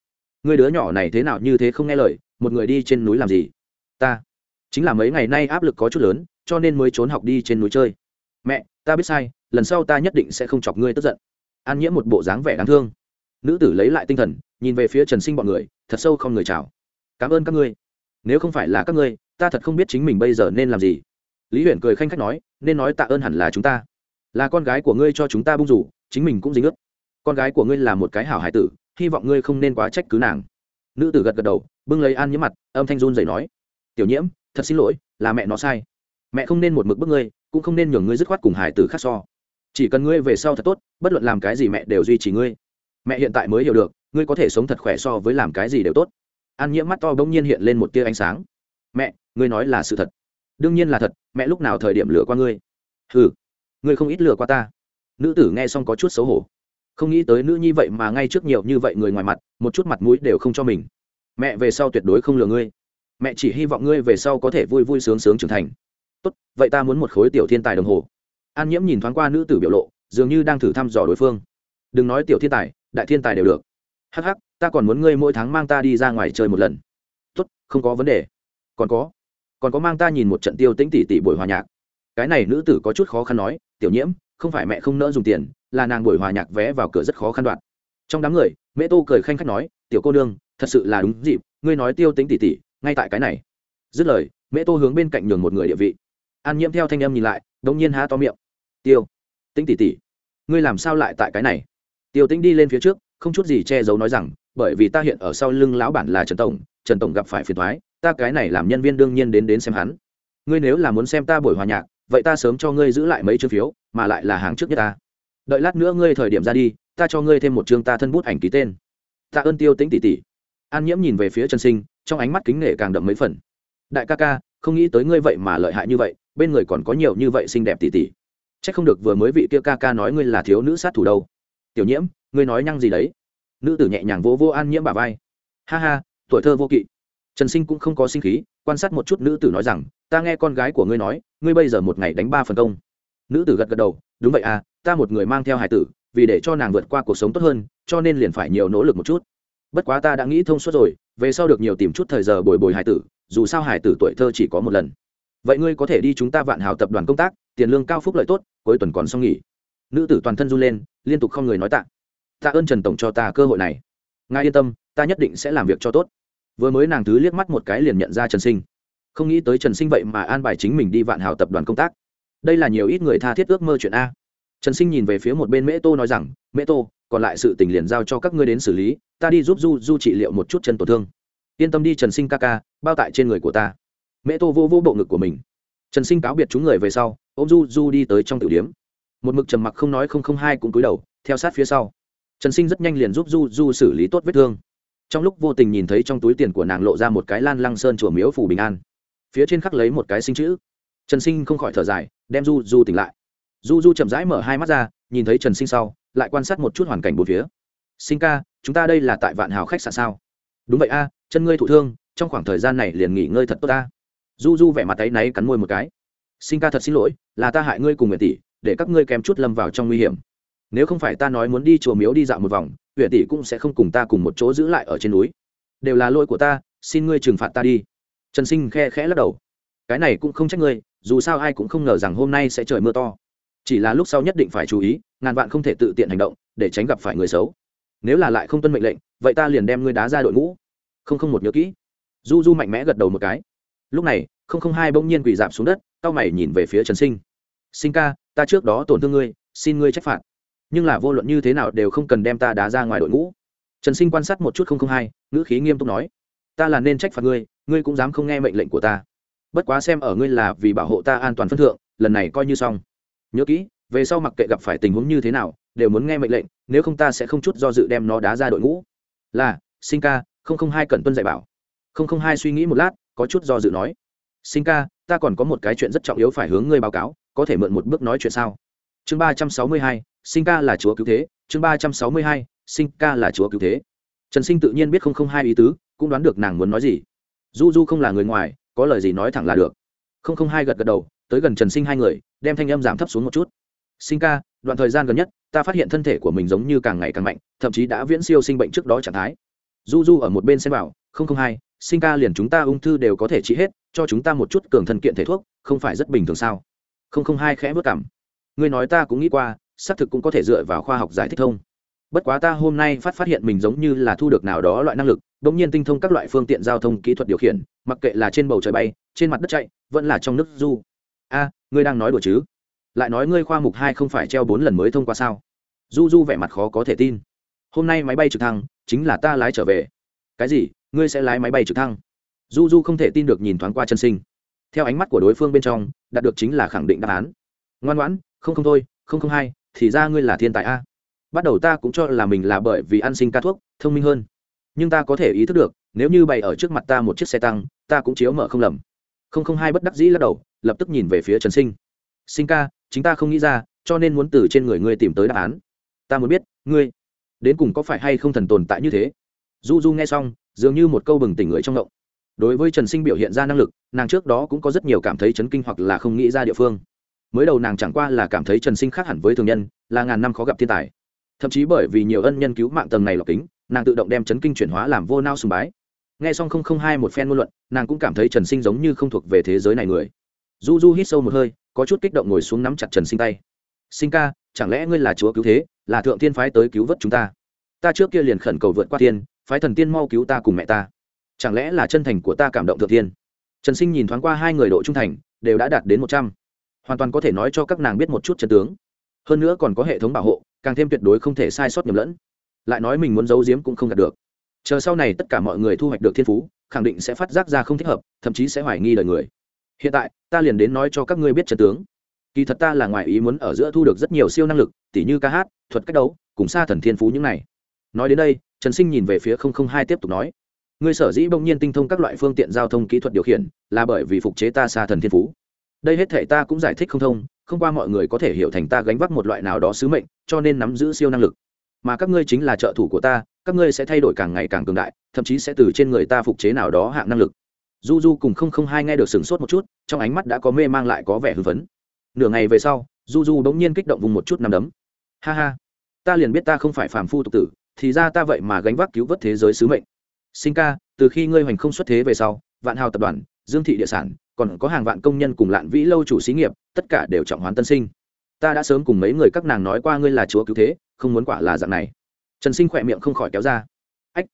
Ngươi đứa nhỏ này thế nào như thế không nghe lời, một người đi trên núi làm gì? Ta, chính là mấy ngày nay áp lực có chút lớn, cho nên mới trốn học đi trên núi chơi. Mẹ, ta biết sai, lần sau ta nhất định sẽ không chọc ngươi tức giận an nhiễm một bộ dáng vẻ đáng thương. Nữ tử lấy lại tinh thần, nhìn về phía trần sinh bọn người, thật sâu không người chào. Cảm ơn các ngươi. Nếu không phải là các ngươi, ta thật không biết chính mình bây giờ nên làm gì. Lý huyền cười khanh khách nói, nên nói tạ ơn hẳn là chúng ta. Là con gái của ngươi cho chúng ta bung rủ, chính mình cũng dính ướt. Con gái của ngươi là một cái hảo hải tử, hy vọng ngươi không nên quá trách cứ nàng. Nữ tử gật gật đầu, bưng lấy an nhiễm mặt, âm thanh run dày nói, tiểu nhiễm, thật xin lỗi, là mẹ nó sai. Mẹ không nên một mực bức ngươi, cũng không nên nhường ngươi dứt khoát cùng hải tử khác so chỉ cần ngươi về sau thật tốt, bất luận làm cái gì mẹ đều duy trì ngươi. Mẹ hiện tại mới hiểu được, ngươi có thể sống thật khỏe so với làm cái gì đều tốt. An nhiễm mắt to bỗng nhiên hiện lên một tia ánh sáng. Mẹ, ngươi nói là sự thật. Đương nhiên là thật, mẹ lúc nào thời điểm lừa qua ngươi? Ừ ngươi không ít lừa qua ta. Nữ tử nghe xong có chút xấu hổ. Không nghĩ tới nữ nhi vậy mà ngay trước nhiều như vậy người ngoài mặt, một chút mặt mũi đều không cho mình. Mẹ về sau tuyệt đối không lừa ngươi. Mẹ chỉ hy vọng ngươi về sau có thể vui vui sướng sướng trưởng thành. Tốt, vậy ta muốn một khối tiểu thiên tài đồng hồ an nhiễm nhìn thoáng qua nữ tử biểu lộ, dường như đang thử thăm dò đối phương. Đừng nói tiểu thiên tài, đại thiên tài đều được. Hh ta còn muốn ngươi mỗi tháng mang ta đi ra ngoài chơi một lần. Tốt, không có vấn đề. Còn có còn có mang ta nhìn một trận tiêu tĩnh tỷ tỷ buổi hòa nhạc. Cái này nữ tử có chút khó khăn nói, tiểu nhiễm, không phải mẹ không nỡ dùng tiền, là nàng buổi hòa nhạc vé vào cửa rất khó khăn đoạn. Trong đám người mẹ tô cười khanh khách nói, tiểu cô nương, thật sự là đúng dịp, ngươi nói tiêu tính tỉ tỉ, ngay tại cái này. Dứt lời mẹ tô hướng bên cạnh nhường một người địa vị. An nhiễm theo thanh em nhìn lại đông nhiên há to miệng tiêu. Tĩnh tỉ tỉ ngươi làm sao lại tại cái này? Tiêu Tĩnh đi lên phía trước, không chút gì che giấu nói rằng, bởi vì ta hiện ở sau lưng lão bản là trần tổng trần tổng gặp phải phiền thoái ta cái này làm nhân viên đương nhiên đến đến xem hắn. Ngươi nếu là muốn xem ta buổi hòa nhạc, vậy ta sớm cho ngươi giữ lại mấy chữ phiếu, mà lại là hàng trước nhất ta. Đợi lát nữa ngươi thời điểm ra đi, ta cho ngươi thêm một chương ta thân bút ảnh ký tên. Tạ ơn tiêu Tĩnh tỷ tỷ. An nhiễm nhìn về phía trần sinh, trong ánh mắt kính nể càng đậm mấy phần. Đại ca ca, không nghĩ tới ngươi vậy mà lợi hại như vậy, bên người còn có nhiều như vậy xinh đẹp tỷ tỷ. Chắc không được vừa mới vị kia ca ca nói ngươi là thiếu nữ sát thủ đâu. Tiểu nhiễm, ngươi nói nhăng gì đấy? Nữ tử nhẹ nhàng vỗ vỗ an nhiễm bà vai. Ha ha, tuổi thơ vô kỵ. Trần sinh cũng không có sinh khí, quan sát một chút nữ tử nói rằng, ta nghe con gái của ngươi nói, ngươi bây giờ một ngày đánh ba phần công. Nữ tử gật gật đầu, đúng vậy à ta một người mang theo hải tử, vì để cho nàng vượt qua cuộc sống tốt hơn, cho nên liền phải nhiều nỗ lực một chút. Bất quá ta đã nghĩ thông suốt rồi, về sau được nhiều tìm chút thời giờ bồi bồi hải tử, dù sao hải tử tuổi thơ chỉ có một lần vậy ngươi có thể đi chúng ta vạn hào tập đoàn công tác, tiền lương cao phúc lợi tốt, cuối tuần còn xong nghỉ. Nữ tử toàn thân run lên, liên tục không người nói tạ. Tạ ơn trần tổng cho ta cơ hội này. Ngài yên tâm, ta nhất định sẽ làm việc cho tốt. Vừa mới nàng thứ liếc mắt một cái liền nhận ra trần sinh. Không nghĩ tới trần sinh vậy mà an bài chính mình đi vạn hào tập đoàn công tác. Đây là nhiều ít người tha thiết ước mơ chuyện a. Trần sinh nhìn về phía một bên mễ tô nói rằng, mễ tô, còn lại sự tình liền giao cho các ngươi đến xử lý, ta đi giúp du du trị liệu một chút chân tổn thương. Yên tâm đi trần sinh ca ca, bao tại trên người của ta. Mẹ tô vô vô bộ ngực của mình. Trần sinh cáo biệt chúng người về sau ô m du du đi tới trong tử điếm. Một mực trầm mặc không nói không không hai cũng cúi đầu, theo sát phía sau. Trần sinh rất nhanh liền giúp du du xử lý tốt vết thương. Trong lúc vô tình nhìn thấy trong túi tiền của nàng lộ ra một cái lan lăng sơn chùa miếu phủ bình an. Phía trên khắc lấy một cái sinh chữ. Trần sinh không khỏi thở dài, đem du du tỉnh lại. Du du chậm rãi mở hai mắt ra, nhìn thấy trần sinh sau, lại quan sát một chút hoàn cảnh bốn phía. Sinh ca, chúng ta đây là tại vạn hào khách sạn sao? Đúng vậy a, chân ngươi thụ thương, trong khoảng thời gian này liền nghỉ ngơi thật tốt ta du du vẻ mặt tay náy cắn môi một cái. Sinh ca thật xin lỗi, là ta hại ngươi cùng nguyện tỷ, để các ngươi kém chút lâm vào trong nguy hiểm. Nếu không phải ta nói muốn đi chùa miếu đi dạo một vòng huyện tỷ cũng sẽ không cùng ta cùng một chỗ giữ lại ở trên núi. Đều là lỗi của ta, xin ngươi trừng phạt ta đi. Trần sinh khe khẽ lắc đầu. Cái này cũng không trách ngươi, dù sao ai cũng không ngờ rằng hôm nay sẽ trời mưa to. Chỉ là lúc sau nhất định phải chú ý, ngàn vạn không thể tự tiện hành động, để tránh gặp phải người xấu. Nếu là lại không tuân mệnh lệnh, vậy ta liền đem ngươi đá ra đội ngũ. Không không một nhớ kỹ. Du du mạnh mẽ gật đầu một cái lúc này, không không hai bỗng nhiên quỳ dạp xuống đất cao mày nhìn về phía trần sinh. Sinh ca, ta trước đó tổn thương ngươi, xin ngươi trách phạt. Nhưng là vô luận như thế nào đều không cần đem ta đá ra ngoài đội ngũ. Trần sinh quan sát một chút không không hai, ngữ khí nghiêm túc nói, ta là nên trách phạt ngươi ngươi cũng dám không nghe mệnh lệnh của ta. Bất quá xem ở ngươi là vì bảo hộ ta an toàn phân thượng, lần này coi như xong. Nhớ kỹ, về sau mặc kệ gặp phải tình huống như thế nào, đều muốn nghe mệnh lệnh, nếu không ta sẽ không chút do dự đem nó đá ra đội ngũ. Là, sinh ca, không không hai cần tuân dạy bảo. Không không hai suy nghĩ một lát có chút do dự nói sinh ca ta còn có một cái chuyện rất trọng yếu phải hướng ngươi báo cáo có thể mượn một bước nói chuyện sao? Chương ba trăm sáu mươi hai sinh ca là chúa cứu thế. Chương ba trăm sáu mươi hai sinh ca là chúa cứu thế. Trần sinh tự nhiên biết không không hai ý tứ cũng đoán được nàng muốn nói gì. Du du không là người ngoài có lời gì nói thẳng là được. Không không hai gật gật đầu tới gần trần sinh hai người đem thanh âm giảm thấp xuống một chút. Sinh ca đoạn thời gian gần nhất ta phát hiện thân thể của mình giống như càng ngày càng mạnh thậm chí đã viễn siêu sinh bệnh trước đó trạng thái. Du du ở một bên xem vào, không không hai sinh ca liền chúng ta ung thư đều có thể trị hết, cho chúng ta một chút cường thân kiện thể thuốc, không phải rất bình thường sao? Không không hai khẽ vất cảm. Ngươi nói ta cũng nghĩ qua, xác thực cũng có thể dựa vào khoa học giải thích thông. Bất quá ta hôm nay phát phát hiện mình giống như là thu được nào đó loại năng lực đ ỗ n g nhiên tinh thông các loại phương tiện giao thông kỹ thuật điều khiển, mặc kệ là trên bầu trời bay, trên mặt đất chạy, vẫn là trong nước du. A, ngươi đang nói đùa chứ? Lại nói ngươi khoa mục hai không phải treo bốn lần mới thông qua sao? Du du vẻ mặt khó có thể tin. Hôm nay máy bay trực thăng, chính là ta lái trở về. Cái gì? Ngươi sẽ lái máy bay trực thăng. Du du không thể tin được nhìn thoáng qua chân sinh. Theo ánh mắt của đối phương bên trong, đạt được chính là khẳng định đáp án. Ngoan ngoãn, không không thôi, không không hai, thì ra ngươi là thiên tài a. Bắt đầu ta cũng cho là mình là bởi vì ăn sinh ca thuốc, thông minh hơn. Nhưng ta có thể ý thức được, nếu như bày ở trước mặt ta một chiếc xe tăng, ta cũng chiếu mở không lầm. Không không hai bất đắc dĩ lắc đầu, lập tức nhìn về phía trần sinh. Sinh ca, chính ta không nghĩ ra, cho nên muốn từ trên người ngươi tìm tới đáp án. Ta muốn biết, ngươi, đến cùng có phải hay không thần tồn tại như thế? Du du nghe xong dường như một câu bừng tỉnh người trong động đối với trần sinh biểu hiện ra năng lực, nàng trước đó cũng có rất nhiều cảm thấy chấn kinh hoặc là không nghĩ ra địa phương. Mới đầu nàng chẳng qua là cảm thấy trần sinh khác hẳn với thường nhân, là ngàn năm khó gặp thiên tài. Thậm chí bởi vì nhiều ân nhân cứu mạng tầng này lọc kính, nàng tự động đem chấn kinh chuyển hóa làm vô nao sùng bái. N g h e xong không không hai một phen ngôn luận, nàng cũng cảm thấy trần sinh giống như không thuộc về thế giới này người. Du du hít sâu một hơi, có chút kích động ngồi xuống nắm chặt trần sinh tay. Sinh ca, chẳng lẽ ngươi là chúa cứu thế, là thượng tiên phái tới cứu vớt chúng ta? Ta trước kia liền khẩn cầu vượt qua tiên phái thần tiên mau cứu ta cùng mẹ ta. Chẳng lẽ là chân thành của ta cảm động thượng tiên trần sinh nhìn thoáng qua hai người độ trung thành, đều đã đạt đến một trăm. Hoàn toàn có thể nói cho các nàng biết một chút chân tướng. Hơn nữa còn có hệ thống bảo hộ, càng thêm tuyệt đối không thể sai sót nhầm lẫn. Lại nói mình muốn giấu giếm cũng không đạt được. Chờ sau này tất cả mọi người thu hoạch được thiên phú, khẳng định sẽ phát giác ra không thích hợp, thậm chí sẽ hoài nghi đời người. Hiện tại, ta liền đến nói cho các ngươi biết trận tướng. Kỳ thật ta là ngoài ý muốn ở giữa thu được rất nhiều siêu năng lực, tỉ như ca hát, thuật cách đấu, cùng xa thần thiên phú những này. Nói đến đây trần sinh nhìn về phía không không hai tiếp tục nói, ngươi sở dĩ bỗng nhiên tinh thông các loại phương tiện giao thông kỹ thuật điều khiển, là bởi vì phục chế ta xa thần thiên phú. Đây hết thể ta cũng giải thích không thông, không qua mọi người có thể hiểu thành ta gánh vác một loại nào đó sứ mệnh, cho nên nắm giữ siêu năng lực. Mà các ngươi chính là trợ thủ của ta, các ngươi sẽ thay đổi càng ngày càng cường đại, thậm chí sẽ từ trên người ta phục chế nào đó hạng năng lực. Du du cùng không không hai nghe được sửng sốt một chút, trong ánh mắt đã có mê mang lại có vẻ hưng phấn. Nửa ngày về sau du du bỗng nhiên kích động vùng một chút nằm đấm. Ha ha, ta liền biết ta không phải phàm phu tục tử thì ra ta vậy mà gánh vác cứu vớt thế giới sứ mệnh. Sinh ca, từ khi ngươi hoành không xuất thế về sau, vạn hào tập đoàn, dương thị địa sản, còn có hàng vạn công nhân cùng lạn vĩ lâu chủ xí nghiệp, tất cả đều trọng hoán tân sinh. Ta đã sớm cùng mấy người các nàng nói qua ngươi là chúa cứu thế, không muốn quả là dạng này. Trần sinh khỏe miệng không khỏi kéo ra. Ách,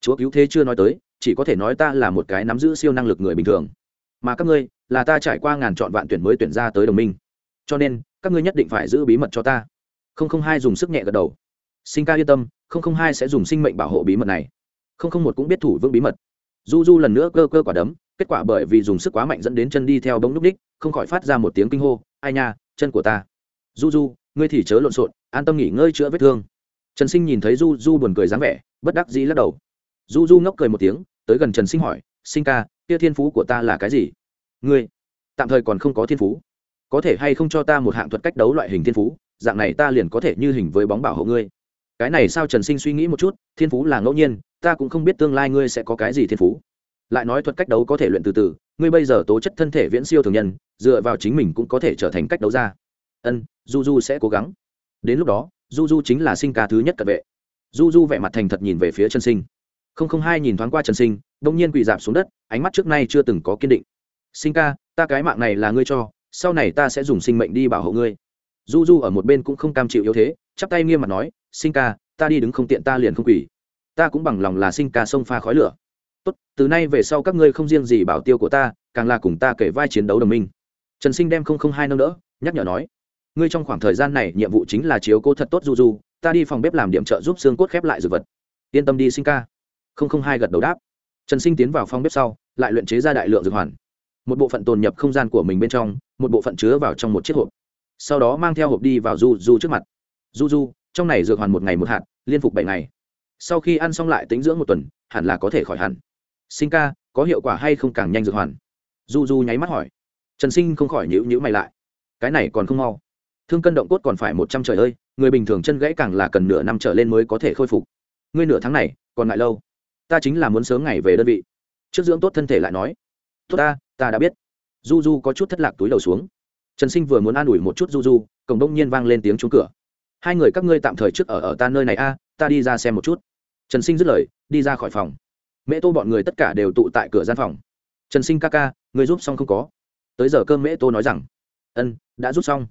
chúa cứu thế chưa nói tới, chỉ có thể nói ta là một cái nắm giữ siêu năng lực người bình thường. Mà các ngươi, là ta trải qua ngàn chọn vạn tuyển mới tuyển ra tới đồng minh. Cho nên, các ngươi nhất định phải giữ bí mật cho ta. Không không hai dùng sức nhẹ gật đầu sinh ca yên tâm, không không hai sẽ dùng sinh mệnh bảo hộ bí mật này. Không không một cũng biết thủ vững bí mật. Du du lần nữa cơ cơ quả đấm, kết quả bởi vì dùng sức quá mạnh dẫn đến chân đi theo bóng núc đích, không khỏi phát ra một tiếng kinh hô, ai nha, chân của ta. Du du ngươi thì chớ lộn xộn, an tâm nghỉ ngơi chữa vết thương. Trần sinh nhìn thấy du du buồn cười dáng vẻ, bất đắc dĩ lắc đầu. Du du ngốc cười một tiếng, tới gần trần sinh hỏi, sinh ca, kia thiên phú của ta là cái gì? Ngươi, tạm thời còn không có thiên phú. Có thể hay không cho ta một hạng thuật cách đấu loại hình thiên phú, dạng này ta liền có thể như hình với bóng bảo hộ ngươi cái này sao trần sinh suy nghĩ một chút, thiên phú là ngẫu nhiên, ta cũng không biết tương lai ngươi sẽ có cái gì thiên phú. Lại nói thuật cách đấu có thể luyện từ từ, ngươi bây giờ tố chất thân thể viễn siêu thường nhân, dựa vào chính mình cũng có thể trở thành cách đấu ra ân du du sẽ cố gắng. Đến lúc đó du du chính là sinh ca thứ nhất cận vệ. Du du vẻ mặt thành thật nhìn về phía trần sinh. Không không hai nhìn thoáng qua trần sinh đông nhiên quỳ dạp xuống đất, ánh mắt trước nay chưa từng có kiên định. Sinh ca, ta cái mạng này là ngươi cho, sau này ta sẽ dùng sinh mệnh đi bảo hộ ngươi. Du du ở một bên cũng không cam chịu yếu thế, chắp tay nghiêm mặt nói sinh ca, ta đi đứng không tiện ta liền không quỳ. Ta cũng bằng lòng là sinh ca sông pha khói lửa. Tốt, từ nay về sau các ngươi không riêng gì bảo tiêu của ta, càng là cùng ta kể vai chiến đấu đồng minh. Trần sinh đem không không hai nâng đỡ, nhắc nhở nói, ngươi trong khoảng thời gian này, nhiệm vụ chính là chiếu cố thật tốt du du, ta đi phòng bếp làm điểm trợ giúp xương cốt khép lại dược vật. Yên tâm đi, sinh ca. Không không hai gật đầu đáp. Trần sinh tiến vào phòng bếp sau, lại luyện chế ra đại lượng dược hoàn. Một bộ phận tồn nhập không gian của mình bên trong, một bộ phận chứa vào trong một chiếc hộp. Sau đó mang theo hộp đi vào du du trước mặt. Du du trong này dược hoàn một ngày một hạt, liên phục bảy ngày. Sau khi ăn xong lại tính dưỡng một tuần, hẳn là có thể khỏi hẳn. Sinh ca, có hiệu quả hay không càng nhanh dược hoàn? Du du nháy mắt hỏi. Trần sinh không khỏi nhữ nhữ mày lại. Cái này còn không mau. Thương cân động cốt còn phải một trăm trời ơi, người bình thường chân gãy càng là cần nửa năm trở lên mới có thể khôi phục. Ngươi nửa tháng này, còn ngại lâu. Ta chính là muốn sớm ngày về đơn vị. Trước dưỡng tốt thân thể lại nói. Tốt ta ta đã biết. Du du có chút thất lạc túi đầu xuống. Trần sinh vừa muốn an ủi một chút du du cổng đông nhiên vang lên tiếng trúng cửa hai người các ngươi tạm thời trước ở ở ta nơi này a, ta đi ra xem một chút. Trần sinh dứt lời, đi ra khỏi phòng. Mễ tô bọn người tất cả đều tụ tại cửa gian phòng. Trần sinh ca ca, người giúp xong không có. Tới giờ cơm mễ tô nói rằng, ân, đã rút xong.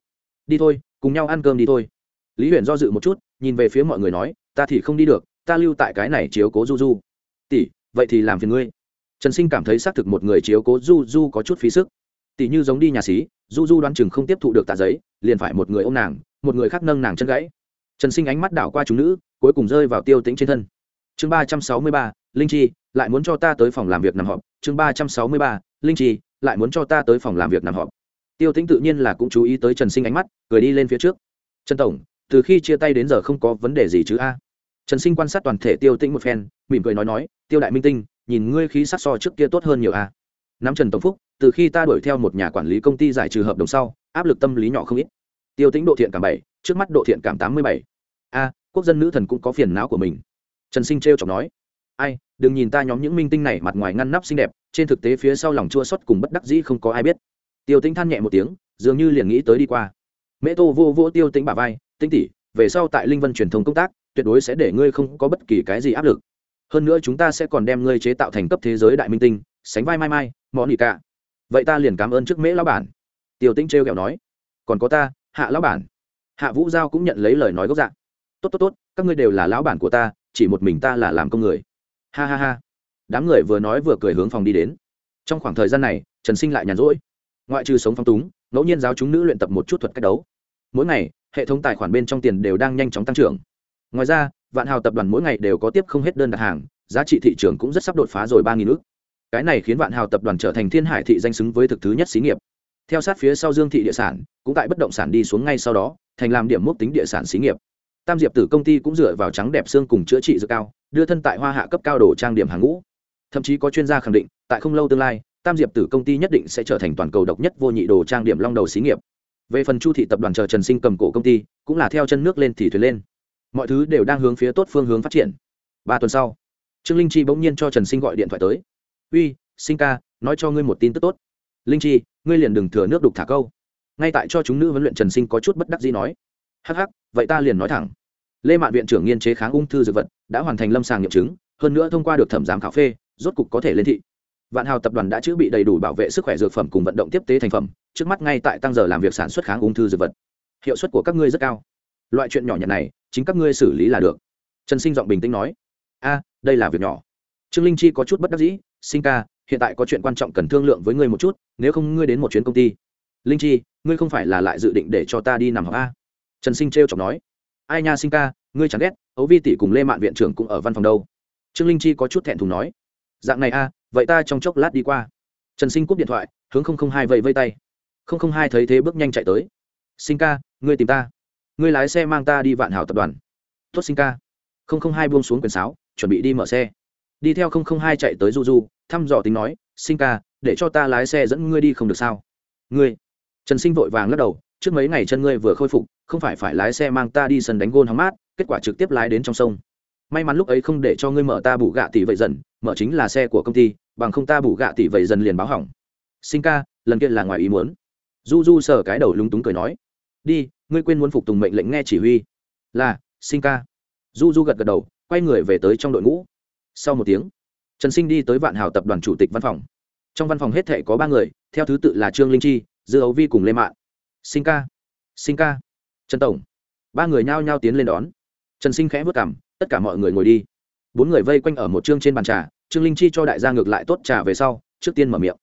Đi thôi, cùng nhau ăn cơm đi thôi. Lý huyền do dự một chút, nhìn về phía mọi người nói, ta thì không đi được, ta lưu tại cái này chiếu cố du du. Tỷ, vậy thì làm phiền ngươi. Trần sinh cảm thấy xác thực một người chiếu cố du du có chút phí sức. Tỷ như giống đi nhà xí, du du đoán chừng không tiếp thụ được tạ giấy liền phải một người ô m nàng, một người khác nâng nàng chân gãy. Trần sinh ánh mắt đảo qua chúng nữ, cuối cùng rơi vào tiêu tính trên thân. Chương ba trăm sáu mươi ba, linh chi, lại muốn cho ta tới phòng làm việc nằm họp. Chương ba trăm sáu mươi ba, linh chi, lại muốn cho ta tới phòng làm việc nằm họp. Tiêu tính tự nhiên là cũng chú ý tới trần sinh ánh mắt, cười đi lên phía trước. Trần tổng, từ khi chia tay đến giờ không có vấn đề gì chứ a? Trần sinh quan sát toàn thể tiêu tĩnh một phen, mỉm cười nói nói, tiêu đại minh tinh, nhìn ngươi khí sắc so trước kia tốt hơn nhiều a. Nắm trần tổng phúc, từ khi ta đuổi theo một nhà quản lý công ty giải trừ hợp đồng sau, áp lực tâm lý nhỏ không ít tiêu tính độ thiện cảm bảy, trước mắt độ thiện cảm tám mươi bảy. A, quốc dân nữ thần cũng có phiền não của mình. Trần sinh t r chọc nói. Ai, đừng nhìn ta nhóm những minh tinh này mặt ngoài ngăn nắp xinh đẹp, trên thực tế phía sau lòng chua xót cùng bất đắc dĩ không có ai biết. Tiêu tính than nhẹ một tiếng, dường như liền nghĩ tới đi qua. Mễ tô vô vô tiêu tính bà vai tinh tỉ về sau tại linh vân truyền thông công tác, tuyệt đối sẽ để ngươi không có bất kỳ cái gì áp lực. Hơn nữa chúng ta sẽ còn đem ngươi chế tạo thành cấp thế giới đại minh tinh, sánh vai mai mai, món nhị cả. Vậy ta liền cảm ơn trước mễ lão bản. Tiêu tĩnh trêu kẹo nói. Còn có ta hạ lão bản. Hạ vũ giao cũng nhận lấy lời nói gốc dạng tốt tốt tốt, các ngươi đều là lão bản của ta, chỉ một mình ta là làm công người. Ha ha ha. Đám người vừa nói vừa cười hướng phòng đi đến. Trong khoảng thời gian này, trần sinh lại nhàn rỗi. Ngoại trừ sống phong túng, ngẫu nhiên giáo chúng nữ luyện tập một chút thuật cách đấu. Mỗi ngày, hệ thống tài khoản bên trong tiền đều đang nhanh chóng tăng trưởng. Ngoài ra, vạn hào tập đoàn mỗi ngày đều có tiếp không hết đơn đặt hàng, giá trị thị trường cũng rất sắp đột phá rồi ba nghìn ước cái này khiến vạn hào tập đoàn trở thành thiên hải thị danh xứng với thực thứ nhất xí nghiệp theo sát phía sau dương thị địa sản, cũng tại bất động sản đi xuống ngay sau đó, thành làm điểm mốc tính địa sản xí nghiệp. Tam diệp tử công ty cũng dựa vào trắng đẹp xương cùng chữa trị dược cao, đưa thân tại hoa hạ cấp cao đồ trang điểm hàng ngũ. Thậm chí có chuyên gia khẳng định, tại không lâu tương lai, tam diệp tử công ty nhất định sẽ trở thành toàn cầu độc nhất vô nhị đồ trang điểm long đầu xí nghiệp. Về phần chu thị tập đoàn chờ trần sinh cầm cổ công ty, cũng là theo chân nước lên thì thuyền lên. Mọi thứ đều đang hướng phía tốt phương hướng phát triển. Ba tuần sau, trương linh chi bỗng nhiên cho trần sinh gọi điện thoại tới. Uy, sinh ca, nói cho ngươi một tin tức tốt. Linh chi ngươi liền đừng thừa nước đục thả câu. Ngay tại cho chúng nữ huấn luyện trần sinh có chút bất đắc gì nói, hắc hắc, vậy ta liền nói thẳng. Lê mạn viện trưởng nghiên chế kháng ung thư dược vật, đã hoàn thành lâm sàng nghiệm chứng, hơn nữa thông qua được thẩm giám khảo phê, rốt cục có thể lên thị. Vạn hào tập đoàn đã chữa bị đầy đủ bảo vệ sức khỏe dược phẩm cùng vận động tiếp tế thành phẩm, trước mắt ngay tại tăng giờ làm việc sản xuất kháng ung thư dược vật. Hiệu suất của các ngươi rất cao. Loại chuyện nhỏ nhặt này, chính các ngươi xử lý là được. Trần sinh giọng bình tĩnh nói, a, đây là việc nhỏ. Trương linh chi có chút bất đắc dĩ, sinh ca hiện tại có chuyện quan trọng cần thương lượng với ngươi một chút, nếu không ngươi đến một chuyến công ty. Linh chi, ngươi không phải là lại dự định để cho ta đi nằm học a? Trần sinh t r chọc nói. Ai nha sinh ca, ngươi chẳng ghét, ấu vi tỷ cùng lê mạn viện trưởng cũng ở văn phòng đâu. Trương linh chi có chút thẹn thùng nói. Dạng này a, vậy ta trong chốc lát đi qua. Trần sinh cúp điện thoại, hướng không không hai vẫy vây tay. không không hai thấy thế bước nhanh chạy tới. Sinh ca, ngươi tìm ta. Ngươi lái xe mang ta đi vạn hảo tập đoàn. Tốt sinh ca. không không hai buông xuống quyển sáo, chuẩn bị đi mở xe. Đi theo không không hai chạy tới du du thăm dò tính nói, sinh ca, để cho ta lái xe dẫn ngươi đi không được sao? Ngươi? Trần sinh vội vàng lắc đầu, trước mấy ngày chân ngươi vừa khôi phục, không phải phải lái xe mang ta đi sân đánh gôn hóng mát, kết quả trực tiếp lái đến trong sông. May mắn lúc ấy không để cho ngươi mở ta bù gạ tỷ vậy dần, mở chính là xe của công ty, bằng không ta bù gạ tỷ vậy dần liền báo hỏng. Sinh ca, lần kia là ngoài ý muốn. Du du sờ cái đầu lúng túng cười nói, đi, ngươi quên muốn phục tùng mệnh lệnh nghe chỉ huy. Là, sinh ca. Du du gật gật đầu, quay người về tới trong đội ngũ. Sau một tiếng trần sinh đi tới vạn hào tập đoàn chủ tịch văn phòng. Trong văn phòng hết thể có ba người, theo thứ tự là trương linh chi, dư ấu vi cùng lê mạng sinh ca sinh ca. Trần tổng. Ba người nhao nhao tiến lên đón. Trần sinh khẽ vất cảm tất cả mọi người ngồi đi. Bốn người vây quanh ở một chương trên bàn trà, trương linh chi cho đại gia ngược lại tốt trà về sau, trước tiên mở miệng.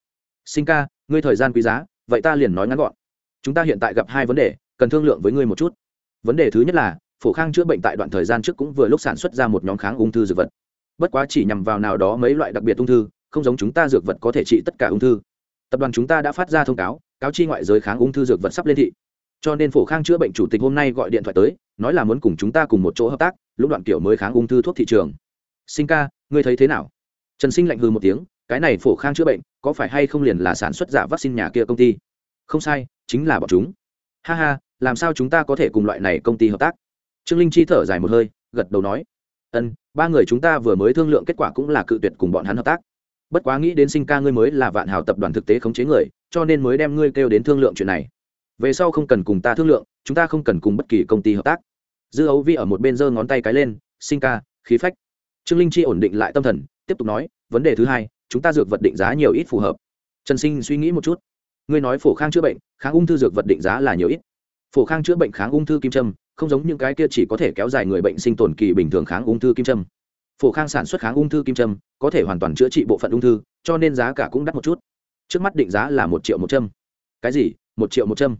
Sinh ca, ngươi thời gian quý giá, vậy ta liền nói ngắn gọn. Chúng ta hiện tại gặp hai vấn đề, cần thương lượng với ngươi một chút. Vấn đề thứ nhất là, phổ khang chữa bệnh tại đoạn thời gian trước cũng vừa lúc sản xuất ra một nhóm kháng ung thư dược vật bất quá chỉ nhằm vào nào đó mấy loại đặc biệt ung thư, không giống chúng ta dược vật có thể trị tất cả ung thư. Tập đoàn chúng ta đã phát ra thông cáo cáo chi ngoại giới kháng ung thư dược vật sắp lên thị. Cho nên phổ khang chữa bệnh chủ tịch hôm nay gọi điện thoại tới, nói là muốn cùng chúng ta cùng một chỗ hợp tác, lúc đoạn kiểu mới kháng ung thư thuốc thị trường. Sinh ca, ngươi thấy thế nào? Trần sinh lạnh hư một tiếng, cái này phổ khang chữa bệnh, có phải hay không liền là sản xuất giả vaccine nhà kia công ty? Không sai, chính là bọn chúng. Ha ha, làm sao chúng ta có thể cùng loại này công ty hợp tác? Trương linh chi thở dài một hơi, gật đầu nói ân, ba người chúng ta vừa mới thương lượng kết quả cũng là cự tuyệt cùng bọn hắn hợp tác. Bất quá nghĩ đến sinh ca ngươi mới là vạn hào tập đoàn thực tế khống chế người, cho nên mới đem ngươi kêu đến thương lượng chuyện này. Về sau không cần cùng ta thương lượng, chúng ta không cần cùng bất kỳ công ty hợp tác. Dư ấu vi ở một bên giơ ngón tay cái lên, sinh ca, khí phách. Trương linh chi ổn định lại tâm thần, tiếp tục nói, vấn đề thứ hai, chúng ta dược vật định giá nhiều ít phù hợp. Trần sinh suy nghĩ một chút. Ngươi nói phổ khang chữa bệnh, kháng ung thư dược vật định giá là nhiều ít. Phổ khang chữa bệnh kháng ung thư kim trâm không giống những cái kia chỉ có thể kéo dài người bệnh sinh tồn kỳ bình thường kháng ung thư kim châm, phổ khang sản xuất kháng ung thư kim châm có thể hoàn toàn chữa trị bộ phận ung thư cho nên giá cả cũng đắt một chút. Trước mắt định giá là một triệu một châm. cái gì? Một triệu một châm?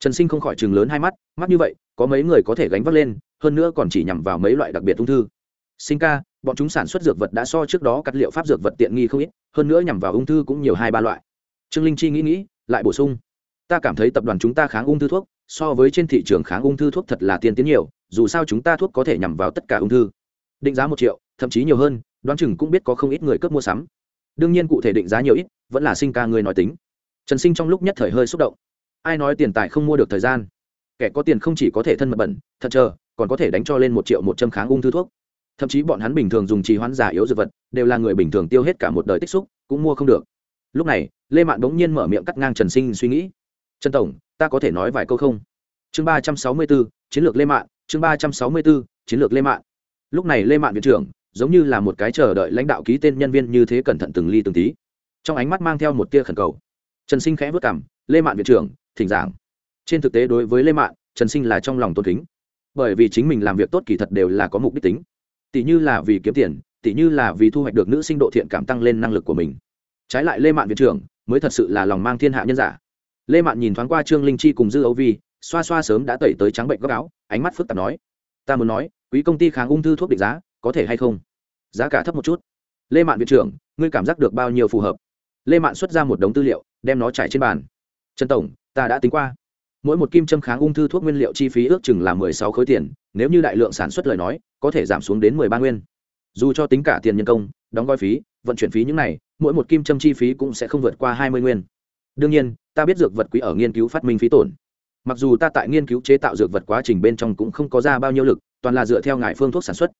trần sinh không khỏi chừng lớn hai mắt mắt như vậy có mấy người có thể gánh vác lên hơn nữa còn chỉ nhằm vào mấy loại đặc biệt ung thư. Sinh ca bọn chúng sản xuất dược vật đã so trước đó cắt liệu pháp dược vật tiện nghi không ít hơn nữa nhằm vào ung thư cũng nhiều hai ba loại. Trương linh chi nghĩ nghĩ lại bổ sung. Ta cảm thấy tập đoàn chúng ta kháng ung thư thuốc so với trên thị trường kháng ung thư thuốc thật là tiên tiến nhiều, dù sao chúng ta thuốc có thể nhằm vào tất cả ung thư. Định giá một triệu, thậm chí nhiều hơn, đoán chừng cũng biết có không ít người cướp mua sắm. Đương nhiên cụ thể định giá nhiều ít, vẫn là sinh ca người nói tính. Trần sinh trong lúc nhất thời hơi xúc động. Ai nói tiền tài không mua được thời gian? Kẻ có tiền không chỉ có thể thân mật bẩn, thật chờ, còn có thể đánh cho lên một triệu một trăm kháng ung thư thuốc. Thậm chí bọn hắn bình thường dùng trì hoãn giả yếu dược vật, đều là người bình thường tiêu hết cả một đời tích xúc, cũng mua không được. Lúc này, lê mạn bỗng nhiên mở miệng cắt ngang trần sinh suy nghĩ. Trần tổng ta có thể nói vài câu không? Chương ba trăm sáu mươi bốn, chiến lược lê mạn, chương ba trăm sáu mươi bốn, chiến lược lê mạn. Lúc này lê mạn viện trưởng, giống như là một cái chờ đợi lãnh đạo ký tên nhân viên như thế cẩn thận từng ly từng tí. Trong ánh mắt mang theo một tia khẩn cầu. Trần sinh khẽ vất cảm lê mạn viện trưởng, thỉnh giảng. Trên thực tế đối với lê mạn, trần sinh là trong lòng tôn kính. Bởi vì chính mình làm việc tốt kỳ thật đều là có mục đích tính. Tỷ như là vì kiếm tiền, tỷ như là vì thu hoạch được nữ sinh độ thiện cảm tăng lên năng lực của mình. Trái lại lê mạn viện trưởng mới thật sự là lòng mang thiên hạ nhân giả lê mạn nhìn thoáng qua trương linh chi cùng dư âu vi, xoa xoa sớm đã tẩy tới trắng bệnh góc áo, ánh mắt phức tạp nói, ta muốn nói, quý công ty kháng ung thư thuốc định giá, có thể hay không? Giá cả thấp một chút. Lê mạn viện trưởng, ngươi cảm giác được bao nhiêu phù hợp? Lê mạn xuất ra một đống tư liệu, đem nó trải trên bàn. Trần tổng, ta đã tính qua. Mỗi một kim châm kháng ung thư thuốc nguyên liệu chi phí ước chừng là mười sáu khối tiền, nếu như đại lượng sản xuất lời nói, có thể giảm xuống đến mười ba nguyên. Dù cho tính cả tiền nhân công, đóng gói phí, vận chuyển phí những này, mỗi một kim châm chi phí cũng sẽ không vượt qua hai mươi nguyên đương nhiên, ta biết dược vật quý ở nghiên cứu phát minh phí tổn. Mặc dù ta tại nghiên cứu chế tạo dược vật quá trình bên trong cũng không có ra bao nhiêu lực, toàn là dựa theo ngài phương thuốc sản xuất.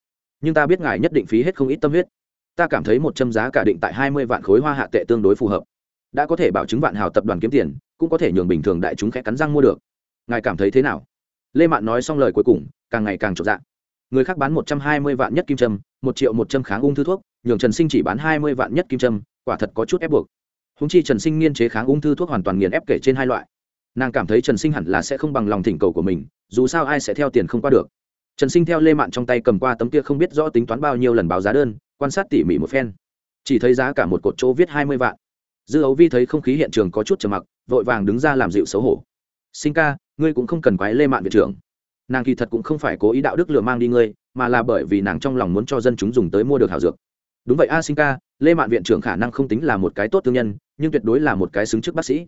Nhưng ta biết ngài nhất định phí hết không ít tâm huyết. Ta cảm thấy một châm giá cả định tại hai mươi vạn khối hoa hạ tệ tương đối phù hợp. Đã có thể bảo chứng vạn hào tập đoàn kiếm tiền, cũng có thể nhường bình thường đại chúng khẽ cắn răng mua được. Ngài cảm thấy thế nào? Lê mạn nói xong lời cuối cùng, càng ngày càng trộn dạng người khác bán một trăm hai mươi vạn nhất kim trâm một triệu một trăm kháng ung thư thuốc, nhường trần sinh chỉ bán hai mươi vạn nhất kim trâm quả thật có chút ép buộc húng chi trần sinh nghiên chế kháng ung thư thuốc hoàn toàn nghiền ép kể trên hai loại. Nàng cảm thấy trần sinh hẳn là sẽ không bằng lòng thỉnh cầu của mình, dù sao ai sẽ theo tiền không qua được. Trần sinh theo lê mạn trong tay cầm qua tấm kia không biết rõ tính toán bao nhiêu lần báo giá đơn, quan sát tỉ mỉ một phen. Chỉ thấy giá cả một cột chỗ viết hai mươi vạn. Dư ấu vi thấy không khí hiện trường có chút trầm mặc, vội vàng đứng ra làm dịu xấu hổ. Sinh ca, ngươi cũng không cần quái lê mạn viện trưởng. Nàng kỳ thật cũng không phải cố ý đạo đức lừa mang đi ngươi, mà là bởi vì nàng trong lòng muốn cho dân chúng dùng tới mua được hảo dược. Đúng vậy a, sinh ca, lê mạn viện trưởng khả năng không tính là một cái tốt thương nhân nhưng tuyệt đối là một cái xứng trước bác sĩ.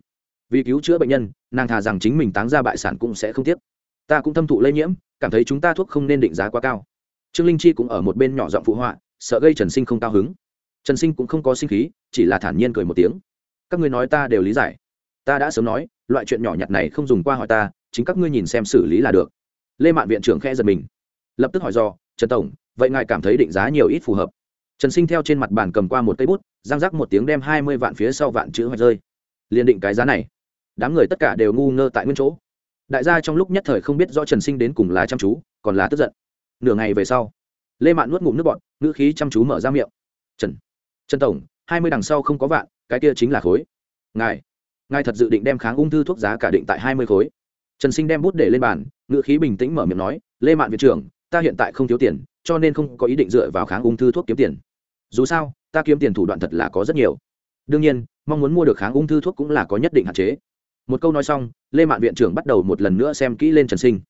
Vì cứu chữa bệnh nhân, nàng thà rằng chính mình táng ra bại sản cũng sẽ không tiếc. Ta cũng thâm thụ lây nhiễm, cảm thấy chúng ta thuốc không nên định giá quá cao. Trương linh chi cũng ở một bên nhỏ giọng phụ họa, sợ gây trần sinh không cao hứng. Trần sinh cũng không có sinh khí, chỉ là thản nhiên cười một tiếng. Các ngươi nói ta đều lý giải. Ta đã sớm nói, loại chuyện nhỏ nhặt này không dùng qua hỏi ta, chính các ngươi nhìn xem xử lý là được. Lê mạn viện trưởng khẽ giật mình. Lập tức hỏi do trần tổng, vậy ngài cảm thấy định giá nhiều ít phù hợp? Trần sinh theo trên mặt bàn cầm qua một cây bút giang rắc một tiếng đem hai mươi vạn phía sau vạn chữ hoạch rơi. Liền định cái giá này. Đám người tất cả đều ngu ngơ tại nguyên chỗ. Đại gia trong lúc nhất thời không biết rõ trần sinh đến cùng là chăm chú, còn là tức giận. Nửa ngày về sau, lê mạn nuốt ngụm nước bọn ngữ khí chăm chú mở ra miệng. Trần trần tổng, hai mươi đằng sau không có vạn, cái kia chính là khối. Ngài ngài thật dự định đem kháng ung thư thuốc giá cả định tại hai mươi khối? Trần sinh đem bút để lên bàn, ngữ khí bình tĩnh mở miệng nói, lê mạn viện trưởng, ta hiện tại không thiếu tiền, cho nên không có ý định dựa vào kháng ung thư thuốc kiếm tiền. Dù sao ta kiếm tiền thủ đoạn thật là có rất nhiều. Đương nhiên, mong muốn mua được kháng ung thư thuốc cũng là có nhất định hạn chế. Một câu nói xong, lê mạn viện trưởng bắt đầu một lần nữa xem kỹ lên trần sinh.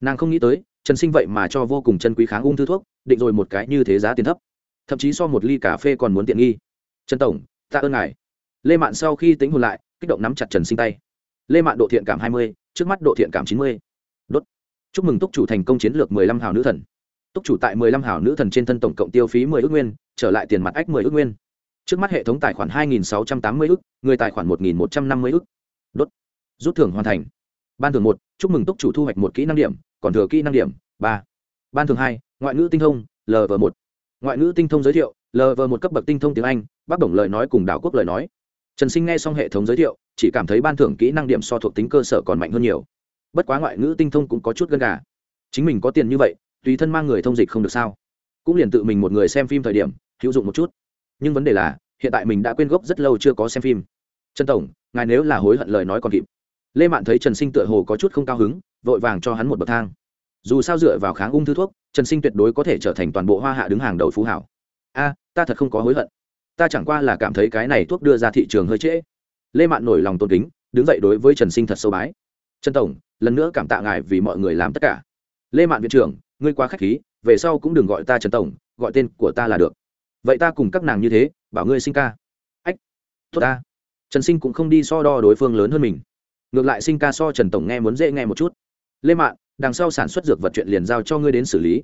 Nàng không nghĩ tới, trần sinh vậy mà cho vô cùng chân quý kháng ung thư thuốc, định rồi một cái như thế giá tiền thấp. Thậm chí so một ly cà phê còn muốn tiện nghi. Trần tổng ta ơn ngài. Lê mạn sau khi tính hồn lại, kích động nắm chặt trần sinh tay. Lê mạn độ thiện cảm hai mươi, trước mắt độ thiện cảm chín mươi. Đốt. Chúc mừng túc chủ thành công chiến lược mười lăm hào nữ thần túc chủ tại mười lăm hảo nữ thần trên thân tổng cộng tiêu phí mười ước nguyên, trở lại tiền mặt ách mười ước nguyên. Trước mắt hệ thống tài khoản hai nghìn sáu trăm tám mươi ước, người tài khoản một nghìn một trăm năm mươi ước. Đốt. Rút thưởng hoàn thành. Ban thưởng một, chúc mừng túc chủ thu hoạch một kỹ năng điểm, còn thừa kỹ năng điểm, ba. Ban thưởng hai, ngoại ngữ tinh thông lv một. Ngoại ngữ tinh thông giới thiệu lv một cấp bậc tinh thông tiếng anh, bác đồng lời nói cùng đảo quốc lời nói. Trần sinh nghe xong hệ thống giới thiệu, chỉ cảm thấy ban thưởng kỹ năng điểm so thuộc tính cơ sở còn mạnh hơn nhiều. Bất quá ngoại ngữ tinh thông cũng có chút gần gà. Chính mình có tiền như vậy tùy thân mang người thông dịch không được sao? Cũng liền tự mình một người xem phim thời điểm, hữu dụng một chút. Nhưng vấn đề là, hiện tại mình đã quên gốc rất lâu chưa có xem phim. Trần tổng, ngài nếu là hối hận lời nói còn kịp. Lê mạn thấy trần sinh tựa hồ có chút không cao hứng, vội vàng cho hắn một bậc thang. Dù sao dựa vào kháng ung thư thuốc, trần sinh tuyệt đối có thể trở thành toàn bộ hoa hạ đứng hàng đầu phú hảo. A, ta thật không có hối hận. Ta chẳng qua là cảm thấy cái này thuốc đưa ra thị trường hơi trễ. Lê mạn nổi lòng tôn kính, đứng dậy đối với trần sinh thật sâu bái. Trần tổng, lần nữa cảm tạ ngài vì mọi người làm tất cả. Lê mạn viện trưởng ngươi quá khách khí, về sau cũng đừng gọi ta trần tổng, gọi tên của ta là được. Vậy ta cùng các nàng như thế, bảo ngươi sinh ca. Ách, tốt ta. Trần sinh cũng không đi so đo đối phương lớn hơn mình. Ngược lại sinh ca so trần tổng nghe muốn dễ nghe một chút. Lê mạn, đằng sau sản xuất dược vật chuyện liền giao cho ngươi đến xử lý.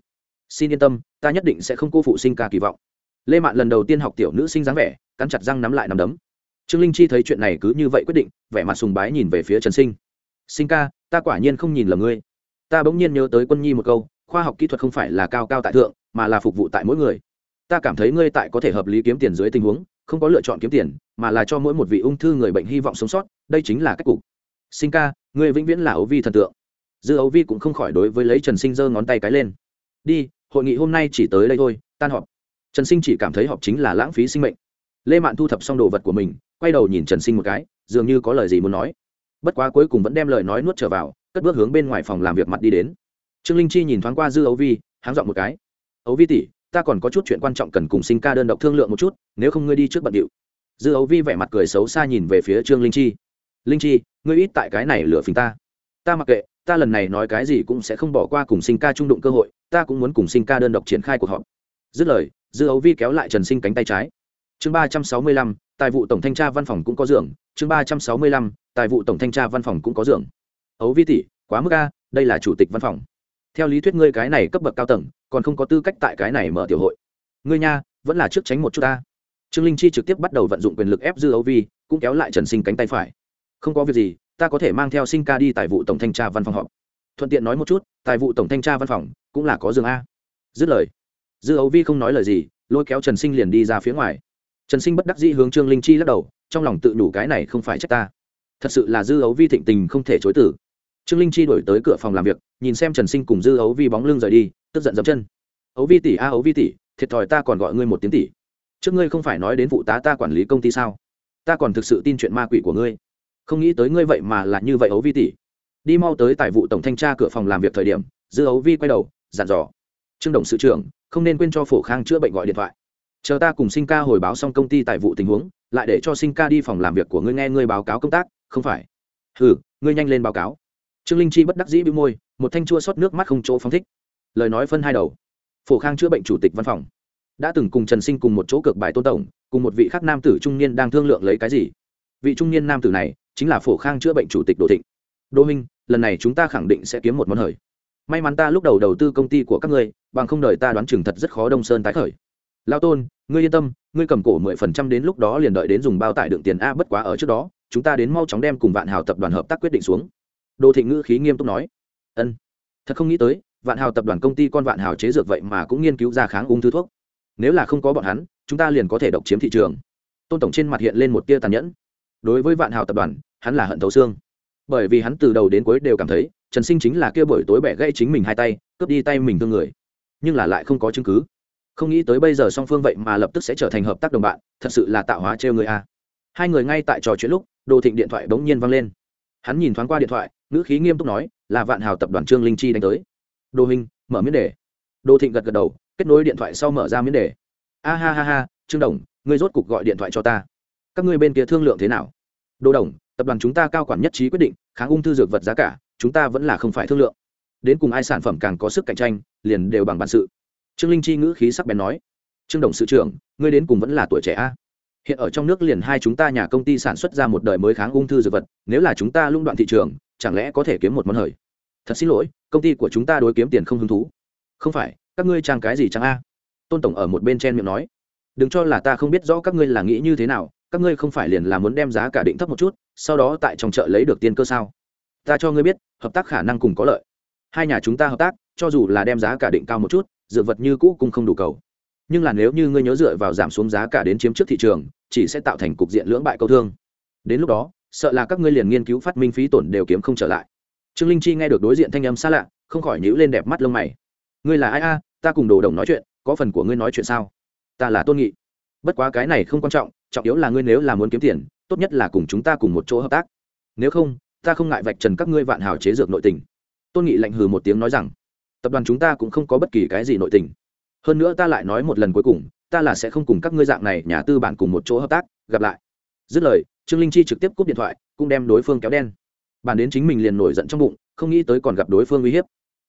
Xin yên tâm, ta nhất định sẽ không cô phụ sinh ca kỳ vọng. Lê mạn lần đầu tiên học tiểu nữ sinh dáng vẻ, cắn chặt răng nắm lại nắm đấm. Trương linh chi thấy chuyện này cứ như vậy quyết định, vẻ mặt sùng bái nhìn về phía trần sinh. Sinh ca, ta quả nhiên không nhìn lầm ngươi. Ta bỗng nhiên nhớ tới quân nhi một câu khoa học kỹ thuật không phải là cao cao tại thượng, mà là phục vụ tại mỗi người. Ta cảm thấy ngươi tại có thể hợp lý kiếm tiền dưới tình huống, không có lựa chọn kiếm tiền, mà là cho mỗi một vị ung thư người bệnh hy vọng sống sót, đây chính là cách cục. Sinh ca, ngươi vĩnh viễn là ấu vi thần tượng. Dư ấu vi cũng không khỏi đối với lấy trần sinh giơ ngón tay cái lên. Đi, hội nghị hôm nay chỉ tới đây thôi, tan họp. Trần sinh chỉ cảm thấy họp chính là lãng phí sinh mệnh. Lê mạn thu thập xong đồ vật của mình, quay đầu nhìn trần sinh một cái, dường như có lời gì muốn nói. Bất quá cuối cùng vẫn đem lời nói nuốt trở vào, cất bước hướng bên ngoài phòng làm việc mặt đi đến trương linh chi nhìn thoáng qua dư ấu vi, háng dọn một cái. Ấu vi tỷ, ta còn có chút chuyện quan trọng cần cùng sinh ca đơn độc thương lượng một chút, nếu không ngươi đi trước bận điệu. Dư ấu vi vẻ mặt cười xấu xa nhìn về phía trương linh chi. Linh chi, ngươi ít tại cái này lửa phình ta. Ta mặc kệ, ta lần này nói cái gì cũng sẽ không bỏ qua cùng sinh ca trung đụng cơ hội, ta cũng muốn cùng sinh ca đơn độc triển khai cuộc họp. Dứt lời, dư ấu vi kéo lại trần sinh cánh tay trái. Chương ba trăm sáu mươi lăm, tài vụ tổng thanh tra văn phòng cũng có giường chương ba trăm sáu mươi lăm, tài vụ tổng thanh tra văn phòng cũng có giường ấu vi tỷ, quá mức a, đây là chủ tịch văn phòng theo lý thuyết ngươi cái này cấp bậc cao tầng, còn không có tư cách tại cái này mở tiểu hội. Ngươi nha, vẫn là trước tránh một chút ta. Trương linh chi trực tiếp bắt đầu vận dụng quyền lực ép dư ấu vi, cũng kéo lại trần sinh cánh tay phải. Không có việc gì, ta có thể mang theo sinh ca đi tại vụ tổng thanh tra văn phòng họp. Thuận tiện nói một chút tài vụ tổng thanh tra văn phòng, cũng là có giường a. Dứt lời, dư ấu vi không nói lời gì, lôi kéo trần sinh liền đi ra phía ngoài. Trần sinh bất đắc dĩ hướng trương linh chi lắc đầu, trong lòng tự đủ cái này không phải trách ta. Thật sự là dư ấu vi thịnh tình không thể chối tử trương linh chi đổi tới cửa phòng làm việc, nhìn xem trần sinh cùng dư ấu vi bóng lưng rời đi, tức giận dậm chân. Ấu vi tỷ a, ấu vi tỷ, thiệt thòi ta còn gọi ngươi một tiếng tỷ. Trước ngươi không phải nói đến vụ tá ta quản lý công ty sao? Ta còn thực sự tin chuyện ma quỷ của ngươi. Không nghĩ tới ngươi vậy mà là như vậy, ấu vi tỷ. Đi mau tới tài vụ tổng thanh tra cửa phòng làm việc thời điểm, dư ấu vi quay đầu, dặn dò. Trương đồng sự trưởng, không nên quên cho phổ khang chữa bệnh gọi điện thoại. Chờ ta cùng sinh ca hồi báo xong công ty tài vụ tình huống, lại để cho sinh ca đi phòng làm việc của ngươi nghe ngươi báo cáo công tác, không phải? Ừ ngươi nhanh lên báo cáo trương linh chi bất đắc dĩ bị môi, một thanh chua xót nước mắt không chỗ phóng thích. Lời nói phân hai đầu. Phổ khang chữa bệnh chủ tịch văn phòng. Đã từng cùng trần sinh cùng một chỗ cược bài tôn tổng, cùng một vị khác nam tử trung niên đang thương lượng lấy cái gì. Vị trung niên nam tử này chính là phổ khang chữa bệnh chủ tịch Đỗ thịnh. Đô minh lần này chúng ta khẳng định sẽ kiếm một món hời. May mắn ta lúc đầu đầu tư công ty của các ngươi, bằng không đợi ta đoán chừng thật rất khó đông sơn tái khởi. Lao tôn, ngươi yên tâm, ngươi cầm cổ mười phần trăm đến lúc đó liền đợi đến dùng bao tải đựng tiền a bất quá ở trước đó, chúng ta đến mau chóng đem cùng vạn hào tập đoàn hợp tác quyết định xuống đô thịnh ngữ khí nghiêm túc nói. Ân, thật không nghĩ tới, vạn hào tập đoàn công ty con vạn hào chế dược vậy mà cũng nghiên cứu ra kháng ung thư thuốc. Nếu là không có bọn hắn, chúng ta liền có thể độc chiếm thị trường. Tôn tổng trên mặt hiện lên một tia tàn nhẫn. Đối với vạn hào tập đoàn, hắn là hận thấu xương. Bởi vì hắn từ đầu đến cuối đều cảm thấy, trần sinh chính là kia buổi tối bẻ gãy chính mình hai tay, cướp đi tay mình thương người. Nhưng là lại không có chứng cứ. Không nghĩ tới bây giờ song phương vậy mà lập tức sẽ trở thành hợp tác đồng bạn, thật sự là tạo hóa trêu người a. Hai người ngay tại trò chuyện lúc đồ thịnh điện thoại bỗng nhiên văng lên hắn nhìn thoáng qua điện thoại, ngữ khí nghiêm túc nói, là vạn hào tập đoàn trương linh chi đánh tới. Đồ hình, mở miếng đề. Đồ thịnh gật gật đầu, kết nối điện thoại sau mở ra miếng đề. A ha ha ha, trương đồng, ngươi rốt cục gọi điện thoại cho ta. Các ngươi bên kia thương lượng thế nào? Đồ đồng, tập đoàn chúng ta cao quản nhất trí quyết định, kháng ung thư dược vật giá cả, chúng ta vẫn là không phải thương lượng. Đến cùng ai sản phẩm càng có sức cạnh tranh, liền đều bằng bản sự. Trương linh chi ngữ khí sắc bén nói. Trương đồng sự trưởng, ngươi đến cùng vẫn là tuổi trẻ a? Hiện ở trong nước liền hai chúng ta nhà công ty sản xuất ra một đời mới kháng ung thư dược vật, nếu là chúng ta lung đoạn thị trường, chẳng lẽ có thể kiếm một món hời? Thật xin lỗi, công ty của chúng ta đối kiếm tiền không hứng thú. Không phải, các ngươi trang cái gì trang a? Tôn tổng ở một bên chen miệng nói. Đừng cho là ta không biết rõ các ngươi là nghĩ như thế nào, các ngươi không phải liền là muốn đem giá cả định thấp một chút, sau đó tại trong chợ lấy được tiền cơ sao? Ta cho ngươi biết, hợp tác khả năng cùng có lợi. Hai nhà chúng ta hợp tác, cho dù là đem giá cả định cao một chút, dược vật như cũ cũng không đủ cầu nhưng là nếu như ngươi nhớ dựa vào giảm xuống giá cả đến chiếm trước thị trường, chỉ sẽ tạo thành cục diện lưỡng bại câu thương. Đến lúc đó, sợ là các ngươi liền nghiên cứu phát minh phí tổn đều kiếm không trở lại. Trương linh chi nghe được đối diện thanh âm xa lạ, không khỏi nhíu lên đẹp mắt lông mày. Ngươi là ai a? Ta cùng đồ đồng nói chuyện, có phần của ngươi nói chuyện sao? Ta là tôn nghị. Bất quá cái này không quan trọng trọng yếu là ngươi nếu là muốn kiếm tiền, tốt nhất là cùng chúng ta cùng một chỗ hợp tác. Nếu không, ta không ngại vạch trần các ngươi vạn hào chế dược nội tình. Tôn nghị lạnh hừ một tiếng nói rằng, tập đoàn chúng ta cũng không có bất kỳ cái gì nội tình hơn nữa ta lại nói một lần cuối cùng, ta là sẽ không cùng các ngươi dạng này nhà tư bản cùng một chỗ hợp tác, gặp lại. Dứt lời, trương linh chi trực tiếp cúp điện thoại, cũng đem đối phương kéo đen. Bản đến chính mình liền nổi giận trong bụng, không nghĩ tới còn gặp đối phương uy hiếp.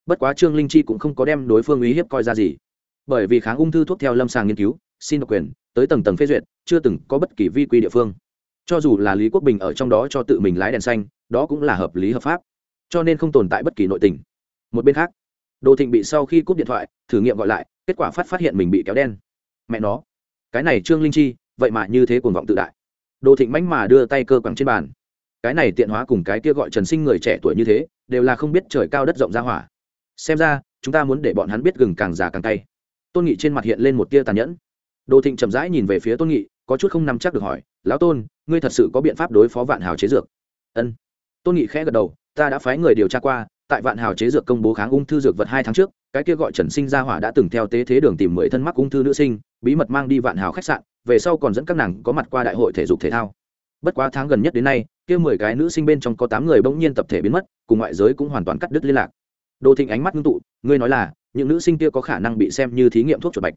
Bất quá trương linh chi cũng không có đem đối phương uy hiếp coi ra gì. Bởi vì kháng ung thư thuốc theo lâm sàng nghiên cứu, xin độc quyền, tới tầng tầng phê duyệt, chưa từng có bất kỳ vi quy địa phương. Cho dù là lý quốc bình ở trong đó cho tự mình lái đèn xanh, đó cũng là hợp lý hợp pháp. Cho nên không tồn tại bất kỳ nội tình. Một bên khác đồ thịnh bị sau khi cúp điện thoại, thử nghiệm gọi lại, kết quả phát phát hiện mình bị kéo đen. Mẹ nó, cái này trương linh chi, vậy mà như thế cuồng vọng tự đại. Đồ thịnh mánh mà đưa tay cơ quẳng trên bàn. Cái này tiện hóa cùng cái kia gọi trần sinh người trẻ tuổi như thế, đều là không biết trời cao đất rộng ra hỏa. Xem ra, chúng ta muốn để bọn hắn biết gừng càng già càng tay tôn nghị trên mặt hiện lên một tia tàn nhẫn. Đồ thịnh chậm rãi nhìn về phía tôn nghị, có chút không nắm chắc được hỏi, lão tôn, ngươi thật sự có biện pháp đối phó vạn hào chế dược? Ân. Tôn nghị khẽ gật đầu, ta đã phái người điều tra qua tại vạn hào chế dược công bố kháng ung thư dược vật hai tháng trước, cái kia gọi trần sinh gia hỏa đã từng theo tế thế đường tìm mười thân mắc ung thư nữ sinh, bí mật mang đi vạn hào khách sạn, về sau còn dẫn các nàng có mặt qua đại hội thể dục thể thao. Bất quá tháng gần nhất đến nay, kia mười cái nữ sinh bên trong có tám người bỗng nhiên tập thể biến mất, cùng ngoại giới cũng hoàn toàn cắt đứt liên lạc. Đồ thịnh ánh mắt ngưng tụ, ngươi nói là, những nữ sinh kia có khả năng bị xem như thí nghiệm thuốc chuột bạch.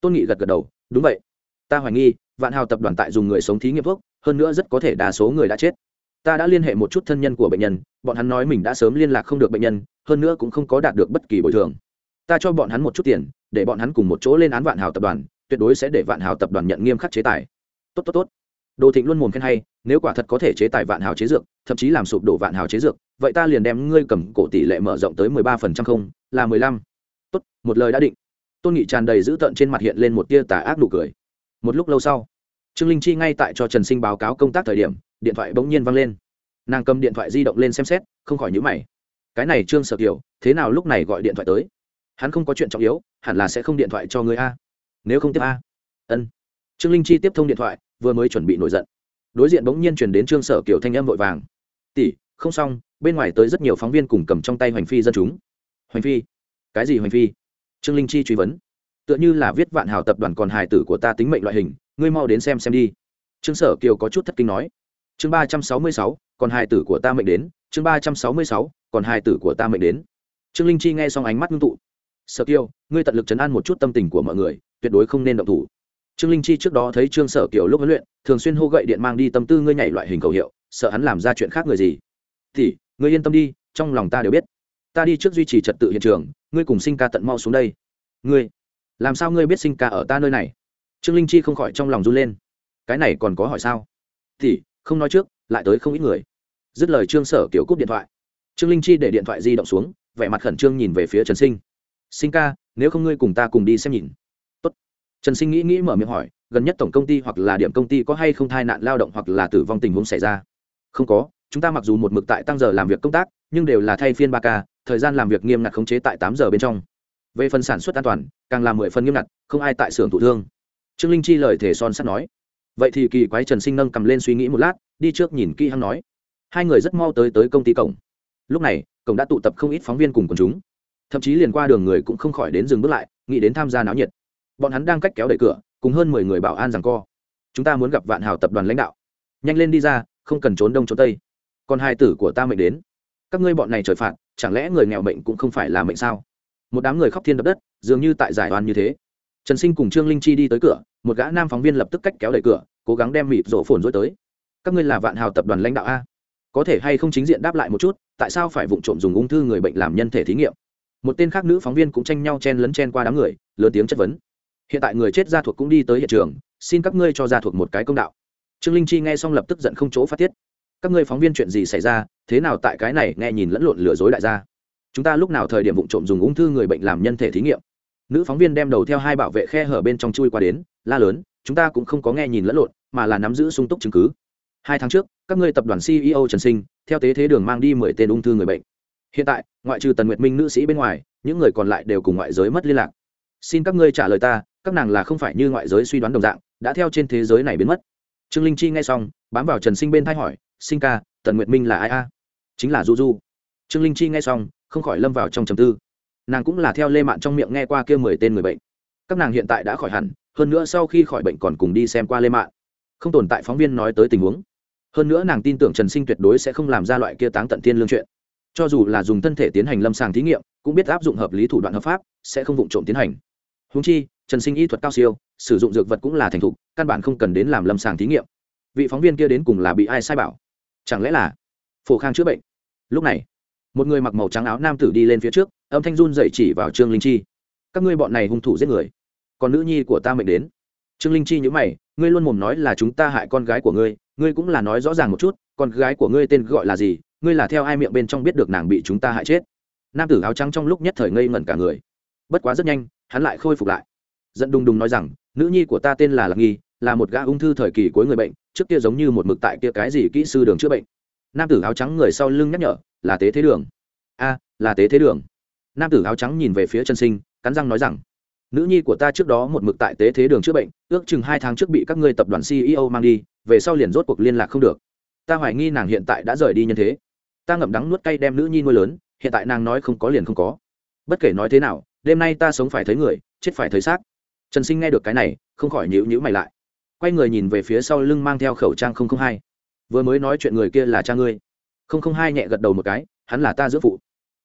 Tôn nghị gật gật đầu, đúng vậy. Ta hoài nghi, vạn hào tập đoàn tại dùng người sống thí nghiệm thuốc, hơn nữa rất có thể đa số người đã chết ta đã liên hệ một chút thân nhân của bệnh nhân, bọn hắn nói mình đã sớm liên lạc không được bệnh nhân, hơn nữa cũng không có đạt được bất kỳ bồi thường. Ta cho bọn hắn một chút tiền, để bọn hắn cùng một chỗ lên án vạn hào tập đoàn, tuyệt đối sẽ để vạn hào tập đoàn nhận nghiêm khắc chế tài. Tốt tốt tốt. Đồ thịnh luôn mồm khen hay, nếu quả thật có thể chế tài vạn hào chế dược, thậm chí làm sụp đổ vạn hào chế dược, vậy ta liền đem ngươi cầm cổ tỷ lệ mở rộng tới mười ba phần trăm không, là mười lăm. Tốt, một lời đã định. Tôn nghị tràn đầy dữ tợn trên mặt hiện lên một tia tà ác nụ cười. Một lúc lâu sau trương linh chi ngay tại cho trần sinh báo cáo công tác thời điểm, điện thoại bỗng nhiên văng lên. Nàng cầm điện thoại di động lên xem xét, không khỏi nhữ mày. Cái này trương sợ kiều, thế nào lúc này gọi điện thoại tới? Hắn không có chuyện trọng yếu, hẳn là sẽ không điện thoại cho người a. Nếu không tiếp a. Ân. Trương linh chi tiếp thông điện thoại, vừa mới chuẩn bị nổi giận. Đối diện bỗng nhiên chuyển đến trương sở kiều thanh âm vội vàng. Tỷ, không xong, bên ngoài tới rất nhiều phóng viên cùng cầm trong tay hoành phi dân chúng. Hoành phi? Cái gì hoành phi? Trương linh chi truy vấn. Tựa như là viết vạn hào tập đoàn còn hài tử của ta tính mệnh loại hình ngươi mau đến xem xem đi. Trương sở kiều có chút thất kinh nói. Chương ba trăm sáu mươi sáu, còn hai tử của ta mệnh đến. Chương ba trăm sáu mươi sáu, còn hai tử của ta mệnh đến. Trương linh chi nghe xong ánh mắt ngưng tụ. Sở kiều, ngươi tận lực chấn an một chút tâm tình của mọi người, tuyệt đối không nên động thủ. Trương linh chi trước đó thấy trương sở kiều lúc huấn luyện, thường xuyên hô gậy điện mang đi tâm tư ngươi nhảy loại hình cầu hiệu, sợ hắn làm ra chuyện khác người gì. Thì ngươi yên tâm đi, trong lòng ta đều biết. Ta đi trước duy trì trật tự hiện trường, ngươi cùng sinh ca tận mau xuống đây. Ngươi, làm sao ngươi biết sinh ca ở ta nơi này? Trương linh chi không khỏi trong lòng run lên. Cái này còn có hỏi sao? Thì, không nói trước, lại tới không ít người. Dứt lời trương sở kiểu cúp điện thoại. Trương linh chi để điện thoại di động xuống, vẻ mặt khẩn trương nhìn về phía trần sinh. Sinh ca, nếu không ngươi cùng ta cùng đi xem nhìn. Tốt. trần sinh nghĩ nghĩ mở miệng hỏi, gần nhất tổng công ty hoặc là điểm công ty có hay không thai nạn lao động hoặc là tử vong tình huống xảy ra? Không có, chúng ta mặc dù một mực tại tăng giờ làm việc công tác, nhưng đều là thay phiên ba k thời gian làm việc nghiêm ngặt khống chế tại tám giờ bên trong. Về phần sản xuất an toàn, càng làm mười phần nghiêm ngặt, không ai tại xưởng thụ thương trương linh chi lời thể son sắt nói. Vậy thì kỳ quái trần sinh nâng cầm lên suy nghĩ một lát, đi trước nhìn kỹ hắn nói. Hai người rất mau tới tới công ty cổng. Lúc này, cổng đã tụ tập không ít phóng viên cùng quần chúng. Thậm chí liền qua đường người cũng không khỏi đến dừng bước lại, nghĩ đến tham gia náo nhiệt. Bọn hắn đang cách kéo đẩy cửa, cùng hơn mười người bảo an rằng co. Chúng ta muốn gặp vạn hào tập đoàn lãnh đạo. Nhanh lên đi ra, không cần trốn đông trốn tây. Còn hai tử của ta mệnh đến. Các ngươi bọn này trời phạt, chẳng lẽ người nghèo mệnh cũng không phải là mệnh sao? Một đám người khóc thiên đập đất, dường như tại giải oan như thế trần sinh cùng trương linh chi đi tới cửa, một gã nam phóng viên lập tức cách kéo đẩy cửa, cố gắng đem mịp rổ phồn dối tới. Các ngươi là vạn hào tập đoàn lãnh đạo a? Có thể hay không chính diện đáp lại một chút, tại sao phải vụ trộm dùng ung thư người bệnh làm nhân thể thí nghiệm? Một tên khác nữ phóng viên cũng tranh nhau chen lấn chen qua đám người, lớn tiếng chất vấn. Hiện tại người chết gia thuộc cũng đi tới hiện trường, xin các ngươi cho gia thuộc một cái công đạo. Trương linh chi nghe xong lập tức giận không chỗ phát tiết. Các ngươi phóng viên chuyện gì xảy ra, thế nào tại cái này nghe nhìn lẫn lộn lừa dối đại gia? Chúng ta lúc nào thời điểm vụ trộm dùng ung thư người bệnh làm nhân thể thí nghiệm? Nữ phóng viên đem đầu theo hai bảo vệ khe hở bên trong chui qua đến, la lớn, chúng ta cũng không có nghe nhìn lẫn lộn, mà là nắm giữ sung túc chứng cứ. Hai tháng trước, các ngươi tập đoàn ceo trần sinh, theo tế thế đường mang đi mười tên ung thư người bệnh. Hiện tại, ngoại trừ tần nguyệt minh nữ sĩ bên ngoài, những người còn lại đều cùng ngoại giới mất liên lạc. Xin các ngươi trả lời ta, các nàng là không phải như ngoại giới suy đoán đồng dạng, đã theo trên thế giới này biến mất. Trương linh chi nghe xong, bám vào trần sinh bên thay hỏi, sinh ca, tần nguyệt minh là ai a? Chính là du du. Trương linh chi nghe xong, không khỏi lâm vào trong trầm tư nàng cũng là theo lê mạn trong miệng nghe qua kia mười tên người bệnh. Các nàng hiện tại đã khỏi hẳn, hơn nữa sau khi khỏi bệnh còn cùng đi xem qua lê mạn. Không tồn tại phóng viên nói tới tình huống. Hơn nữa nàng tin tưởng trần sinh tuyệt đối sẽ không làm ra loại kia táng tận thiên lương chuyện. Cho dù là dùng thân thể tiến hành lâm sàng thí nghiệm, cũng biết áp dụng hợp lý thủ đoạn hợp pháp, sẽ không vụng trộm tiến hành. Húng chi, trần sinh y thuật cao siêu, sử dụng dược vật cũng là thành thục, căn bản không cần đến làm lâm sàng thí nghiệm. Vị phóng viên kia đến cùng là bị ai sai bảo? Chẳng lẽ là phổ khang chữa bệnh? Lúc này, một người mặc màu trắng áo nam tử đi lên phía trước âm thanh run dậy chỉ vào trương linh chi. Các ngươi bọn này hung thủ giết người, còn nữ nhi của ta mệnh đến. Trương linh chi nhữ mày, ngươi luôn mồm nói là chúng ta hại con gái của ngươi ngươi cũng là nói rõ ràng một chút, con gái của ngươi tên gọi là gì, ngươi là theo ai miệng bên trong biết được nàng bị chúng ta hại chết? Nam tử áo trắng trong lúc nhất thời ngây ngẩn cả người. Bất quá rất nhanh, hắn lại khôi phục lại. Dẫn đùng đùng nói rằng, nữ nhi của ta tên là lạc nghi, là một gã ung thư thời kỳ cuối người bệnh, trước kia giống như một mực tại kia cái gì kỹ sư đường chữa bệnh. Nam tử áo trắng người sau lưng nhắc nhở, là tế thế đường. A, là tế thế đường nam tử áo trắng nhìn về phía chân sinh, cắn răng nói rằng, nữ nhi của ta trước đó một mực tại tế thế đường chữa bệnh, ước chừng hai tháng trước bị các ngươi tập đoàn ceo mang đi, về sau liền rốt cuộc liên lạc không được. Ta hoài nghi nàng hiện tại đã rời đi nhân thế. Ta ngậm đắng nuốt cay đem nữ nhi nuôi lớn, hiện tại nàng nói không có liền không có. Bất kể nói thế nào, đêm nay ta sống phải thấy người, chết phải thấy xác. Trần sinh nghe được cái này, không khỏi nhữ nhữ mày lại. Quay người nhìn về phía sau lưng mang theo khẩu trang không không hai. Vừa mới nói chuyện người kia là cha ngươi. Không không hai nhẹ gật đầu một cái, hắn là ta giữa phụ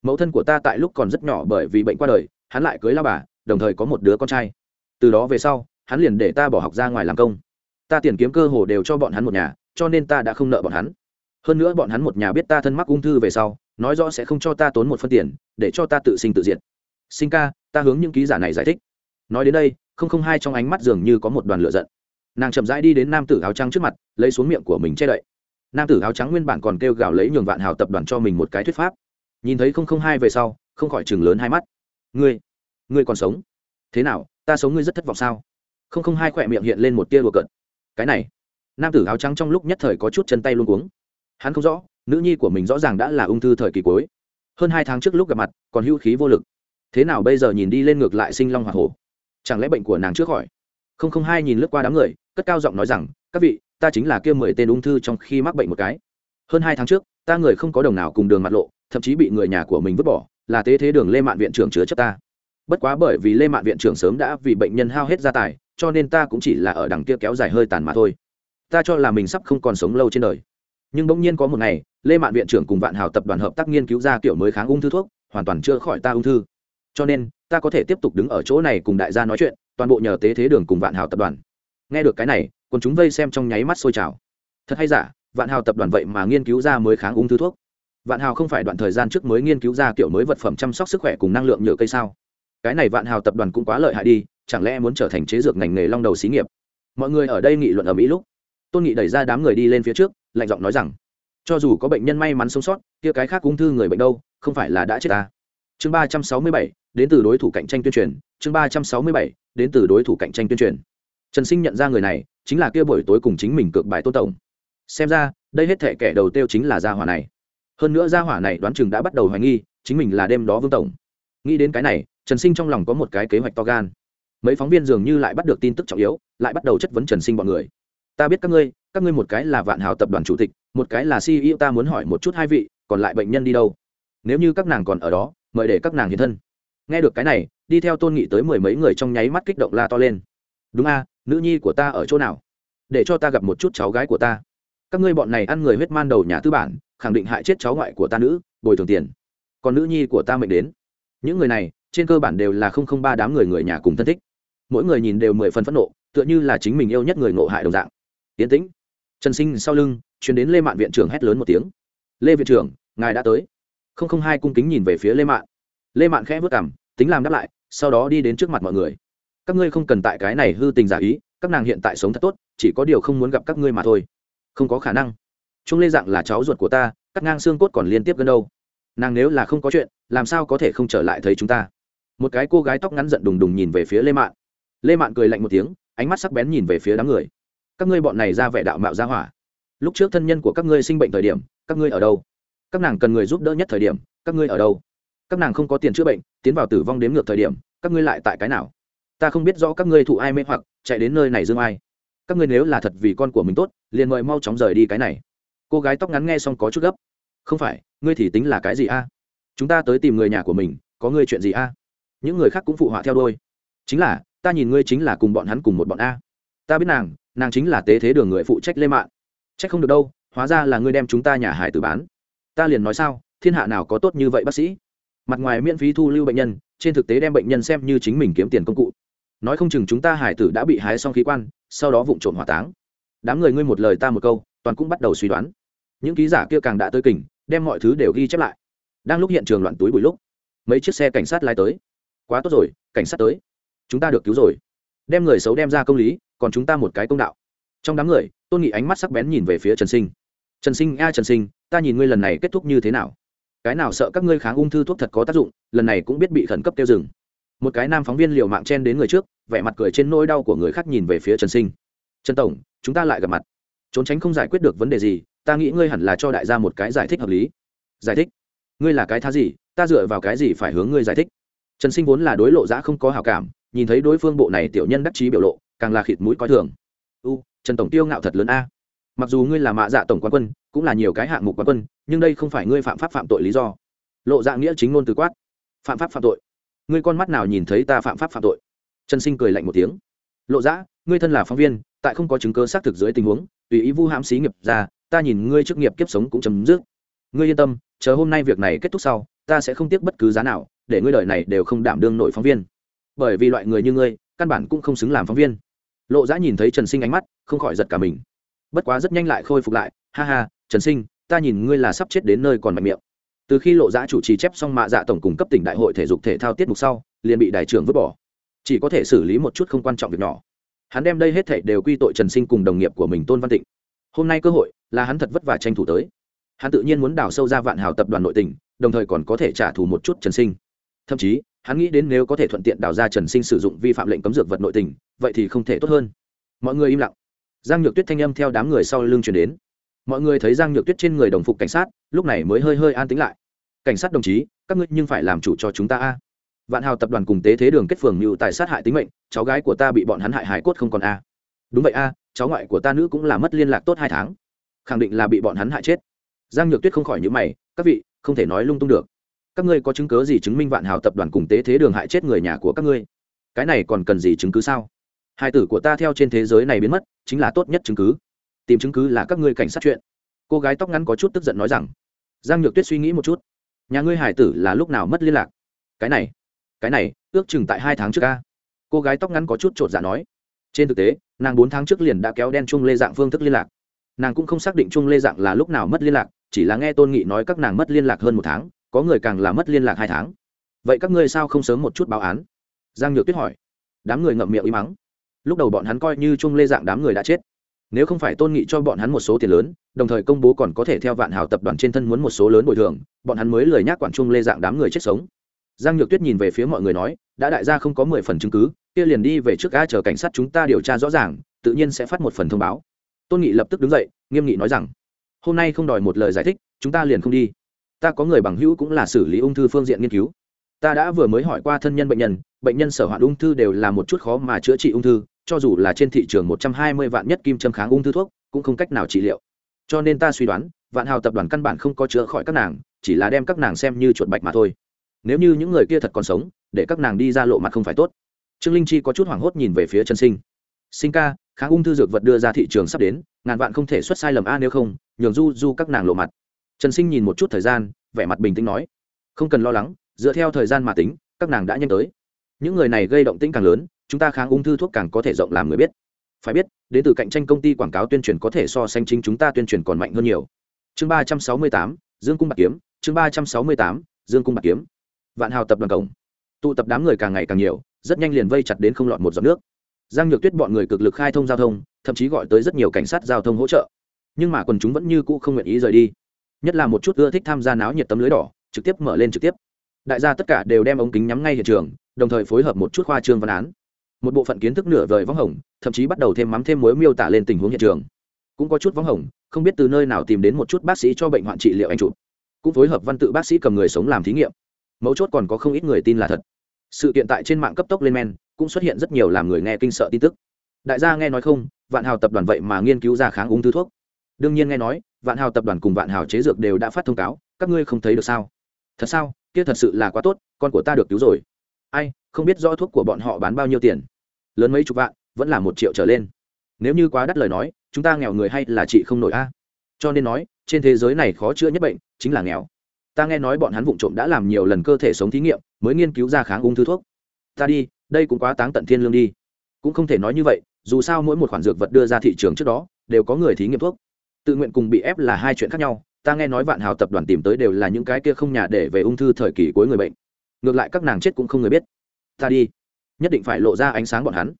mẫu thân của ta tại lúc còn rất nhỏ bởi vì bệnh qua đời, hắn lại cưới lao bà, đồng thời có một đứa con trai. Từ đó về sau, hắn liền để ta bỏ học ra ngoài làm công. Ta tiền kiếm cơ hồ đều cho bọn hắn một nhà, cho nên ta đã không nợ bọn hắn. Hơn nữa bọn hắn một nhà biết ta thân mắc ung thư về sau, nói rõ sẽ không cho ta tốn một phân tiền, để cho ta tự sinh tự diệt. Sinh ca, ta hướng những ký giả này giải thích. Nói đến đây, không không hai trong ánh mắt dường như có một đoàn lửa giận. Nàng chậm rãi đi đến nam tử áo trắng trước mặt, lấy xuống miệng của mình che đậy. Nam tử áo trắng nguyên bản còn kêu gào lấy nhường vạn hào tập đoàn cho mình một cái thuyết pháp nhìn thấy không không hai về sau, không khỏi chừng lớn hai mắt. Ngươi ngươi còn sống? Thế nào, ta sống ngươi rất thất vọng sao? Không không hai khỏe miệng hiện lên một tia đùa cợt. Cái này, nam tử áo trắng trong lúc nhất thời có chút chân tay luôn cuống. Hắn không rõ, nữ nhi của mình rõ ràng đã là ung thư thời kỳ cuối. Hơn hai tháng trước lúc gặp mặt, còn hữu khí vô lực. Thế nào bây giờ nhìn đi lên ngược lại sinh long h o hổ? Chẳng lẽ bệnh của nàng trước khỏi? Không không hai nhìn lướt qua đám người, cất cao giọng nói rằng, các vị, ta chính là kia mười tên ung thư trong khi mắc bệnh một cái. Hơn hai tháng trước, ta người không có đồng nào cùng đường mặt lộ thậm chí bị người nhà của mình vứt bỏ, là tế thế đường lê mạn viện trưởng chứa chấp ta. Bất quá bởi vì lê mạn viện trưởng sớm đã vì bệnh nhân hao hết gia tài, cho nên ta cũng chỉ là ở đằng kia kéo dài hơi tàn mà thôi. Ta cho là mình sắp không còn sống lâu trên đời. Nhưng bỗng nhiên có một ngày, lê mạn viện trưởng cùng vạn hào tập đoàn hợp tác nghiên cứu ra kiểu mới kháng ung thư thuốc, hoàn toàn chữa khỏi ta ung thư. Cho nên, ta có thể tiếp tục đứng ở chỗ này cùng đại gia nói chuyện, toàn bộ nhờ tế thế đường cùng vạn hào tập đoàn. Nghe được cái này còn chúng vây xem trong nháy mắt sôi trào. Thật hay giả, vạn hào tập đoàn vậy mà nghiên cứu ra mới kháng ung thư thuốc? Vạn hào không phải đoạn thời gian trước mới nghiên cứu ra kiểu mới vật phẩm chăm sóc sức khỏe cùng năng lượng nhựa cây sao? Cái này vạn hào tập đoàn cũng quá lợi hại đi, chẳng lẽ muốn trở thành chế dược ngành nghề long đầu xí nghiệp? Mọi người ở đây nghị luận ở mỹ lúc, tôn nghị đẩy ra đám người đi lên phía trước, lạnh giọng nói rằng, cho dù có bệnh nhân may mắn sống sót, kia cái khác ung thư người bệnh đâu, không phải là đã chết ta? Chương ba trăm sáu mươi bảy, đến từ đối thủ cạnh tranh tuyên truyền. Chương ba trăm sáu mươi bảy, đến từ đối thủ cạnh tranh tuyên truyền. Trần sinh nhận ra người này, chính là kia buổi tối cùng chính mình cược bài tôn tổng. Xem ra, đây hết thể kẻ đầu tiêu chính là gia hỏa này hơn nữa gia hỏa này đoán chừng đã bắt đầu hoài nghi, chính mình là đêm đó vương tổng. Nghĩ đến cái này, trần sinh trong lòng có một cái kế hoạch to gan. Mấy phóng viên dường như lại bắt được tin tức trọng yếu, lại bắt đầu chất vấn trần sinh bọn người. Ta biết các ngươi các ngươi một cái là vạn hào tập đoàn chủ tịch, một cái là ceo ta muốn hỏi một chút hai vị, còn lại bệnh nhân đi đâu? Nếu như các nàng còn ở đó, mời để các nàng hiện thân. Nghe được cái này, đi theo tôn nghị tới mười mấy người trong nháy mắt kích động la to lên. Đúng a, nữ nhi của ta ở chỗ nào? Để cho ta gặp một chút cháu gái của ta các ngươi bọn này ăn người huyết man đầu nhà tư bản, khẳng định hại chết cháu ngoại của ta nữ, bồi thường tiền. Còn nữ nhi của ta mệnh đến. Những người này, trên cơ bản đều là không không ba đám người người nhà cùng thân thích. Mỗi người nhìn đều mười phần phẫn nộ, tựa như là chính mình yêu nhất người ngộ hại đồng dạng. Tiến tĩnh, trần sinh sau lưng chuyển đến lê mạn viện trưởng hét lớn một tiếng. Lê viện trưởng, ngài đã tới. Không không hai cung kính nhìn về phía lê mạn. Lê mạn khẽ vất cảm tính làm đáp lại, sau đó đi đến trước mặt mọi người. Các ngươi không cần tại cái này hư tình giả ý, các nàng hiện tại sống thật tốt, chỉ có điều không muốn gặp các ngươi mà thôi không có khả năng. Trung lê dạng là cháu ruột của ta, cắt ngang xương cốt còn liên tiếp gần đâu. Nàng nếu là không có chuyện, làm sao có thể không trở lại thấy chúng ta? Một cái cô gái tóc ngắn giận đùng đùng nhìn về phía lê mạn. Lê mạn cười lạnh một tiếng, ánh mắt sắc bén nhìn về phía đám người. Các ngươi bọn này ra vẻ đạo mạo ra hỏa. Lúc trước thân nhân của các ngươi sinh bệnh thời điểm, các ngươi ở đâu? Các nàng cần người giúp đỡ nhất thời điểm, các ngươi ở đâu? Các nàng không có tiền chữa bệnh, tiến vào tử vong đếm ngược thời điểm, các ngươi lại tại cái nào? Ta không biết rõ các ngươi thụ ai mê hoặc, chạy đến nơi này dương ai các ngươi nếu là thật vì con của mình tốt, liền mời mau chóng rời đi cái này. Cô gái tóc ngắn nghe xong có chút gấp. Không phải, ngươi thì tính là cái gì a? Chúng ta tới tìm người nhà của mình, có ngươi chuyện gì a? Những người khác cũng phụ họa theo đôi chính là, ta nhìn ngươi chính là cùng bọn hắn cùng một bọn a. Ta biết nàng nàng chính là tế thế đường người phụ trách lê mạng trách không được đâu, hóa ra là ngươi đem chúng ta nhà hải tử bán. Ta liền nói sao, thiên hạ nào có tốt như vậy bác sĩ? Mặt ngoài miễn phí thu lưu bệnh nhân, trên thực tế đem bệnh nhân xem như chính mình kiếm tiền công cụ. Nói không chừng chúng ta hải tử đã bị hái xong khí quan sau đó vụng trộm hỏa táng. Đám người ngươi một lời ta một câu, toàn cũng bắt đầu suy đoán. Những ký giả kia càng đã tới kình, đem mọi thứ đều ghi chép lại. Đang lúc hiện trường loạn túi bụi lúc, mấy chiếc xe cảnh sát lai tới. Quá tốt rồi, cảnh sát tới. Chúng ta được cứu rồi. Đem người xấu đem ra công lý, còn chúng ta một cái công đạo. Trong đám người, tôn nghị ánh mắt sắc bén nhìn về phía trần sinh. Trần sinh, a trần sinh, ta nhìn ngươi lần này kết thúc như thế nào? Cái nào sợ các ngươi kháng ung thư thuốc thật có tác dụng, lần này cũng biết bị khẩn cấp tiêu rừng một cái nam phóng viên liều mạng chen đến người trước, vẻ mặt cười trên nỗi đau của người khác nhìn về phía trần sinh. Trần tổng, chúng ta lại gặp mặt. Trốn tránh không giải quyết được vấn đề gì, ta nghĩ ngươi hẳn là cho đại gia một cái giải thích hợp lý. Giải thích? Ngươi là cái thá gì? Ta dựa vào cái gì phải hướng ngươi giải thích? Trần sinh vốn là đối lộ giã không có hào cảm, nhìn thấy đối phương bộ này tiểu nhân đắc chí biểu lộ, càng là khịt mũi coi thường. U, trần tổng tiêu ngạo thật lớn a. Mặc dù ngươi là mạ dạ tổng quán quân, cũng là nhiều cái hạng mục quán quân, nhưng đây không phải ngươi phạm pháp phạm tội lý do. Lộ dạ nghĩa chính ngôn từ quát. Phạm pháp phạm tội ngươi con mắt nào nhìn thấy ta phạm pháp phạm tội? Trần sinh cười lạnh một tiếng. Lộ dã, ngươi thân là phóng viên, tại không có chứng cơ xác thực dưới tình huống, tùy ý vu hãm xí nghiệp ra, ta nhìn ngươi chức nghiệp kiếp sống cũng chấm dứt. Ngươi yên tâm, chờ hôm nay việc này kết thúc sau, ta sẽ không tiếc bất cứ giá nào, để ngươi đời này đều không đảm đương nội phóng viên. Bởi vì loại người như ngươi, căn bản cũng không xứng làm phóng viên. Lộ dã nhìn thấy trần sinh ánh mắt, không khỏi giật cả mình. Bất quá rất nhanh lại khôi phục lại, ha ha, trần sinh, ta nhìn ngươi là sắp chết đến nơi còn mạnh miệng từ khi lộ giã chủ trì chép xong mạ dạ tổng cung cấp tỉnh đại hội thể dục thể thao tiết mục sau, liền bị đại trưởng vứt bỏ. Chỉ có thể xử lý một chút không quan trọng việc nhỏ. Hắn đem đây hết thể đều quy tội trần sinh cùng đồng nghiệp của mình tôn văn tịnh. Hôm nay cơ hội là hắn thật vất vả tranh thủ tới. Hắn tự nhiên muốn đào sâu ra vạn hào tập đoàn nội tỉnh đồng thời còn có thể trả thù một chút trần sinh. Thậm chí, hắn nghĩ đến nếu có thể thuận tiện đào ra trần sinh sử dụng vi phạm lệnh cấm dược vật nội tình, vậy thì không thể tốt hơn. Mọi người im lặng. Giang nhược tuyết thanh âm theo đám người sau lưng chuyển đến mọi người thấy giang nhược tuyết trên người đồng phục cảnh sát, lúc này mới hơi hơi an tính lại. Cảnh sát đồng chí, các ngươi nhưng phải làm chủ cho chúng ta a. Vạn hào tập đoàn cùng tế thế đường kết phường mưu tài sát hại tính mệnh, cháu gái của ta bị bọn hắn hại hải cốt không còn a. Đúng vậy a, cháu ngoại của ta nữ cũng là mất liên lạc tốt hai tháng. Khẳng định là bị bọn hắn hại chết. Giang nhược tuyết không khỏi nhữ mày, các vị, không thể nói lung tung được. Các ngươi có chứng cớ gì chứng minh vạn hào tập đoàn cùng tế thế đường hại chết người nhà của các ngươi? Cái này còn cần gì chứng cứ sao? Hai tử của ta theo trên thế giới này biến mất, chính là tốt nhất chứng cứ tìm chứng cứ là các ngươi cảnh sát chuyện. Cô gái tóc ngắn có chút tức giận nói rằng, giang nhược tuyết suy nghĩ một chút. Nhà ngươi hải tử là lúc nào mất liên lạc? Cái này cái này, ước chừng tại hai tháng trước ca cô gái tóc ngắn có chút t r ộ t dạ nói. Trên thực tế, nàng bốn tháng trước liền đã kéo đen chung lê dạng phương thức liên lạc. Nàng cũng không xác định chung lê dạng là lúc nào mất liên lạc, chỉ là nghe tôn nghị nói các nàng mất liên lạc hơn một tháng, có người càng là mất liên lạc hai tháng. Vậy các ngươi sao không sớm một chút báo án? Giang nhược tuyết hỏi. Đám người ngậm miệng ý mắng. Lúc đầu bọn hắn coi như chung lê dạng đám người đã chết nếu không phải tôn nghị cho bọn hắn một số tiền lớn, đồng thời công bố còn có thể theo vạn hào tập đoàn trên thân muốn một số lớn bồi thường, bọn hắn mới lời nhắc quản trung lê dạng đám người chết sống. Giang nhược tuyết nhìn về phía mọi người nói, đã đại gia không có mười phần chứng cứ, kia liền đi về trước ga chờ cảnh sát chúng ta điều tra rõ ràng, tự nhiên sẽ phát một phần thông báo. Tôn nghị lập tức đứng dậy, nghiêm nghị nói rằng, hôm nay không đòi một lời giải thích, chúng ta liền không đi. Ta có người bằng hữu cũng là xử lý ung thư phương diện nghiên cứu. Ta đã vừa mới hỏi qua thân nhân bệnh nhân bệnh nhân sở hoạn ung thư đều là một chút khó mà chữa trị ung thư cho dù là trên thị trường một trăm hai mươi vạn nhất kim châm kháng ung thư thuốc, cũng không cách nào trị liệu. Cho nên ta suy đoán, vạn hào tập đoàn căn bản không có chữa khỏi các nàng, chỉ là đem các nàng xem như chuột bạch mà thôi. Nếu như những người kia thật còn sống, để các nàng đi ra lộ mặt không phải tốt. Trương linh chi có chút hoảng hốt nhìn về phía trần sinh. Sinh ca, kháng ung thư dược vật đưa ra thị trường sắp đến, ngàn vạn không thể xuất sai lầm a nếu không, nhường du du các nàng lộ mặt. Trần sinh nhìn một chút thời gian, vẻ mặt bình tĩnh nói. Không cần lo lắng, dựa theo thời gian mà tính, các nàng đã nhanh tới. Những người này gây động tĩnh càng lớn chúng ta kháng ung thư thuốc càng có thể rộng làm người biết. Phải biết, đến từ cạnh tranh công ty quảng cáo tuyên truyền có thể so sánh chính chúng ta tuyên truyền còn mạnh hơn nhiều. Chương ba trăm sáu mươi tám, dương cung bạc kiếm. Chương ba trăm sáu mươi tám, dương cung bạc kiếm. Vạn hào tập đoàn cổng. Tụ tập đám người càng ngày càng nhiều, rất nhanh liền vây chặt đến không lọt một giọt nước. Giang nhược tuyết bọn người cực lực khai thông giao thông, thậm chí gọi tới rất nhiều cảnh sát giao thông hỗ trợ. Nhưng mà quần chúng vẫn như cũ không nguyện ý rời đi. Nhất là một chút ưa thích tham gia náo nhiệt tấm lưới đỏ, trực tiếp mở lên trực tiếp. Đại gia tất cả đều đem ống kính nhắm ngay hiện trường, đồng thời phối hợp một chút khoa trương văn án một bộ phận kiến thức nửa vời võng hồng, thậm chí bắt đầu thêm mắm thêm muối miêu tả lên tình huống hiện trường. Cũng có chút võng hồng, không biết từ nơi nào tìm đến một chút bác sĩ cho bệnh hoạn trị liệu anh chụp. Cũng phối hợp văn tự bác sĩ cầm người sống làm thí nghiệm. Mấu chốt còn có không ít người tin là thật. Sự kiện tại trên mạng cấp tốc lên men, cũng xuất hiện rất nhiều làm người nghe kinh sợ tin tức. Đại gia nghe nói không, vạn hào tập đoàn vậy mà nghiên cứu ra kháng ung thư thuốc. Đương nhiên nghe nói, vạn hào tập đoàn cùng vạn hào chế dược đều đã phát thông cáo, các ngươi không thấy được sao? Thật sao? Kia thật sự là quá tốt, con của ta được cứu rồi. Ai, không biết rõ thuốc của bọn họ bán bao nhiêu tiền lớn mấy chục vạn, vẫn là một triệu trở lên. Nếu như quá đắt lời nói, chúng ta nghèo người hay là chị không nổi a? Cho nên nói, trên thế giới này khó chữa nhất bệnh chính là nghèo. Ta nghe nói bọn hắn vụ trộm đã làm nhiều lần cơ thể sống thí nghiệm, mới nghiên cứu ra kháng ung thư thuốc. Ta đi, đây cũng quá táng tận thiên lương đi. Cũng không thể nói như vậy, dù sao mỗi một khoản dược vật đưa ra thị trường trước đó, đều có người thí nghiệm thuốc. Tự nguyện cùng bị ép là hai chuyện khác nhau, ta nghe nói vạn hào tập đoàn tìm tới đều là những cái kia không nhà để về ung thư thời kỳ cuối người bệnh. Ngược lại các nàng chết cũng không người biết. Ta đi nhất định phải lộ ra ánh sáng bọn hắn.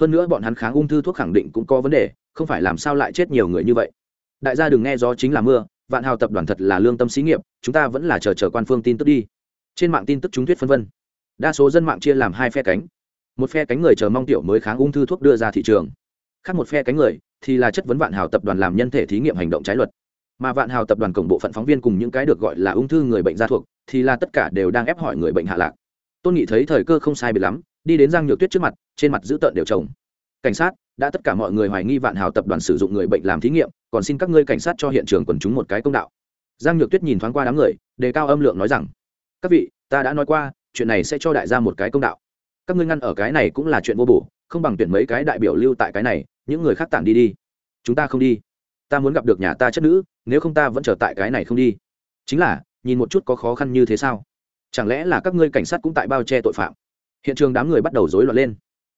Hơn nữa bọn hắn kháng ung thư thuốc khẳng định cũng có vấn đề, không phải làm sao lại chết nhiều người như vậy. Đại gia đừng nghe gió chính là mưa, vạn hào tập đoàn thật là lương tâm xí nghiệp, chúng ta vẫn là chờ chờ quan phương tin tức đi. Trên mạng tin tức chúng thuyết phân vân. Đa số dân mạng chia làm hai phe cánh. Một phe cánh người chờ mong tiểu mới kháng ung thư thuốc đưa ra thị trường. Khác một phe cánh người thì là chất vấn vạn hào tập đoàn làm nhân thể thí nghiệm hành động trái luật. Mà vạn hào tập đoàn cổng bộ phận phóng viên cùng những cái được gọi là ung thư người bệnh gia thuộc thì là tất cả đều đang ép hỏi người bệnh hạ lạc. Tôn nghị thấy thời cơ không sai bị lắm đi đến giang nhược tuyết trước mặt, trên mặt giữ tợn đều chồng cảnh sát, đã tất cả mọi người hoài nghi vạn hào tập đoàn sử dụng người bệnh làm thí nghiệm, còn xin các ngươi cảnh sát cho hiện trường quần chúng một cái công đạo. Giang nhược tuyết nhìn thoáng qua đám người, đề cao âm lượng nói rằng, các vị, ta đã nói qua, chuyện này sẽ cho đại gia một cái công đạo. Các ngươi ngăn ở cái này cũng là chuyện vô bổ, không bằng tuyển mấy cái đại biểu lưu tại cái này, những người khác tản đi đi. Chúng ta không đi. Ta muốn gặp được nhà ta chất nữ, nếu không ta vẫn chờ tại cái này không đi. Chính là, nhìn một chút có khó khăn như thế sao? Chẳng lẽ là các ngươi cảnh sát cũng tại bao che tội phạm? Hiện trường đám người bắt đầu rối loạn lên.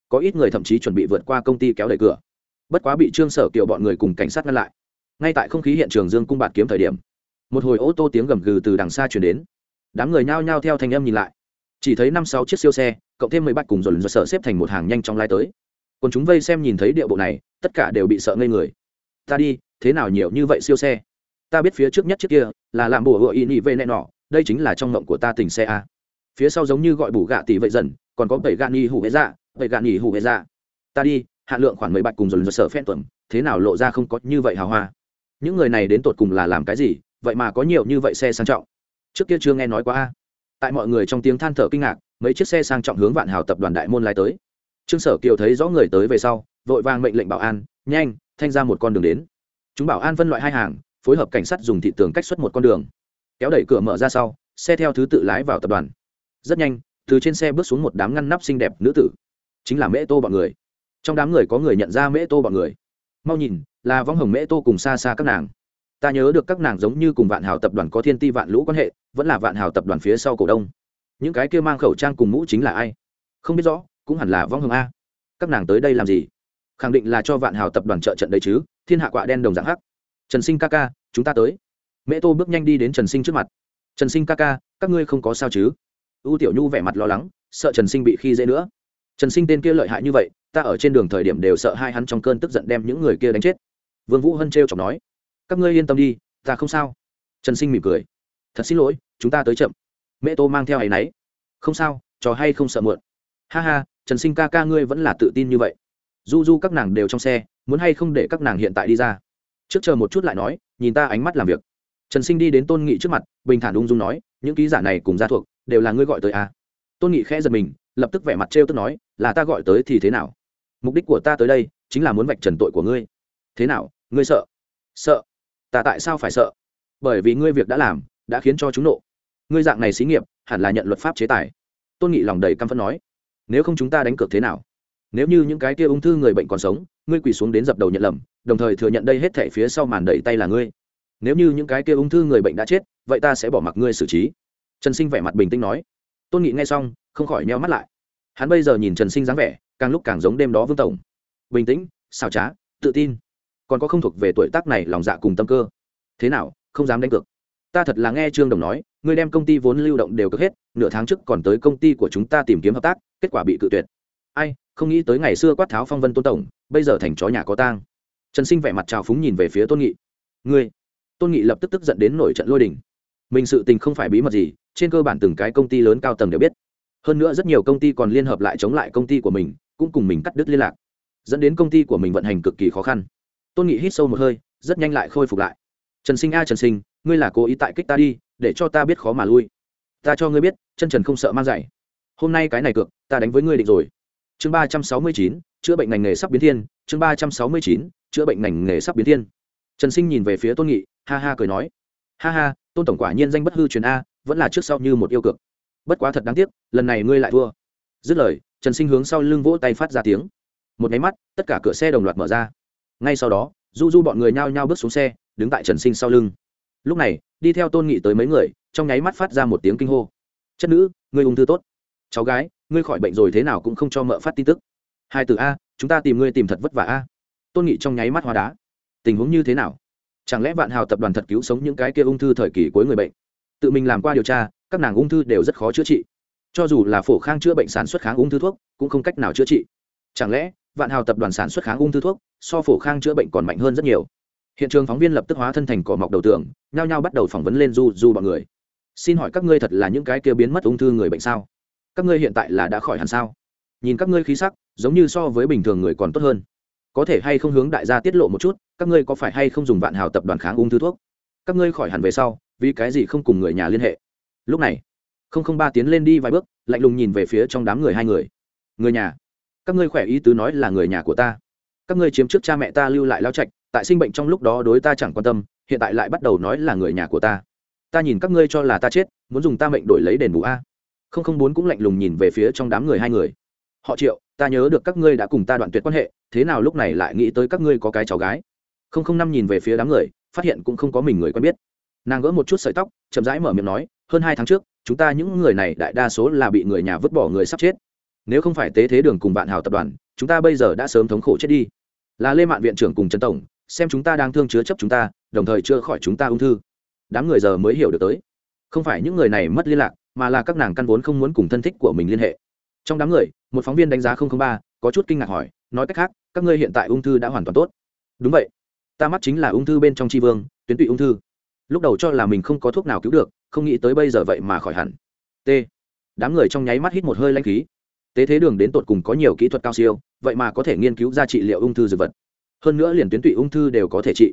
Có ít người thậm chí chuẩn bị vượt qua công ty kéo đẩy cửa. Bất quá bị trương sở kiều bọn người cùng cảnh sát ngăn lại. Ngay tại không khí hiện trường dương cung bạt kiếm thời điểm, một hồi ô tô tiếng gầm gừ từ đằng xa chuyển đến. Đám người nhao nhao theo thành âm nhìn lại. Chỉ thấy năm sáu chiếc siêu xe, cộng thêm mười bạch cùng dồn dồn sợ xếp thành một hàng nhanh chóng lai tới. Còn chúng vây xem nhìn thấy địa bộ này, tất cả đều bị sợ ngây người. Ta đi, thế nào nhiều như vậy siêu xe? Ta biết phía trước nhất chiếc kia là làm bùa hựa y nị vê nẹ nọ, đây chính là trong mộng của ta tình xe a. Phía sau giống như gọi bù gạ tỷ vậy dần còn có tẩy gạn nghi hủ hệ dạ tẩy gạn nghi hủ hệ dạ. Ta đi, hạ lượng khoảng mười bạch cùng dồn dồn sở phen tuẩm thế nào lộ ra không có như vậy hào hoa? Những người này đến tột cùng là làm cái gì? Vậy mà có nhiều như vậy xe sang trọng. Trước kia chưa nghe nói qua a. Tại mọi người trong tiếng than thở kinh ngạc, mấy chiếc xe sang trọng hướng vạn hào tập đoàn đại môn lai tới. Trương sở kiều thấy rõ người tới về sau, vội vàng mệnh lệnh bảo an, nhanh, thanh ra một con đường đến. Chúng bảo an phân loại hai hàng, phối hợp cảnh sát dùng thị tường cách xuất một con đường. Kéo đẩy cửa mở ra sau, xe theo thứ tự lái vào tập đoàn. Rất nhanh từ trên xe bước xuống một đám ngăn nắp xinh đẹp nữ tử. Chính là mễ tô bọn người. Trong đám người có người nhận ra mễ tô bọn người. Mau nhìn, là vong hồng mễ tô cùng xa xa các nàng. Ta nhớ được các nàng giống như cùng vạn hào tập đoàn có thiên ti vạn lũ quan hệ, vẫn là vạn hào tập đoàn phía sau cổ đông. Những cái kia mang khẩu trang cùng mũ chính là ai? Không biết rõ, cũng hẳn là vong hồng a. Các nàng tới đây làm gì? Khẳng định là cho vạn hào tập đoàn trợ trận đấy chứ, thiên hạ quạ đen đồng dạng hắc. Trần sinh ca ca, chúng ta tới. Mẹ tô bước nhanh đi đến trần sinh trước mặt. Trần sinh ca ca, các ngươi không có sao chứ? U tiểu nhu vẻ mặt lo lắng, sợ trần sinh bị khi dễ nữa. Trần sinh tên kia lợi hại như vậy, ta ở trên đường thời điểm đều sợ hai hắn trong cơn tức giận đem những người kia đánh chết. Vương vũ hân trêu chọc nói, các ngươi yên tâm đi, ta không sao. Trần sinh mỉm cười, thật xin lỗi, chúng ta tới chậm. Mẹ tô mang theo hay náy không sao, trò hay không sợ muộn. Ha ha, trần sinh ca ca ngươi vẫn là tự tin như vậy. Du du các nàng đều trong xe, muốn hay không để các nàng hiện tại đi ra. Trước chờ một chút lại nói, nhìn ta ánh mắt làm việc. Trần sinh đi đến tôn nghị trước mặt, bình thản ung dung nói, những ký giả này cùng gia thuộc đều là ngươi gọi tới à. tôn nghị khẽ giật mình, lập tức vẻ mặt trêu tức nói, là ta gọi tới thì thế nào? Mục đích của ta tới đây, chính là muốn vạch trần tội của ngươi. Thế nào? Ngươi sợ? Sợ? Ta tại sao phải sợ? Bởi vì ngươi việc đã làm, đã khiến cho chúng nộ. Ngươi dạng này xí nghiệp, hẳn là nhận luật pháp chế tài. Tôn nghị lòng đầy căm phẫn nói, nếu không chúng ta đánh cược thế nào? Nếu như những cái kia ung thư người bệnh còn sống, ngươi quỳ xuống đến dập đầu nhận lầm, đồng thời thừa nhận đây hết thảy phía sau màn đẩy tay là ngươi. Nếu như những cái kia ung thư người bệnh đã chết, vậy ta sẽ bỏ mặc ngươi xử trí trần sinh vẻ mặt bình tĩnh nói. Tôn nghị nghe xong, không khỏi nheo mắt lại. Hắn bây giờ nhìn trần sinh dáng vẻ, càng lúc càng giống đêm đó vương tổng. Bình tĩnh xào trá, tự tin. Còn có không thuộc về tuổi tác này lòng dạ cùng tâm cơ. Thế nào, không dám đánh cược. Ta thật là nghe trương đồng nói, ngươi đem công ty vốn lưu động đều cất hết, nửa tháng trước còn tới công ty của chúng ta tìm kiếm hợp tác, kết quả bị cự tuyệt. Ai, không nghĩ tới ngày xưa quát tháo phong vân tôn tổng, bây giờ thành chó nhà có tang. Trần sinh vẻ mặt trào phúng nhìn về phía tôn nghị. Ngươi. Tôn nghị lập tức tức giận đến nổi trận lôi đình. Mình sự tình không phải bí mật gì trên cơ bản từng cái công ty lớn cao tầng đều biết. Hơn nữa rất nhiều công ty còn liên hợp lại chống lại công ty của mình, cũng cùng mình cắt đứt liên lạc, dẫn đến công ty của mình vận hành cực kỳ khó khăn. Tôn nghị hít sâu một hơi, rất nhanh lại khôi phục lại. Trần sinh a, trần sinh, ngươi là cố ý tại kích ta đi, để cho ta biết khó mà lui. Ta cho ngươi biết, chân trần không sợ mang dạy hôm nay cái này cược, ta đánh với ngươi định rồi. Chương ba trăm sáu mươi chín, chữa bệnh ngành nghề sắp biến thiên. Chương ba trăm sáu mươi chín, chữa bệnh ngành nghề sắp biến thiên. Trần sinh nhìn về phía tôn nghị, ha ha cười nói. Ha ha, tôn tổng quả nhiên danh bất hư truyền a vẫn là trước sau như một yêu cực. Bất quá thật đáng tiếc, lần này ngươi lại thua. Dứt lời, trần sinh hướng sau lưng vỗ tay phát ra tiếng. Một máy mắt, tất cả cửa xe đồng loạt mở ra. Ngay sau đó, du du bọn người nhao nhao bước xuống xe, đứng tại trần sinh sau lưng. Lúc này, đi theo tôn nghị tới mấy người, trong nháy mắt phát ra một tiếng kinh hô. Chất nữ, ngươi ung thư tốt. Cháu gái, ngươi khỏi bệnh rồi thế nào cũng không cho mợ phát tin tức. Hai từ a, chúng ta tìm ngươi tìm thật vất vả a. Tôn nghị trong nháy mắt hóa đá. Tình huống như thế nào? Chẳng lẽ vạn hào tập đoàn thật cứu sống những cái kia ung thư thời kỳ cuối người bệnh? Tự mình làm qua điều tra, các nàng ung thư đều rất khó chữa trị. Cho dù là phổ khang chữa bệnh sản xuất kháng ung thư thuốc, cũng không cách nào chữa trị. Chẳng lẽ, vạn hào tập đoàn sản xuất kháng ung thư thuốc, so phổ khang chữa bệnh còn mạnh hơn rất nhiều? Hiện trường phóng viên lập tức hóa thân thành cỏ mọc đầu tường nhao nhao bắt đầu phỏng vấn lên du du bọn người. Xin hỏi các ngươi thật là những cái kia biến mất ung thư người bệnh sao? Các ngươi hiện tại là đã khỏi hẳn sao? Nhìn các ngươi khí sắc, giống như so với bình thường người còn tốt hơn. Có thể hay không hướng đại gia tiết lộ một chút, các ngươi có phải hay không dùng vạn hào tập đoàn kháng ung thư thuốc? Các ngươi khỏi hẳn về sau vì cái gì không cùng người nhà liên hệ? Lúc này, không không ba tiến lên đi vài bước, lạnh lùng nhìn về phía trong đám người hai người. Người nhà, các ngươi khỏe ý tứ nói là người nhà của ta. Các ngươi chiếm trước cha mẹ ta lưu lại lao trạch, tại sinh bệnh trong lúc đó đối ta chẳng quan tâm, hiện tại lại bắt đầu nói là người nhà của ta. Ta nhìn các ngươi cho là ta chết, muốn dùng ta mệnh đổi lấy đền bù a. Không không bốn cũng lạnh lùng nhìn về phía trong đám người hai người. Họ triệu, ta nhớ được các ngươi đã cùng ta đoạn tuyệt quan hệ, thế nào lúc này lại nghĩ tới các ngươi có cái cháu gái? Không không năm nhìn về phía đám người, phát hiện cũng không có mình người quen biết nàng gỡ một chút sợi tóc, chậm rãi mở miệng nói, hơn hai tháng trước, chúng ta những người này đại đa số là bị người nhà vứt bỏ người sắp chết. Nếu không phải tế thế đường cùng bạn hào tập đoàn, chúng ta bây giờ đã sớm thống khổ chết đi. Là lê mạn viện trưởng cùng trần tổng, xem chúng ta đang thương chứa chấp chúng ta, đồng thời chữa khỏi chúng ta ung thư. Đám người giờ mới hiểu được tới. Không phải những người này mất liên lạc, mà là các nàng căn vốn không muốn cùng thân thích của mình liên hệ. Trong đám người, một phóng viên đánh giá ba, có chút kinh ngạc hỏi, nói cách khác, các ngươi hiện tại ung thư đã hoàn toàn tốt. Đúng vậy. Ta mắc chính là ung thư bên trong tri vương, tuyến tụy ung thư lúc đầu cho là mình không có thuốc nào cứu được, không nghĩ tới bây giờ vậy mà khỏi hẳn. T. Đám người trong nháy mắt hít một hơi lanh khí. Tế thế đường đến tột cùng có nhiều kỹ thuật cao siêu, vậy mà có thể nghiên cứu ra trị liệu ung thư dược vật. Hơn nữa liền tuyến tụy ung thư đều có thể trị.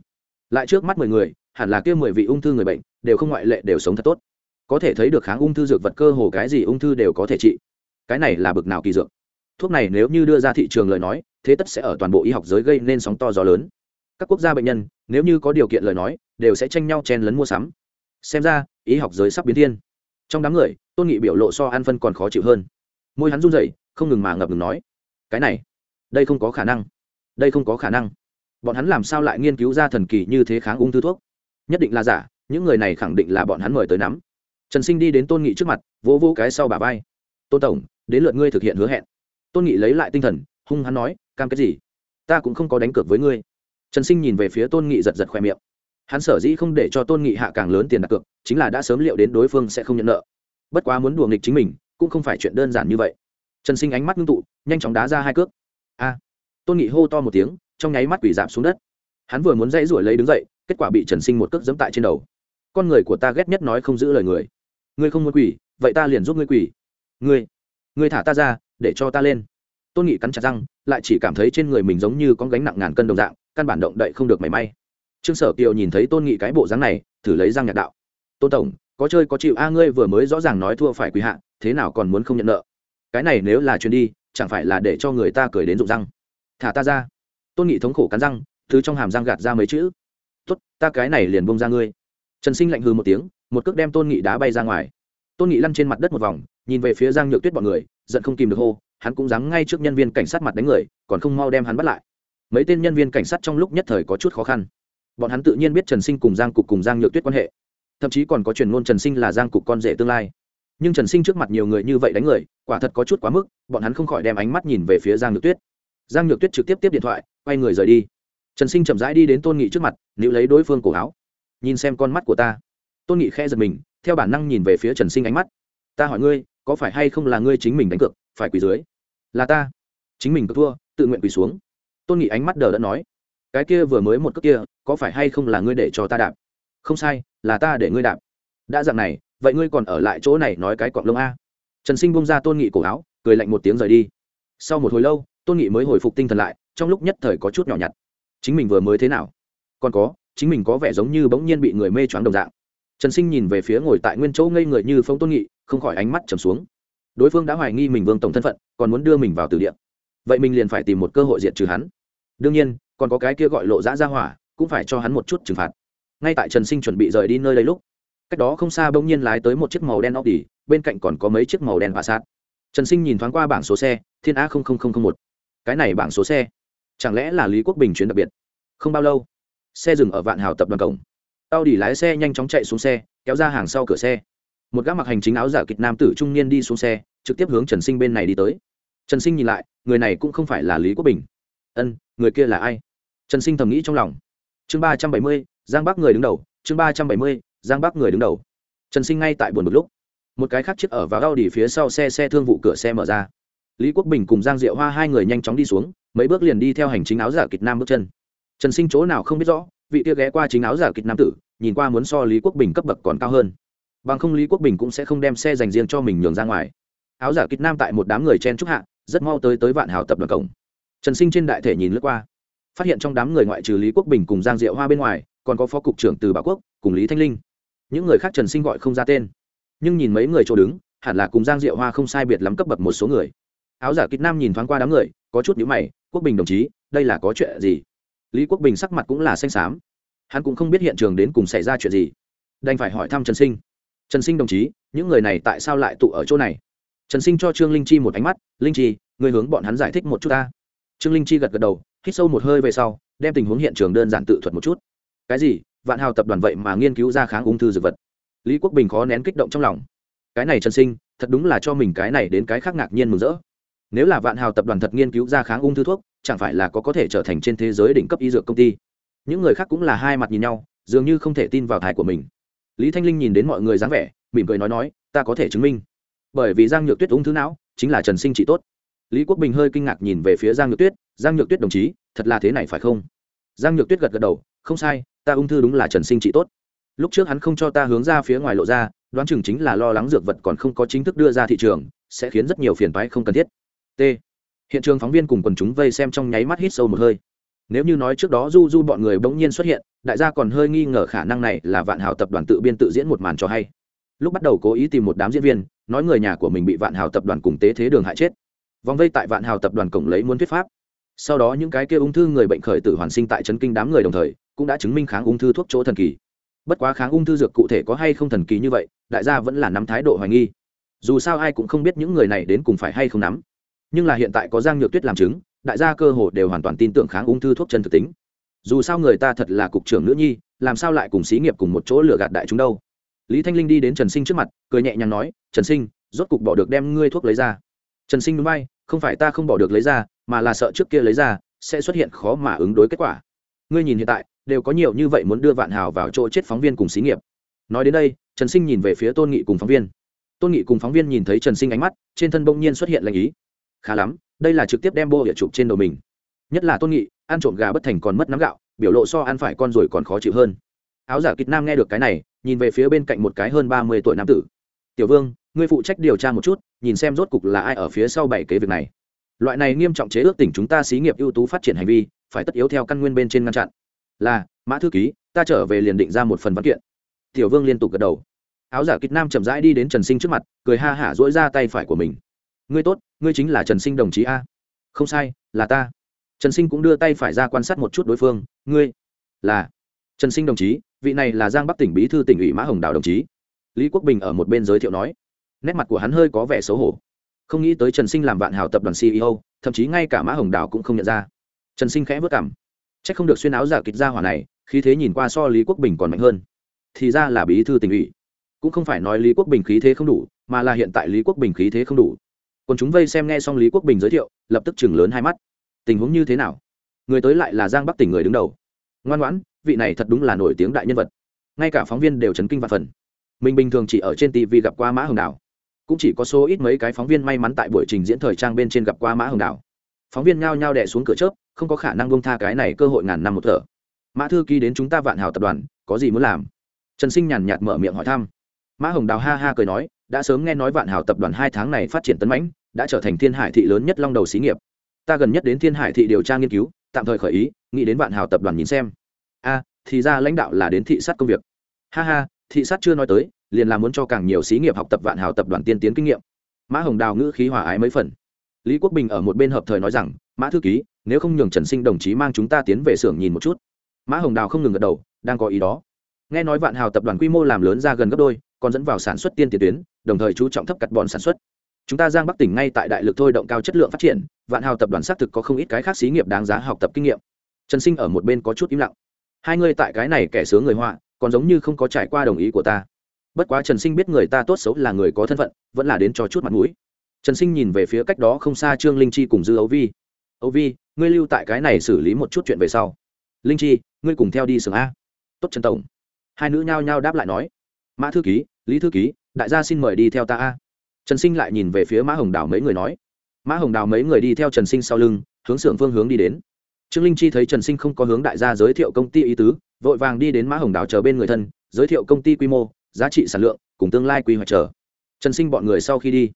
Lại trước mắt mười người, hẳn là kia mười vị ung thư người bệnh, đều không ngoại lệ đều sống thật tốt. Có thể thấy được kháng ung thư dược vật cơ hồ cái gì ung thư đều có thể trị. Cái này là bực nào kỳ dược. Thuốc này nếu như đưa ra thị trường lời nói, thế tất sẽ ở toàn bộ y học giới gây nên sóng to gió lớn các quốc gia bệnh nhân, nếu như có điều kiện lời nói, đều sẽ tranh nhau chen lấn mua sắm. Xem ra y học giới sắp biến thiên. Trong đám người, tôn nghị biểu lộ so an phân còn khó chịu hơn. Môi hắn run rẩy, không ngừng mà ngập ngừng nói, cái này, đây không có khả năng. Đây không có khả năng. Bọn hắn làm sao lại nghiên cứu ra thần kỳ như thế kháng ung thư thuốc? Nhất định là giả, những người này khẳng định là bọn hắn mời tới nắm. Trần sinh đi đến tôn nghị trước mặt, vỗ vỗ cái sau bà vai. Tôn tổng, đến lượt ngươi thực hiện hứa hẹn. Tôn nghị lấy lại tinh thần, hung hắn nói, cam cái gì? Ta cũng không có đánh cược với ngươi trần sinh nhìn về phía tôn nghị giật giật khoe miệng. Hắn sở dĩ không để cho tôn nghị hạ càng lớn tiền đặt cược, chính là đã sớm liệu đến đối phương sẽ không nhận nợ. Bất quá muốn đùa nghịch chính mình, cũng không phải chuyện đơn giản như vậy. Trần sinh ánh mắt ngưng tụ, nhanh chóng đá ra hai cước. A! Tôn nghị hô to một tiếng, trong nháy mắt quỷ giảm xuống đất. Hắn vừa muốn dãy ruổi lấy đứng dậy, kết quả bị trần sinh một cước dẫm tại trên đầu. Con người của ta ghét nhất nói không giữ lời người. Ngươi không muốn quỷ vậy ta liền giúp ngươi quỷ ngươi ngươi thả ta ra, để cho ta lên. Tôn nghị cắn chặt răng, lại chỉ cảm thấy trên người mình giống như con gánh nặng ngàn cân đồng dạng căn bản động đậy không được mảy may. Trương sở kiều nhìn thấy tôn nghị cái bộ dáng này, thử lấy răng nhạc đạo. Tôn tổng, có chơi có chịu, a, ngươi vừa mới rõ ràng nói thua phải quỳ hạ, thế nào còn muốn không nhận nợ? Cái này nếu là chuyến đi, chẳng phải là để cho người ta cười đến rụng răng? Thả ta ra. Tôn nghị thống khổ cắn răng, thứ trong hàm răng gạt ra mấy chữ. Tốt, ta cái này liền bông ra ngươi. Trần sinh lạnh hư một tiếng, một cước đem tôn nghị đá bay ra ngoài. Tôn nghị lăn trên mặt đất một vòng, nhìn về phía giang nhược tuyết bọn người, giận không kìm được hô, hắn cũng dám ngay trước nhân viên cảnh sát mặt đánh người, còn không mau đem hắn bắt lại mấy tên nhân viên cảnh sát trong lúc nhất thời có chút khó khăn. Bọn hắn tự nhiên biết trần sinh cùng giang cục cùng giang nhược tuyết quan hệ. Thậm chí còn có truyền ngôn trần sinh là giang cục con rể tương lai. Nhưng trần sinh trước mặt nhiều người như vậy đánh người, quả thật có chút quá mức, bọn hắn không khỏi đem ánh mắt nhìn về phía giang nhược tuyết. Giang nhược tuyết trực tiếp tiếp điện thoại, quay người rời đi. Trần sinh chậm rãi đi đến tôn nghị trước mặt nữ lấy đối phương cổ áo. Nhìn xem con mắt của ta. Tôn nghị khe giật mình, theo bản năng nhìn về phía trần sinh ánh mắt. Ta hỏi ngươi, có phải hay không là ngươi chính mình đánh cược, phải quỳ dưới? Là ta. Chính mình cứ thua, tự nguyện quỳ xuống tôn nghị ánh mắt đờ đã nói, cái kia vừa mới một cước kia, có phải hay không là ngươi để cho ta đạp? Không sai, là ta để ngươi đạp. Đã dặn này, vậy ngươi còn ở lại chỗ này nói cái cọng lông a? Trần sinh bung ra tôn nghị cổ áo, cười lạnh một tiếng rời đi. Sau một hồi lâu, tôn nghị mới hồi phục tinh thần lại, trong lúc nhất thời có chút nhỏ nhặt. Chính mình vừa mới thế nào? Còn có, chính mình có vẻ giống như bỗng nhiên bị người mê choáng đồng dạng. Trần sinh nhìn về phía ngồi tại nguyên chỗ ngây người như phong tôn nghị, không khỏi ánh mắt trầm xuống. Đối phương đã hoài nghi mình vương tổng thân phận, còn muốn đưa mình vào từ địa vậy mình liền phải tìm một cơ hội diệt trừ hắn. Đương nhiên, còn có cái kia gọi lộ giã ra hỏa, cũng phải cho hắn một chút trừng phạt. Ngay tại trần sinh chuẩn bị rời đi nơi đây lúc, cách đó không xa bỗng nhiên lái tới một chiếc màu đen óc đỉ bên cạnh còn có mấy chiếc màu đen vạ sát trần sinh nhìn thoáng qua bảng số xe, thiên a một. Cái này bảng số xe, chẳng lẽ là lý quốc bình chuyến đặc biệt? Không bao lâu, xe dừng ở vạn hào tập đoàn cổng. Tao đỉ lái xe nhanh chóng chạy xuống xe, kéo ra hàng sau cửa xe. Một gã mặc hành chính áo giả kịch nam tử trung niên đi xuống xe, trực tiếp hướng trần sinh bên này đi tới trần sinh nhìn lại, người này cũng không phải là lý quốc bình. Ân, người kia là ai? Trần sinh thầm nghĩ trong lòng. Chương ba trăm bảy mươi, giang bắc người đứng đầu, chương ba trăm bảy mươi, giang bắc người đứng đầu. Trần sinh ngay tại buồn một lúc. Một cái khác chiếc ở vào gao đỉ phía sau xe xe thương vụ cửa xe mở ra. Lý quốc bình cùng giang diệu hoa hai người nhanh chóng đi xuống, mấy bước liền đi theo hành chính áo giả kịch nam bước chân. Trần sinh chỗ nào không biết rõ, vị kia ghé qua chính áo giả kịch nam tử, nhìn qua muốn so lý quốc bình cấp bậc còn cao hơn. Bằng không lý quốc bình cũng sẽ không đem xe dành riêng cho mình nhường ra ngoài. Áo giả kịch nam tại một đám người chen trúc hạ rất mau tới tới vạn hào tập đoàn cổng. Trần sinh trên đại thể nhìn lướt qua, phát hiện trong đám người ngoại trừ lý quốc bình cùng giang diệu hoa bên ngoài, còn có phó cục trưởng từ bảo quốc cùng lý thanh linh. Những người khác trần sinh gọi không ra tên, nhưng nhìn mấy người chỗ đứng, hẳn là cùng giang diệu hoa không sai biệt lắm cấp bậc một số người. Áo giả kịch nam nhìn thoáng qua đám người, có chút nhữ mày, quốc bình đồng chí, đây là có chuyện gì? Lý quốc bình sắc mặt cũng là xanh xám. Hắn cũng không biết hiện trường đến cùng xảy ra chuyện gì. Đành phải hỏi thăm trần sinh. Trần sinh đồng chí, những người này tại sao lại tụ ở chỗ này? Trần sinh cho trương linh chi một ánh mắt, linh chi người hướng bọn hắn giải thích một chút ta. Trương linh chi gật gật đầu, hít sâu một hơi về sau, đem tình huống hiện trường đơn giản tự thuật một chút. Cái gì? Vạn hào tập đoàn vậy mà nghiên cứu ra kháng ung thư dược vật? Lý quốc bình khó nén kích động trong lòng. Cái này trần sinh, thật đúng là cho mình cái này đến cái khác ngạc nhiên mừng rỡ. Nếu là vạn hào tập đoàn thật nghiên cứu ra kháng ung thư thuốc, chẳng phải là có có thể trở thành trên thế giới đỉnh cấp y dược công ty? Những người khác cũng là hai mặt nhìn nhau, dường như không thể tin vào thải của mình. Lý thanh linh nhìn đến mọi người dáng vẻ, mỉm cười nói nói, ta có thể chứng minh bởi vì giang nhược tuyết ung thư não, chính là trần sinh trị tốt. Lý quốc bình hơi kinh ngạc nhìn về phía giang nhược tuyết, giang nhược tuyết đồng chí, thật là thế này phải không? Giang nhược tuyết gật gật đầu, không sai, ta ung thư đúng là trần sinh trị tốt. Lúc trước hắn không cho ta hướng ra phía ngoài lộ ra, đoán chừng chính là lo lắng dược vật còn không có chính thức đưa ra thị trường, sẽ khiến rất nhiều phiền toái không cần thiết. T. Hiện trường phóng viên cùng quần chúng vây xem trong nháy mắt hít sâu một hơi. Nếu như nói trước đó du du bọn người bỗng nhiên xuất hiện, đại gia còn hơi nghi ngờ khả năng này là vạn hào tập đoàn tự biên tự diễn một màn cho hay lúc bắt đầu cố ý tìm một đám diễn viên, nói người nhà của mình bị vạn hào tập đoàn cùng tế thế đường hại chết. Vòng vây tại vạn hào tập đoàn cổng lấy muốn thuyết pháp. Sau đó những cái kia ung thư người bệnh khởi tử hoàn sinh tại trấn kinh đám người đồng thời, cũng đã chứng minh kháng ung thư thuốc chỗ thần kỳ. Bất quá kháng ung thư dược cụ thể có hay không thần kỳ như vậy, đại gia vẫn là nắm thái độ hoài nghi. Dù sao ai cũng không biết những người này đến cùng phải hay không nắm. Nhưng là hiện tại có giang nhược tuyết làm chứng, đại gia cơ hồ đều hoàn toàn tin tưởng kháng ung thư thuốc chân thực tính. Dù sao người ta thật là cục trưởng nữ nhi, làm sao lại cùng xí nghiệp cùng một chỗ lừa gạt đại chúng đâu? Lý thanh linh đi đến trần sinh trước mặt, cười nhẹ nhàng nói, trần sinh, rốt cục bỏ được đem ngươi thuốc lấy ra. Trần sinh núi bay không phải ta không bỏ được lấy ra, mà là sợ trước kia lấy ra, sẽ xuất hiện khó mà ứng đối kết quả. Ngươi nhìn hiện tại, đều có nhiều như vậy muốn đưa vạn hào vào chỗ chết phóng viên cùng xí nghiệp. Nói đến đây, trần sinh nhìn về phía tôn nghị cùng phóng viên. Tôn nghị cùng phóng viên nhìn thấy trần sinh ánh mắt, trên thân bỗng nhiên xuất hiện lệnh ý. Khá lắm, đây là trực tiếp đem bô địa chụp trên đầu mình. Nhất là tôn nghị, ăn trộm gà bất thành còn mất nắm gạo, biểu lộ so ăn phải con rồi còn khó chịu hơn. Áo giả kịch nam nghe được cái này nhìn về phía bên cạnh một cái hơn ba mươi tuổi nam tử. Tiểu vương, ngươi phụ trách điều tra một chút, nhìn xem rốt cục là ai ở phía sau bảy kế việc này. Loại này nghiêm trọng chế ước tỉnh chúng ta xí nghiệp ưu tú phát triển hành vi, phải tất yếu theo căn nguyên bên trên ngăn chặn. Là, mã thư ký, ta trở về liền định ra một phần văn kiện. Tiểu vương liên tục gật đầu. Áo giả kịch nam chậm rãi đi đến trần sinh trước mặt, cười ha hả dỗi ra tay phải của mình. Ngươi tốt, ngươi chính là trần sinh đồng chí a. Không sai, là ta. Trần sinh cũng đưa tay phải ra quan sát một chút đối phương. Ngươi là trần sinh đồng chí vị này là giang bắc tỉnh bí thư tỉnh ủy mã hồng đào đồng chí lý quốc bình ở một bên giới thiệu nói nét mặt của hắn hơi có vẻ xấu hổ không nghĩ tới trần sinh làm vạn hào tập đoàn ceo thậm chí ngay cả mã hồng đào cũng không nhận ra trần sinh khẽ vất cảm c h ắ c không được xuyên áo giả kịch ra hỏa này khi thế nhìn qua so lý quốc bình còn mạnh hơn thì ra là bí thư tỉnh ủy cũng không phải nói lý quốc bình khí thế không đủ mà là hiện tại lý quốc bình khí thế không đủ còn chúng vây xem nghe xong lý quốc bình giới thiệu lập tức chừng lớn hai mắt tình huống như thế nào người tới lại là giang bắc tỉnh người đứng đầu ngoan ngoãn, vị này thật đúng là nổi tiếng đại nhân vật. Ngay cả phóng viên đều chấn kinh và phần. Mình bình thường chỉ ở trên tv gặp qua mã hồng đào. Cũng chỉ có số ít mấy cái phóng viên may mắn tại buổi trình diễn thời trang bên trên gặp qua mã hồng đào. Phóng viên ngao nhao đẻ xuống cửa chớp, không có khả năng bông tha cái này cơ hội ngàn năm một thở. Mã thư ký đến chúng ta vạn hào tập đoàn, có gì muốn làm? Trần sinh nhàn nhạt mở miệng hỏi thăm. Mã hồng đào ha ha cười nói, đã sớm nghe nói vạn hào tập đoàn hai tháng này phát triển tấn mãnh, đã trở thành thiên hải thị lớn nhất long đầu xí nghiệp. Ta gần nhất đến thiên hải thị điều tra nghiên cứu tạm thời khởi ý, nghĩ đến vạn hào tập đoàn nhìn xem. A, thì ra lãnh đạo là đến thị sát công việc. Ha ha, thị sát chưa nói tới, liền là muốn cho càng nhiều xí nghiệp học tập vạn hào tập đoàn tiên tiến kinh nghiệm. Mã hồng đào ngữ khí hòa ái mấy phần. Lý quốc bình ở một bên hợp thời nói rằng, mã thư ký, nếu không nhường trần sinh đồng chí mang chúng ta tiến về xưởng nhìn một chút. Mã hồng đào không ngừng gật đầu, đang có ý đó. Nghe nói vạn hào tập đoàn quy mô làm lớn ra gần gấp đôi, còn dẫn vào sản xuất tiên tiến tuyến, đồng thời chú trọng thấp cắt bọn sản xuất chúng ta giang bắc tỉnh ngay tại đại lực thôi động cao chất lượng phát triển, vạn hào tập đoàn xác thực có không ít cái khác xí nghiệp đáng giá học tập kinh nghiệm. Trần sinh ở một bên có chút im lặng. Hai người tại cái này kẻ sướng người họa, còn giống như không có trải qua đồng ý của ta. Bất quá trần sinh biết người ta tốt xấu là người có thân phận, vẫn là đến cho chút mặt mũi. Trần sinh nhìn về phía cách đó không xa trương linh chi cùng dư ấu vi. Ấu vi, ngươi lưu tại cái này xử lý một chút chuyện về sau. Linh chi, ngươi cùng theo đi sưởng a. Tốt, trần tổng. Hai nữ nhao nhao đáp lại nói. Mã thư ký, lý thư ký, đại gia xin mời đi theo ta a trần sinh lại nhìn về phía mã hồng đào mấy người nói. Mã hồng đào mấy người đi theo trần sinh sau lưng, hướng xưởng phương hướng đi đến. Trương linh chi thấy trần sinh không có hướng đại gia giới thiệu công ty ý tứ, vội vàng đi đến mã hồng đào chờ bên người thân, giới thiệu công ty quy mô, giá trị sản lượng, cùng tương lai quy hoạch chờ. Trần sinh bọn người sau khi đi.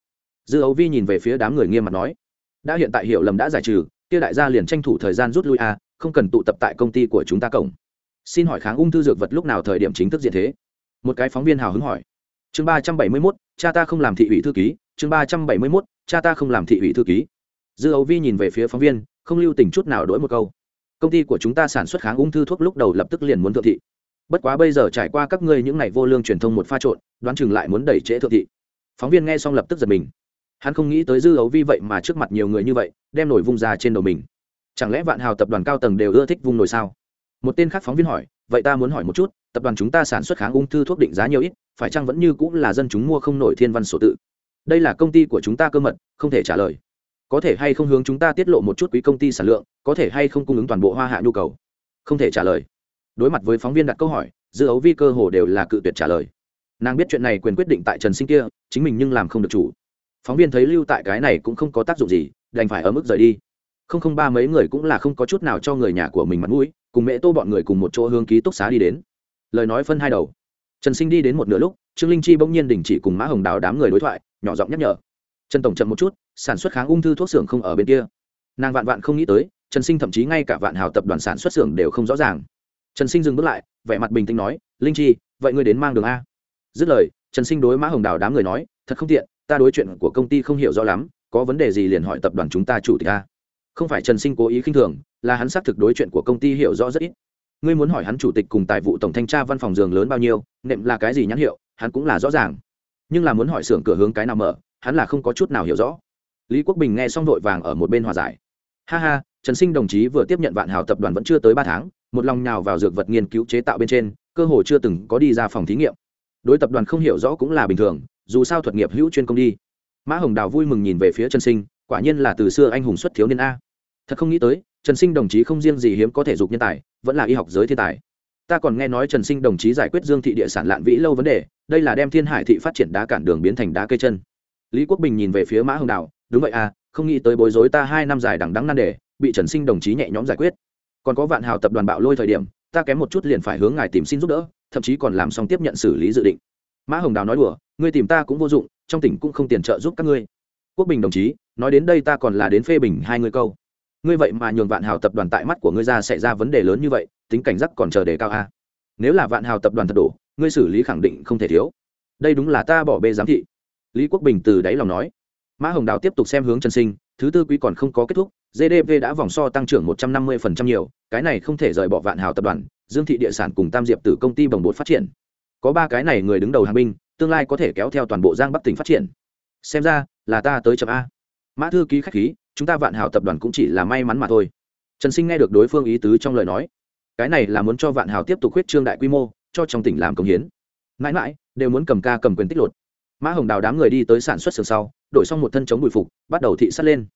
Dư ấu vi nhìn về phía đám người nghiêm mặt nói. Đã hiện tại hiểu lầm đã giải trừ, kia đại gia liền tranh thủ thời gian rút lui a không cần tụ tập tại công ty của chúng ta cổng xin hỏi kháng ung thư dược vật lúc nào thời điểm chính thức diện thế? Một cái phóng viên hào hứng hỏi chương ba trăm bảy mươi mốt, cha ta không làm thị ủy thư ký. Chương ba trăm bảy mươi mốt, cha ta không làm thị ủy thư ký. Dư ấu vi nhìn về phía phóng viên, không lưu tình chút nào đổi một câu. Công ty của chúng ta sản xuất kháng ung thư thuốc lúc đầu lập tức liền muốn thượng thị. Bất quá bây giờ trải qua các ngươi những ngày vô lương truyền thông một pha trộn, đoán chừng lại muốn đẩy trễ thượng thị. Phóng viên nghe xong lập tức giật mình. Hắn không nghĩ tới dư ấu vi vậy mà trước mặt nhiều người như vậy, đem nổi vung ra trên đầu mình. Chẳng lẽ vạn hào tập đoàn cao tầng đều ưa thích vung nổi sao? Một tên khác phóng viên hỏi, vậy ta muốn hỏi một chút, tập đoàn chúng ta sản xuất kháng ung thư thuốc định giá nhiều ít, phải chăng vẫn như cũng là dân chúng mua không nổi thiên văn sổ tự? Đây là công ty của chúng ta cơ mật, không thể trả lời. Có thể hay không hướng chúng ta tiết lộ một chút quý công ty sản lượng, có thể hay không cung ứng toàn bộ hoa hạ nhu cầu? Không thể trả lời. Đối mặt với phóng viên đặt câu hỏi, dư ấu vi cơ hồ đều là cự tuyệt trả lời. Nàng biết chuyện này quyền quyết định tại trần sinh kia, chính mình nhưng làm không được chủ. Phóng viên thấy lưu tại cái này cũng không có tác dụng gì, đành phải ở mức rời đi. Không không ba mấy người cũng là không có chút nào cho người nhà của mình mặt mũi cùng mẹ tô bọn người cùng một chỗ hướng ký túc xá đi đến. Lời nói phân hai đầu. Trần sinh đi đến một nửa lúc, trương linh chi bỗng nhiên đình chỉ cùng mã hồng đào đám người đối thoại, nhỏ giọng nhắc nhở. Trần tổng chậm một chút, sản xuất kháng ung thư thuốc xưởng không ở bên kia. Nàng vạn vạn không nghĩ tới, trần sinh thậm chí ngay cả vạn hào tập đoàn sản xuất xưởng đều không rõ ràng. Trần sinh dừng bước lại, vẻ mặt bình tĩnh nói, linh chi, vậy ngươi đến mang đường a. Dứt lời, trần sinh đối mã hồng đào đám người nói, thật không tiện, ta đối chuyện của công ty không hiểu rõ lắm, có vấn đề gì liền hỏi tập đoàn chúng ta chủ tịch a không phải trần sinh cố ý khinh thường, là hắn xác thực đối chuyện của công ty hiểu rõ rất ít. Ngươi muốn hỏi hắn chủ tịch cùng tài vụ tổng thanh tra văn phòng giường lớn bao nhiêu, nệm là cái gì nhãn hiệu, hắn cũng là rõ ràng. Nhưng là muốn hỏi xưởng cửa hướng cái nào mở, hắn là không có chút nào hiểu rõ. Lý quốc bình nghe xong vội vàng ở một bên hòa giải. Ha ha, trần sinh đồng chí vừa tiếp nhận vạn hào tập đoàn vẫn chưa tới ba tháng, một lòng nhào vào dược vật nghiên cứu chế tạo bên trên, cơ hồ chưa từng có đi ra phòng thí nghiệm. Đối tập đoàn không hiểu rõ cũng là bình thường, dù sao thuật nghiệp hữu chuyên công đi. Mã hồng đào vui mừng nhìn về phía trần sinh, quả nhiên là từ xưa anh hùng xuất thiếu niên a thật không nghĩ tới, trần sinh đồng chí không riêng gì hiếm có thể dục nhân tài, vẫn là y học giới thiên tài. Ta còn nghe nói trần sinh đồng chí giải quyết dương thị địa sản lạn vĩ lâu vấn đề, đây là đem thiên hải thị phát triển đá cản đường biến thành đá cây chân. Lý quốc bình nhìn về phía mã hồng đào, đúng vậy à không nghĩ tới bối rối ta hai năm dài đằng đắng nan đề, bị trần sinh đồng chí nhẹ nhõm giải quyết. Còn có vạn hào tập đoàn bạo lôi thời điểm, ta kém một chút liền phải hướng ngài tìm xin giúp đỡ, thậm chí còn làm xong tiếp nhận xử lý dự định. Mã hồng đào nói đùa, ngươi tìm ta cũng vô dụng, trong tỉnh cũng không tiền trợ giúp các ngươi. Quốc bình đồng chí, nói đến đây ta còn là đến phê bình hai ngươi câu ngươi vậy mà nhường vạn hào tập đoàn tại mắt của ngươi ra sẽ ra vấn đề lớn như vậy, tính cảnh giác còn chờ đề cao a nếu là vạn hào tập đoàn thật đổ, ngươi xử lý khẳng định không thể thiếu. Đây đúng là ta bỏ bê giám thị. Lý quốc bình từ đáy lòng nói. Mã hồng đào tiếp tục xem hướng trần sinh, thứ tư quý còn không có kết thúc gdp đã vòng so tăng trưởng một trăm năm mươi nhiều, cái này không thể rời bỏ vạn hào tập đoàn, dương thị địa sản cùng tam diệp từ công ty bồng bột phát triển. Có ba cái này người đứng đầu hàng binh, tương lai có thể kéo theo toàn bộ giang bắc tỉnh phát triển. Xem ra, là ta tới chậm a. Mã thư ký khách khí chúng ta vạn hào tập đoàn cũng chỉ là may mắn mà thôi. Trần sinh nghe được đối phương ý tứ trong lời nói, cái này là muốn cho vạn hào tiếp tục huyết trương đại quy mô, cho trong tỉnh làm công hiến. Mãi mãi, đều muốn cầm ca cầm quyền tích lột. Mã hồng đào đám người đi tới sản xuất xưởng sau, đổi xong một thân chống bụi phục, bắt đầu thị sát lên.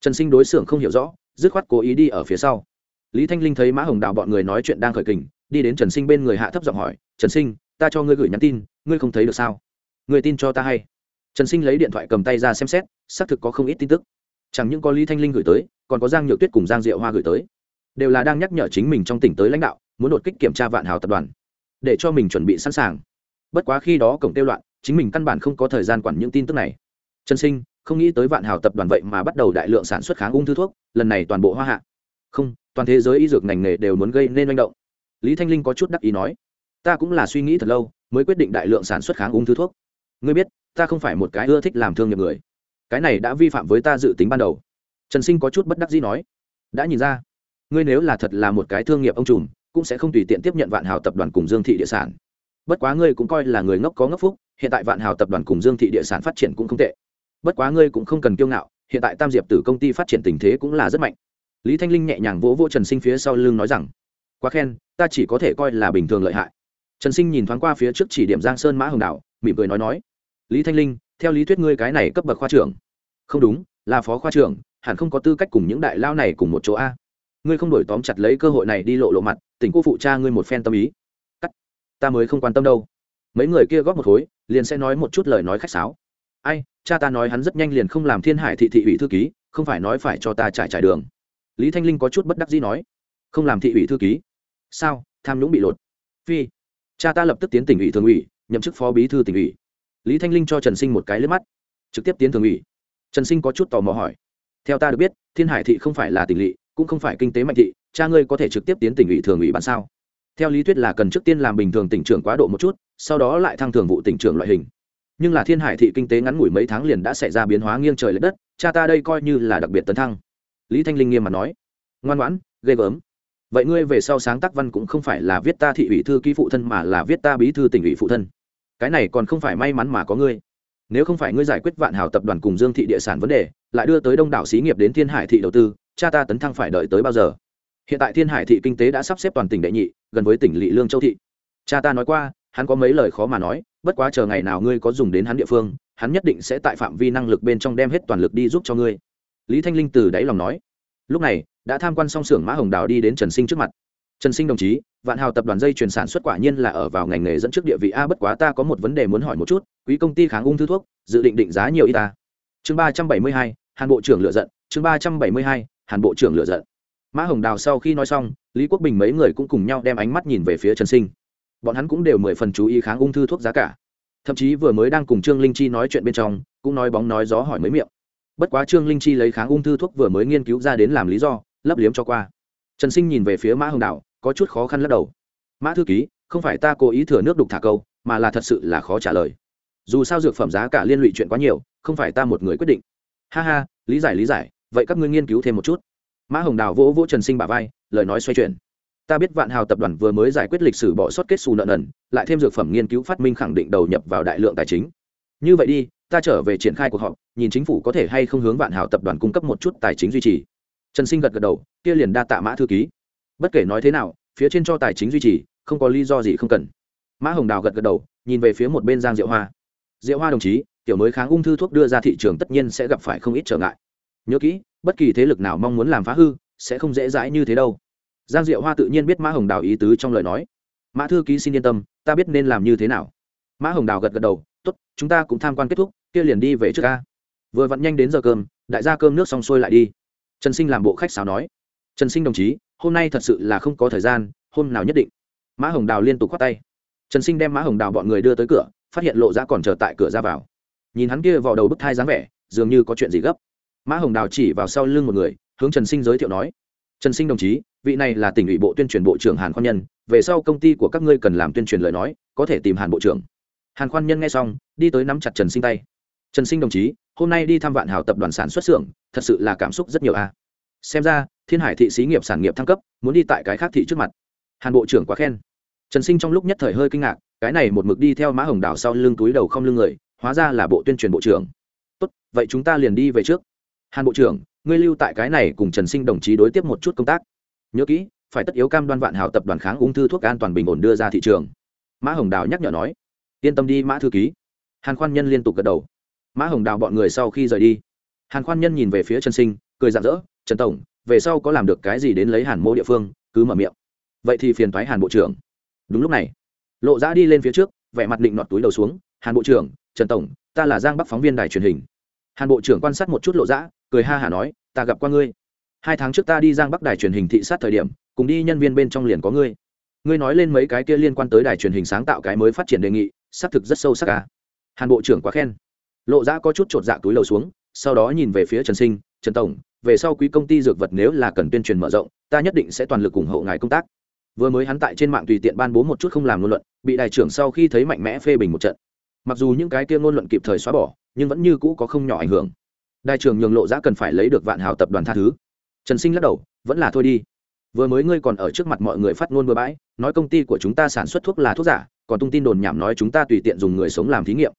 Trần sinh đối xưởng không hiểu rõ, dứt khoát cố ý đi ở phía sau. Lý thanh linh thấy mã hồng đào bọn người nói chuyện đang khởi kình, đi đến trần sinh bên người hạ thấp giọng hỏi, trần sinh, ta cho ngươi gửi nhắn tin, ngươi không thấy được sao? Ngươi tin cho ta hay? Trần sinh lấy điện thoại cầm tay ra xem xét, xác thực có không ít tin tức chẳng những có lý thanh linh gửi tới, còn có giang nhược tuyết cùng giang diệu hoa gửi tới. Đều là đang nhắc nhở chính mình trong tỉnh tới lãnh đạo, muốn đột kích kiểm tra vạn hào tập đoàn, để cho mình chuẩn bị sẵn sàng. Bất quá khi đó cổng tiêu loạn, chính mình căn bản không có thời gian quản những tin tức này. Trần sinh, không nghĩ tới vạn hào tập đoàn vậy mà bắt đầu đại lượng sản xuất kháng ung thư thuốc, lần này toàn bộ hoa hạ. Không, toàn thế giới y dược ngành nghề đều muốn gây nên manh động. Lý thanh linh có chút đắc ý nói, ta cũng là suy nghĩ thật lâu, mới quyết định đại lượng sản xuất kháng ung thư thuốc. Ngươi biết, ta không phải một cái ưa thích làm thương nghiệp người cái này đã vi phạm với ta dự tính ban đầu. Trần sinh có chút bất đắc dĩ nói, đã nhìn ra, ngươi nếu là thật là một cái thương nghiệp ông trùm, cũng sẽ không tùy tiện tiếp nhận vạn hào tập đoàn cùng dương thị địa sản. Bất quá ngươi cũng coi là người ngốc có ngốc phúc, hiện tại vạn hào tập đoàn cùng dương thị địa sản phát triển cũng không tệ. Bất quá ngươi cũng không cần kiêu ngạo, hiện tại tam diệp tử công ty phát triển tình thế cũng là rất mạnh. Lý thanh linh nhẹ nhàng vỗ vỗ trần sinh phía sau lưng nói rằng, quá khen, ta chỉ có thể coi là bình thường lợi hại. Trần sinh nhìn thoáng qua phía trước chỉ điểm giang sơn mã hồng đạo mỉm cười nói nói, lý thanh linh theo lý thuyết ngươi cái này cấp bậc khoa trưởng. Không đúng, là phó khoa trưởng, hẳn không có tư cách cùng những đại lao này cùng một chỗ a. Ngươi không đổi tóm chặt lấy cơ hội này đi lộ lộ mặt tỉnh cô phụ cha ngươi một phen tâm ý. Cắt. Ta mới không quan tâm đâu. Mấy người kia góp một khối, liền sẽ nói một chút lời nói khách sáo. Ai, cha ta nói hắn rất nhanh liền không làm thiên hải thị thị ủy thư ký, không phải nói phải cho ta trải trải đường. Lý thanh linh có chút bất đắc dĩ nói. Không làm thị ủy thư ký. Sao, tham nhũng bị lột. Phi, cha ta lập tức tiến tỉnh ủy thường ủy, nhậm chức phó bí thư tỉnh ủy lý thanh linh cho trần sinh một cái lướt mắt, trực tiếp tiến thường ủy. Trần sinh có chút tò mò hỏi, theo ta được biết, thiên hải thị không phải là tỉnh lỵ, cũng không phải kinh tế mạnh thị, cha ngươi có thể trực tiếp tiến tỉnh ủy thường ủy bản sao? Theo lý thuyết là cần trước tiên làm bình thường tỉnh trưởng quá độ một chút, sau đó lại thăng thường vụ tỉnh trưởng loại hình. Nhưng là thiên hải thị kinh tế ngắn ngủi mấy tháng liền đã xảy ra biến hóa nghiêng trời l ệ đất, cha ta đây coi như là đặc biệt tấn thăng. Lý thanh linh nghiêm mặt nói, ngoan ngoãn, ghê gớm. Vậy ngươi về sau sáng tác văn cũng không phải là viết ta thị ủy thư ký phụ thân mà là viết ta bí thư tỉnh ủy phụ thân cái này còn không phải may mắn mà có ngươi. Nếu không phải ngươi giải quyết vạn hào tập đoàn cùng dương thị địa sản vấn đề, lại đưa tới đông đảo xí nghiệp đến thiên hải thị đầu tư, cha ta tấn thăng phải đợi tới bao giờ? Hiện tại thiên hải thị kinh tế đã sắp xếp toàn tỉnh đệ nhị, gần với tỉnh lỵ lương châu thị. Cha ta nói qua, hắn có mấy lời khó mà nói, bất quá chờ ngày nào ngươi có dùng đến hắn địa phương, hắn nhất định sẽ tại phạm vi năng lực bên trong đem hết toàn lực đi giúp cho ngươi. Lý thanh linh từ đáy lòng nói. Lúc này, đã tham quan xong xưởng mã hồng đào đi đến trần sinh trước mặt. Trần sinh đồng chí vạn hào tập đoàn dây chuyển sản xuất quả nhiên là ở vào ngành nghề dẫn trước địa vị a, bất quá ta có một vấn đề muốn hỏi một chút, quý công ty kháng ung thư thuốc, dự định định giá nhiều y ta? Chương ba trăm bảy mươi hai, hàn bộ trưởng lựa giận, chương ba trăm bảy mươi hai, hàn bộ trưởng lựa giận. Mã hồng đào sau khi nói xong, lý quốc bình mấy người cũng cùng nhau đem ánh mắt nhìn về phía trần sinh. Bọn hắn cũng đều mười phần chú ý kháng ung thư thuốc giá cả. Thậm chí vừa mới đang cùng trương linh chi nói chuyện bên trong, cũng nói bóng nói gió hỏi mấy miệng. Bất quá trương linh chi lấy kháng ung thư thuốc vừa mới nghiên cứu ra đến làm lý do, lấp liếm cho qua. Trần sinh nhìn về phía mã hồng đào có chút khó khăn lắc đầu. Mã thư ký, không phải ta cố ý thừa nước đục thả câu, mà là thật sự là khó trả lời. Dù sao dược phẩm giá cả liên lụy chuyện quá nhiều, không phải ta một người quyết định. Ha ha, lý giải lý giải, vậy các ngươi nghiên cứu thêm một chút. Mã hồng đào vỗ vỗ trần sinh bà vai, lời nói xoay chuyển. Ta biết vạn hào tập đoàn vừa mới giải quyết lịch sử bỏ sót kết xù nợ nần, lại thêm dược phẩm nghiên cứu phát minh khẳng định đầu nhập vào đại lượng tài chính. Như vậy đi, ta trở về triển khai cuộc họp, nhìn chính phủ có thể hay không hướng vạn hào tập đoàn cung cấp một chút tài chính duy trì. Trần sinh gật gật đầu, kia liền đa tạ mã thư ký bất kể nói thế nào, phía trên cho tài chính duy trì, không có lý do gì không cần. Mã hồng đào gật gật đầu, nhìn về phía một bên giang diệu hoa. Diệu hoa đồng chí, tiểu mới kháng ung thư thuốc đưa ra thị trường tất nhiên sẽ gặp phải không ít trở ngại. Nhớ kỹ, bất kỳ thế lực nào mong muốn làm phá hư, sẽ không dễ dãi như thế đâu. Giang diệu hoa tự nhiên biết mã hồng đào ý tứ trong lời nói. Mã thư ký xin yên tâm, ta biết nên làm như thế nào. Mã hồng đào gật gật đầu, tốt, chúng ta cũng tham quan kết thúc, kia liền đi về trước ca. Vừa vặn nhanh đến giờ cơm, đại gia cơm nước xong xuôi lại đi. Trần sinh làm bộ khách sáo nói. Trần sinh đồng chí hôm nay thật sự là không có thời gian, hôm nào nhất định. Mã hồng đào liên tục khoát tay. Trần sinh đem mã hồng đào bọn người đưa tới cửa, phát hiện lộ ra còn chờ tại cửa ra vào. Nhìn hắn kia vào đầu bức thai dáng vẻ, dường như có chuyện gì gấp. Mã hồng đào chỉ vào sau lưng một người, hướng trần sinh giới thiệu nói, trần sinh đồng chí, vị này là tỉnh ủy bộ tuyên truyền bộ trưởng hàn khoan nhân, về sau công ty của các ngươi cần làm tuyên truyền lời nói, có thể tìm hàn bộ trưởng. Hàn khoan nhân nghe xong, đi tới nắm chặt trần sinh tay. Trần sinh đồng chí, hôm nay đi thăm vạn hào tập đoàn sản xuất xưởng, thật sự là cảm xúc rất nhiều a. Xem ra thiên hải thị xí nghiệp sản nghiệp thăng cấp, muốn đi tại cái khác thị trước mặt. Hàn bộ trưởng quá khen. Trần sinh trong lúc nhất thời hơi kinh ngạc, cái này một mực đi theo mã hồng đào sau lưng túi đầu không lưng người, hóa ra là bộ tuyên truyền bộ trưởng. Tốt, vậy chúng ta liền đi về trước. Hàn bộ trưởng, ngươi lưu tại cái này cùng trần sinh đồng chí đối tiếp một chút công tác. Nhớ kỹ, phải tất yếu cam đoan vạn hào tập đoàn kháng ung thư thuốc an toàn bình ổn đưa ra thị trường. Mã hồng đào nhắc nhở nói. Yên tâm đi, mã thư ký. Hàn khoan nhân liên tục gật đầu. Mã hồng đào bọn người sau khi rời đi. Hàn khoan nhân nhìn về phía trần sinh, cười rạng rỡ, trần tổng về sau có làm được cái gì đến lấy hàn mô địa phương, cứ mở miệng. Vậy thì phiền thoái hàn bộ trưởng. Đúng lúc này, lộ giã đi lên phía trước, vẻ mặt định nọt túi đầu xuống, hàn bộ trưởng, trần tổng, ta là giang bắc phóng viên đài truyền hình. Hàn bộ trưởng quan sát một chút lộ giã cười ha hả nói, ta gặp qua ngươi. Hai tháng trước ta đi giang bắc đài truyền hình thị sát thời điểm, cùng đi nhân viên bên trong liền có ngươi. Ngươi nói lên mấy cái kia liên quan tới đài truyền hình sáng tạo cái mới phát triển đề nghị, xác thực rất sâu sắc cả hàn bộ trưởng quá khen. Lộ giã có chút chột dạ túi lầu xuống, sau đó nhìn về phía trần sinh, trần tổng về sau quý công ty dược vật nếu là cần tuyên truyền mở rộng, ta nhất định sẽ toàn lực ủng hộ ngài công tác. Vừa mới hắn tại trên mạng tùy tiện ban bố một chút không làm ngôn luận, bị đại trưởng sau khi thấy mạnh mẽ phê bình một trận. Mặc dù những cái kia ngôn luận kịp thời xóa bỏ, nhưng vẫn như cũ có không nhỏ ảnh hưởng. Đại trưởng nhường lộ ra cần phải lấy được vạn hào tập đoàn tha thứ. Trần sinh lắc đầu, vẫn là thôi đi. Vừa mới ngươi còn ở trước mặt mọi người phát ngôn bừa bãi, nói công ty của chúng ta sản xuất thuốc là thuốc giả, còn tung tin đồn nhảm nói chúng ta tùy tiện dùng người sống làm thí nghiệm.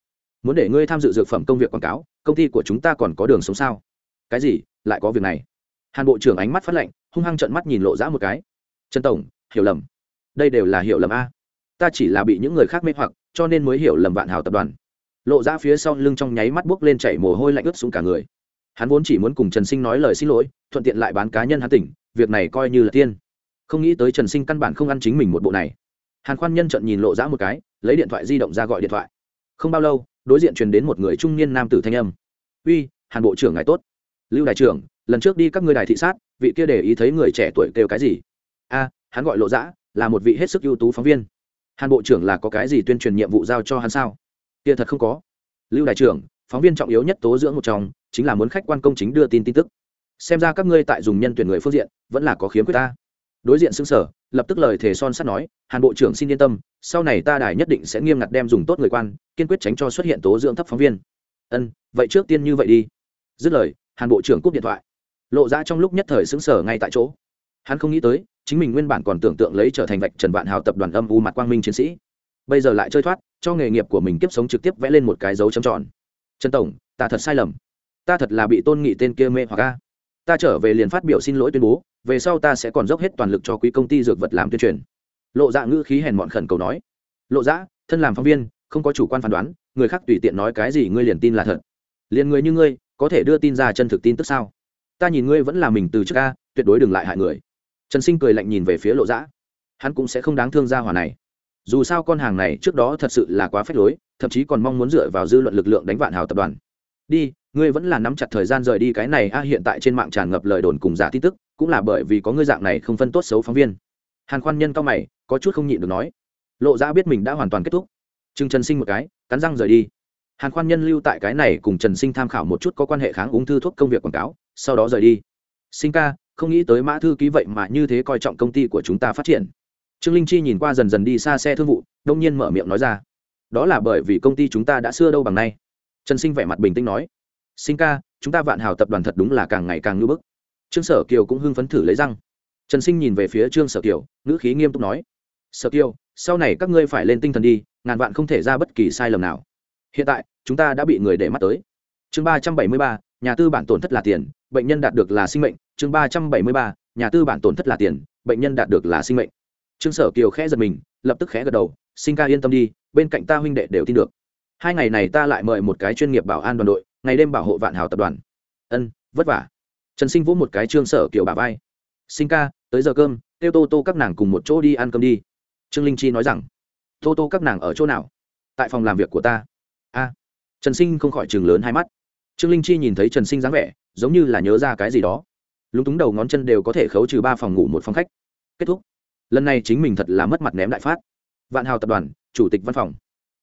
Muốn để ngươi tham dự dược phẩm công việc quảng cáo, công ty của chúng ta còn có đường sống sao? Cái gì, lại có việc này. Hàn bộ trưởng ánh mắt phát lạnh, hung hăng trợn mắt nhìn lộ ra một cái. Trần tổng, hiểu lầm. Đây đều là hiểu lầm a. Ta chỉ là bị những người khác mê hoặc, cho nên mới hiểu lầm vạn hào tập đoàn. Lộ ra phía sau lưng trong nháy mắt buốc lên chảy mồ hôi lạnh ướt xuống cả người. Hắn vốn chỉ muốn cùng trần sinh nói lời xin lỗi, thuận tiện lại bán cá nhân hắn tỉnh, việc này coi như là tiên. Không nghĩ tới trần sinh căn bản không ăn chính mình một bộ này. Hàn khoan nhân trận nhìn lộ ra một cái, lấy điện thoại di động ra gọi điện thoại. Không bao lâu, đối diện truyền đến một người trung niên nam tử thanh âm. Uy, hàn bộ trưởng ngài tốt lưu đại trưởng, lần trước đi các ngươi đài thị sát, vị kia để ý thấy người trẻ tuổi kêu cái gì? A, hắn gọi lộ dã, là một vị hết sức ưu tú phóng viên. Hàn bộ trưởng là có cái gì tuyên truyền nhiệm vụ giao cho hắn sao? Kia thật không có. Lưu đại trưởng, phóng viên trọng yếu nhất tố dưỡng một trong, chính là muốn khách quan công chính đưa tin tin tức. Xem ra các ngươi tại dùng nhân tuyển người phương diện, vẫn là có khiếm khuyết ta. Đối diện xứng sở, lập tức lời thề son sắt nói, hàn bộ trưởng xin yên tâm, sau này ta đài nhất định sẽ nghiêm ngặt đem dùng tốt người quan, kiên quyết tránh cho xuất hiện tố dưỡng thấp phóng viên. Ân, vậy trước tiên như vậy đi. Dứt lời hàn bộ trưởng cúp điện thoại. Lộ ra trong lúc nhất thời xứng sở ngay tại chỗ. Hắn không nghĩ tới, chính mình nguyên bản còn tưởng tượng lấy trở thành vạch trần vạn hào tập đoàn âm u mặt quang minh chiến sĩ. Bây giờ lại chơi thoát, cho nghề nghiệp của mình kiếp sống trực tiếp vẽ lên một cái dấu trầm tròn. Trần tổng, ta thật sai lầm. Ta thật là bị tôn nghị tên kia mê hoặc a. Ta trở về liền phát biểu xin lỗi tuyên bố, về sau ta sẽ còn dốc hết toàn lực cho quý công ty dược vật làm tuyên truyền. Lộ dạ ngữ khí hèn mọn khẩn cầu nói. Lộ dạ thân làm phóng viên, không có chủ quan phán đoán, người khác tùy tiện nói cái gì ngươi liền tin là thật. Liền người như ngươi có thể đưa tin ra chân thực tin tức sao? Ta nhìn ngươi vẫn là mình từ trước ca tuyệt đối đừng lại hại người. Trần sinh cười lạnh nhìn về phía lộ giã hắn cũng sẽ không đáng thương ra hòa này. Dù sao con hàng này trước đó thật sự là quá phép lối, thậm chí còn mong muốn dựa vào dư luận lực lượng đánh vạn hào tập đoàn. Đi, ngươi vẫn là nắm chặt thời gian rời đi cái này a, hiện tại trên mạng tràn ngập lời đồn cùng giả tin tức, cũng là bởi vì có ngươi dạng này không phân tốt xấu phóng viên. Hàn khoan nhân cao mày, có chút không nhịn được nói. Lộ ra biết mình đã hoàn toàn kết thúc. Chừng trần sinh một cái, cắn răng rời đi hàn khoan nhân lưu tại cái này cùng trần sinh tham khảo một chút có quan hệ kháng ung thư thuốc công việc quảng cáo, sau đó rời đi. Sinh ca, không nghĩ tới mã thư ký vậy mà như thế coi trọng công ty của chúng ta phát triển. Trương linh chi nhìn qua dần dần đi xa xe thương vụ, đông nhiên mở miệng nói ra. Đó là bởi vì công ty chúng ta đã xưa đâu bằng nay. Trần sinh vẻ mặt bình tĩnh nói. Sinh ca, chúng ta vạn hào tập đoàn thật đúng là càng ngày càng ngưỡng bức. Trương sở kiều cũng hưng phấn thử lấy răng. Trần sinh nhìn về phía trương sở kiều, ngữ khí nghiêm túc nói. Sở kiều, sau này các ngươi phải lên tinh thần đi, ngàn vạn không thể ra bất kỳ sai lầm nào. Hiện tại chúng ta đã bị người để mắt tới. Chương ba trăm bảy mươi ba, nhà tư bản tổn thất là tiền, bệnh nhân đạt được là sinh mệnh. Chương ba trăm bảy mươi ba, nhà tư bản tổn thất là tiền, bệnh nhân đạt được là sinh mệnh. Trương sở kiều khẽ giật mình, lập tức khẽ gật đầu sinh ca yên tâm đi, bên cạnh ta huynh đệ đều tin được. Hai ngày này ta lại mời một cái chuyên nghiệp bảo an đoàn đội, ngày đêm bảo hộ vạn hào tập đoàn. Ân, vất vả. Trần sinh vỗ một cái trương sở kiều bà vai. Sinh ca, tới giờ cơm, kêu tô tô các nàng cùng một chỗ đi ăn cơm đi. Trương linh chi nói rằng. Tô tô các nàng ở chỗ nào? Tại phòng làm việc của ta. A trần sinh không khỏi chừng lớn hai mắt. Trương linh chi nhìn thấy trần sinh dáng vẻ, giống như là nhớ ra cái gì đó. Lúng túng đầu ngón chân đều có thể khấu trừ ba phòng ngủ một phòng khách. Kết thúc. Lần này chính mình thật là mất mặt ném đại phát. Vạn hào tập đoàn, chủ tịch văn phòng.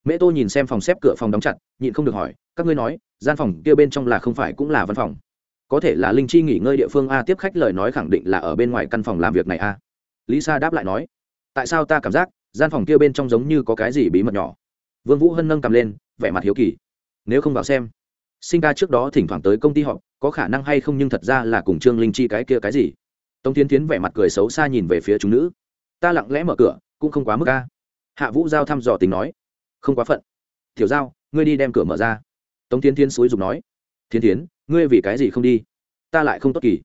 Mễ tô nhìn xem phòng xếp cửa phòng đóng chặt, nhịn không được hỏi, các ngươi nói, gian phòng kia bên trong là không phải cũng là văn phòng? Có thể là linh chi nghỉ ngơi địa phương a, tiếp khách lời nói khẳng định là ở bên ngoài căn phòng làm việc này a. Lý sa đáp lại nói, tại sao ta cảm giác, gian phòng kia bên trong giống như có cái gì bí mật nhỏ? Vương vũ hân nâng cầm lên, vẻ mặt hiếu kỳ nếu không vào xem. Sinh ca trước đó thỉnh thoảng tới công ty họ có khả năng hay không nhưng thật ra là cùng trương linh chi cái kia cái gì? Tống tiến tiến vẻ mặt cười xấu xa nhìn về phía chúng nữ. Ta lặng lẽ mở cửa, cũng không quá mức ca hạ vũ giao thăm dò tình nói. Không quá phận. Tiểu giao, ngươi đi đem cửa mở ra. Tống tiến tiến xúi dục nói. Tiến tiến ngươi vì cái gì không đi? Ta lại không tốt kỳ.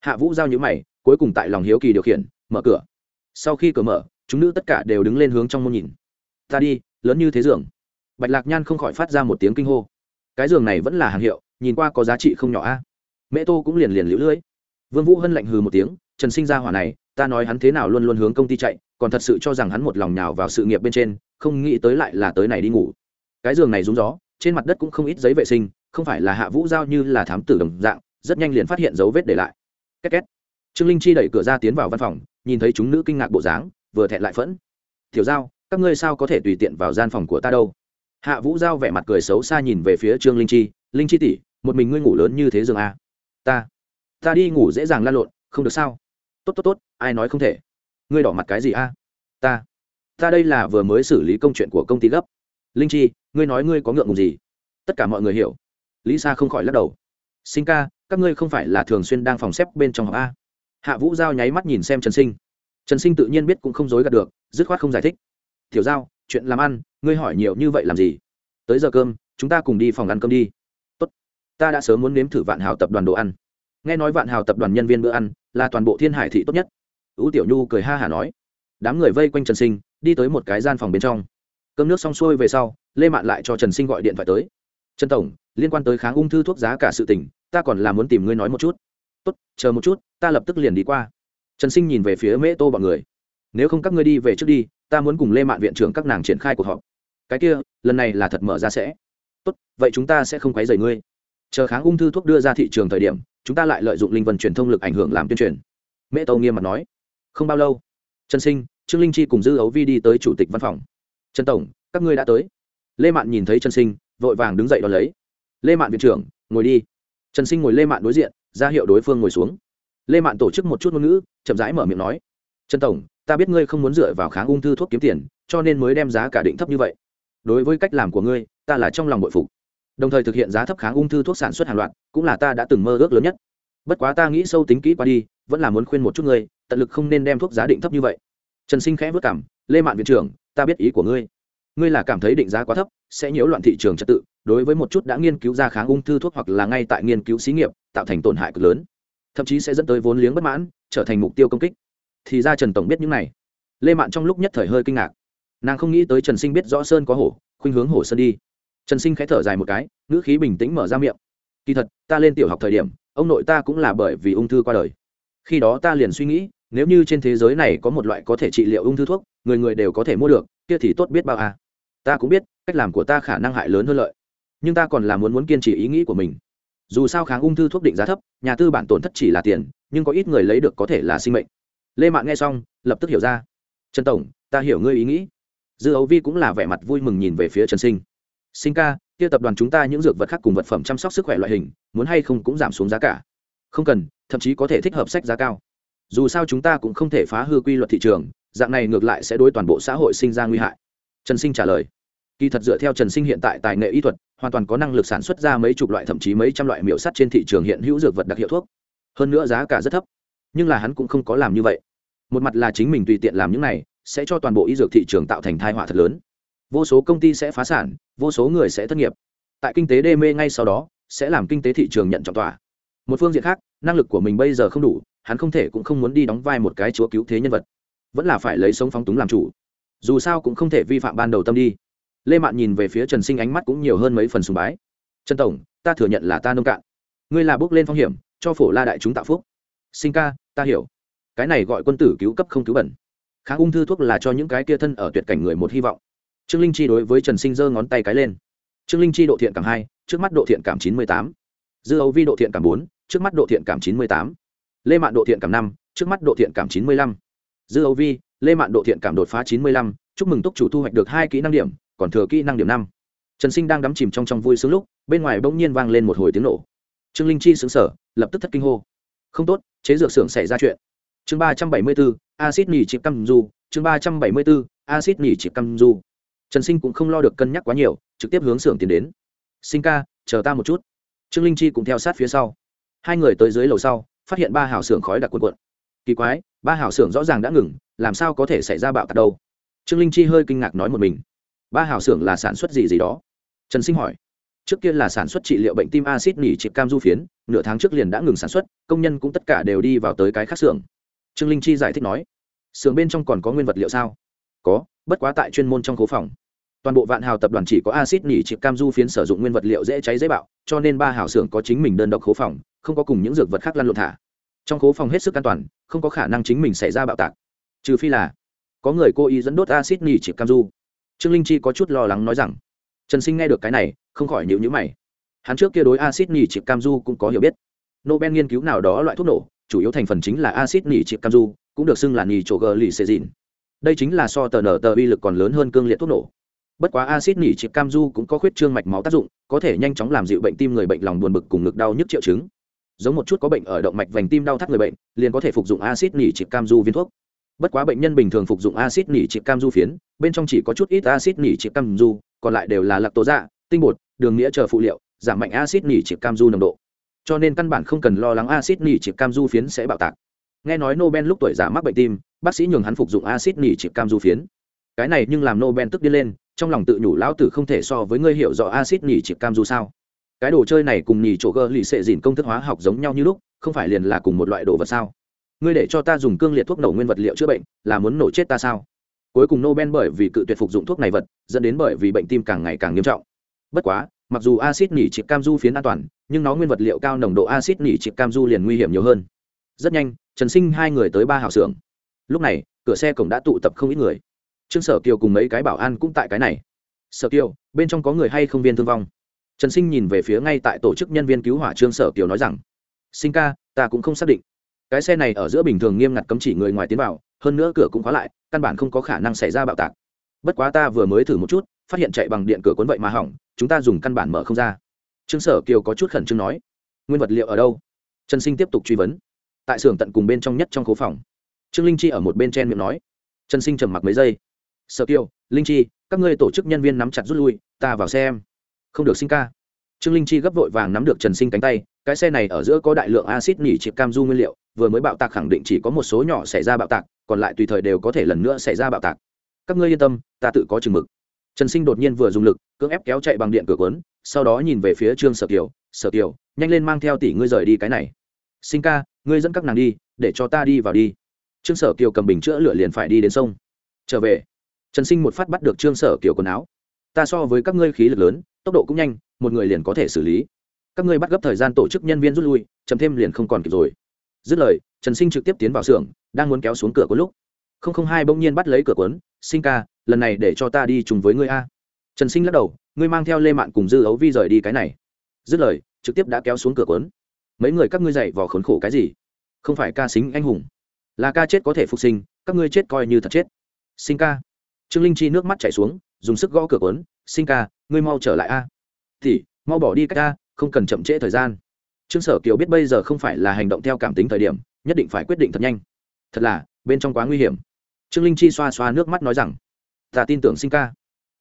Hạ vũ giao nhữ mày, cuối cùng tại lòng hiếu kỳ điều khiển, mở cửa. Sau khi cửa mở, chúng nữ tất cả đều đứng lên hướng trong môn nhìn. Ta đi, lớn như thế giường bạch lạc nhan không khỏi phát ra một tiếng kinh hô. Cái giường này vẫn là hàng hiệu, nhìn qua có giá trị không nhỏ a. Mẹ tô cũng liền liền lũ lưỡi vương vũ hân lạnh hừ một tiếng, trần sinh ra hỏa này, ta nói hắn thế nào luôn luôn hướng công ty chạy, còn thật sự cho rằng hắn một lòng nhào vào sự nghiệp bên trên, không nghĩ tới lại là tới này đi ngủ. Cái giường này rúng gió, trên mặt đất cũng không ít giấy vệ sinh, không phải là hạ vũ giao như là thám tử đồng dạng, rất nhanh liền phát hiện dấu vết để lại. Két két. Trương linh chi đẩy cửa ra tiến vào văn phòng, nhìn thấy chúng nữ kinh ngạc bộ dáng, vừa thẹn lại phẫn. Thiểu giao, các ngươi sao có thể tùy tiện vào gian phòng của ta đâu? Hạ vũ giao vẻ mặt cười xấu xa nhìn về phía trương linh chi linh chi tỷ, một mình ngươi ngủ lớn như thế giường a? Ta ta đi ngủ dễ dàng lan lộn, không được sao? Tốt tốt tốt, ai nói không thể. Ngươi đỏ mặt cái gì a? Ta ta đây là vừa mới xử lý công chuyện của công ty gấp. Linh chi, ngươi nói ngươi có ngượng ngùng gì? Tất cả mọi người hiểu. Lý sa không khỏi lắc đầu. Sinh ca, các ngươi không phải là thường xuyên đang phòng xếp bên trong học a? Hạ vũ giao nháy mắt nhìn xem trần sinh. Trần sinh tự nhiên biết cũng không dối gạt được, dứt khoát không giải thích. Tiểu giao chuyện làm ăn, ngươi hỏi nhiều như vậy làm gì? Tới giờ cơm, chúng ta cùng đi phòng ăn cơm đi. Tốt. ta đã sớm muốn nếm thử vạn hào tập đoàn đồ ăn. Nghe nói vạn hào tập đoàn nhân viên bữa ăn là toàn bộ thiên hải thị tốt nhất. Ú tiểu nhu cười ha hả nói. Đám người vây quanh trần sinh, đi tới một cái gian phòng bên trong. Cơm nước xong xuôi về sau, lê mạn lại cho trần sinh gọi điện thoại tới. Trần tổng, liên quan tới kháng ung thư thuốc giá cả sự tỉnh ta còn là muốn tìm ngươi nói một chút. Tốt, chờ một chút, ta lập tức liền đi qua. Trần sinh nhìn về phía mễ tô bọn người. Nếu không các ngươi đi về trước đi ta muốn cùng lê mạn viện trưởng các nàng triển khai cuộc họp. Cái kia, lần này là thật mở ra sẽ. Tốt, vậy chúng ta sẽ không quấy rầy ngươi. Chờ kháng ung thư thuốc đưa ra thị trường thời điểm, chúng ta lại lợi dụng linh vân truyền thông lực ảnh hưởng làm tuyên truyền. Mễ tâu nghiêm mặt nói. Không bao lâu, trần sinh, trương linh chi cùng dư ấu vi đi tới chủ tịch văn phòng. Trần tổng, các ngươi đã tới. Lê mạn nhìn thấy trần sinh, vội vàng đứng dậy đón lấy. Lê mạn viện trưởng, ngồi đi. Trần sinh ngồi lê mạn đối diện, ra hiệu đối phương ngồi xuống. Lê mạn tổ chức một chút ngôn ngữ, chậm rãi mở miệng nói. Trần tổng ta biết ngươi không muốn dựa vào kháng ung thư thuốc kiếm tiền, cho nên mới đem giá cả định thấp như vậy. Đối với cách làm của ngươi, ta là trong lòng bội phục. Đồng thời thực hiện giá thấp kháng ung thư thuốc sản xuất hàng loạt, cũng là ta đã từng mơ ước lớn nhất. Bất quá ta nghĩ sâu tính kỹ qua đi, vẫn là muốn khuyên một chút ngươi, tận lực không nên đem thuốc giá định thấp như vậy. Trần sinh khẽ vất cảm, lê mạn viện trưởng, ta biết ý của ngươi. Ngươi là cảm thấy định giá quá thấp, sẽ nhiễu loạn thị trường trật tự, đối với một chút đã nghiên cứu ra kháng ung thư thuốc hoặc là ngay tại nghiên cứu xí nghiệp, tạo thành tổn hại cực lớn. Thậm chí sẽ dẫn tới vốn liếng bất mãn, trở thành mục tiêu công kích thì ra trần tổng biết những này. Lê mạn trong lúc nhất thời hơi kinh ngạc. Nàng không nghĩ tới trần sinh biết rõ sơn có hổ, khuynh hướng hổ sơn đi. Trần sinh khẽ thở dài một cái, ngữ khí bình tĩnh mở ra miệng. Kỳ thật, ta lên tiểu học thời điểm, ông nội ta cũng là bởi vì ung thư qua đời. Khi đó ta liền suy nghĩ, nếu như trên thế giới này có một loại có thể trị liệu ung thư thuốc, người người đều có thể mua được, kia thì tốt biết bao à. ta cũng biết, cách làm của ta khả năng hại lớn hơn lợi. Nhưng ta còn là muốn muốn kiên trì ý nghĩ của mình. Dù sao kháng ung thư thuốc định giá thấp, nhà tư bản tổn thất chỉ là tiền, nhưng có ít người lấy được có thể là sinh mệnh lê mạn nghe xong, lập tức hiểu ra. Trần tổng, ta hiểu ngươi ý nghĩ. Dư ấu vi cũng là vẻ mặt vui mừng nhìn về phía trần sinh. Sinh ca, kia tập đoàn chúng ta những dược vật khác cùng vật phẩm chăm sóc sức khỏe loại hình, muốn hay không cũng giảm xuống giá cả. Không cần, thậm chí có thể thích hợp sách giá cao. Dù sao chúng ta cũng không thể phá hư quy luật thị trường, dạng này ngược lại sẽ đối toàn bộ xã hội sinh ra nguy hại. Trần sinh trả lời. Kỳ thật dựa theo trần sinh hiện tại tài nghệ y thuật, hoàn toàn có năng lực sản xuất ra mấy chục loại thậm chí mấy trăm loại miểu sắt trên thị trường hiện hữu dược vật đặc hiệu thuốc. Hơn nữa giá cả rất thấp nhưng là hắn cũng không có làm như vậy. Một mặt là chính mình tùy tiện làm những này, sẽ cho toàn bộ y dược thị trường tạo thành thai họa thật lớn. Vô số công ty sẽ phá sản, vô số người sẽ thất nghiệp. Tại kinh tế đê mê ngay sau đó, sẽ làm kinh tế thị trường nhận trọng tòa một phương diện khác, năng lực của mình bây giờ không đủ, hắn không thể cũng không muốn đi đóng vai một cái chúa cứu thế nhân vật. Vẫn là phải lấy sống phóng túng làm chủ. Dù sao cũng không thể vi phạm ban đầu tâm đi. Lê mạn nhìn về phía trần sinh ánh mắt cũng nhiều hơn mấy phần sùng bái. Trần tổng, ta thừa nhận là ta nông cạn. Ngươi là bước lên phong hiểm, cho phổ la đại chúng tạo phúc sinh ca, ta hiểu. Cái này gọi quân tử cứu cấp không cứu bẩn. Kháng ung thư thuốc là cho những cái kia thân ở tuyệt cảnh người một hy vọng. Trương linh chi đối với trần sinh giơ ngón tay cái lên. Trương linh chi độ thiện cảm hai, trước mắt độ thiện cảm chín mươi tám. Dư ấu vi độ thiện cảm bốn, trước mắt độ thiện cảm chín mươi tám. Lê mạn độ thiện cảm năm, trước mắt độ thiện cảm chín mươi lăm. Dư ấu vi, lê mạn độ thiện cảm đột phá chín mươi lăm. Chúc mừng túc chủ thu hoạch được hai kỹ năng điểm, còn thừa kỹ năng điểm năm. Trần sinh đang đắm chìm trong trong vui sướng lúc, bên ngoài bỗng nhiên vang lên một hồi tiếng nổ. Trương linh chi xứng sở lập tức thất kinh hô. Không tốt chế dược xưởng xảy ra chuyện. Chương ba trăm bảy mươi bốn acid nỉ chịp căm du chương ba trăm bảy mươi bốn acid nỉ chịp căm du trần sinh cũng không lo được cân nhắc quá nhiều, trực tiếp hướng xưởng tiến đến. Sinh ca, chờ ta một chút. Trương linh chi cũng theo sát phía sau. Hai người tới dưới lầu sau, phát hiện ba hào xưởng khói đặc quần quận kỳ quái, ba hào xưởng rõ ràng đã ngừng, làm sao có thể xảy ra bạo tạc đâu? Trương linh chi hơi kinh ngạc nói một mình. Ba hào xưởng là sản xuất gì gì đó? Trần sinh hỏi trước kia là sản xuất trị liệu bệnh tim acid nỉ trị cam du phiến, nửa tháng trước liền đã ngừng sản xuất, công nhân cũng tất cả đều đi vào tới cái khác xưởng. Trương linh chi giải thích nói, xưởng bên trong còn có nguyên vật liệu sao? Có, bất quá tại chuyên môn trong cố phòng. Toàn bộ vạn hào tập đoàn chỉ có acid nỉ trị cam du phiến sử dụng nguyên vật liệu dễ cháy dễ bạo, cho nên ba hào xưởng có chính mình đơn độc cố phòng, không có cùng những dược vật khác lăn lộn thả. Trong cố phòng hết sức an toàn, không có khả năng chính mình xảy ra bạo tạc. Trừ phi là có người cố ý dẫn đốt acid nỉ trị cam du. Trương linh chi có chút lo lắng nói rằng, trần sinh nghe được cái này không khỏi nhịu nhữ mày. Hắn trước kia đối acid nỉ trị cam du cũng có hiểu biết. Nobel nghiên cứu nào đó loại thuốc nổ, chủ yếu thành phần chính là acid nỉ trị cam du, cũng được xưng là nỉ chỗ gờ lì xê dìn. Đây chính là so tờ nở tờ uy lực còn lớn hơn cương liệt thuốc nổ. Bất quá acid nỉ trị cam du cũng có khuyết trương mạch máu tác dụng, có thể nhanh chóng làm dịu bệnh tim người bệnh lòng buồn bực cùng ngực đau nhức triệu chứng. Giống một chút có bệnh ở động mạch vành tim đau thắt người bệnh, liền có thể phục dụng acid nỉ trị cam du viên thuốc. Bất quá bệnh nhân bình thường phục dụng acid nỉ trị cam du phiến, bên trong chỉ có chút ít acid nỉ trị cam du, còn lại đều là lạc tố dạ tinh bột đường nghĩa chờ phụ liệu, giảm mạnh acid nỉ chịp cam du nồng độ. Cho nên căn bản không cần lo lắng acid nỉ chịp cam du phiến sẽ bạo tạc. Nghe nói nobel lúc tuổi già mắc bệnh tim, bác sĩ nhường hắn phục dụng acid nỉ chịp cam du phiến. Cái này nhưng làm nobel tức điên lên, trong lòng tự nhủ lão tử không thể so với ngươi hiểu rõ acid nỉ chịp cam du sao. Cái đồ chơi này cùng nhì chỗ gơ lì xệ dìn công thức hóa học giống nhau như lúc, không phải liền là cùng một loại đồ vật sao? Ngươi để cho ta dùng cương liệt thuốc nổ nguyên vật liệu chữa bệnh, là muốn nổ chết ta sao? Cuối cùng nobel bởi vì cự tuyệt phục dụng thuốc này vật, dẫn đến bởi vì bệnh tim càng ngày càng nghiêm trọng bất quá, mặc dù acid nỉ chịp cam du phiến an toàn, nhưng nó nguyên vật liệu cao nồng độ acid nỉ chịp cam du liền nguy hiểm nhiều hơn. Rất nhanh, trần sinh hai người tới ba hào xưởng. Lúc này, cửa xe cổng đã tụ tập không ít người. Trương sở kiều cùng mấy cái bảo an cũng tại cái này. Sở kiều, bên trong có người hay không viên thương vong? Trần sinh nhìn về phía ngay tại tổ chức nhân viên cứu hỏa trương sở kiều nói rằng, sinh ca, ta cũng không xác định. Cái xe này ở giữa bình thường nghiêm ngặt cấm chỉ người ngoài tiến vào, hơn nữa cửa cũng khóa lại, căn bản không có khả năng xảy ra bạo tạc. Bất quá ta vừa mới thử một chút phát hiện chạy bằng điện cửa cuốn vậy mà hỏng, chúng ta dùng căn bản mở không ra. Trương sở kiều có chút khẩn trương nói, nguyên vật liệu ở đâu? Trần sinh tiếp tục truy vấn. Tại xưởng tận cùng bên trong nhất trong khố phòng. Trương linh chi ở một bên chen miệng nói. Trần sinh trầm mặc mấy giây. Sở kiều, linh chi, các ngươi tổ chức nhân viên nắm chặt rút lui, ta vào xe em không được sinh ca. Trương linh chi gấp vội vàng nắm được trần sinh cánh tay, cái xe này ở giữa có đại lượng acid nỉ chịp cam du nguyên liệu, vừa mới bạo tạc khẳng định chỉ có một số nhỏ xảy ra bạo tạc, còn lại tùy thời đều có thể lần nữa xảy ra bạo tạc. Các ngươi yên tâm, ta tự có chừng mực trần sinh đột nhiên vừa dùng lực, cưỡng ép kéo chạy bằng điện cửa quấn sau đó nhìn về phía trương sở kiều sở kiều, nhanh lên mang theo tỷ ngươi rời đi cái này. Sinh ca, ngươi dẫn các nàng đi, để cho ta đi vào đi. Trương sở kiều cầm bình chữa lửa liền phải đi đến sông. Trở về. Trần sinh một phát bắt được trương sở kiều quần áo. Ta so với các ngươi khí lực lớn, tốc độ cũng nhanh, một người liền có thể xử lý. Các ngươi bắt gấp thời gian tổ chức nhân viên rút lui chấm thêm liền không còn kịp rồi. Dứt lời, trần sinh trực tiếp tiến vào xưởng, đang muốn kéo xuống cửa có lúc không không hai bỗng nhiên bắt lấy cửa quấn sinh ca, lần này để cho ta đi chung với ngươi a. Trần sinh lắc đầu, ngươi mang theo lê mạn cùng dư ấu vi rời đi cái này. Dứt lời, trực tiếp đã kéo xuống cửa quấn mấy người các ngươi dậy vò khốn khổ cái gì? Không phải ca xính anh hùng, là ca chết có thể phục sinh, các ngươi chết coi như thật chết. Sinh ca. Trương linh chi nước mắt chảy xuống, dùng sức gõ cửa quấn sinh ca, ngươi mau trở lại a. Thì mau bỏ đi cách a không cần chậm trễ thời gian. Trương sở kiều biết bây giờ không phải là hành động theo cảm tính thời điểm, nhất định phải quyết định thật nhanh. Thật là, bên trong quá nguy hiểm trương linh chi xoa xoa nước mắt nói rằng, ta tin tưởng sinh ca.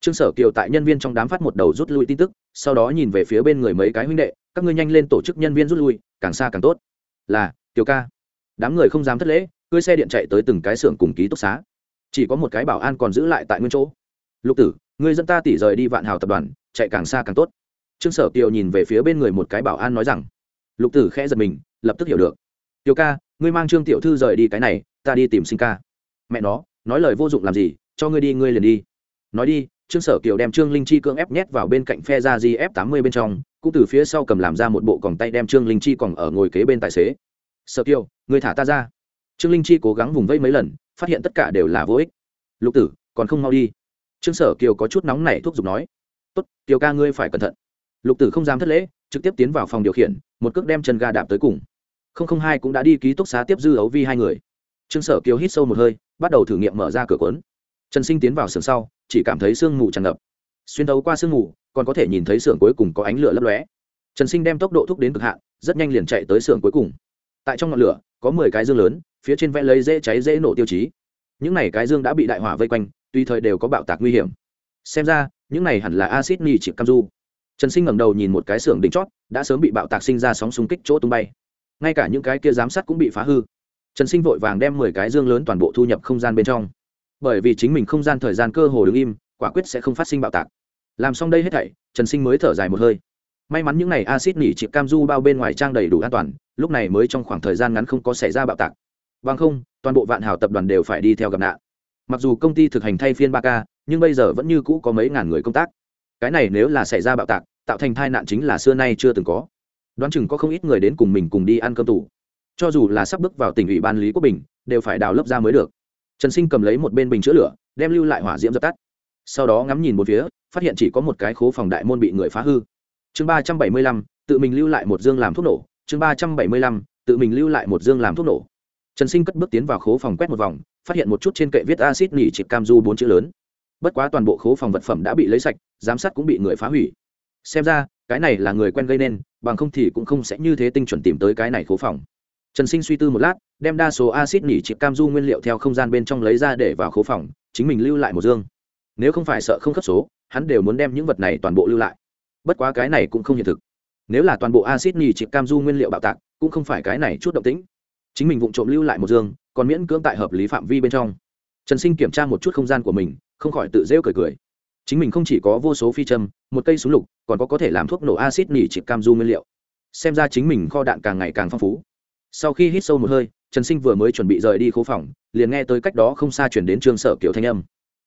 Trương sở kiều tại nhân viên trong đám phát một đầu rút lui tin tức, sau đó nhìn về phía bên người mấy cái huynh đệ, các ngươi nhanh lên tổ chức nhân viên rút lui, càng xa càng tốt. Là, kiều ca. Đám người không dám thất lễ cưới xe điện chạy tới từng cái xưởng cùng ký túc xá. Chỉ có một cái bảo an còn giữ lại tại nguyên chỗ. Lục tử người dân ta tỉ rời đi vạn hào tập đoàn, chạy càng xa càng tốt. Trương sở kiều nhìn về phía bên người một cái bảo an nói rằng, lục tử khẽ giật mình, lập tức hiểu được. Tiểu ca, ngươi mang trương tiểu thư rời đi cái này, ta đi tìm sinh ca mẹ nó, nói lời vô dụng làm gì, cho ngươi đi, ngươi liền đi. Nói đi, trương sở kiều đem trương linh chi cưỡng ép nhét vào bên cạnh phe ra gf tám mươi bên trong, cũng từ phía sau cầm làm ra một bộ còng tay đem trương linh chi còn ở ngồi kế bên tài xế. Sở kiều, ngươi thả ta ra. Trương linh chi cố gắng vùng vây mấy lần, phát hiện tất cả đều là vô ích. Lục tử, còn không mau đi. Trương sở kiều có chút nóng nảy thuốc giục nói. Tốt, kiều ca ngươi phải cẩn thận. Lục tử không dám thất lễ, trực tiếp tiến vào phòng điều khiển, một cước đem chân ga đạp tới cùng. Không không hai cũng đã đi ký túc xá tiếp dư ấu vi hai người. Trương sở kiều hít sâu một hơi bắt đầu thử nghiệm mở ra cửa cuốn. Trần sinh tiến vào sườn sau, chỉ cảm thấy sương mù tràn ngập. Xuyên thấu qua sương mù, còn có thể nhìn thấy sườn cuối cùng có ánh lửa lấp lóe. Trần sinh đem tốc độ thúc đến cực hạn, rất nhanh liền chạy tới sườn cuối cùng. Tại trong ngọn lửa, có mười cái dương lớn, phía trên vẽ lấy dễ cháy dễ nổ tiêu chí. Những này cái dương đã bị đại hỏa vây quanh tùy thời đều có bạo tạc nguy hiểm. Xem ra, những này hẳn là acid ni chịp cam du. Trần sinh ngẩng đầu nhìn một cái xưởng đỉnh chót, đã sớm bị bạo tạc sinh ra sóng xung kích chỗ tung bay. Ngay cả những cái kia giám sát cũng bị phá hư trần sinh vội vàng đem mười cái dương lớn toàn bộ thu nhập không gian bên trong. Bởi vì chính mình không gian thời gian cơ hồ đứng im, quả quyết sẽ không phát sinh bạo tạc. Làm xong đây hết thảy, trần sinh mới thở dài một hơi. May mắn những n à y acid nỉ chịp cam du bao bên ngoài trang đầy đủ an toàn, lúc này mới trong khoảng thời gian ngắn không có xảy ra bạo tạc. Bằng không, toàn bộ vạn hào tập đoàn đều phải đi theo gặp nạn. Mặc dù công ty thực hành thay phiên ba k nhưng bây giờ vẫn như cũ có mấy ngàn người công tác. Cái này nếu là xảy ra bạo tạc, tạo thành tai nạn chính là xưa nay chưa từng có. Đoán chừng có không ít người đến cùng mình cùng đi ăn cơm tủ cho dù là sắp bước vào tỉnh ủy ban lý quốc bình, đều phải đào lớp ra mới được. Trần sinh cầm lấy một bên bình chữa lửa, đem lưu lại hỏa diễm dập tắt. Sau đó ngắm nhìn một phía, phát hiện chỉ có một cái khố phòng đại môn bị người phá hư. Chương ba trăm bảy mươi lăm, tự mình lưu lại một dương làm thuốc nổ. Chương ba trăm bảy mươi lăm, tự mình lưu lại một dương làm thuốc nổ. Trần sinh cất bước tiến vào khố phòng quét một vòng, phát hiện một chút trên kệ viết acid nỉ chịp cam du bốn chữ lớn. Bất quá toàn bộ khố phòng vật phẩm đã bị lấy sạch, giám sát cũng bị người phá hủy. Xem ra, cái này là người quen gây nên, bằng không thì cũng không sẽ như thế tinh chuẩn tìm tới cái này khố phòng trần sinh suy tư một lát, đem đa số acid nỉ chịp cam du nguyên liệu theo không gian bên trong lấy ra để vào khố phòng, chính mình lưu lại một dương. Nếu không phải sợ không cấp số, hắn đều muốn đem những vật này toàn bộ lưu lại. Bất quá cái này cũng không hiện thực. Nếu là toàn bộ acid nỉ chịp cam du nguyên liệu bạo tạc, cũng không phải cái này chút động tĩnh. Chính mình vụng trộm lưu lại một dương, còn miễn cưỡng tại hợp lý phạm vi bên trong. Trần sinh kiểm tra một chút không gian của mình, không khỏi tự rêu cười cười. Chính mình không chỉ có vô số phi châm, một cây súng lục, còn có có thể làm thuốc nổ acid nỉ chịp cam du nguyên liệu. Xem ra chính mình kho đạn càng ngày càng phong phú sau khi hít sâu một hơi, trần sinh vừa mới chuẩn bị rời đi khố phòng, liền nghe tới cách đó không xa chuyển đến trương sở kiều thanh âm.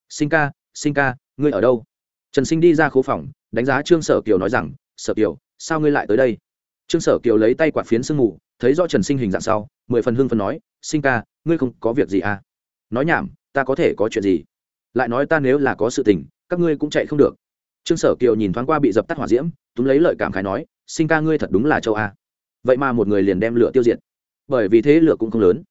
Sinh ca sinh ca, ngươi ở đâu? Trần sinh đi ra khố phòng, đánh giá trương sở kiều nói rằng, sở kiều, sao ngươi lại tới đây? Trương sở kiều lấy tay quạt phiến sương mù, thấy do trần sinh hình dạng sau, mười phần hưng phần nói, sinh ca, ngươi không có việc gì à? Nói nhảm, ta có thể có chuyện gì? Lại nói ta nếu là có sự tình, các ngươi cũng chạy không được. Trương sở kiều nhìn thoáng qua bị dập tắt hỏa diễm, túm lấy lợi cảm khái nói, sinh ca ngươi thật đúng là châu a. Vậy mà một người liền đem lửa tiêu diệt bởi vì thế lửa cũng không lớn.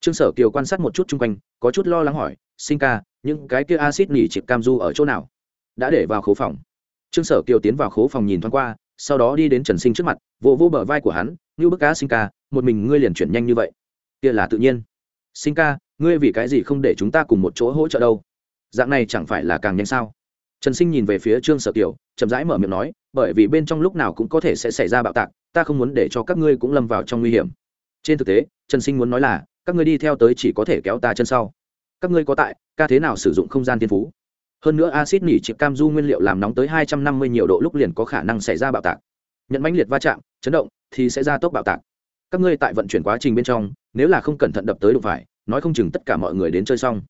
Trương sở kiều quan sát một chút chung quanh, có chút lo lắng hỏi, sinh ca, những cái kia acid nỉ chịp cam du ở chỗ nào? Đã để vào khố phòng. Trương sở kiều tiến vào khố phòng nhìn thoáng qua, sau đó đi đến trần sinh trước mặt, vỗ vỗ bờ vai của hắn như bức cá sinh ca, một mình ngươi liền chuyển nhanh như vậy. Kia là tự nhiên. Sinh ca, ngươi vì cái gì không để chúng ta cùng một chỗ hỗ trợ đâu? Dạng này chẳng phải là càng nhanh sao? Trần sinh nhìn về phía trương sở kiều, chậm rãi mở miệng nói, bởi vì bên trong lúc nào cũng có thể sẽ xảy ra bạo tạc, ta không muốn để cho các ngươi cũng lâm vào trong nguy hiểm trên thực tế, trần sinh muốn nói là, các ngươi đi theo tới chỉ có thể kéo ta chân sau. Các ngươi có tại, ca thế nào sử dụng không gian thiên phú? Hơn nữa acid nỉ chịp cam du nguyên liệu làm nóng tới hai trăm năm mươi nhiều độ lúc liền có khả năng xảy ra bạo tạc. Nhận mãnh liệt va chạm, chấn động, thì sẽ ra tốc bạo tạc. Các ngươi tại vận chuyển quá trình bên trong, nếu là không cẩn thận đập tới đụng phải, nói không chừng tất cả mọi người đến chơi xong.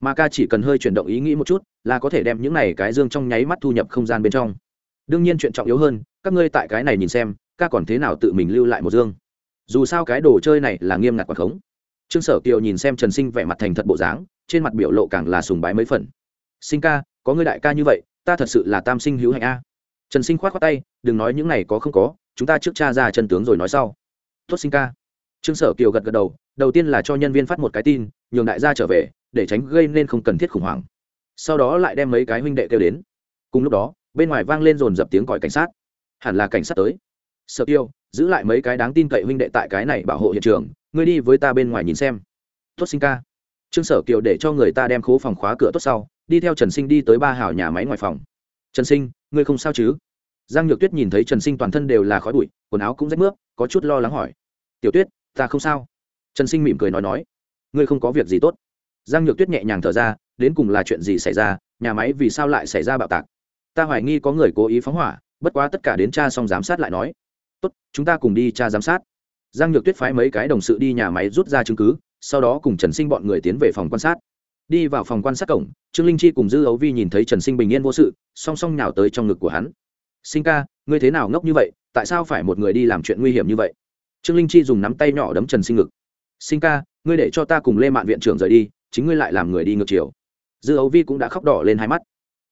Mà ca chỉ cần hơi chuyển động ý nghĩ một chút, là có thể đem những này cái dương trong nháy mắt thu nhập không gian bên trong. Đương nhiên chuyện trọng yếu hơn, các ngươi tại cái này nhìn xem, ca còn thế nào tự mình lưu lại một dương? Dù sao cái đồ chơi này là nghiêm ngặt quả khống. Trương sở kiều nhìn xem trần sinh vẻ mặt thành thật bộ dáng, trên mặt biểu lộ càng là sùng bái mấy phần. Sinh ca, có người đại ca như vậy, ta thật sự là tam sinh hữu hạnh a. Trần sinh k h o á t khoác tay, đừng nói những này có không có, chúng ta trước cha ra chân tướng rồi nói sau. Tốt sinh ca. Trương sở kiều gật gật đầu đầu tiên là cho nhân viên phát một cái tin, nhường đại gia trở về, để tránh gây nên không cần thiết khủng hoảng. Sau đó lại đem mấy cái huynh đệ kêu đến. Cùng lúc đó, bên ngoài vang lên dồn dập tiếng còi cảnh sát. Hẳn là cảnh sát tới. Sở kiều giữ lại mấy cái đáng tin cậy huynh đệ tại cái này bảo hộ hiện trường, ngươi đi với ta bên ngoài nhìn xem. Tốt sinh ca. Trương sở kiều để cho người ta đem khố phòng khóa cửa tốt sau, đi theo trần sinh đi tới ba hào nhà máy ngoài phòng. Trần sinh, ngươi không sao chứ? Giang nhược tuyết nhìn thấy trần sinh toàn thân đều là khói bụi, quần áo cũng rách nước có chút lo lắng hỏi. Tiểu tuyết, ta không sao. Trần sinh mỉm cười nói nói. Ngươi không có việc gì tốt. Giang nhược tuyết nhẹ nhàng thở ra, đến cùng là chuyện gì xảy ra, nhà máy vì sao lại xảy ra bạo tạc? Ta hoài nghi có người cố ý phóng hỏa, bất quá tất cả đến cha xong giám sát lại nói tốt, chúng ta cùng đi tra giám sát. Giang nhược tuyết phái mấy cái đồng sự đi nhà máy rút ra chứng cứ, sau đó cùng trần sinh bọn người tiến về phòng quan sát. Đi vào phòng quan sát cổng, trương linh chi cùng dư ấu vi nhìn thấy trần sinh bình yên vô sự, song song nhào tới trong ngực của hắn. Sinh ca, ngươi thế nào ngốc như vậy? Tại sao phải một người đi làm chuyện nguy hiểm như vậy? Trương linh chi dùng nắm tay nhỏ đấm trần sinh ngực. Sinh ca, ngươi để cho ta cùng lê mạn viện trưởng rời đi, chính ngươi lại làm người đi ngược chiều. Dư ấu vi cũng đã khóc đỏ lên hai mắt.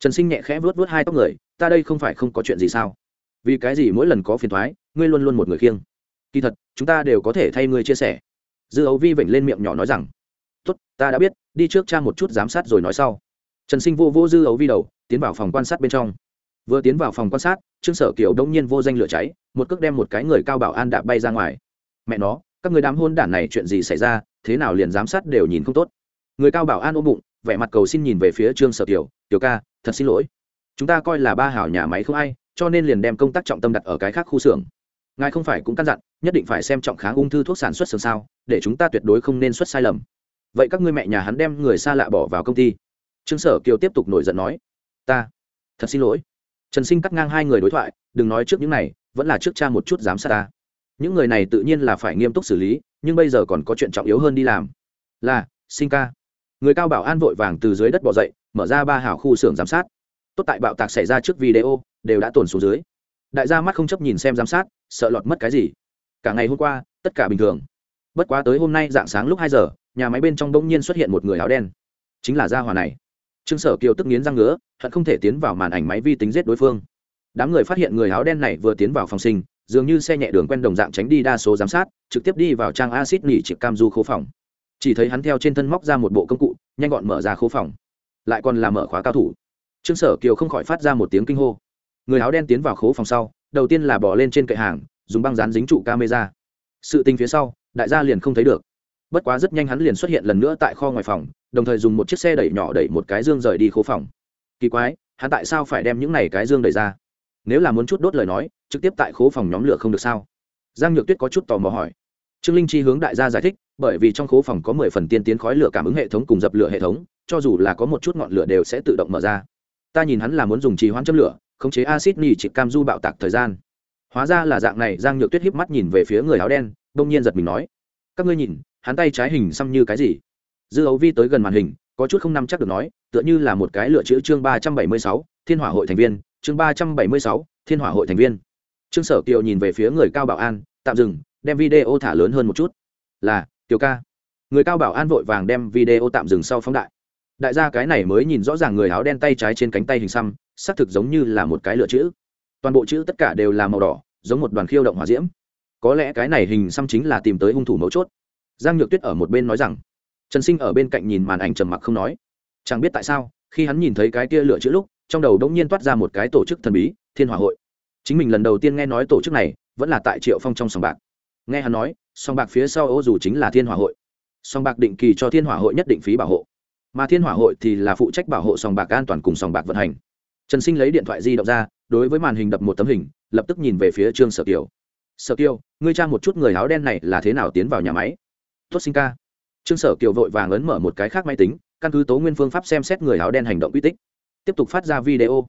Trần sinh nhẹ khẽ vớt vớt hai tóc người, ta đây không phải không có chuyện gì sao? Vì cái gì mỗi lần có phiền thoái ngươi luôn luôn một người khiêng. Kỳ thật, chúng ta đều có thể thay ngươi chia sẻ. Dư ấu vi vểnh lên miệng nhỏ nói rằng, tốt, ta đã biết, đi trước cha một chút giám sát rồi nói sau. Trần sinh vô vô dư ấu vi đầu, tiến vào phòng quan sát bên trong. Vừa tiến vào phòng quan sát, trương sở kiều đông nhiên vô danh lửa cháy, một cước đem một cái người cao bảo an đạp bay ra ngoài. Mẹ nó, các người đám hôn đản này chuyện gì xảy ra, thế nào liền giám sát đều nhìn không tốt. Người cao bảo an ôm bụng, vẻ mặt cầu xin nhìn về phía trương sở kiều, tiểu ca, thật xin lỗi. Chúng ta coi là ba hảo nhà máy không ai, cho nên liền đem công tác trọng tâm đặt ở cái khác khu xưởng ngài không phải cũng căn dặn, nhất định phải xem trọng kháng ung thư thuốc sản xuất xưởng sao, để chúng ta tuyệt đối không nên xuất sai lầm. Vậy các ngươi mẹ nhà hắn đem người xa lạ bỏ vào công ty. Trương sở kiều tiếp tục nổi giận nói, ta, thật xin lỗi. Trần sinh cắt ngang hai người đối thoại, đừng nói trước những này, vẫn là trước cha một chút giám sát ta. Những người này tự nhiên là phải nghiêm túc xử lý, nhưng bây giờ còn có chuyện trọng yếu hơn đi làm. Là, sinh ca. Người cao bảo an vội vàng từ dưới đất bỏ dậy, mở ra ba hào khu xưởng giám sát. Tốt tại bạo tạc xảy ra trước video, đều đã tồn xuống dưới. Đại gia mắt không chấp nhìn xem giám sát sợ lọt mất cái gì? Cả ngày hôm qua, tất cả bình thường. Bất quá tới hôm nay dạng sáng lúc hai giờ, nhà máy bên trong bỗng nhiên xuất hiện một người áo đen. Chính là gia hòa này. Trương sở kiều tức nghiến răng ngứa, hận không thể tiến vào màn ảnh máy vi tính giết đối phương. Đám người phát hiện người áo đen này vừa tiến vào phòng sinh, dường như xe nhẹ đường quen đồng dạng tránh đi đa số giám sát, trực tiếp đi vào trang acid nỉ trực cam du khố phòng. Chỉ thấy hắn theo trên thân móc ra một bộ công cụ, nhanh gọn mở ra khố phòng. Lại còn làm mở khóa cao thủ. Trương sở kiều không khỏi phát ra một tiếng kinh hô. Người áo đen tiến vào khố phòng sau đầu tiên là bỏ lên trên kệ hàng, dùng băng dán dính trụ camera. Sự tình phía sau, đại gia liền không thấy được. Bất quá rất nhanh hắn liền xuất hiện lần nữa tại kho ngoài phòng, đồng thời dùng một chiếc xe đẩy nhỏ đẩy một cái dương rời đi khố phòng. Kỳ quái, hắn tại sao phải đem những này cái dương đẩy ra? Nếu là muốn chút đốt lời nói, trực tiếp tại khố phòng nhóm lửa không được sao? Giang nhược tuyết có chút tò mò hỏi. Trương linh chi hướng đại gia giải thích, bởi vì trong khố phòng có mười phần tiên tiến khói lửa cảm ứng hệ thống cùng dập lửa hệ thống, cho dù là có một chút ngọn lửa đều sẽ tự động mở ra. Ta nhìn hắn là muốn dùng trì hoãn châm lửa khống chế acid nỉ trị cam du bạo tạc thời gian. Hóa ra là dạng này, giang nhược tuyết híp mắt nhìn về phía người áo đen, đông nhiên giật mình nói, các ngươi nhìn, hắn tay trái hình xăm như cái gì? Dư ấu vi tới gần màn hình, có chút không nắm chắc được nói, tựa như là một cái lựa chữ chương ba trăm bảy mươi sáu, thiên hỏa hội thành viên, chương ba trăm bảy mươi sáu, thiên hỏa hội thành viên. Trương sở kiều nhìn về phía người cao bảo an, tạm dừng, đem video thả lớn hơn một chút. Là kiều ca. Người cao bảo an vội vàng đem video tạm dừng sau phóng đại đại gia cái này mới nhìn rõ ràng người áo đen tay trái trên cánh tay hình xăm, xác thực giống như là một cái lựa chữ. Toàn bộ chữ tất cả đều là màu đỏ, giống một đoàn khiêu động hỏa diễm. Có lẽ cái này hình xăm chính là tìm tới hung thủ mấu chốt. Giang nhược tuyết ở một bên nói rằng, trần sinh ở bên cạnh nhìn màn ảnh trầm mặc không nói. Chẳng biết tại sao, khi hắn nhìn thấy cái kia lựa chữ lúc, trong đầu đống nhiên toát ra một cái tổ chức thần bí, thiên hòa hội. Chính mình lần đầu tiên nghe nói tổ chức này, vẫn là tại triệu phong trong sòng bạc. Nghe hắn nói, sòng bạc phía sau ô dù chính là thiên hòa hội. Sòng bạc định kỳ cho thiên Hòa hội nhất định phí bảo hộ mà thiên hỏa hội thì là phụ trách bảo hộ sòng bạc an toàn cùng sòng bạc vận hành. Trần sinh lấy điện thoại di động ra, đối với màn hình đập một tấm hình, lập tức nhìn về phía trương sở kiều. Sở kiều, ngươi trang một chút người áo đen này là thế nào tiến vào nhà máy? Tuất sinh ca. Trương sở kiều vội vàng ấn mở một cái khác máy tính, căn cứ tố nguyên phương pháp xem xét người áo đen hành động uy tích. Tiếp tục phát ra video.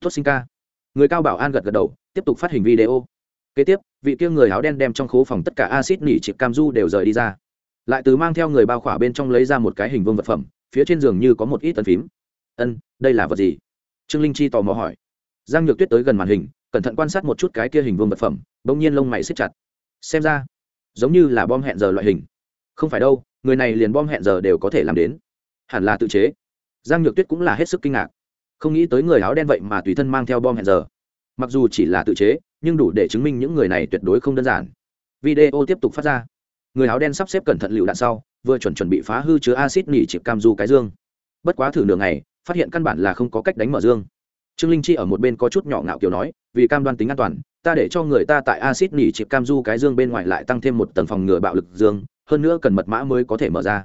Tuất sinh ca. Người cao bảo an gật gật đầu, tiếp tục phát hình video. Kế tiếp, vị kia người áo đen đem trong khố phòng tất cả acid nỉ chịp cam du đều rời đi ra. Lại từ mang theo người bao khỏa bên trong lấy ra một cái hình vương vật phẩm phía trên giường như có một ít tân phím. Ân, đây là vật gì? Trương linh chi tò mò hỏi. Giang nhược tuyết tới gần màn hình, cẩn thận quan sát một chút cái kia hình vương vật phẩm, bỗng nhiên lông mày xích chặt. Xem ra, giống như là bom hẹn giờ loại hình. Không phải đâu, người này liền bom hẹn giờ đều có thể làm đến. Hẳn là tự chế. Giang nhược tuyết cũng là hết sức kinh ngạc. Không nghĩ tới người áo đen vậy mà tùy thân mang theo bom hẹn giờ. Mặc dù chỉ là tự chế, nhưng đủ để chứng minh những người này tuyệt đối không đơn giản. Video tiếp tục phát ra. Người áo đen sắp xếp cẩn thận lựu đạn sau vừa chuẩn chuẩn bị phá hư chứa acid nỉ chịp cam du cái dương. Bất quá thử nửa ngày, phát hiện căn bản là không có cách đánh mở dương. Trương linh chi ở một bên có chút nhỏ ngạo kiểu nói, vì cam đoan tính an toàn, ta để cho người ta tại acid nỉ chịp cam du cái dương bên ngoài lại tăng thêm một tầng phòng ngừa bạo lực dương, hơn nữa cần mật mã mới có thể mở ra.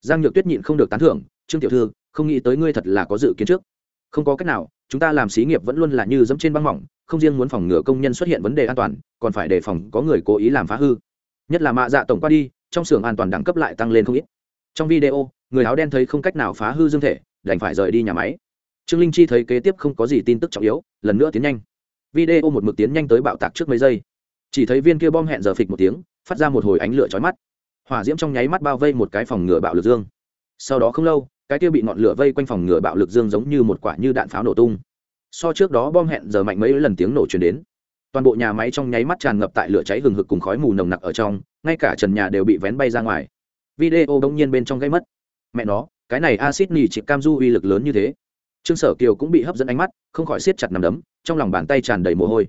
Giang nhược tuyết nhịn không được tán thưởng, trương tiểu thư, không nghĩ tới ngươi thật là có dự kiến trước. Không có cách nào, chúng ta làm xí nghiệp vẫn luôn là như dẫm trên băng mỏng, không riêng muốn phòng ngừa công nhân xuất hiện vấn đề an toàn, còn phải đề phòng có người cố ý làm phá hư. Nhất là mạ dạ tổng qua đi trong xưởng an toàn đẳng cấp lại tăng lên không ít. Trong video, người áo đen thấy không cách nào phá hư dương thể, đành phải rời đi nhà máy. Trương linh chi thấy kế tiếp không có gì tin tức trọng yếu, lần nữa tiến nhanh. Video một mực tiến nhanh tới bạo tạc trước mấy giây. Chỉ thấy viên kia bom hẹn giờ phịch một tiếng, phát ra một hồi ánh lửa chói mắt. Hỏa diễm trong nháy mắt bao vây một cái phòng ngừa bạo lực dương. Sau đó không lâu, cái kia bị ngọn lửa vây quanh phòng ngừa bạo lực dương giống như một quả như đạn pháo nổ tung. So trước đó bom hẹn giờ mạnh mấy lần tiếng nổ truyền đến toàn bộ nhà máy trong nháy mắt tràn ngập tại lửa cháy hừng hực cùng khói mù nồng nặc ở trong, ngay cả trần nhà đều bị vén bay ra ngoài. Video bỗng nhiên bên trong gây mất. Mẹ nó, cái này acid nỉ chịp cam du uy lực lớn như thế. Trương sở kiều cũng bị hấp dẫn ánh mắt, không khỏi siết chặt nằm đấm, trong lòng bàn tay tràn đầy mồ hôi.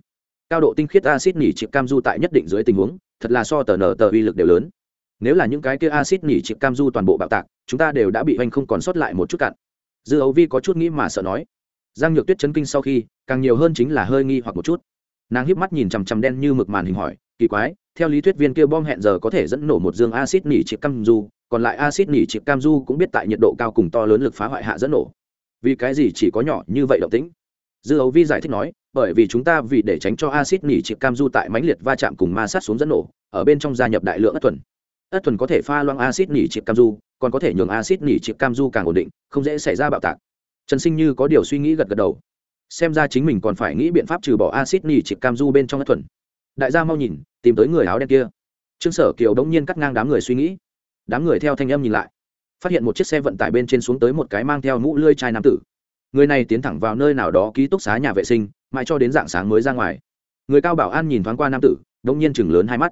Cao độ tinh khiết acid nỉ chịp cam du tại nhất định dưới tình huống, thật là so tờ nở tờ uy lực đều lớn. Nếu là những cái kia acid nỉ chịp cam du toàn bộ bạo tạc, chúng ta đều đã bị anh không còn sót lại một chút cạn. Dư ấu vi có chút nghĩ mà sợ nói. Giang nhược tuyết chấn kinh sau khi, càng nhiều hơn chính là hơi nghi hoặc một chút nàng hiếp mắt nhìn chằm chằm đen như mực màn hình hỏi, kỳ quái, theo lý thuyết viên kia bom hẹn giờ có thể dẫn nổ một dương acid nỉ chịp cam du, còn lại acid nỉ chịp cam du cũng biết tại nhiệt độ cao cùng to lớn lực phá hoại hạ dẫn nổ. Vì cái gì chỉ có nhỏ như vậy động tĩnh? Dư ấu vi giải thích nói, bởi vì chúng ta vì để tránh cho acid nỉ chịp cam du tại mãnh liệt va chạm cùng ma sát xuống dẫn nổ, ở bên trong gia nhập đại lượng ất thuần. Ất thuần có thể pha loang acid nỉ chịp cam du, còn có thể nhường acid nỉ chịp cam du càng ổn định, không dễ xảy ra bạo tạc. Trần sinh như có điều suy nghĩ gật gật đầu xem ra chính mình còn phải nghĩ biện pháp trừ bỏ acid nỉ chỉ cam du bên trong ất thuần. Đại gia mau nhìn, tìm tới người áo đen kia. Trương sở kiều đống nhiên cắt ngang đám người suy nghĩ. Đám người theo thanh âm nhìn lại, phát hiện một chiếc xe vận tải bên trên xuống tới một cái mang theo mũ lươi chai nam tử. Người này tiến thẳng vào nơi nào đó ký túc xá nhà vệ sinh, mãi cho đến dạng sáng mới ra ngoài. Người cao bảo an nhìn thoáng qua nam tử, đống nhiên chừng lớn hai mắt.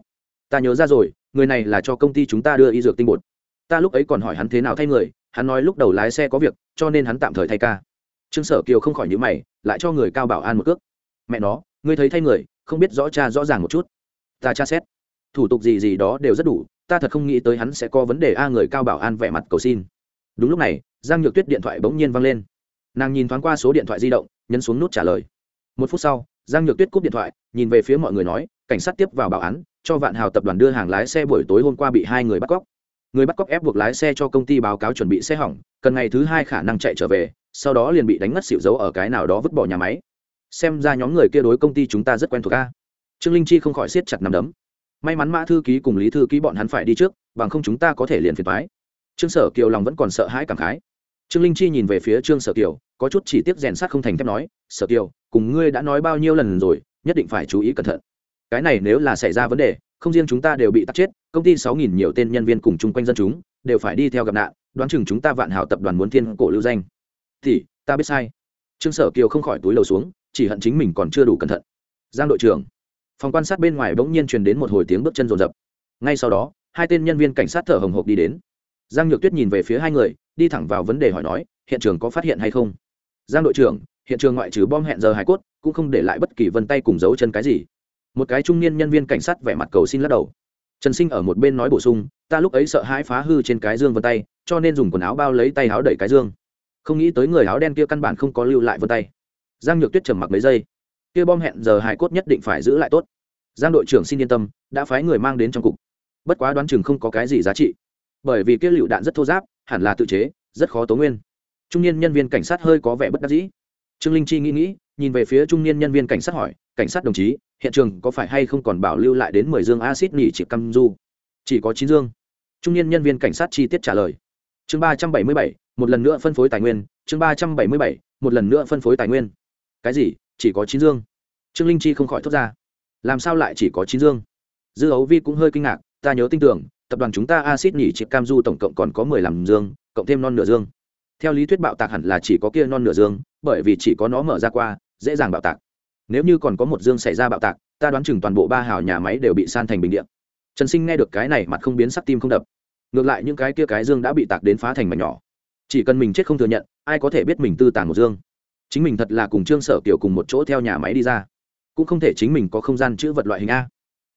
Ta nhớ ra rồi, người này là cho công ty chúng ta đưa y dược tinh bột. Ta lúc ấy còn hỏi hắn thế nào thay người, hắn nói lúc đầu lái xe có việc, cho nên hắn tạm thời thay ca. Trương sở kiều không khỏi nhữ mày lại cho người cao bảo an một cước. Mẹ nó, ngươi thấy thay người, không biết rõ cha rõ ràng một chút. Ta tra xét. Thủ tục gì gì đó đều rất đủ, ta thật không nghĩ tới hắn sẽ có vấn đề a, người cao bảo an vẻ mặt cầu xin. Đúng lúc này, giang nhược tuyết điện thoại bỗng nhiên văng lên. Nàng nhìn thoáng qua số điện thoại di động, nhấn xuống nút trả lời. Một phút sau, giang nhược tuyết cúp điện thoại, nhìn về phía mọi người nói, cảnh sát tiếp vào bảo án, cho vạn hào tập đoàn đưa hàng lái xe buổi tối hôm qua bị hai người bắt cóc. Người bắt cóc ép buộc lái xe cho công ty báo cáo chuẩn bị xe hỏng, cần ngày thứ hai khả năng chạy trở về sau đó liền bị đánh ngất xỉu giấu ở cái nào đó vứt bỏ nhà máy. Xem ra nhóm người kia đối công ty chúng ta rất quen thuộc a. Trương linh chi không khỏi siết chặt nằm đấm. May mắn mã thư ký cùng lý thư ký bọn hắn phải đi trước, bằng không chúng ta có thể liền phiền thoái trương sở kiều lòng vẫn còn sợ hãi cảm khái. Trương linh chi nhìn về phía trương sở kiều, có chút chỉ tiếc rèn sắt không thành thép nói, sở kiều, cùng ngươi đã nói bao nhiêu lần rồi, nhất định phải chú ý cẩn thận. Cái này nếu là xảy ra vấn đề, không riêng chúng ta đều bị tắt chết, công ty sáu nghìn nhiều tên nhân viên cùng chung quanh dân chúng, đều phải đi theo gặp nạn, đoán chừng chúng ta vạn hảo tập đoàn muốn thiên cổ lưu danh thì, ta biết sai. Trương sở kiều không khỏi túi lầu xuống, chỉ hận chính mình còn chưa đủ cẩn thận. Giang đội trưởng, phòng quan sát bên ngoài bỗng nhiên truyền đến một hồi tiếng bước chân rồn rập. Ngay sau đó, hai tên nhân viên cảnh sát thở hồng hộc đi đến. Giang nhược tuyết nhìn về phía hai người, đi thẳng vào vấn đề hỏi nói, hiện trường có phát hiện hay không? Giang đội trưởng, hiện trường ngoại trừ bom hẹn giờ hải cốt, cũng không để lại bất kỳ vân tay cùng dấu chân cái gì. Một cái trung niên nhân viên cảnh sát vẻ mặt cầu xin lắc đầu. Trần sinh ở một bên nói bổ sung, ta lúc ấy sợ hãi phá hư trên cái dương vân tay, cho nên dùng quần áo bao lấy tay áo đẩy cái dương không nghĩ tới người áo đen kia căn bản không có lưu lại vân tay. Giang nhược tuyết trầm mặc mấy giây. Kia bom hẹn giờ hải cốt nhất định phải giữ lại tốt. Giang đội trưởng xin yên tâm, đã phái người mang đến trong cục. Bất quá đoán chừng không có cái gì giá trị. Bởi vì kia lựu đạn rất thô giáp, hẳn là tự chế, rất khó tố nguyên. Trung niên nhân viên cảnh sát hơi có vẻ bất đắc dĩ. Trương linh chi nghĩ nghĩ, nhìn về phía trung niên nhân viên cảnh sát hỏi, cảnh sát đồng chí, hiện trường có phải hay không còn bảo lưu lại đến mười dương acid nỉ chỉ căm du? Chỉ có chín dương. Trung niên nhân viên cảnh sát chi tiết trả lời. Chương ba trăm bảy mươi bảy một lần nữa phân phối tài nguyên, chương ba trăm bảy mươi bảy, một lần nữa phân phối tài nguyên. Cái gì? Chỉ có chín dương. Trương linh chi không khỏi thốt ra. Làm sao lại chỉ có chín dương? Dư ấu vi cũng hơi kinh ngạc, ta nhớ tin tưởng, tập đoàn chúng ta acid nhỉ chịp cam du tổng cộng còn có mười lăm dương, cộng thêm non nửa dương. Theo lý thuyết bạo tạc hẳn là chỉ có kia non nửa dương, bởi vì chỉ có nó mở ra qua, dễ dàng bạo tạc. Nếu như còn có một dương xảy ra bạo tạc, ta đoán chừng toàn bộ ba hào nhà máy đều bị san thành bình điện trần sinh nghe được cái này mặt không biến sắc tim không đập. Ngược lại những cái kia cái dương đã bị tạc đến phá thành mảnh nhỏ chỉ cần mình chết không thừa nhận, ai có thể biết mình tư tàng một dương? Chính mình thật là cùng trương sở kiều cùng một chỗ theo nhà máy đi ra. Cũng không thể chính mình có không gian chữ vật loại hình a.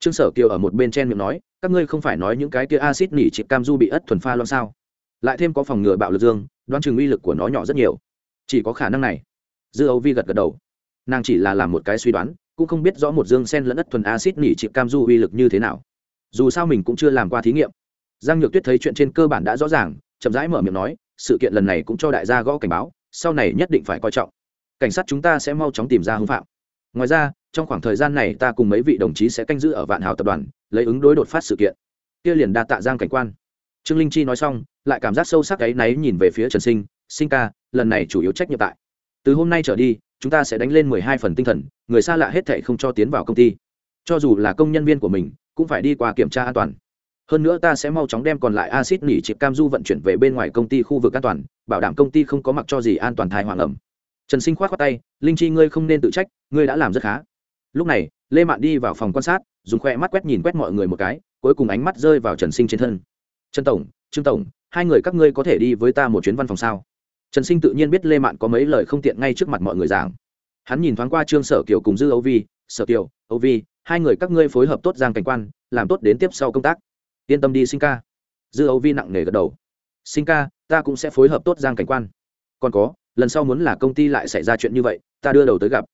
Trương sở kiều ở một bên chen miệng nói, các ngươi không phải nói những cái kia acid nỉ chị cam du bị ất thuần pha loan sao? Lại thêm có phòng ngừa bạo lực dương, đoán chừng uy lực của nó nhỏ rất nhiều. Chỉ có khả năng này. Dư âu vi gật gật đầu. Nàng chỉ là làm một cái suy đoán, cũng không biết rõ một dương sen lẫn ất thuần acid nỉ chị cam du uy lực như thế nào. Dù sao mình cũng chưa làm qua thí nghiệm. Giang nhược tuyết thấy chuyện trên cơ bản đã rõ ràng, chậm rãi mở miệng nói sự kiện lần này cũng cho đại gia gõ cảnh báo, sau này nhất định phải coi trọng. Cảnh sát chúng ta sẽ mau chóng tìm ra hưng phạm. Ngoài ra, trong khoảng thời gian này ta cùng mấy vị đồng chí sẽ canh giữ ở vạn hào tập đoàn, lấy ứng đối đột phát sự kiện. Kia liền đa tạ giang cảnh quan. Trương linh chi nói xong, lại cảm giác sâu sắc ấy náy nhìn về phía trần sinh sinh ca, lần này chủ yếu trách nhiệm tại. Từ hôm nay trở đi, chúng ta sẽ đánh lên mười hai phần tinh thần, người xa lạ hết thệ không cho tiến vào công ty. Cho dù là công nhân viên của mình, cũng phải đi qua kiểm tra an toàn hơn nữa ta sẽ mau chóng đem còn lại acid nỉ chịp cam du vận chuyển về bên ngoài công ty khu vực an toàn, bảo đảm công ty không có mặc cho gì an toàn thai hoàng ẩm. Trần sinh k h o á t khoác tay, linh chi, ngươi không nên tự trách, ngươi đã làm rất khá. Lúc này, lê mạn đi vào phòng quan sát, dùng khoe mắt quét nhìn quét mọi người một cái, cuối cùng ánh mắt rơi vào trần sinh trên thân. Trần tổng, trương tổng, hai người các ngươi có thể đi với ta một chuyến văn phòng sao? Trần sinh tự nhiên biết lê mạn có mấy lời không tiện ngay trước mặt mọi người giảng. Hắn nhìn thoáng qua trương sở kiều cùng dư âu vi, sở kiều, âu vi, hai người các ngươi phối hợp tốt giang cảnh quan, làm tốt đến tiếp sau công tác yên tâm đi sinh ca. Dư âu vi nặng nề gật đầu. Sinh ca, ta cũng sẽ phối hợp tốt giang cảnh quan. Còn có, lần sau muốn là công ty lại xảy ra chuyện như vậy, ta đưa đầu tới gặp.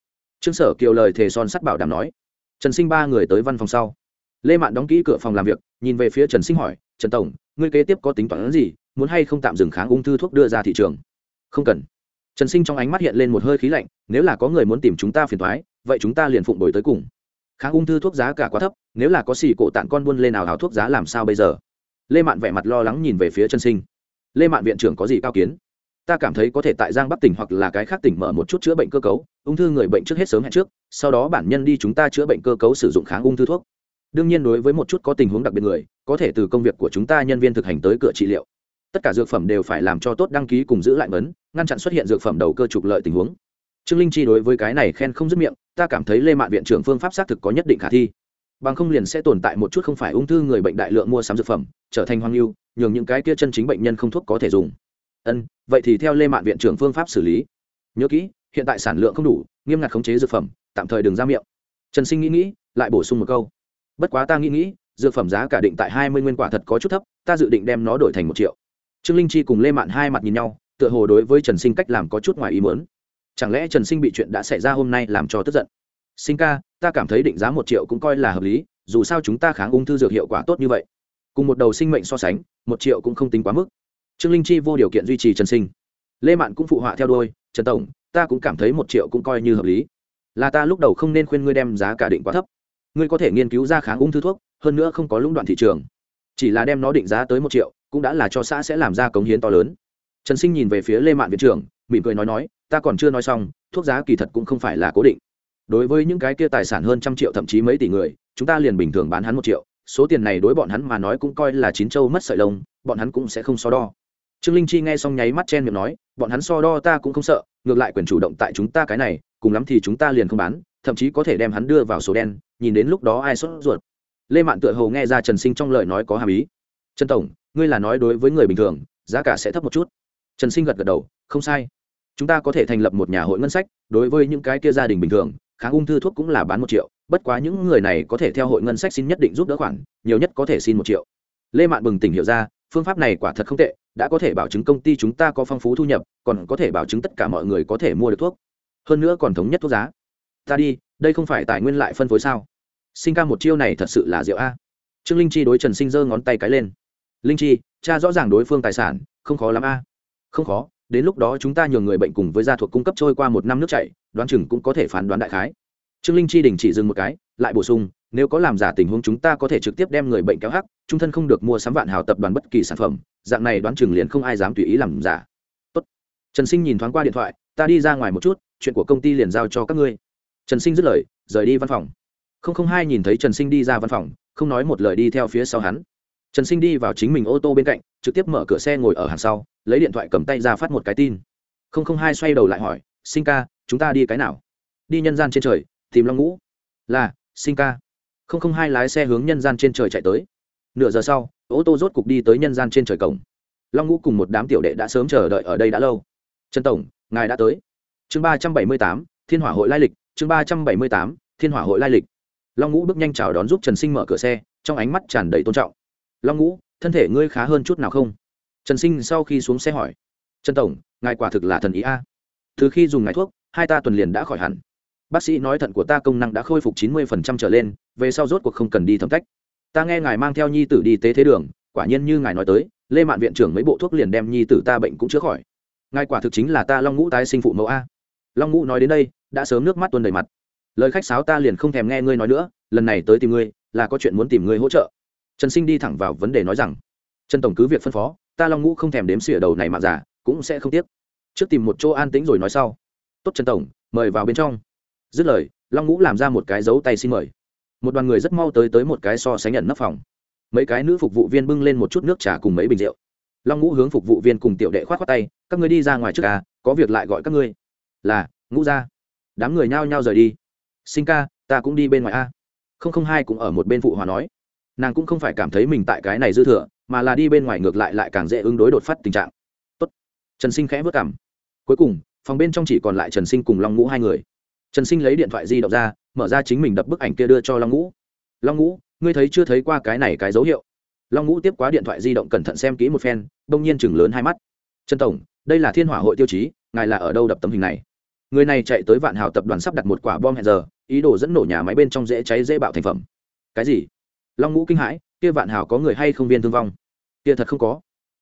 Trương sở kiều lời thề son sắt bảo đảm nói. Trần sinh ba người tới văn phòng sau. Lê mạn đóng kỹ cửa phòng làm việc, nhìn về phía trần sinh hỏi, trần tổng, ngươi kế tiếp có tính toán gì, muốn hay không tạm dừng kháng ung thư thuốc đưa ra thị trường? Không cần. Trần sinh trong ánh mắt hiện lên một hơi khí lạnh, nếu là có người muốn tìm chúng ta phiền thoái vậy chúng ta liền phụng đổi tới cùng kháng ung thư thuốc giá cả quá thấp, nếu là có xì cổ tạng con buôn lên nào hào thuốc giá làm sao bây giờ? Lê mạn vẻ mặt lo lắng nhìn về phía chân sinh. Lê mạn viện trưởng có gì cao kiến? Ta cảm thấy có thể tại giang bắc tỉnh hoặc là cái khác tỉnh mở một chút chữa bệnh cơ cấu, ung thư người bệnh trước hết sớm hẹn trước, sau đó bản nhân đi chúng ta chữa bệnh cơ cấu sử dụng kháng ung thư thuốc. Đương nhiên đối với một chút có tình huống đặc biệt người, có thể từ công việc của chúng ta nhân viên thực hành tới cửa trị liệu. Tất cả dược phẩm đều phải làm cho tốt đăng ký cùng giữ lại vấn ngăn chặn xuất hiện dược phẩm đầu cơ trục lợi tình huống. Trương linh chi đối với cái này khen không dứt miệng ta cảm thấy lê mạn viện trưởng phương pháp xác thực có nhất định khả thi. Bằng không liền sẽ tồn tại một chút không phải ung thư người bệnh đại lượng mua sắm dược phẩm, trở thành hoang lưu, nhường những cái kia chân chính bệnh nhân không thuốc có thể dùng. Ân, vậy thì theo lê mạn viện trưởng phương pháp xử lý. Nhớ kỹ, hiện tại sản lượng không đủ, nghiêm ngặt khống chế dược phẩm, tạm thời đừng ra miệng. Trần sinh nghĩ nghĩ, lại bổ sung một câu. Bất quá ta nghĩ nghĩ, dược phẩm giá cả định tại hai mươi nguyên quả thật có chút thấp, ta dự định đem nó đổi thành một triệu. Trương linh chi cùng lê mạn hai mặt nhìn nhau, tựa hồ đối với trần sinh cách làm có chút ngoài ý mớn chẳng lẽ trần sinh bị chuyện đã xảy ra hôm nay làm cho tức giận? Sinh ca, ta cảm thấy định giá một triệu cũng coi là hợp lý, dù sao chúng ta kháng ung thư dược hiệu quả tốt như vậy. Cùng một đầu sinh mệnh so sánh, một triệu cũng không tính quá mức. Trương linh chi vô điều kiện duy trì trần sinh. Lê mạn cũng phụ họa theo đôi trần tổng, ta cũng cảm thấy một triệu cũng coi như hợp lý. Là ta lúc đầu không nên khuyên ngươi đem giá cả định quá thấp. Ngươi có thể nghiên cứu ra kháng ung thư thuốc, hơn nữa không có lũng đoạn thị trường. Chỉ là đem nó định giá tới một triệu, cũng đã là cho xã sẽ làm ra cống hiến to lớn. Trần sinh nhìn về phía lê mạn viện trưởng, mỉm cười nói nói ta còn chưa nói xong, thuốc giá kỳ thật cũng không phải là cố định. Đối với những cái kia tài sản hơn trăm triệu thậm chí mấy tỷ người, chúng ta liền bình thường bán hắn một triệu. Số tiền này đối bọn hắn mà nói cũng coi là chín châu mất sợi lông, bọn hắn cũng sẽ không so đo. Trương linh chi nghe xong nháy mắt chen miệng nói, bọn hắn so đo ta cũng không sợ, ngược lại quyền chủ động tại chúng ta cái này, cùng lắm thì chúng ta liền không bán, thậm chí có thể đem hắn đưa vào số đen, nhìn đến lúc đó ai sốt ruột. Lê mạn tựa hồ nghe ra trần sinh trong lời nói có hàm ý. Trần tổng, ngươi là nói đối với người bình thường, giá cả sẽ thấp một chút. Trần sinh gật gật đầu, không sai chúng ta có thể thành lập một nhà hội ngân sách, đối với những cái kia gia đình bình thường, kháng ung thư thuốc cũng là bán một triệu, bất quá những người này có thể theo hội ngân sách xin nhất định giúp đỡ khoản, nhiều nhất có thể xin một triệu. Lê mạn bừng tỉnh hiểu ra, phương pháp này quả thật không tệ, đã có thể bảo chứng công ty chúng ta có phong phú thu nhập, còn có thể bảo chứng tất cả mọi người có thể mua được thuốc. Hơn nữa còn thống nhất thuốc giá. Ta đi, đây không phải tài nguyên lại phân phối sao? Sinh ca một chiêu này thật sự là rượu a. Trương linh chi đối trần sinh giơ ngón tay cái lên. Linh chi, cha rõ ràng đối phương tài sản, không khó lắm a. Không khó đến lúc đó chúng ta nhường người bệnh cùng với gia thuộc cung cấp trôi qua một năm nước chảy, đoán chừng cũng có thể phán đoán đại khái. Trương linh chi đình chỉ dừng một cái, lại bổ sung, nếu có làm giả tình huống chúng ta có thể trực tiếp đem người bệnh kéo hắc, trung thân không được mua sắm vạn hào tập đoàn bất kỳ sản phẩm, dạng này đoán chừng liền không ai dám tùy ý làm giả. Tốt. trần sinh nhìn thoáng qua điện thoại, ta đi ra ngoài một chút, chuyện của công ty liền giao cho các ngươi. Trần sinh dứt lời, rời đi văn phòng. Không không hai nhìn thấy trần sinh đi ra văn phòng, không nói một lời đi theo phía sau hắn trần sinh đi vào chính mình ô tô bên cạnh, trực tiếp mở cửa xe ngồi ở hàng sau, lấy điện thoại cầm tay ra phát một cái tin. Không không hai xoay đầu lại hỏi, sinh ca, chúng ta đi cái nào? Đi nhân gian trên trời, tìm long ngũ. Là, sinh ca. Không không hai lái xe hướng nhân gian trên trời chạy tới. Nửa giờ sau, ô tô rốt cục đi tới nhân gian trên trời cổng. Long ngũ cùng một đám tiểu đệ đã sớm chờ đợi ở đây đã lâu. Trần tổng, ngài đã tới. Chương ba trăm bảy mươi tám, thiên hỏa hội lai lịch, chương ba trăm bảy mươi tám, thiên hỏa hội lai lịch. Long ngũ bước nhanh chào đón giúp trần sinh mở cửa xe, trong ánh mắt tràn đầy tôn trọng long ngũ, thân thể ngươi khá hơn chút nào không? Trần sinh sau khi xuống xe hỏi. Trần tổng, ngài quả thực là thần ý a. Từ khi dùng ngài thuốc, hai ta tuần liền đã khỏi hẳn. Bác sĩ nói thận của ta công năng đã khôi phục chín mươi phần trăm trở lên, về sau rốt cuộc không cần đi thẩm cách ta nghe ngài mang theo nhi tử đi tế thế đường, quả nhiên như ngài nói tới, lê mạn viện trưởng mấy bộ thuốc liền đem nhi tử ta bệnh cũng chữa khỏi. Ngài quả thực chính là ta long ngũ tái sinh phụ mẫu a. Long ngũ nói đến đây, đã sớm nước mắt tuôn đầy mặt. Lời khách sáo ta liền không thèm nghe ngươi nói nữa, lần này tới tìm ngươi, là có chuyện muốn tìm ngươi hỗ trợ trần sinh đi thẳng vào vấn đề nói rằng, trần tổng cứ việc phân phó, ta long ngũ không thèm đếm xỉa đầu này mà giả cũng sẽ không tiếc. Trước tìm một chỗ an tĩnh rồi nói sau, tốt trần tổng, mời vào bên trong. Dứt lời, long ngũ làm ra một cái dấu tay xin mời. Một đoàn người rất mau tới tới một cái so sánh nhận nắp phòng. Mấy cái nữ phục vụ viên bưng lên một chút nước trà cùng mấy bình rượu. Long ngũ hướng phục vụ viên cùng tiểu đệ khoát khoát tay, các ngươi đi ra ngoài trước à có việc lại gọi các ngươi. Là, ngũ ra. Đám người nhao nhao rời đi. Sinh ca, ta cũng đi bên ngoài a. Không không hai cũng ở một bên phụ hòa nói nàng cũng không phải cảm thấy mình tại cái này dư thừa, mà là đi bên ngoài ngược lại lại càng dễ ứng đối đột phát tình trạng. Tốt. trần sinh khẽ vất cảm. Cuối cùng, phòng bên trong chỉ còn lại trần sinh cùng long ngũ hai người. Trần sinh lấy điện thoại di động ra, mở ra chính mình đập bức ảnh kia đưa cho long ngũ. Long ngũ, ngươi thấy chưa thấy qua cái này cái dấu hiệu? Long ngũ tiếp quá điện thoại di động cẩn thận xem kỹ một phen, đông nhiên chừng lớn hai mắt. Trần tổng, đây là thiên hỏa hội tiêu chí, ngài là ở đâu đập tấm hình này? Người này chạy tới vạn hào tập đoàn sắp đặt một quả bom hẹn giờ, ý đồ dẫn nổ nhà máy bên trong dễ cháy dễ bạo thành phẩm. Cái gì? Long ngũ kinh hãi, kia vạn hào có người hay không viên thương vong? Kia thật không có.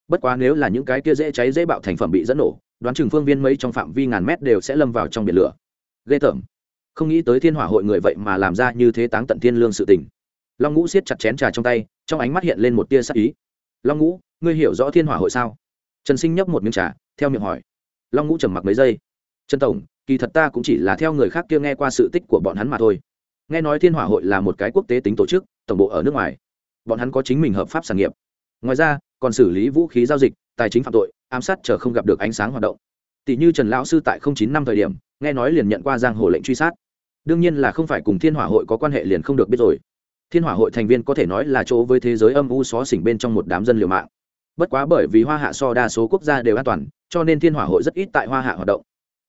Bất quá nếu là những cái kia dễ cháy dễ bạo thành phẩm bị dẫn nổ, đoán chừng phương viên mấy trong phạm vi ngàn mét đều sẽ lâm vào trong biển lửa. Ghê tởm. Không nghĩ tới thiên hỏa hội người vậy mà làm ra như thế táng tận thiên lương sự tình. Long ngũ siết chặt chén trà trong tay, trong ánh mắt hiện lên một tia sắc ý. Long ngũ, ngươi hiểu rõ thiên hỏa hội sao? Trần sinh nhấp một miếng trà, theo miệng hỏi. Long ngũ trầm mặc mấy giây. Trần tổng, kỳ thật ta cũng chỉ là theo người khác kia nghe qua sự tích của bọn hắn mà thôi. Nghe nói thiên hỏa hội là một cái quốc tế tính tổ chức tổng bộ ở nước ngoài. Bọn hắn có chính mình hợp pháp sản nghiệp. Ngoài ra, còn xử lý vũ khí giao dịch, tài chính phạm tội, ám sát chờ không gặp được ánh sáng hoạt động. Tỷ như trần lão sư tại chín năm thời điểm, nghe nói liền nhận qua giang hồ lệnh truy sát. Đương nhiên là không phải cùng thiên hỏa hội có quan hệ liền không được biết rồi. Thiên hỏa hội thành viên có thể nói là chỗ với thế giới âm u xó xỉnh bên trong một đám dân liều mạng. Bất quá bởi vì hoa hạ so đa số quốc gia đều an toàn, cho nên thiên hỏa hội rất ít tại hoa hạ hoạt động.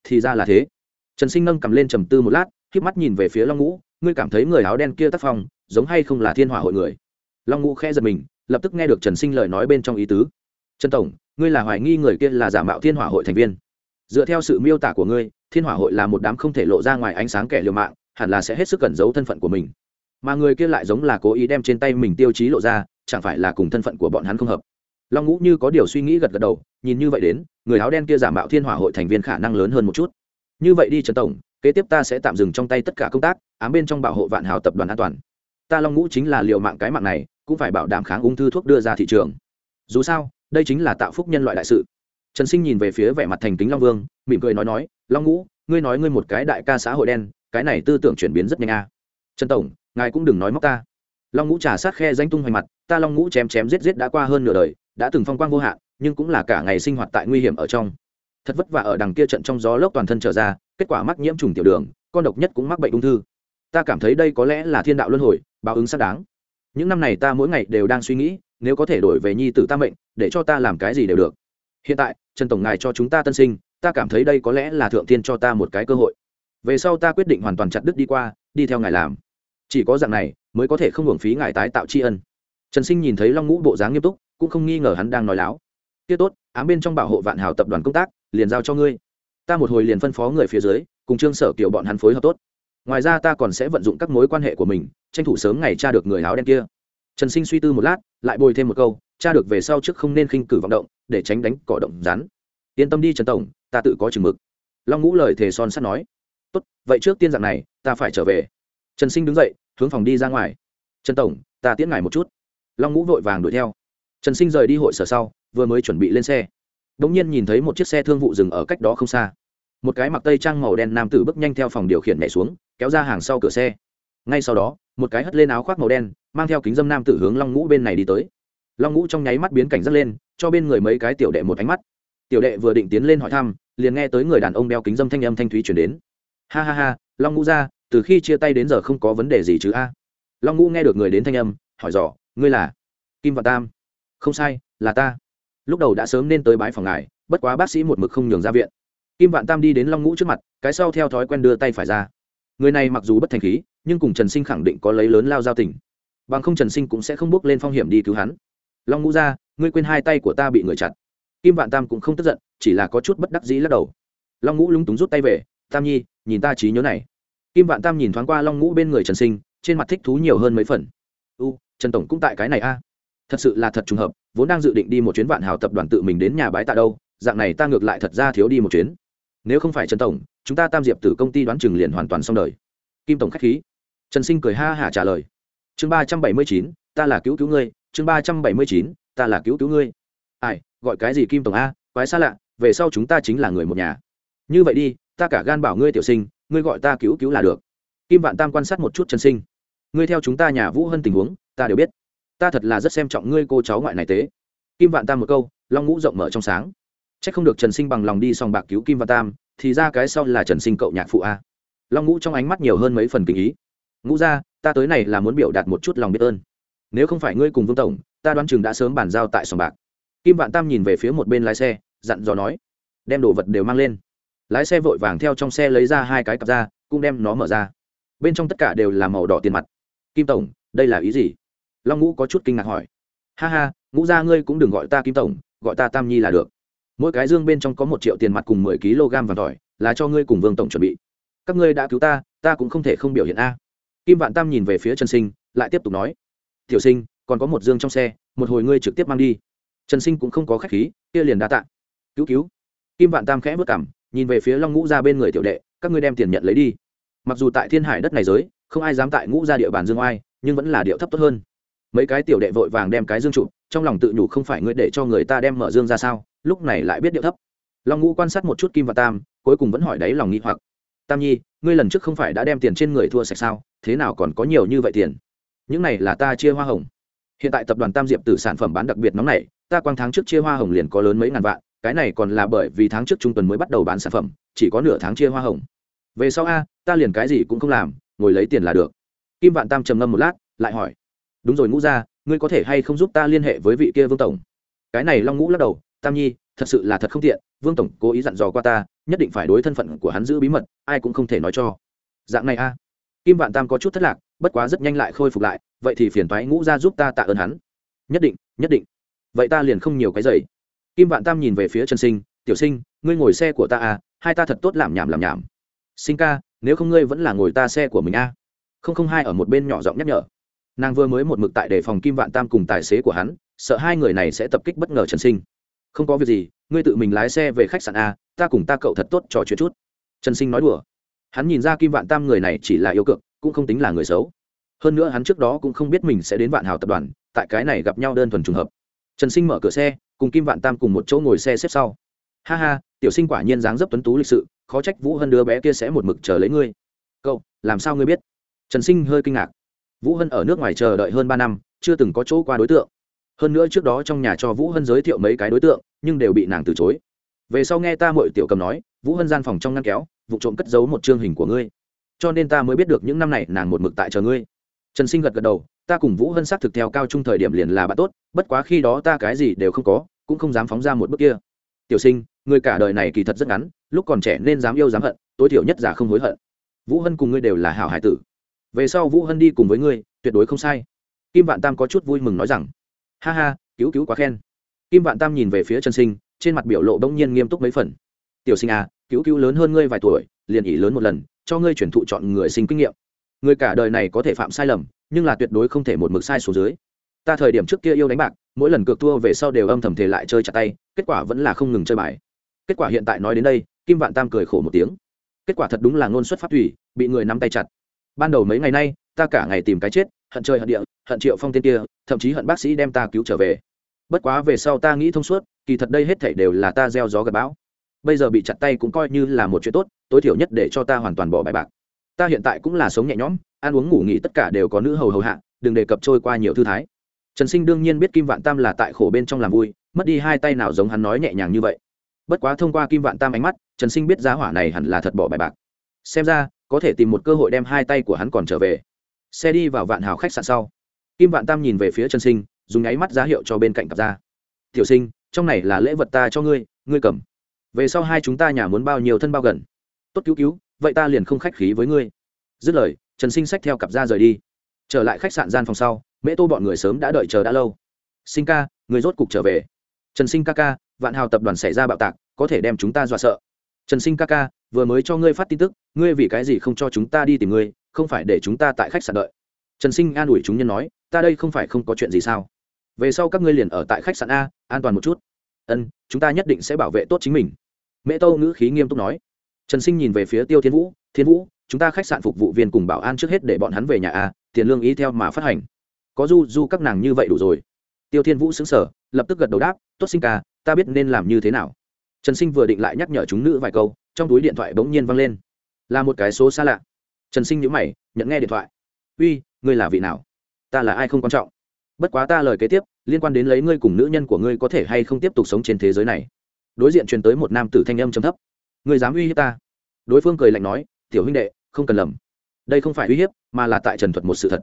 Thì ra là thế. Trần sinh nâng cầm lên trầm tư một lát k mắt nhìn về phía long ngũ, ngươi cảm thấy người áo đen kia tác phong giống hay không là thiên hỏa hội người. Long ngũ khẽ giật mình, lập tức nghe được trần sinh lời nói bên trong ý tứ. Trần tổng, ngươi là hoài nghi người kia là giả mạo thiên hỏa hội thành viên. Dựa theo sự miêu tả của ngươi, thiên hỏa hội là một đám không thể lộ ra ngoài ánh sáng kẻ liều mạng, hẳn là sẽ hết sức cẩn giấu thân phận của mình. Mà người kia lại giống là cố ý đem trên tay mình tiêu chí lộ ra, chẳng phải là cùng thân phận của bọn hắn không hợp. Long ngũ như có điều suy nghĩ gật gật đầu, nhìn như vậy đến, người áo đen kia giả mạo thiên hỏa hội thành viên khả năng lớn hơn một chút. Như vậy đi trần tổng, kế tiếp ta sẽ tạm dừng trong tay tất cả công tác, ám bên trong bảo hộ vạn hào tập đoàn an toàn ta long ngũ chính là liệu mạng cái mạng này, cũng phải bảo đảm kháng ung thư thuốc đưa ra thị trường. Dù sao, đây chính là tạo phúc nhân loại đại sự. Trần sinh nhìn về phía vẻ mặt thành kính long vương, mỉm cười nói nói, long ngũ, ngươi nói ngươi một cái đại ca xã hội đen, cái này tư tưởng chuyển biến rất nhanh a. À. trần tổng, ngài cũng đừng nói móc ta. Long ngũ trà sát khe danh tung hoành mặt, ta long ngũ chém chém giết giết đã qua hơn nửa đời, đã từng phong quang vô hạn, nhưng cũng là cả ngày sinh hoạt tại nguy hiểm ở trong. Thật vất vả ở đằng kia trận trong gió lốc toàn thân trở ra, kết quả mắc nhiễm trùng tiểu đường, con độc nhất cũng mắc bệnh ung thư ta cảm thấy đây có lẽ là thiên đạo luân hồi, báo ứng xác đáng. Những năm này ta mỗi ngày đều đang suy nghĩ, nếu có thể đổi về nhi tử ta mệnh, để cho ta làm cái gì đều được. Hiện tại, trần tổng ngài cho chúng ta tân sinh, ta cảm thấy đây có lẽ là thượng tiên cho ta một cái cơ hội. Về sau ta quyết định hoàn toàn chặt đứt đi qua, đi theo ngài làm. Chỉ có dạng này, mới có thể không hưởng phí ngài tái tạo tri ân. Trần sinh nhìn thấy long ngũ bộ dáng nghiêm túc, cũng không nghi ngờ hắn đang nói láo. Tiết tốt, ám bên trong bảo hộ vạn hào tập đoàn công tác, liền giao cho ngươi. Ta một hồi liền phân phó người phía dưới, cùng trương sở kiểu bọn hắn phối hợp tốt ngoài ra ta còn sẽ vận dụng các mối quan hệ của mình, tranh thủ sớm ngày tra được người áo đen kia. Trần sinh suy tư một lát, lại bồi thêm một câu, tra được về sau trước không nên khinh cử vọng động, để tránh đánh cỏ động rắn. Yên tâm đi trần tổng, ta tự có chừng mực. Long ngũ lời thề son sắt nói. Tốt, vậy trước tiên dạng này, ta phải trở về. Trần sinh đứng dậy, hướng phòng đi ra ngoài. Trần tổng, ta tiễn ngài một chút. Long ngũ vội vàng đuổi theo. Trần sinh rời đi hội sở sau, vừa mới chuẩn bị lên xe. Đ ỗ n g nhiên nhìn thấy một chiếc xe thương vụ dừng ở cách đó không xa. Một cái mặc tây trang màu đen nam tử bước nhanh theo phòng điều khiển nhảy xuống kéo ra hàng sau cửa xe. Ngay sau đó, một cái hất lên áo khoác màu đen, mang theo kính dâm nam tử hướng long ngũ bên này đi tới. Long ngũ trong nháy mắt biến cảnh dắt lên, cho bên người mấy cái tiểu đệ một ánh mắt. Tiểu đệ vừa định tiến lên hỏi thăm, liền nghe tới người đàn ông đeo kính dâm thanh âm thanh thúy chuyển đến. Ha ha ha, long ngũ ra, từ khi chia tay đến giờ không có vấn đề gì chứ a? Long ngũ nghe được người đến thanh âm, hỏi dò, ngươi là kim và tam? Không sai, là ta. Lúc đầu đã sớm nên tới bãi phòng ngài, bất quá bác sĩ một mực không nhường ra viện. Kim vạn tam đi đến long ngũ trước mặt, cái sau theo thói quen đưa tay phải ra người này mặc dù bất thành khí, nhưng cùng trần sinh khẳng định có lấy lớn lao giao tình. Bằng không trần sinh cũng sẽ không bước lên phong hiểm đi cứu hắn. Long ngũ ra ngươi quên hai tay của ta bị người chặt. Kim vạn tam cũng không tức giận, chỉ là có chút bất đắc dĩ lắc đầu. Long ngũ lúng túng rút tay về, tam nhi, nhìn ta trí nhớ này. Kim vạn tam nhìn thoáng qua long ngũ bên người trần sinh, trên mặt thích thú nhiều hơn mấy phần. U, trần tổng cũng tại cái này a. Thật sự là thật trùng hợp, vốn đang dự định đi một chuyến vạn hào tập đoàn tự mình đến nhà bái tạ đâu, dạng này ta ngược lại thật ra thiếu đi một chuyến nếu không phải trần tổng, chúng ta tam diệp Tử công ty đoán chừng liền hoàn toàn xong đời. Kim tổng k h á c h khí. Trần sinh cười ha hả trả lời. Chương ba trăm bảy mươi chín, ta là cứu cứu ngươi. Chương ba trăm bảy mươi chín, ta là cứu cứu ngươi. Ai, gọi cái gì kim tổng a, quái xa lạ, về sau chúng ta chính là người một nhà. Như vậy đi, ta cả gan bảo ngươi tiểu sinh, ngươi gọi ta cứu cứu là được. Kim vạn tam quan sát một chút trần sinh. Ngươi theo chúng ta nhà vũ hơn tình huống, ta đều biết. Ta thật là rất xem trọng ngươi cô cháu ngoại này tế. Kim vạn tam một câu, long ngũ rộng mở trong sáng chắc không được trần sinh bằng lòng đi sòng bạc cứu kim và tam, thì ra cái sau là trần sinh cậu nhạc phụ a. Long ngũ trong ánh mắt nhiều hơn mấy phần tình ý. Ngũ ra, ta tới này là muốn biểu đạt một chút lòng biết ơn. Nếu không phải ngươi cùng vương tổng, ta đoán chừng đã sớm bàn giao tại sòng bạc. Kim vạn tam nhìn về phía một bên lái xe, dặn dò nói, đem đồ vật đều mang lên. Lái xe vội vàng theo trong xe lấy ra hai cái cặp ra cũng đem nó mở ra. Bên trong tất cả đều là màu đỏ tiền mặt. Kim tổng, đây là ý gì? Long ngũ có chút kinh ngạc hỏi. Ha ha, ngũ gia ngươi cũng đừng gọi ta kim tổng, gọi ta tam nhi là được mỗi cái dương bên trong có một triệu tiền mặt cùng mười kg vàng tỏi, là cho ngươi cùng vương tổng chuẩn bị. Các ngươi đã cứu ta ta cũng không thể không biểu hiện a. Kim vạn tam nhìn về phía trần sinh, lại tiếp tục nói, tiểu sinh, còn có một dương trong xe, một hồi ngươi trực tiếp mang đi. Trần sinh cũng không có khách khí, kia liền đa tạ. Cứu cứu. Kim vạn tam khẽ vất cảm nhìn về phía long ngũ ra bên người tiểu đệ, các ngươi đem tiền nhận lấy đi. Mặc dù tại thiên hải đất này giới, không ai dám tại ngũ ra địa bàn dương oai, nhưng vẫn là điệu thấp tốt hơn. Mấy cái tiểu đệ vội vàng đem cái dương trụ, trong lòng tự nhủ không phải ngươi để cho người ta đem mở dương ra sao? Lúc này lại biết điệu thấp. Long ngũ quan sát một chút kim và tam, cuối cùng vẫn hỏi đáy lòng nghi hoặc. Tam nhi, ngươi lần trước không phải đã đem tiền trên người thua sạch sao? Thế nào còn có nhiều như vậy tiền? Những này là ta chia hoa hồng. Hiện tại tập đoàn tam diệp từ sản phẩm bán đặc biệt nóng này, ta quang tháng trước chia hoa hồng liền có lớn mấy ngàn vạn, cái này còn là bởi vì tháng trước trung tuần mới bắt đầu bán sản phẩm, chỉ có nửa tháng chia hoa hồng. Về sau a, ta liền cái gì cũng không làm, ngồi lấy tiền là được. Kim vạn tam trầm ngâm một lát, lại hỏi. Đúng rồi ngũ ra ngươi có thể hay không giúp ta liên hệ với vị kia vương tổng? Cái này long ngũ lắc đầu tam nhi, thật sự là thật không tiện, vương tổng cố ý dặn dò qua ta, nhất định phải đối thân phận của hắn giữ bí mật, ai cũng không thể nói cho. Dạng này a. Kim vạn tam có chút thất lạc, bất quá rất nhanh lại khôi phục lại, vậy thì phiền toái ngũ ra giúp ta tạ ơn hắn. Nhất định nhất định. Vậy ta liền không nhiều cái giày. Kim vạn tam nhìn về phía trần sinh, tiểu sinh, ngươi ngồi xe của ta à hai ta thật tốt làm nhảm làm nhảm. Sinh ca, nếu không ngươi vẫn là ngồi ta xe của mình a. Không không hai ở một bên nhỏ giọng nhắc nhở. Nàng vừa mới một mực tại đề phòng kim vạn tam cùng tài xế của hắn, sợ hai người này sẽ tập kích bất ngờ trần sinh không có việc gì, ngươi tự mình lái xe về khách sạn a, ta cùng ta cậu thật tốt trò chuyện chút. Trần sinh nói đùa. Hắn nhìn ra kim vạn tam người này chỉ là yêu cực, cũng không tính là người xấu. Hơn nữa hắn trước đó cũng không biết mình sẽ đến vạn hào tập đoàn, tại cái này gặp nhau đơn thuần trùng hợp. Trần sinh mở cửa xe, cùng kim vạn tam cùng một chỗ ngồi xe xếp sau. Ha ha, tiểu sinh quả nhiên dáng dấp tuấn tú lịch sự, khó trách vũ hân đứa bé kia sẽ một mực chờ lấy ngươi. Cậu, làm sao ngươi biết? Trần sinh hơi kinh ngạc. Vũ hân ở nước ngoài chờ đợi hơn ba năm, chưa từng có chỗ qua đối tượng hơn nữa trước đó trong nhà cho vũ hân giới thiệu mấy cái đối tượng, nhưng đều bị nàng từ chối. Về sau nghe ta mội tiểu cầm nói, vũ hân gian phòng trong ngăn kéo, vụ trộm cất giấu một chương hình của ngươi. Cho nên ta mới biết được những năm này nàng một mực tại chờ ngươi. Trần sinh gật gật đầu, ta cùng vũ hân xác thực theo cao trung thời điểm liền là bạn tốt, bất quá khi đó ta cái gì đều không có, cũng không dám phóng ra một bước kia. Tiểu sinh, người cả đời này kỳ thật rất ngắn, lúc còn trẻ nên dám yêu dám hận, tối thiểu nhất giả không hối hận. Vũ hân cùng ngươi đều là hảo hải tử. Về sau vũ hân đi cùng với ngươi, tuyệt đối không sai. Kim vạn tam có chút vui mừng nói rằng ha ha, cứu cứu quá khen. Kim vạn tam nhìn về phía trần sinh, trên mặt biểu lộ bỗng nhiên nghiêm túc mấy phần. Tiểu sinh à cứu cứu lớn hơn ngươi vài tuổi, liền ỉ lớn một lần, cho ngươi chuyển thụ chọn người sinh kinh nghiệm. Người cả đời này có thể phạm sai lầm, nhưng là tuyệt đối không thể một mực sai xuống dưới. Ta thời điểm trước kia yêu đánh bạc, mỗi lần cược thua về sau đều âm thầm thể lại chơi chặt tay, kết quả vẫn là không ngừng chơi bài. Kết quả hiện tại nói đến đây, kim vạn tam cười khổ một tiếng. Kết quả thật đúng là ngôn xuất phát thủy, bị người nắm tay chặt. Ban đầu mấy ngày nay, ta cả ngày tìm cái chết hận trời hận địa, hận triệu phong tên kia, thậm chí hận bác sĩ đem ta cứu trở về. Bất quá về sau ta nghĩ thông suốt, kỳ thật đây hết thảy đều là ta gieo gió gặp bão. Bây giờ bị chặt tay cũng coi như là một chuyện tốt, tối thiểu nhất để cho ta hoàn toàn bỏ bài bạc. Ta hiện tại cũng là sống nhẹ nhõm, ăn uống ngủ nghỉ tất cả đều có nữ hầu hầu hạ, đừng đề cập trôi qua nhiều thư thái. Trần sinh đương nhiên biết kim vạn tam là tại khổ bên trong làm vui, mất đi hai tay nào giống hắn nói nhẹ nhàng như vậy. Bất quá thông qua kim vạn tam ánh mắt, trần sinh biết giá hỏa này hẳn là thật bỏ bài bạc. Xem ra, có thể tìm một cơ hội đem hai tay của hắn còn trở về xe đi vào vạn hào khách sạn sau. Kim vạn tam nhìn về phía trần sinh, dùng nháy mắt giá hiệu cho bên cạnh cặp ra. Tiểu sinh, trong này là lễ vật ta cho ngươi ngươi cầm. Về sau hai chúng ta nhà muốn bao nhiêu thân bao gần? Tốt cứu cứu, vậy ta liền không khách khí với ngươi. Dứt lời, trần sinh xách theo cặp ra rời đi. Trở lại khách sạn gian phòng sau, mễ tô bọn người sớm đã đợi chờ đã lâu. Sinh ca người rốt cục trở về. Trần sinh ca ca, vạn hào tập đoàn xảy ra bạo tạc, có thể đem chúng ta dọa sợ. Trần sinh ca ca, vừa mới cho ngươi phát tin tức, ngươi vì cái gì không cho chúng ta đi tìm ngươi không phải để chúng ta tại khách sạn đợi. Trần sinh an ủi chúng nhân nói, ta đây không phải không có chuyện gì sao? Về sau các ngươi liền ở tại khách sạn a, an toàn một chút. Ân, chúng ta nhất định sẽ bảo vệ tốt chính mình. Mễ tô ngữ khí nghiêm túc nói. Trần sinh nhìn về phía tiêu thiên vũ thiên vũ, chúng ta khách sạn phục vụ viên cùng bảo an trước hết để bọn hắn về nhà a, tiền lương ý theo mà phát hành. Có du du các nàng như vậy đủ rồi. Tiêu thiên vũ xứng sở lập tức gật đầu đáp, tốt sinh ca, ta biết nên làm như thế nào. Trần sinh vừa định lại nhắc nhở chúng nữ vài câu, trong túi điện thoại bỗng nhiên văng lên. Là một cái số xa lạ trần sinh nhữ mày, nhận nghe điện thoại. Uy, ngươi là vị nào? Ta là ai không quan trọng. Bất quá ta lời kế tiếp, liên quan đến lấy ngươi cùng nữ nhân của ngươi có thể hay không tiếp tục sống trên thế giới này. Đối diện truyền tới một nam tử thanh âm trầm thấp. Ngươi dám uy hiếp ta? Đối phương cười lạnh nói, tiểu huynh đệ, không cần lầm. Đây không phải uy hiếp, mà là tại trần thuật một sự thật.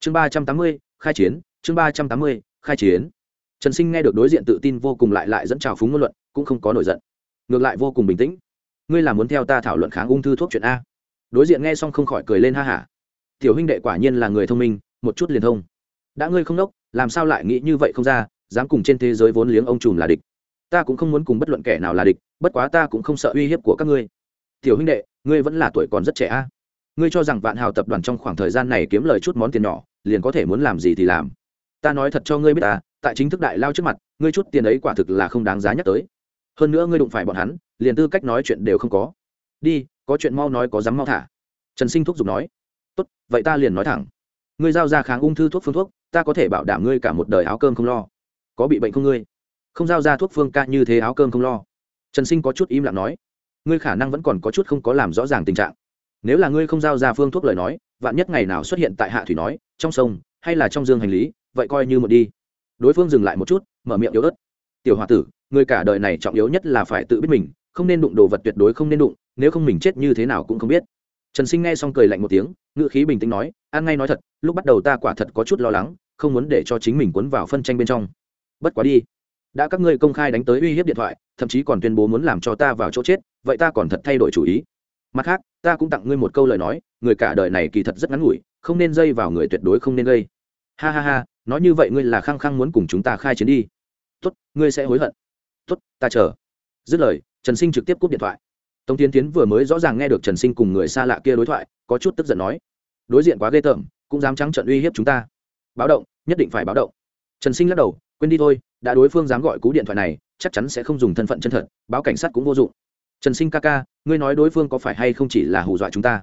Chương ba trăm tám mươi, khai chiến. Chương ba trăm tám mươi, khai chiến. Trần sinh nghe được đối diện tự tin vô cùng lại lại dẫn trào phúng ngôn luận, cũng không có nổi giận. Ngược lại vô cùng bình tĩnh. Ngươi là muốn theo ta thảo luận kháng ung thư thuốc chuyện a? Đối diện nghe xong không khỏi cười lên ha hả. Tiểu huynh đệ quả nhiên là người thông minh, một chút liền thông. Đã ngươi không đốc làm sao lại nghĩ như vậy không ra, dám cùng trên thế giới vốn liếng ông trùm là địch. Ta cũng không muốn cùng bất luận kẻ nào là địch, bất quá ta cũng không sợ uy hiếp của các ngươi. Tiểu huynh đệ, ngươi vẫn là tuổi còn rất trẻ a. Ngươi cho rằng vạn hào tập đoàn trong khoảng thời gian này kiếm lời chút món tiền nhỏ, liền có thể muốn làm gì thì làm. Ta nói thật cho ngươi biết ta, tại chính thức đại lao trước mặt, ngươi chút tiền ấy quả thực là không đáng giá nhắc tới. Hơn nữa ngươi đụng phải bọn hắn, liền tư cách nói chuyện đều không có. Đi có chuyện mau nói có dám mau thả. Trần sinh thúc giục nói, tốt, vậy ta liền nói thẳng. Ngươi giao ra kháng ung thư thuốc phương thuốc, ta có thể bảo đảm ngươi cả một đời áo cơm không lo. Có bị bệnh không ngươi? Không giao ra thuốc phương ca như thế áo cơm không lo. Trần sinh có chút im lặng nói, ngươi khả năng vẫn còn có chút không có làm rõ ràng tình trạng. Nếu là ngươi không giao ra phương thuốc lời nói, vạn nhất ngày nào xuất hiện tại hạ thủy nói, trong sông, hay là trong dương hành lý, vậy coi như một đi. Đối phương dừng lại một chút, mở miệng yếu ớt, tiểu h o a tử người cả đời này trọng yếu nhất là phải tự biết mình, không nên đụng đồ vật tuyệt đối không nên đụng nếu không mình chết như thế nào cũng không biết. Trần sinh nghe xong cười lạnh một tiếng ngựa khí bình tĩnh nói, an ngay nói thật, lúc bắt đầu ta quả thật có chút lo lắng, không muốn để cho chính mình cuốn vào phân tranh bên trong. Bất quá đi, đã các ngươi công khai đánh tới uy hiếp điện thoại, thậm chí còn tuyên bố muốn làm cho ta vào chỗ chết, vậy ta còn thật thay đổi chủ ý. Mặt khác, ta cũng tặng ngươi một câu lời nói, người cả đời này kỳ thật rất ngắn ngủi, không nên dây vào người tuyệt đối không nên gây. Ha ha ha, nói như vậy ngươi là khăng khăng muốn cùng chúng ta khai chiến đi. Tốt, ngươi sẽ hối hận. Tốt, ta chờ. Dứt lời, trần sinh trực tiếp cúp điện thoại tống tiến tiến vừa mới rõ ràng nghe được trần sinh cùng người xa lạ kia đối thoại, có chút tức giận nói, đối diện quá ghê tởm, cũng dám trắng trận uy hiếp chúng ta. Báo động, nhất định phải báo động. Trần sinh lắc đầu, quên đi thôi, đã đối phương dám gọi cú điện thoại này, chắc chắn sẽ không dùng thân phận chân thật, báo cảnh sát cũng vô dụng. Trần sinh ca ca, ngươi nói đối phương có phải hay không chỉ là hù dọa chúng ta?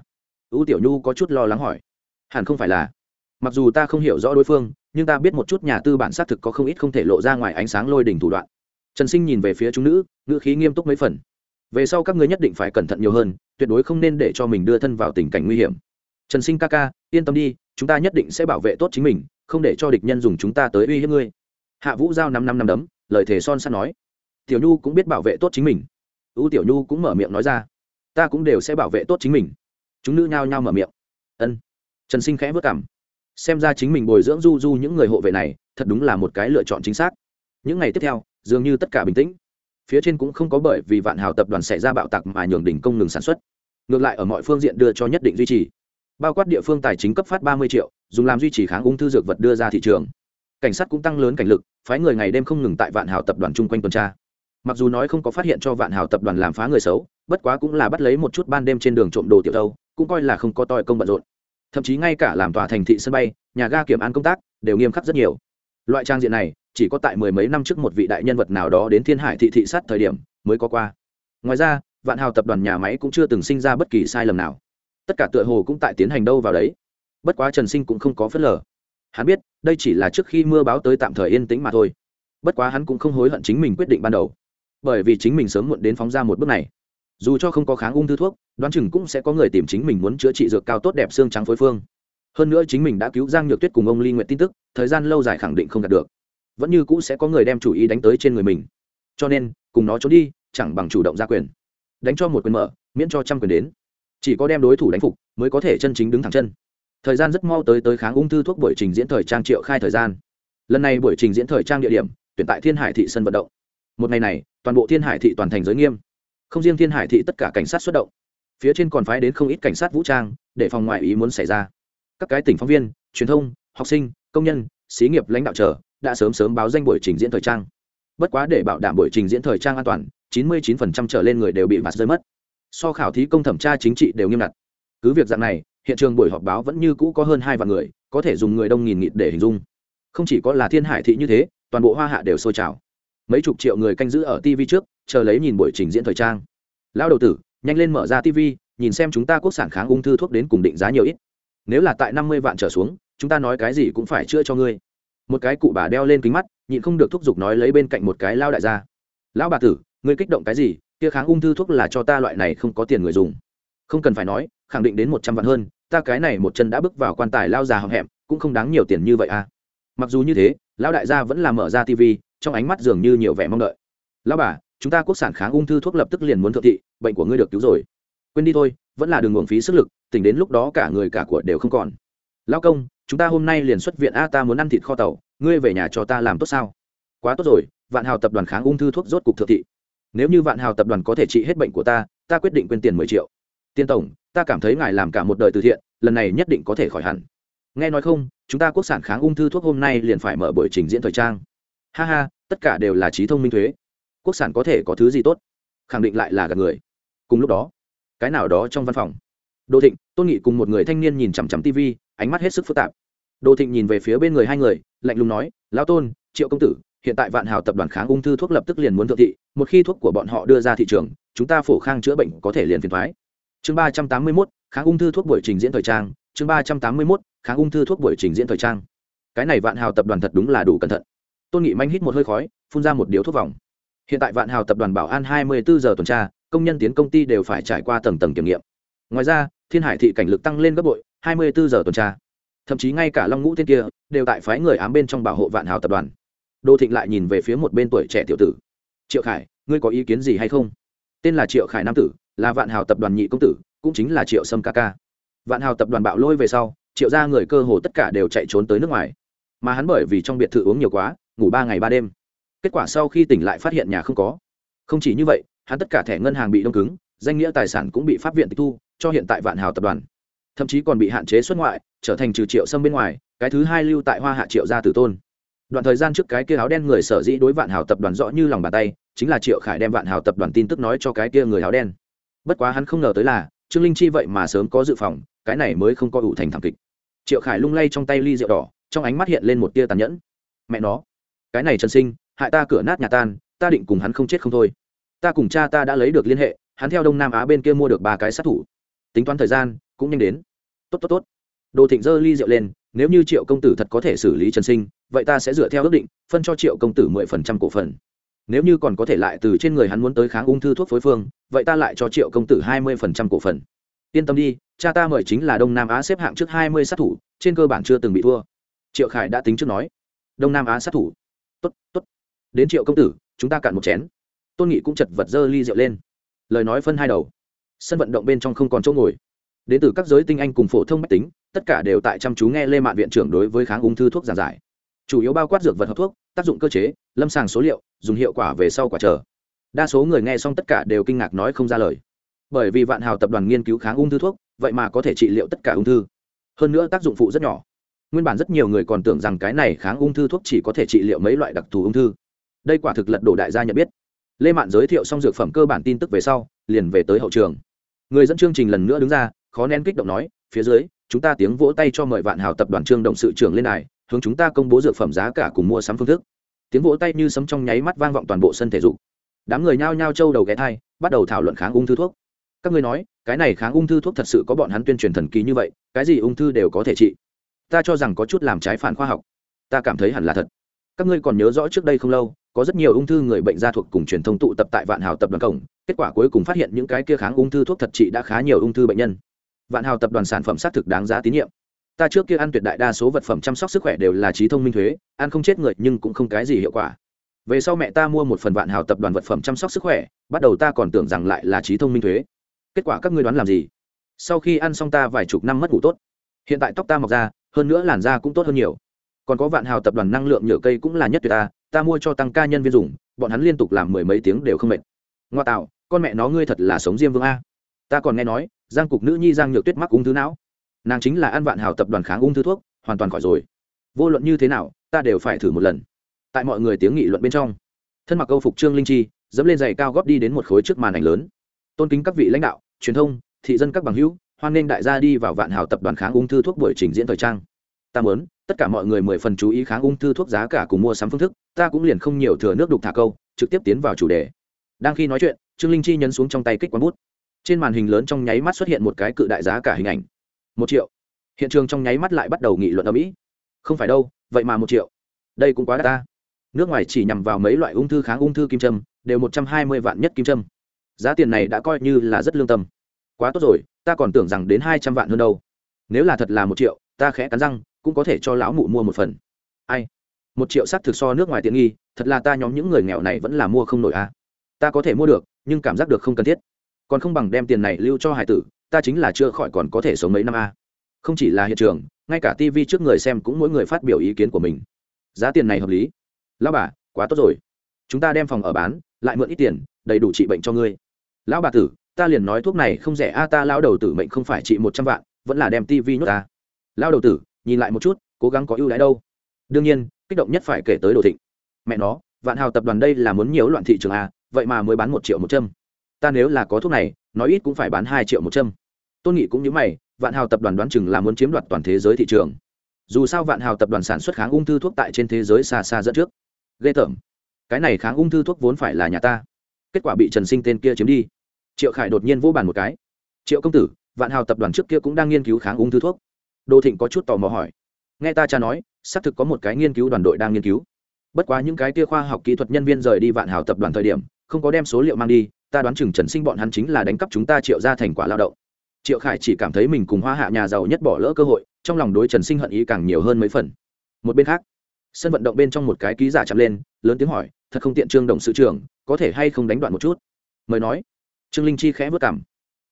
U tiểu nhu có chút lo lắng hỏi, hẳn không phải là. Mặc dù ta không hiểu rõ đối phương, nhưng ta biết một chút nhà tư bản xác thực có không ít không thể lộ ra ngoài ánh sáng lôi đỉnh thủ đoạn. Trần sinh nhìn về phía chúng nữ, ngữ khí nghiêm túc mấy phần về sau các ngươi nhất định phải cẩn thận nhiều hơn, tuyệt đối không nên để cho mình đưa thân vào tình cảnh nguy hiểm. Trần sinh ca ca, yên tâm đi, chúng ta nhất định sẽ bảo vệ tốt chính mình, không để cho địch nhân dùng chúng ta tới uy hiếp ngươi. Hạ vũ giao năm năm năm đấm, lời thề son sắt nói. Tiểu nhu cũng biết bảo vệ tốt chính mình. Ưu tiểu nhu cũng mở miệng nói ra. Ta cũng đều sẽ bảo vệ tốt chính mình. Chúng nữ nhao nhao mở miệng. Ân. Trần sinh khẽ vất cảm. Xem ra chính mình bồi dưỡng du du những người hộ vệ này, thật đúng là một cái lựa chọn chính xác. Những ngày tiếp theo, dường như tất cả bình tĩnh phía trên cũng không có bởi vì vạn hào tập đoàn xảy ra bạo tặc mà nhường đỉnh công ngừng sản xuất. Ngược lại ở mọi phương diện đưa cho nhất định duy trì. Bao quát địa phương tài chính cấp phát ba mươi triệu dùng làm duy trì kháng ung thư dược vật đưa ra thị trường. Cảnh sát cũng tăng lớn cảnh lực phái người ngày đêm không ngừng tại vạn hào tập đoàn chung quanh tuần tra. Mặc dù nói không có phát hiện cho vạn hào tập đoàn làm phá người xấu bất quá cũng là bắt lấy một chút ban đêm trên đường trộm đồ tiểu thâu, cũng coi là không có toi công bận rộn. Thậm chí ngay cả làm tòa thành thị sân bay nhà ga kiểm an công tác đều nghiêm khắc rất nhiều. Loại trang diện này chỉ có tại mười mấy năm trước một vị đại nhân vật nào đó đến thiên hải thị thị sát thời điểm mới có qua. Ngoài ra, vạn hào tập đoàn nhà máy cũng chưa từng sinh ra bất kỳ sai lầm nào. Tất cả tựa hồ cũng tại tiến hành đâu vào đấy. Bất quá trần sinh cũng không có phớt lờ. Hắn biết, đây chỉ là trước khi mưa báo tới tạm thời yên tĩnh mà thôi. Bất quá hắn cũng không hối hận chính mình quyết định ban đầu. Bởi vì chính mình sớm muộn đến phóng ra một bước này. Dù cho không có kháng ung thư thuốc, đoán chừng cũng sẽ có người tìm chính mình muốn chữa trị dược cao tốt đẹp xương trắng phối phương. Hơn nữa chính mình đã cứu giang nhược tuyết cùng ông ly nguyện tin tức, thời gian lâu dài khẳng định không đạt được vẫn như cũ sẽ có người đem chủ ý đánh tới trên người mình. Cho nên, cùng nó trốn đi, chẳng bằng chủ động ra quyền. Đánh cho một quyền mở, miễn cho trăm quyền đến. Chỉ có đem đối thủ đánh phục, mới có thể chân chính đứng thẳng chân. Thời gian rất mau tới tới kháng ung thư thuốc buổi trình diễn thời trang triệu khai thời gian. Lần này buổi trình diễn thời trang địa điểm, tuyển tại thiên hải thị sân vận động. Một ngày này, toàn bộ thiên hải thị toàn thành giới nghiêm. Không riêng thiên hải thị tất cả cảnh sát xuất động. Phía trên còn phái đến không ít cảnh sát vũ trang, để phòng ngoại ý muốn xảy ra. Các cái tỉnh phóng viên, truyền thông, học sinh, công nhân, xí nghiệp lãnh đạo chờ đã sớm sớm báo danh buổi trình diễn thời trang. Bất quá để bảo đảm buổi trình diễn thời trang an toàn 99% trở lên người đều bị vặt rơi mất. So khảo thí công thẩm tra chính trị đều nghiêm ngặt. Cứ việc dạng này, hiện trường buổi họp báo vẫn như cũ có hơn hai vạn người, có thể dùng người đông nghìn nghịt để hình dung. Không chỉ có là thiên hải thị như thế, toàn bộ hoa hạ đều sôi trào. Mấy chục triệu người canh giữ ở tv trước, chờ lấy nhìn buổi trình diễn thời trang. Lão đầu tử, nhanh lên mở ra tv nhìn xem chúng ta quốc sản kháng ung thư thuốc đến cùng định giá nhiều ít. Nếu là tại năm mươi vạn trở xuống, chúng ta nói cái gì cũng phải chữa cho ngươi một cái cụ bà đeo lên kính mắt, nhịn không được thúc giục nói lấy bên cạnh một cái lao đại gia. Lão bà tử, ngươi kích động cái gì? Kia kháng ung thư thuốc là cho ta loại này không có tiền người dùng. Không cần phải nói, khẳng định đến một trăm vạn hơn, ta cái này một chân đã bước vào quan tài lao già hậm hẹm, cũng không đáng nhiều tiền như vậy à. Mặc dù như thế, lão đại gia vẫn là mở ra tv trong ánh mắt dường như nhiều vẻ mong đợi. Lão bà, chúng ta quốc sản kháng ung thư thuốc lập tức liền muốn thượng thị, bệnh của ngươi được cứu rồi. Quên đi thôi, vẫn là đường uổng phí sức lực, tỉnh đến lúc đó cả người cả của đều không còn. Lão công chúng ta hôm nay liền xuất viện, a, ta muốn ăn thịt kho tàu, ngươi về nhà cho ta làm tốt sao? Quá tốt rồi, vạn hào tập đoàn kháng ung thư thuốc rốt cục thượng thị. Nếu như vạn hào tập đoàn có thể trị hết bệnh của ta ta quyết định quên tiền mười triệu. Tiên tổng, ta cảm thấy ngài làm cả một đời từ thiện, lần này nhất định có thể khỏi hẳn. Nghe nói không, chúng ta quốc sản kháng ung thư thuốc hôm nay liền phải mở buổi trình diễn thời trang. Ha ha, tất cả đều là trí thông minh thuế. Quốc sản có thể có thứ gì tốt? Khẳng định lại là gạt người. Cùng lúc đó, cái nào đó trong văn phòng đô thịnh, tôn nghị cùng một người thanh niên nhìn chằm chằm tv ánh mắt hết sức phức tạp. Đô thịnh nhìn về phía bên người hai người, lạnh lùng nói, lão tôn, triệu công tử, hiện tại vạn hào tập đoàn kháng ung thư thuốc lập tức liền muốn thượng thị, một khi thuốc của bọn họ đưa ra thị trường, chúng ta phổ khang chữa bệnh có thể liền phiền thoái. Chương ba trăm tám mươi mốt, kháng ung thư thuốc buổi trình diễn thời trang. Chương ba trăm tám mươi mốt, kháng ung thư thuốc buổi trình diễn thời trang. Cái này vạn hào tập đoàn thật đúng là đủ cẩn thận. Tôn nghị manh hít một hơi khói, phun ra một điếu thuốc vòng. Hiện tại vạn hào tập đoàn bảo an hai mươi bốn giờ tuần tra, công nhân tiến công ty đều phải trải qua tầng tầng kiểm nghiệm. Ngoài ra thiên hải thị cảnh lực tăng lên gấp bội, hai mươi bốn giờ tuần tra. Thậm chí ngay cả long ngũ tiên kia đều tại phái người ám bên trong bảo hộ vạn hào tập đoàn. Đô thịnh lại nhìn về phía một bên tuổi trẻ tiểu tử. Triệu khải, ngươi có ý kiến gì hay không? Tên là triệu khải nam tử, là vạn hào tập đoàn nhị công tử, cũng chính là triệu sâm ca ca. Vạn hào tập đoàn bạo lôi về sau, triệu ra người cơ hồ tất cả đều chạy trốn tới nước ngoài. Mà hắn bởi vì trong biệt thự uống nhiều quá, ngủ ba ngày ba đêm. Kết quả sau khi tỉnh lại phát hiện nhà không có. Không chỉ như vậy, hắn tất cả thẻ ngân hàng bị đông cứng, danh nghĩa tài sản cũng bị pháp viện tịch thu cho hiện tại vạn hào tập đoàn. Thậm chí còn bị hạn chế xuất ngoại, trở thành trừ triệu sâm bên ngoài, cái thứ hai lưu tại hoa hạ triệu gia tử tôn. Đoạn thời gian trước cái kia áo đen người sở dĩ đối vạn hào tập đoàn rõ như lòng bàn tay, chính là triệu khải đem vạn hào tập đoàn tin tức nói cho cái kia người áo đen. Bất quá hắn không ngờ tới là, trương linh chi vậy mà sớm có dự phòng, cái này mới không có ủ thành thảm kịch. Triệu khải lung lay trong tay ly rượu đỏ, trong ánh mắt hiện lên một tia tàn nhẫn. Mẹ nó, cái này trần sinh, hại ta cửa nát nhà tan, ta định cùng hắn không chết không thôi. Ta cùng cha ta đã lấy được liên hệ, hắn theo đông nam á bên kia mua được ba cái sát thủ tính toán thời gian, cũng nhanh đến. Tốt tốt tốt. Đồ thịnh dơ ly rượu lên, nếu như triệu công tử thật có thể xử lý trần sinh, vậy ta sẽ dựa theo ước định, phân cho triệu công tử mười phần trăm cổ phần. Nếu như còn có thể lại từ trên người hắn muốn tới kháng ung thư thuốc phối phương, vậy ta lại cho triệu công tử hai mươi phần trăm cổ phần. Yên tâm đi, cha ta mời chính là đông nam á xếp hạng trước hai mươi sát thủ, trên cơ bản chưa từng bị thua. Triệu khải đã tính trước nói. Đông nam á sát thủ. Tốt tốt. Đến triệu công tử, chúng ta cạn một chén. Tôn nghị cũng chật vật dơ ly rượu lên. Lời nói phân hai đầu sân vận động bên trong không còn chỗ ngồi. Đến từ các giới tinh anh cùng phổ thông mách tính, tất cả đều tại chăm chú nghe lê mạn viện trưởng đối với kháng ung thư thuốc giảng giải. Chủ yếu bao quát dược vật hợp thuốc, tác dụng cơ chế, lâm sàng số liệu, dùng hiệu quả về sau quả chờ. Đa số người nghe xong tất cả đều kinh ngạc nói không ra lời. Bởi vì vạn hào tập đoàn nghiên cứu kháng ung thư thuốc, vậy mà có thể trị liệu tất cả ung thư. Hơn nữa tác dụng phụ rất nhỏ. Nguyên bản rất nhiều người còn tưởng rằng cái này kháng ung thư thuốc chỉ có thể trị liệu mấy loại đặc thù ung thư. Đây quả thực lật đổ đại gia nhận biết. Lê mạn giới thiệu xong dược phẩm cơ bản tin tức về sau, liền về tới hậu trường người dẫn chương trình lần nữa đứng ra, khó nén kích động nói, phía dưới, chúng ta tiếng vỗ tay cho mời vạn hào tập đoàn trương động sự trưởng lên này hướng chúng ta công bố dược phẩm giá cả cùng mua sắm phương thức. Tiếng vỗ tay như sấm trong nháy mắt vang vọng toàn bộ sân thể dục. Đám người nhao nhao trâu đầu ghé thai, bắt đầu thảo luận kháng ung thư thuốc. Các ngươi nói, cái này kháng ung thư thuốc thật sự có bọn hắn tuyên truyền thần kỳ như vậy, cái gì ung thư đều có thể trị? Ta cho rằng có chút làm trái phản khoa học. Ta cảm thấy hẳn là thật các ngươi còn nhớ rõ trước đây không lâu, có rất nhiều ung thư người bệnh gia thuộc cùng truyền thông tụ tập tại vạn hào tập đoàn cổng, kết quả cuối cùng phát hiện những cái kia kháng ung thư thuốc thật trị đã khá nhiều ung thư bệnh nhân. Vạn hào tập đoàn sản phẩm xác thực đáng giá tín nhiệm. Ta trước kia ăn tuyệt đại đa số vật phẩm chăm sóc sức khỏe đều là trí thông minh thuế, ăn không chết người nhưng cũng không cái gì hiệu quả. Về sau mẹ ta mua một phần vạn hào tập đoàn vật phẩm chăm sóc sức khỏe, bắt đầu ta còn tưởng rằng lại là trí thông minh thuế. Kết quả các ngươi đoán làm gì? Sau khi ăn xong ta vài chục năm mất ngủ tốt. Hiện tại tóc ta mọc ra, hơn nữa làn da cũng tốt hơn nhiều còn có vạn hào tập đoàn năng lượng nhựa cây cũng là nhất tuyệt ta ta mua cho tăng ca nhân viên dùng, bọn hắn liên tục làm mười mấy tiếng đều không mệt. Ngoa tạo, con mẹ nó ngươi thật là sống diêm vương a. Ta còn nghe nói, giang cục nữ nhi giang nhược tuyết mắc ung thư não. Nàng chính là ăn vạn hào tập đoàn kháng ung thư thuốc, hoàn toàn khỏi rồi. Vô luận như thế nào, ta đều phải thử một lần. Tại mọi người tiếng nghị luận bên trong, thân mặc câu phục trương linh chi, dẫm lên giày cao góp đi đến một khối trước màn ảnh lớn. Tôn kính các vị lãnh đạo, truyền thông, thị dân các bằng hữu, hoan nghênh đại gia đi vào vạn hào tập đoàn kháng ung thư thuốc buổi trình diễn thời trang ta muốn, tất cả mọi người mười phần chú ý kháng ung thư thuốc giá cả cùng mua sắm phương thức, ta cũng liền không nhiều thừa nước đục thả câu, trực tiếp tiến vào chủ đề. Đang khi nói chuyện, trương linh chi nhấn xuống trong tay kích quán bút. Trên màn hình lớn trong nháy mắt xuất hiện một cái cự đại giá cả hình ảnh. Một triệu. Hiện trường trong nháy mắt lại bắt đầu nghị luận ở mỹ. Không phải đâu, vậy mà một triệu. Đây cũng quá đắt ta. Nước ngoài chỉ nhằm vào mấy loại ung thư kháng ung thư kim châm, đều một trăm hai mươi vạn nhất kim châm. Giá tiền này đã coi như là rất lương tâm. Quá tốt rồi, ta còn tưởng rằng đến hai trăm vạn hơn đâu. Nếu là thật là một triệu, ta khẽ cắn răng cũng có thể cho lão mụ mua một phần. Ai? Một triệu s thực so nước ngoài tiện nghi, thật là ta nhóm những người nghèo này vẫn là mua không nổi à. ta có thể mua được, nhưng cảm giác được không cần thiết. Còn không bằng đem tiền này lưu cho hải tử, ta chính là chưa khỏi còn có thể sống mấy năm a à. không chỉ là hiện trường, ngay cả tv trước người xem cũng mỗi người phát biểu ý kiến của mình. Giá tiền này hợp lý. Lão bà, quá tốt rồi. Chúng ta đem phòng ở bán, lại mượn ít tiền, đầy đủ trị bệnh cho ngươi. Lão bà tử, ta liền nói thuốc này không rẻ a ta lão đầu tử mệnh không phải trị một trăm vạn, vẫn là đem tv nhốt ta lão đầu tử nhìn lại một chút, cố gắng có ưu đãi đâu. Đương nhiên, kích động nhất phải kể tới đồ thịnh. Mẹ nó, vạn hào tập đoàn đây là muốn nhiều loạn thị trường à? vậy mà mới bán một triệu một trăm ta nếu là có thuốc này, nói ít cũng phải bán hai triệu một trăm tôn nghị cũng như mày, vạn hào tập đoàn đoán chừng là muốn chiếm đoạt toàn thế giới thị trường. Dù sao vạn hào tập đoàn sản xuất kháng ung thư thuốc tại trên thế giới xa xa dẫn trước. Ghê tởm. Cái này kháng ung thư thuốc vốn phải là nhà ta. Kết quả bị trần sinh tên kia chiếm đi. Triệu khải đột nhiên vô bàn một cái. Triệu công tử, vạn hào tập đoàn trước kia cũng đang nghiên cứu kháng ung thư thuốc đô thịnh có chút tò mò hỏi. Nghe ta cha nói, xác thực có một cái nghiên cứu đoàn đội đang nghiên cứu. Bất quá những cái kia khoa học kỹ thuật nhân viên rời đi vạn hào tập đoàn thời điểm, không có đem số liệu mang đi, ta đoán chừng trần sinh bọn hắn chính là đánh cắp chúng ta triệu ra thành quả lao động. Triệu khải chỉ cảm thấy mình cùng hoa hạ nhà giàu nhất bỏ lỡ cơ hội, trong lòng đối trần sinh hận ý càng nhiều hơn mấy phần. Một bên khác, sân vận động bên trong một cái ký giả chạm lên, lớn tiếng hỏi, thật không tiện trương đồng sự trưởng, có thể hay không đánh đoạn một chút? Mời nói. Trương linh chi khẽ vất cảm.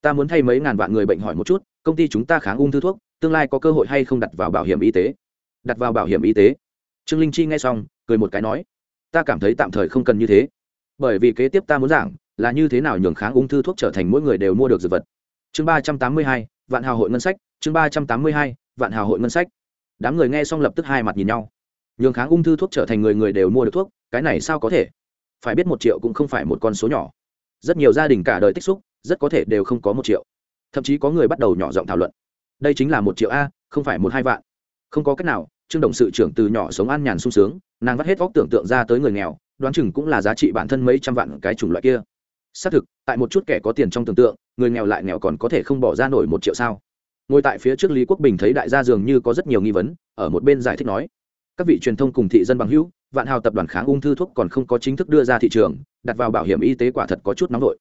Ta muốn thay mấy ngàn vạn người bệnh hỏi một chút công ty chúng ta kháng ung thư thuốc, tương lai có cơ hội hay không đặt vào bảo hiểm y tế? Đặt vào bảo hiểm y tế. Trương linh chi nghe xong, cười một cái nói, ta cảm thấy tạm thời không cần như thế. Bởi vì kế tiếp ta muốn giảng là như thế nào nhường kháng ung thư thuốc trở thành mỗi người đều mua được dược vật. Chương ba trăm tám mươi hai, vạn hào hội ngân sách. Chương ba trăm tám mươi hai, vạn hào hội ngân sách. Đám người nghe xong lập tức hai mặt nhìn nhau. Nhường kháng ung thư thuốc trở thành người người đều mua được thuốc, cái này sao có thể? Phải biết một triệu cũng không phải một con số nhỏ. Rất nhiều gia đình cả đời tích xúc, rất có thể đều không có một triệu thậm chí có người bắt đầu nhỏ giọng thảo luận. Đây chính là một triệu a, không phải một hai vạn. Không có cách nào, trương đồng sự trưởng từ nhỏ sống an nhàn sung sướng, nàng vắt hết óc tưởng tượng ra tới người nghèo, đoán chừng cũng là giá trị bản thân mấy trăm vạn cái chủng loại kia. Xác thực, tại một chút kẻ có tiền trong tưởng tượng, người nghèo lại nghèo còn có thể không bỏ ra nổi một triệu sao? Ngồi tại phía trước lý quốc bình thấy đại gia dường như có rất nhiều nghi vấn, ở một bên giải thích nói, các vị truyền thông cùng thị dân bằng hữu, vạn hào tập đoàn kháng ung thư thuốc còn không có chính thức đưa ra thị trường, đặt vào bảo hiểm y tế quả thật có chút nóng vội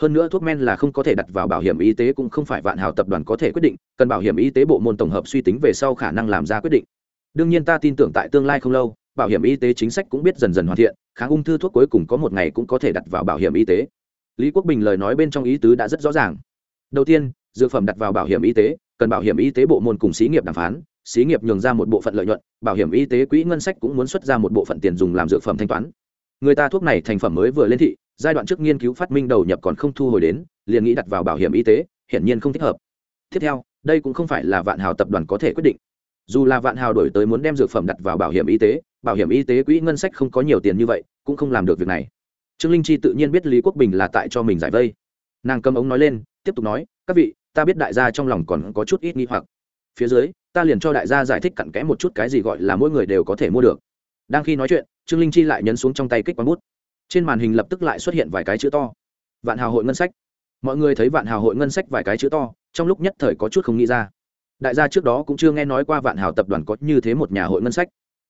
hơn nữa thuốc men là không có thể đặt vào bảo hiểm y tế cũng không phải vạn hào tập đoàn có thể quyết định, cần bảo hiểm y tế bộ môn tổng hợp suy tính về sau khả năng làm ra quyết định. Đương nhiên ta tin tưởng tại tương lai không lâu, bảo hiểm y tế chính sách cũng biết dần dần hoàn thiện, kháng ung thư thuốc cuối cùng có một ngày cũng có thể đặt vào bảo hiểm y tế. Lý quốc bình lời nói bên trong ý tứ đã rất rõ ràng. Đầu tiên, dược phẩm đặt vào bảo hiểm y tế, cần bảo hiểm y tế bộ môn cùng xí nghiệp đàm phán, xí nghiệp nhường ra một bộ phận lợi nhuận, bảo hiểm y tế quỹ ngân sách cũng muốn xuất ra một bộ phận tiền dùng làm dược phẩm thanh toán. Người ta thuốc này thành phẩm mới vừa lên thị giai đoạn trước nghiên cứu phát minh đầu nhập còn không thu hồi đến, liền nghĩ đặt vào bảo hiểm y tế, hiển nhiên không thích hợp. Tiếp theo, đây cũng không phải là vạn hào tập đoàn có thể quyết định. Dù là vạn hào đổi tới muốn đem dược phẩm đặt vào bảo hiểm y tế, bảo hiểm y tế quỹ ngân sách không có nhiều tiền như vậy, cũng không làm được việc này. Trương linh chi tự nhiên biết lý quốc bình là tại cho mình giải vây. Nàng cầm ống nói lên, tiếp tục nói, các vị, ta biết đại gia trong lòng còn có chút ít nghi hoặc. Phía dưới, ta liền cho đại gia giải thích cặn kẽ một chút cái gì gọi là mỗi người đều có thể mua được. Đang khi nói chuyện, trương linh chi lại nhấn xuống trong tay kích quán bút trên màn hình lập tức lại xuất hiện vài cái chữ to. Vạn hào hội ngân sách. Mọi người thấy vạn hào hội ngân sách vài cái chữ to, trong lúc nhất thời có chút không nghĩ ra. Đại gia trước đó cũng chưa nghe nói qua vạn hào tập đoàn có như thế một nhà hội ngân sách.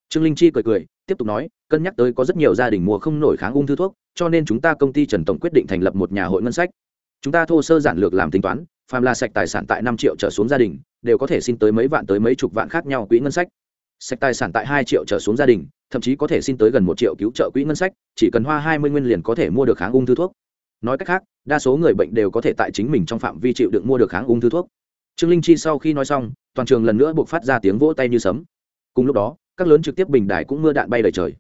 Trương linh chi cười cười, tiếp tục nói, cân nhắc tới có rất nhiều gia đình mua không nổi kháng ung thư thuốc, cho nên chúng ta công ty trần tổng quyết định thành lập một nhà hội ngân sách. Chúng ta thô sơ giản lược làm tính toán, phàm là sạch tài sản tại năm triệu trở xuống gia đình, đều có thể xin tới mấy vạn tới mấy chục vạn khác nhau quỹ ngân sách. Sạch tài sản tại hai triệu trở xuống gia đình thậm chí có thể xin tới gần một triệu cứu trợ quỹ ngân sách, chỉ cần hoa hai mươi nguyên liền có thể mua được kháng ung thư thuốc. Nói cách khác, đa số người bệnh đều có thể tại chính mình trong phạm vi chịu đựng mua được kháng ung thư thuốc. Trương linh chi sau khi nói xong, toàn trường lần nữa buộc phát ra tiếng vỗ tay như sấm. Cùng lúc đó, các lớn trực tiếp bình đài cũng mưa đạn bay đầy trời.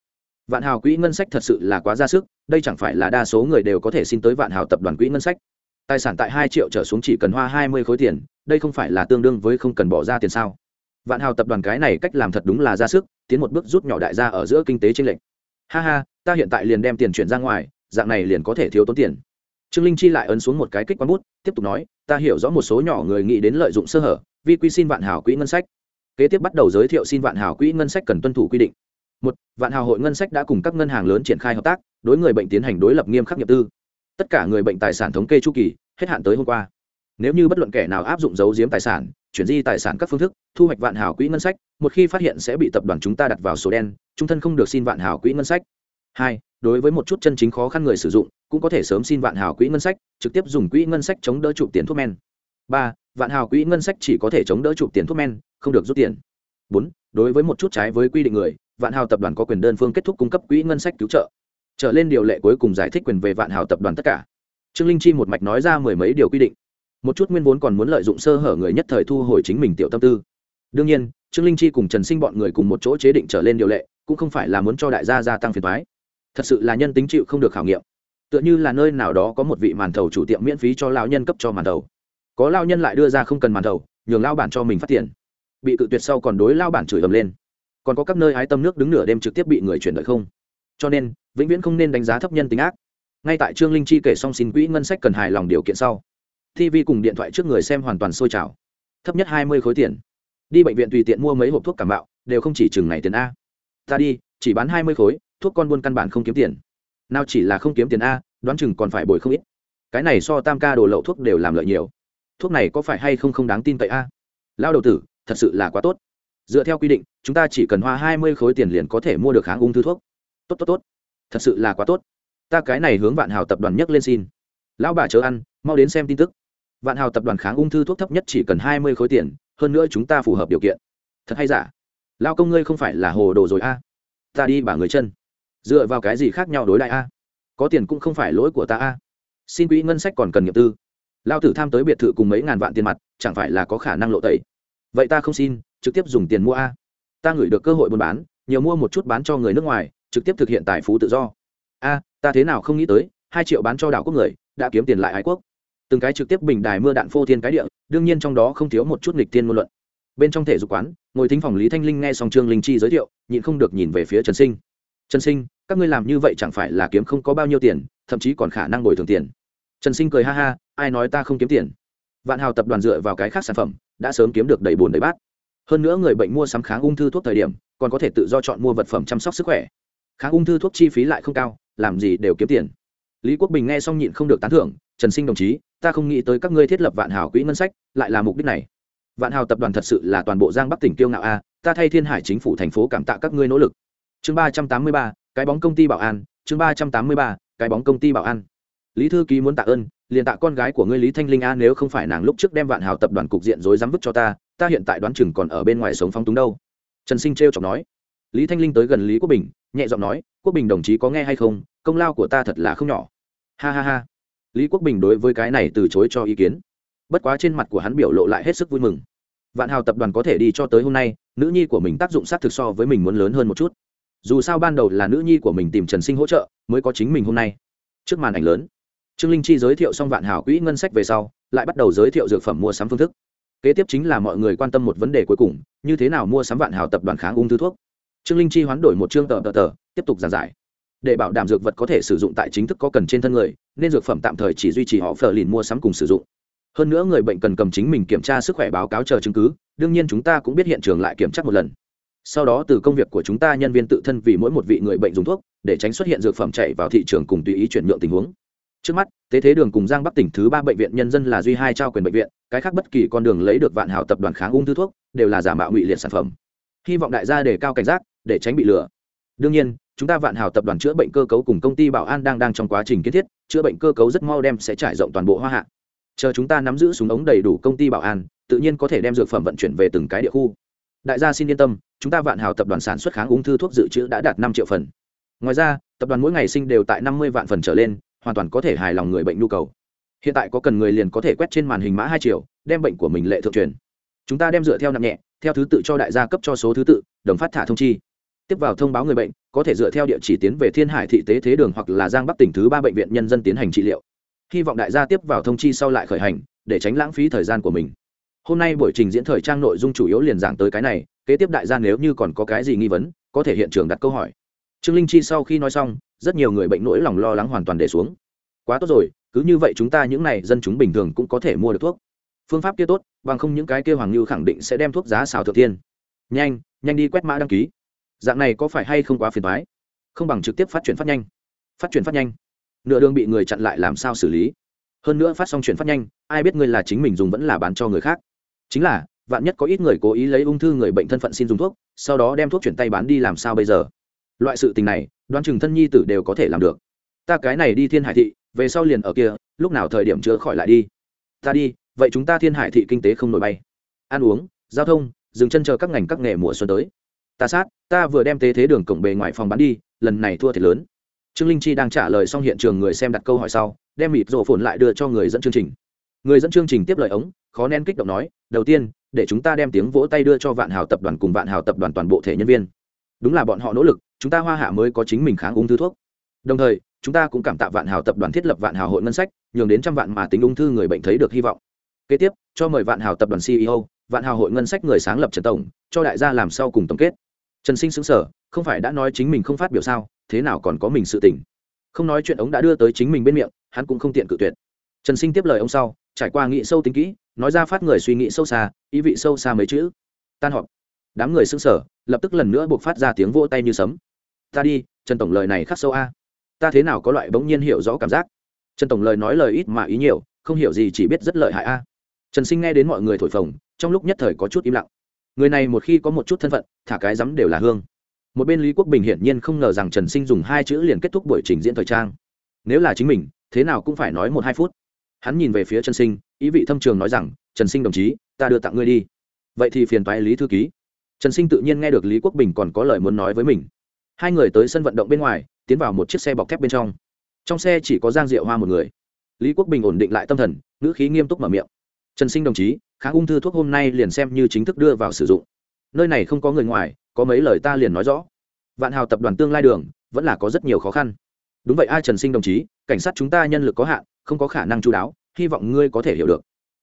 Vạn hào quỹ ngân sách thật sự là quá ra sức, đây chẳng phải là đa số người đều có thể xin tới vạn hào tập đoàn quỹ ngân sách. Tài sản tại hai triệu trở xuống chỉ cần hoa hai mươi khối tiền, đây không phải là tương đương với không cần bỏ ra tiền sao? Vạn hào tập đoàn cái này cách làm thật đúng là ra sức, tiến một bước rút nhỏ đại gia ở giữa kinh tế tranh lệch. Ha ha, ta hiện tại liền đem tiền chuyển ra ngoài, dạng này liền có thể thiếu tốn tiền. Trương linh chi lại ấn xuống một cái kích quán bút, tiếp tục nói, ta hiểu rõ một số nhỏ người nghĩ đến lợi dụng sơ hở, vi quy xin vạn hào quỹ ngân sách. Kế tiếp bắt đầu giới thiệu xin vạn hào quỹ ngân sách cần tuân thủ quy định. Một, vạn hào hội ngân sách đã cùng các ngân hàng lớn triển khai hợp tác, đối người bệnh tiến hành đối lập nghiêm khắc nghiệp tư. Tất cả người bệnh tài sản thống kê chu kỳ, hết hạn tới hôm qua nếu như bất luận kẻ nào áp dụng giấu giếm tài sản, chuyển di tài sản các phương thức, thu hoạch vạn hào quỹ ngân sách, một khi phát hiện sẽ bị tập đoàn chúng ta đặt vào số đen, trung thân không được xin vạn hào quỹ ngân sách. Hai, đối với một chút chân chính khó khăn người sử dụng, cũng có thể sớm xin vạn hào quỹ ngân sách, trực tiếp dùng quỹ ngân sách chống đỡ chụp tiền thuốc men. Ba, vạn hào quỹ ngân sách chỉ có thể chống đỡ chụp tiền thuốc men, không được rút tiền. Bốn, đối với một chút trái với quy định người, vạn hào tập đoàn có quyền đơn phương kết thúc cung cấp quỹ ngân sách cứu trợ. Trở lên điều lệ cuối cùng giải thích quyền về vạn hào tập đoàn tất cả. Trương linh chi một mạch nói ra mười mấy điều quy định một chút nguyên vốn còn muốn lợi dụng sơ hở người nhất thời thu hồi chính mình tiểu tâm tư. Đương nhiên, trương linh chi cùng trần sinh bọn người cùng một chỗ chế định trở lên điều lệ, cũng không phải là muốn cho đại gia gia tăng phiền thoái thật sự là nhân tính chịu không được khảo nghiệm. Tựa như là nơi nào đó có một vị màn thầu chủ tiệm miễn phí cho lao nhân cấp cho màn thầu. Có lao nhân lại đưa ra không cần màn thầu, nhường lao bản cho mình phát tiền. Bị cự tuyệt sau còn đối lao bản chửi ầm lên. Còn có các nơi ái tâm nước đứng nửa đêm trực tiếp bị người chuyển đợi không? Cho nên, vĩnh viễn không nên đánh giá thấp nhân tính ác. Ngay tại trương linh chi kể xong xin quỹ ngân sách cần hài lòng điều kiện sau tv cùng điện thoại trước người xem hoàn toàn sôi trào. Thấp nhất hai mươi khối tiền. Đi bệnh viện tùy tiện mua mấy hộp thuốc cảm bạo đều không chỉ chừng này tiền a. Ta đi, chỉ bán hai mươi khối, thuốc con buôn căn bản không kiếm tiền. Nào chỉ là không kiếm tiền a, đoán chừng còn phải bồi không ít. Cái này so tam ca đồ lậu thuốc đều làm lợi nhiều. Thuốc này có phải hay không không đáng tin cậy a? Lao đầu tử, thật sự là quá tốt. Dựa theo quy định, chúng ta chỉ cần hoa hai mươi khối tiền liền có thể mua được kháng ung thư thuốc. Tốt tốt tốt. Thật sự là quá tốt. Ta cái này hướng vạn hào tập đoàn nhấc lên xin. Lão bà chớ ăn, mau đến xem tin tức vạn hào tập đoàn kháng ung thư thuốc thấp nhất chỉ cần hai mươi khối tiền, hơn nữa chúng ta phù hợp điều kiện. Thật hay giả? Lao công ngươi không phải là hồ đồ rồi a? Ta đi bả người chân. Dựa vào cái gì khác nhau đối đại a? Có tiền cũng không phải lỗi của ta a. Xin quỹ ngân sách còn cần nghiệp tư. Lao tử tham tới biệt thự cùng mấy ngàn vạn tiền mặt, chẳng phải là có khả năng lộ tẩy? Vậy ta không xin, trực tiếp dùng tiền mua a. Ta gửi được cơ hội buôn bán, nhiều mua một chút bán cho người nước ngoài, trực tiếp thực hiện tài phú tự do. A, ta thế nào không nghĩ tới, hai triệu bán cho đảo quốc người, đã kiếm tiền lại ái quốc từng cái trực tiếp bình đài mưa đạn phô thiên cái địa, đương nhiên trong đó không thiếu một chút nghịch tiên ngôn luận. Bên trong thể dục quán, ngồi thính phòng lý thanh linh nghe xong trương linh chi giới thiệu, nhịn không được nhìn về phía trần sinh. Trần sinh, các ngươi làm như vậy chẳng phải là kiếm không có bao nhiêu tiền, thậm chí còn khả năng bồi thường tiền. Trần sinh cười ha ha, ai nói ta không kiếm tiền? Vạn hào tập đoàn dựa vào cái khác sản phẩm, đã sớm kiếm được đầy bùn đầy bát. Hơn nữa người bệnh mua sắm kháng ung thư thuốc thời điểm, còn có thể tự do chọn mua vật phẩm chăm sóc sức khỏe. Kháng ung thư thuốc chi phí lại không cao, làm gì đều kiếm tiền. Lý quốc bình nghe xong nhịn không được tán thưởng, trần sinh đồng chí ta không nghĩ tới các ngươi thiết lập vạn hào quỹ ngân sách lại là mục đích này. Vạn hào tập đoàn thật sự là toàn bộ giang bắc tỉnh kiêu ngạo a, ta thay thiên hải chính phủ thành phố cảm tạ các ngươi nỗ lực. Chương ba trăm tám mươi ba, cái bóng công ty bảo an. Chương ba trăm tám mươi ba, cái bóng công ty bảo an. Lý thư ký muốn tạ ơn, liền tạ con gái của ngươi lý thanh linh a, nếu không phải nàng lúc trước đem vạn hào tập đoàn cục diện rối dám vứt cho ta ta hiện tại đoán chừng còn ở bên ngoài sống phong túng đâu. Trần sinh trêu chọc nói. Lý thanh linh tới gần lý quốc bình, nhẹ giọng nói, quốc bình đồng chí có nghe hay không? Công lao của ta thật là không nhỏ. Ha ha ha lý quốc bình đối với cái này từ chối cho ý kiến. Bất quá trên mặt của hắn biểu lộ lại hết sức vui mừng. Vạn hào tập đoàn có thể đi cho tới hôm nay, nữ nhi của mình tác dụng sát thực so với mình muốn lớn hơn một chút. Dù sao ban đầu là nữ nhi của mình tìm trần sinh hỗ trợ, mới có chính mình hôm nay. Trước màn ảnh lớn, trương linh chi giới thiệu xong vạn hào quỹ ngân sách về sau, lại bắt đầu giới thiệu dược phẩm mua sắm phương thức. Kế tiếp chính là mọi người quan tâm một vấn đề cuối cùng, như thế nào mua sắm vạn hào tập đoàn kháng ung thư thuốc. Trương linh chi hoán đổi một chương tờ tờ tờ, tiếp tục giảng giải. Để bảo đảm dược vật có thể sử dụng tại chính thức có cần trên thân người nên dược phẩm tạm thời chỉ duy trì họ phờ lìn mua sắm cùng sử dụng. Hơn nữa người bệnh cần cầm chính mình kiểm tra sức khỏe báo cáo chờ chứng cứ, đương nhiên chúng ta cũng biết hiện trường lại kiểm tra một lần. Sau đó từ công việc của chúng ta, nhân viên tự thân vì mỗi một vị người bệnh dùng thuốc, để tránh xuất hiện dược phẩm chạy vào thị trường cùng tùy ý chuyển nhượng tình huống. Trước mắt, tế thế đường cùng giang bắc tỉnh thứ ba bệnh viện nhân dân là duy hai trao quyền bệnh viện, cái khác bất kỳ con đường lấy được vạn hảo tập đoàn kháng ung thư thuốc, đều là giả mạo ngụy liệt sản phẩm. Hy vọng đại gia đề cao cảnh giác, để tránh bị lừa. Đương nhiên chúng ta vạn hào tập đoàn chữa bệnh cơ cấu cùng công ty bảo an đang đang trong quá trình kiến thiết, chữa bệnh cơ cấu rất mau đem sẽ trải rộng toàn bộ hoa hạ. Chờ chúng ta nắm giữ súng ống đầy đủ công ty bảo an, tự nhiên có thể đem dược phẩm vận chuyển về từng cái địa khu. Đại gia xin yên tâm, chúng ta vạn hào tập đoàn sản xuất kháng ung thư thuốc dự trữ đã đạt năm triệu phần. Ngoài ra, tập đoàn mỗi ngày sinh đều tại năm mươi vạn phần trở lên, hoàn toàn có thể hài lòng người bệnh nhu cầu. Hiện tại có cần người liền có thể quét trên màn hình mã hai triệu, đem bệnh của mình lệ thượng truyền. Chúng ta đem dựa theo nặng nhẹ, theo thứ tự cho đại gia cấp cho số thứ tự, đồng phát thả thông chi. Tiếp vào thông báo người bệnh có thể dựa theo địa chỉ tiến về thiên hải thị tế thế đường hoặc là giang bắc tỉnh thứ ba bệnh viện nhân dân tiến hành trị liệu. Hy vọng đại gia tiếp vào thông chi sau lại khởi hành, để tránh lãng phí thời gian của mình. Hôm nay buổi trình diễn thời trang nội dung chủ yếu liền giảng tới cái này, kế tiếp đại gia nếu như còn có cái gì nghi vấn, có thể hiện trường đặt câu hỏi. Trương linh chi sau khi nói xong, rất nhiều người bệnh nỗi lòng lo lắng hoàn toàn để xuống. Quá tốt rồi, cứ như vậy chúng ta những n à y dân chúng bình thường cũng có thể mua được thuốc. Phương pháp kia tốt, bằng không những cái kia hoàng lưu khẳng định sẽ đem thuốc giá xào thượng tiên. Nhanh nhanh đi quét mã đăng ký dạng này có phải hay không quá phiền thoái không bằng trực tiếp phát chuyển phát nhanh. Phát chuyển phát nhanh. Nửa đường bị người chặn lại làm sao xử lý? Hơn nữa phát xong chuyển phát nhanh, ai biết ngươi là chính mình dùng vẫn là bán cho người khác. Chính là, vạn nhất có ít người cố ý lấy ung thư người bệnh thân phận xin dùng thuốc, sau đó đem thuốc chuyển tay bán đi làm sao bây giờ? Loại sự tình này, đoán chừng thân nhi tử đều có thể làm được. Ta cái này đi thiên hải thị, về sau liền ở kia, lúc nào thời điểm chữa khỏi lại đi. Ta đi, vậy chúng ta thiên hải thị kinh tế không nổi bay. Ăn uống, giao thông, dừng chân chờ các ngành các nghề mùa xuân tới ta sát, ta vừa đem tế thế đường cổng bề ngoài phòng bán đi, lần này thua thiệt lớn. Trương linh chi đang trả lời xong hiện trường người xem đặt câu hỏi sau, đem mịt rổ phồn lại đưa cho người dẫn chương trình. Người dẫn chương trình tiếp lời ống, khó nén kích động nói, đầu tiên, để chúng ta đem tiếng vỗ tay đưa cho vạn hào tập đoàn cùng vạn hào tập đoàn toàn bộ thể nhân viên. Đúng là bọn họ nỗ lực, chúng ta hoa hạ mới có chính mình kháng ung thư thuốc. Đồng thời, chúng ta cũng cảm tạ vạn hào tập đoàn thiết lập vạn hào hội ngân sách, nhường đến trăm vạn mà tính ung thư người bệnh thấy được hy vọng. Kế tiếp, cho mời vạn hào tập đoàn ceo vạn hào hội ngân sách người sáng lập trần tổng, cho đại gia làm sau cùng tổng kết trần sinh xứng sở không phải đã nói chính mình không phát biểu sao, thế nào còn có mình sự tình. Không nói chuyện ống đã đưa tới chính mình bên miệng, hắn cũng không tiện cự tuyệt. Trần sinh tiếp lời ông sau, trải qua nghĩ sâu tính kỹ, nói ra phát người suy nghĩ sâu xa, ý vị sâu xa mấy chữ. Tan họp. Đám người xứng sở lập tức lần nữa buộc phát ra tiếng vỗ tay như sấm. Ta đi, trần tổng lời này khắc sâu a. Ta thế nào có loại bỗng nhiên hiểu rõ cảm giác? Trần tổng lời nói lời ít mà ý nhiều, không hiểu gì chỉ biết rất lợi hại a. Trần sinh nghe đến mọi người thổi phồng, trong lúc nhất thời có chút im lặng người này một khi có một chút thân phận, thả cái rắm đều là hương. Một bên lý quốc bình hiển nhiên không ngờ rằng trần sinh dùng hai chữ liền kết thúc buổi trình diễn thời trang. Nếu là chính mình, thế nào cũng phải nói một hai phút. Hắn nhìn về phía trần sinh, ý vị thâm trường nói rằng, trần sinh đồng chí, ta đưa tặng ngươi đi. Vậy thì phiền toái lý thư ký. Trần sinh tự nhiên nghe được lý quốc bình còn có lời muốn nói với mình. Hai người tới sân vận động bên ngoài, tiến vào một chiếc xe bọc thép bên trong. Trong xe chỉ có giang diệu hoa một người. Lý quốc bình ổn định lại tâm thần, ngữ khí nghiêm túc mở miệng. Trần sinh đồng chí kháng ung thư thuốc hôm nay liền xem như chính thức đưa vào sử dụng. Nơi này không có người ngoài, có mấy lời ta liền nói rõ. Vạn hào tập đoàn tương lai đường, vẫn là có rất nhiều khó khăn. Đúng vậy, ai trần sinh đồng chí, cảnh sát chúng ta nhân lực có hạn, không có khả năng chú đáo, hy vọng ngươi có thể hiểu được.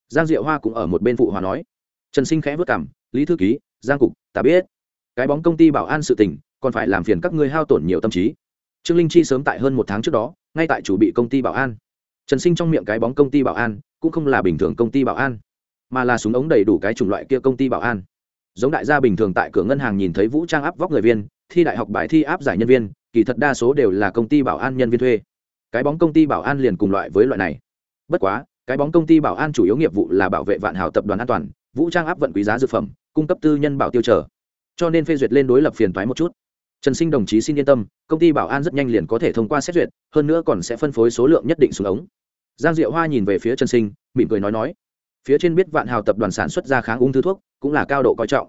Giang diệu hoa cũng ở một bên phụ hòa nói. Trần sinh khẽ vất cảm lý thư ký, giang cục, ta biết. Cái bóng công ty bảo an sự tình, còn phải làm phiền các ngươi hao tổn nhiều tâm trí. Trương linh chi sớm tại hơn một tháng trước đó, ngay tại chủ bị công ty bảo an. Trần sinh trong miệng cái bóng công ty bảo an, cũng không là bình thường công ty bảo an mà là súng ống đầy đủ cái chủng loại kia công ty bảo an. Giống đại gia bình thường tại cửa ngân hàng nhìn thấy vũ trang áp vóc người viên, thi đại học bài thi áp giải nhân viên, kỳ thật đa số đều là công ty bảo an nhân viên thuê. Cái bóng công ty bảo an liền cùng loại với loại này. Bất quá, cái bóng công ty bảo an chủ yếu nghiệp vụ là bảo vệ vạn hào tập đoàn an toàn, vũ trang áp vận quý giá dược phẩm, cung cấp tư nhân bảo tiêu trở cho nên phê duyệt lên đối lập phiền toái một chút. Trần sinh đồng chí xin yên tâm, công ty bảo an rất nhanh liền có thể thông qua xét duyệt, hơn nữa còn sẽ phân phối số lượng nhất định xuống ống. Giang diệu hoa nhìn về phía trần sinh, mỉm cười nói nói phía trên biết vạn hào tập đoàn sản xuất ra kháng ung thư thuốc, cũng là cao độ coi trọng.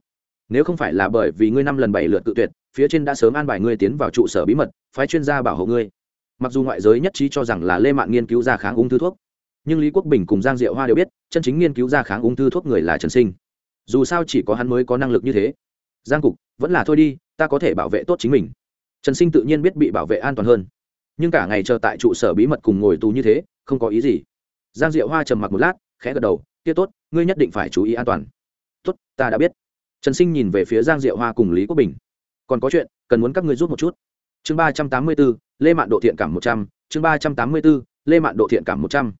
Nếu không phải là bởi vì ngươi năm lần bảy lượt tự tuyệt, phía trên đã sớm an bài ngươi tiến vào trụ sở bí mật, phái chuyên gia bảo hộ ngươi. Mặc dù ngoại giới nhất trí cho rằng là lê mạng nghiên cứu ra kháng ung thư thuốc, nhưng lý quốc bình cùng giang diệu hoa đều biết, chân chính nghiên cứu ra kháng ung thư thuốc người là trần sinh. Dù sao chỉ có hắn mới có năng lực như thế. Giang cục, vẫn là thôi đi, ta có thể bảo vệ tốt chính mình. Trần sinh tự nhiên biết bị bảo vệ an toàn hơn. Nhưng cả ngày chờ tại trụ sở bí mật cùng ngồi tù như thế, không có ý gì. Giang diệu hoa trầm mặc một lát, khẽ gật đầu kia tốt, ngươi nhất định phải chú ý an toàn. Tốt, ta đã biết. Trần sinh nhìn về phía giang diệu hoa cùng lý quốc bình. Còn có chuyện, cần muốn các ngươi giúp một chút. Chương ba trăm tám mươi b ố lê mạn độ thiện cảm một trăm. Chương ba trăm tám mươi b ố lê mạn độ thiện cảm một trăm.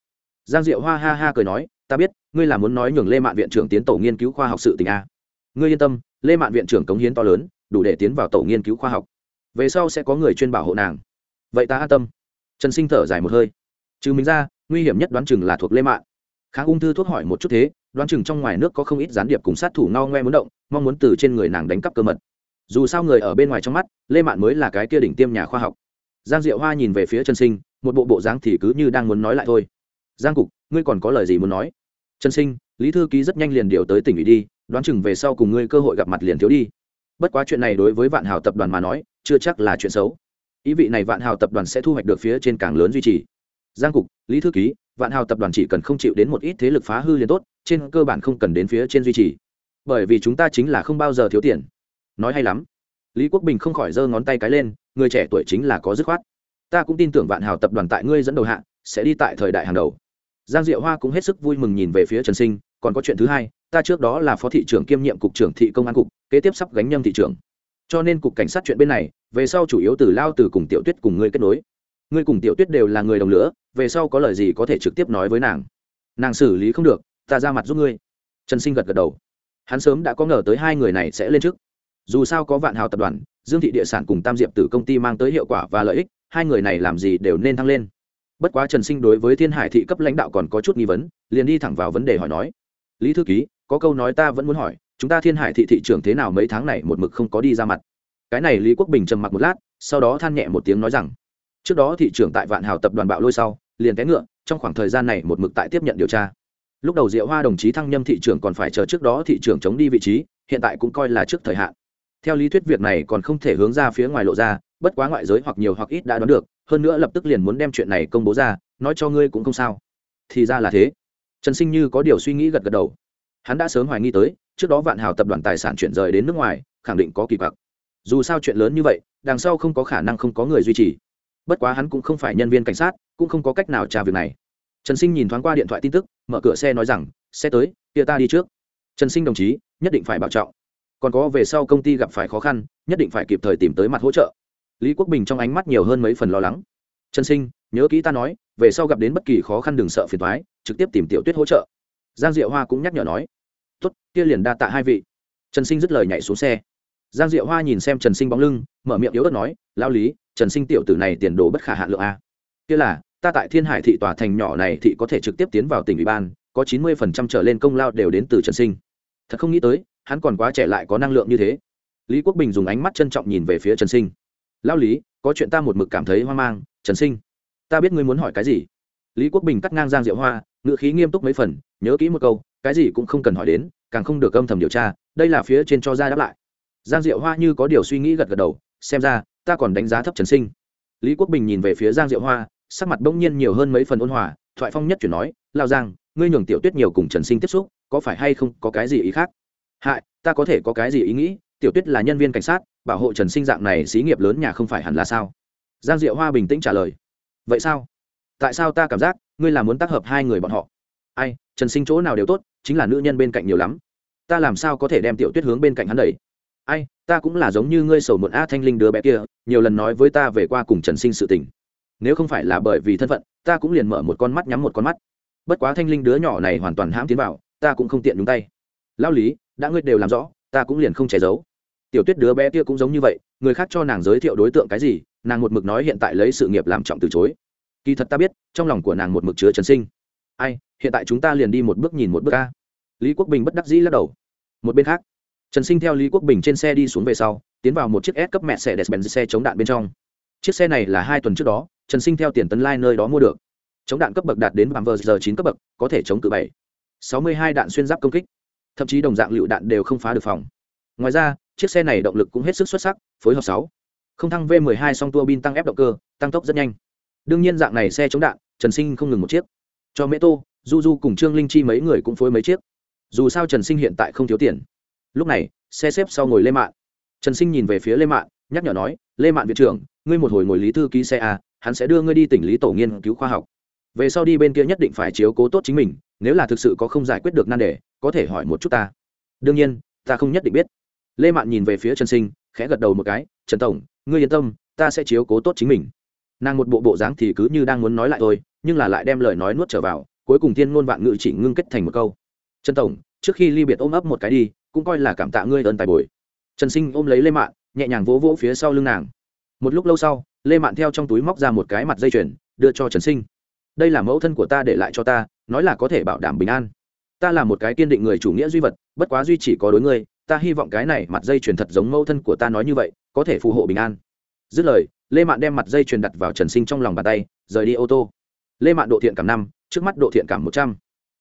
Giang diệu hoa ha ha cười nói, ta biết, ngươi là muốn nói nhường lê mạn viện trưởng tiến tổ nghiên cứu khoa học sự tình a. Ngươi yên tâm, lê mạn viện trưởng cống hiến to lớn, đủ để tiến vào tổ nghiên cứu khoa học. Về sau sẽ có người chuyên bảo hộ nàng. Vậy ta an tâm. Trần sinh thở dài một hơi. Trừ mình ra, nguy hiểm nhất đoán chừng là thuộc lê mạn kháng ung thư thuốc hỏi một chút thế, đoán chừng trong ngoài nước có không ít gián điệp cùng sát thủ ngao ngoe muốn động, mong muốn từ trên người nàng đánh cắp cơ mật. Dù sao người ở bên ngoài trong mắt, lê mạn mới là cái kia đỉnh tiêm nhà khoa học. Giang diệu hoa nhìn về phía trần sinh, một bộ bộ dáng thì cứ như đang muốn nói lại thôi. Giang cục, ngươi còn có lời gì muốn nói? Trần sinh, lý thư ký rất nhanh liền điều tới tỉnh ủy đi, đoán chừng về sau cùng ngươi cơ hội gặp mặt liền thiếu đi. Bất quá chuyện này đối với vạn hào tập đoàn mà nói, chưa chắc là chuyện xấu. Ý vị này vạn hào tập đoàn sẽ thu hoạch được phía trên càng lớn duy trì. Giang cục, lý thư ký vạn hào tập đoàn chỉ cần không chịu đến một ít thế lực phá hư liền tốt, trên cơ bản không cần đến phía trên duy trì. Bởi vì chúng ta chính là không bao giờ thiếu tiền. Nói hay lắm. Lý quốc bình không khỏi giơ ngón tay cái lên, người trẻ tuổi chính là có dứt khoát. Ta cũng tin tưởng vạn hào tập đoàn tại ngươi dẫn đầu hạ, sẽ đi tại thời đại hàng đầu. Giang diệu hoa cũng hết sức vui mừng nhìn về phía trần sinh, còn có chuyện thứ hai, ta trước đó là phó thị trưởng kiêm nhiệm cục trưởng thị công an cục, kế tiếp sắp gánh nhâm thị trưởng. Cho nên cục cảnh sát chuyện bên này, về sau chủ yếu từ lao từ cùng tiểu tuyết cùng ngươi kết nối ngươi cùng tiểu tuyết đều là người đồng lửa, về sau có lời gì có thể trực tiếp nói với nàng. Nàng xử lý không được, ta ra mặt giúp ngươi. Trần sinh gật gật đầu. Hắn sớm đã có ngờ tới hai người này sẽ lên trước. Dù sao có vạn hào tập đoàn, dương thị địa sản cùng tam diệp từ công ty mang tới hiệu quả và lợi ích, hai người này làm gì đều nên thăng lên. Bất quá trần sinh đối với thiên hải thị cấp lãnh đạo còn có chút nghi vấn, liền đi thẳng vào vấn đề hỏi nói. Lý thư ký, có câu nói ta vẫn muốn hỏi, chúng ta thiên hải thị thị trường thế nào mấy tháng này một mực không có đi ra mặt? Cái này lý quốc bình trầm mặc một lát, sau đó than nhẹ một tiếng nói rằng trước đó thị trưởng tại vạn hào tập đoàn bạo lôi sau, liền té ngựa, trong khoảng thời gian này một mực tại tiếp nhận điều tra. Lúc đầu diệu hoa đồng chí thăng nhâm thị trưởng còn phải chờ trước đó thị trưởng chống đi vị trí, hiện tại cũng coi là trước thời hạn. Theo lý thuyết việc này còn không thể hướng ra phía ngoài lộ ra, bất quá ngoại giới hoặc nhiều hoặc ít đã đoán được, hơn nữa lập tức liền muốn đem chuyện này công bố ra, nói cho ngươi cũng không sao. Thì ra là thế. Trần sinh như có điều suy nghĩ gật gật đầu. Hắn đã sớm hoài nghi tới, trước đó vạn hào tập đoàn tài sản chuyển rời đến nước ngoài, khẳng định có kỳ vọng dù sao chuyện lớn như vậy, đằng sau không có khả năng không có người duy trì bất quá hắn cũng không phải nhân viên cảnh sát, cũng không có cách nào trả việc này. Trần sinh nhìn thoáng qua điện thoại tin tức, mở cửa xe nói rằng, xe tới, kia ta đi trước. Trần sinh đồng chí, nhất định phải bảo trọng. Còn có về sau công ty gặp phải khó khăn, nhất định phải kịp thời tìm tới mặt hỗ trợ. Lý quốc bình trong ánh mắt nhiều hơn mấy phần lo lắng. Trần sinh, nhớ kỹ ta nói, về sau gặp đến bất kỳ khó khăn đừng sợ phiền thoái trực tiếp tìm tiểu tuyết hỗ trợ. Giang diệu hoa cũng nhắc nhở nói. Tốt, kia liền đa tạ hai vị. Trần sinh dứt lời nhảy xuống xe. Giang diệu hoa nhìn xem trần sinh bóng lưng, mở miệng yếu ớt nói lao lý trần sinh tiểu tử này tiền đồ bất khả hạn lượng a. Kia là, ta tại thiên hải thị tòa thành nhỏ này thị có thể trực tiếp tiến vào tỉnh ủy ban, có chín mươi phần trăm trở lên công lao đều đến từ trần sinh. Thật không nghĩ tới, hắn còn quá trẻ lại có năng lượng như thế. Lý quốc bình dùng ánh mắt trân trọng nhìn về phía trần sinh. Lao lý, có chuyện ta một mực cảm thấy hoang mang, trần sinh, ta biết ngươi muốn hỏi cái gì? Lý quốc bình cắt ngang giang diệu hoa ngựa khí nghiêm túc mấy phần, nhớ kỹ một câu, cái gì cũng không cần hỏi đến, càng không được âm thầm điều tra, đây là phía trên cho ra đáp lại. Giang diệu hoa như có điều suy nghĩ gật gật đầu, xem ra ta còn đánh giá thấp trần sinh. Lý quốc bình nhìn về phía giang diệu hoa, sắc mặt bỗng nhiên nhiều hơn mấy phần ôn hòa, thoại phong nhất chuyển nói lao giang, ngươi nhường tiểu tuyết nhiều cùng trần sinh tiếp xúc, có phải hay không có cái gì ý khác? Hại, ta có thể có cái gì ý nghĩ, tiểu tuyết là nhân viên cảnh sát, bảo hộ trần sinh dạng này xí nghiệp lớn nhà không phải hẳn là sao? Giang diệu hoa bình tĩnh trả lời. Vậy sao? Tại sao ta cảm giác ngươi là muốn tác hợp hai người bọn họ? Ai, trần sinh chỗ nào đều tốt, chính là nữ nhân bên cạnh nhiều lắm. Ta làm sao có thể đem tiểu tuyết hướng bên cạnh hắn đẩy? Ai, ta cũng là giống như ngươi sầu muộn a thanh linh đứa bé kia, nhiều lần nói với ta về qua cùng trần sinh sự tình. Nếu không phải là bởi vì thân phận, ta cũng liền mở một con mắt nhắm một con mắt. Bất quá thanh linh đứa nhỏ này hoàn toàn hãm tiến vào, ta cũng không tiện nhúng tay. Lao lý, đã ngươi đều làm rõ, ta cũng liền không che giấu. Tiểu tuyết đứa bé kia cũng giống như vậy, người khác cho nàng giới thiệu đối tượng cái gì, nàng một mực nói hiện tại lấy sự nghiệp làm trọng từ chối. Kỳ thật ta biết, trong lòng của nàng một mực chứa trần sinh. Ai, hiện tại chúng ta liền đi một bước nhìn một bước ca lý quốc bình bất đắc dĩ lắc đầu. Một bên khác trần sinh theo lý quốc bình trên xe đi xuống về sau, tiến vào một chiếc s cấp mẹ xe đẹp bèn xe chống đạn bên trong. Chiếc xe này là hai tuần trước đó, trần sinh theo tiền tấn lai nơi đó mua được. Chống đạn cấp bậc đạt đến bằng vờ giờ chín cấp bậc, có thể chống cự bảy, sáu mươi hai đạn xuyên giáp công kích. Thậm chí đồng dạng lựu đạn đều không phá được phòng. Ngoài ra, chiếc xe này động lực cũng hết sức xuất sắc, phối hợp sáu. Không thăng v 12 song tua bin tăng ép động cơ, tăng tốc rất nhanh. Đương nhiên dạng này xe chống đạn, trần sinh không ngừng một chiếc. Cho mễ tô, du du cùng trương linh chi mấy người cũng phối mấy chiếc. Dù sao trần sinh hiện tại không thiếu tiền lúc này, xe xếp sau ngồi lê mạn. Trần sinh nhìn về phía lê mạn, nhắc nhở nói, lê mạn viện trưởng, ngươi một hồi ngồi lý thư ký xe a, hắn sẽ đưa ngươi đi tỉnh lý tổ nghiên cứu khoa học. Về sau đi bên kia nhất định phải chiếu cố tốt chính mình, nếu là thực sự có không giải quyết được nan đề, có thể hỏi một chút ta. Đương nhiên, ta không nhất định biết. Lê mạn nhìn về phía trần sinh, khẽ gật đầu một cái, trần tổng, ngươi yên tâm, ta sẽ chiếu cố tốt chính mình. Nàng một bộ bộ dáng thì cứ như đang muốn nói lại thôi, nhưng là lại đem lời nói nuốt trở vào, cuối cùng thiên ngôn vạn ngữ chỉ ngưng kết thành một câu. Trần tổng, trước khi ly biệt ôm ấp một cái đi cũng coi là cảm tạ ngươi ơn tài bồi. Trần sinh ôm lấy lê mạn, nhẹ nhàng vỗ vỗ phía sau lưng nàng. Một lúc lâu sau, lê mạn theo trong túi móc ra một cái mặt dây chuyền, đưa cho trần sinh. Đây là mẫu thân của ta để lại cho ta, nói là có thể bảo đảm bình an. Ta là một cái kiên định người chủ nghĩa duy vật, bất quá duy chỉ có đối ngươi, ta hy vọng cái này mặt dây chuyền thật giống mẫu thân của ta nói như vậy, có thể phù hộ bình an. Dứt lời, lê mạn đem mặt dây chuyền đặt vào trần sinh trong lòng bàn tay, rời đi ô tô. Lê mạn độ thiện cảm năm, trước mắt độ thiện cảm một trăm.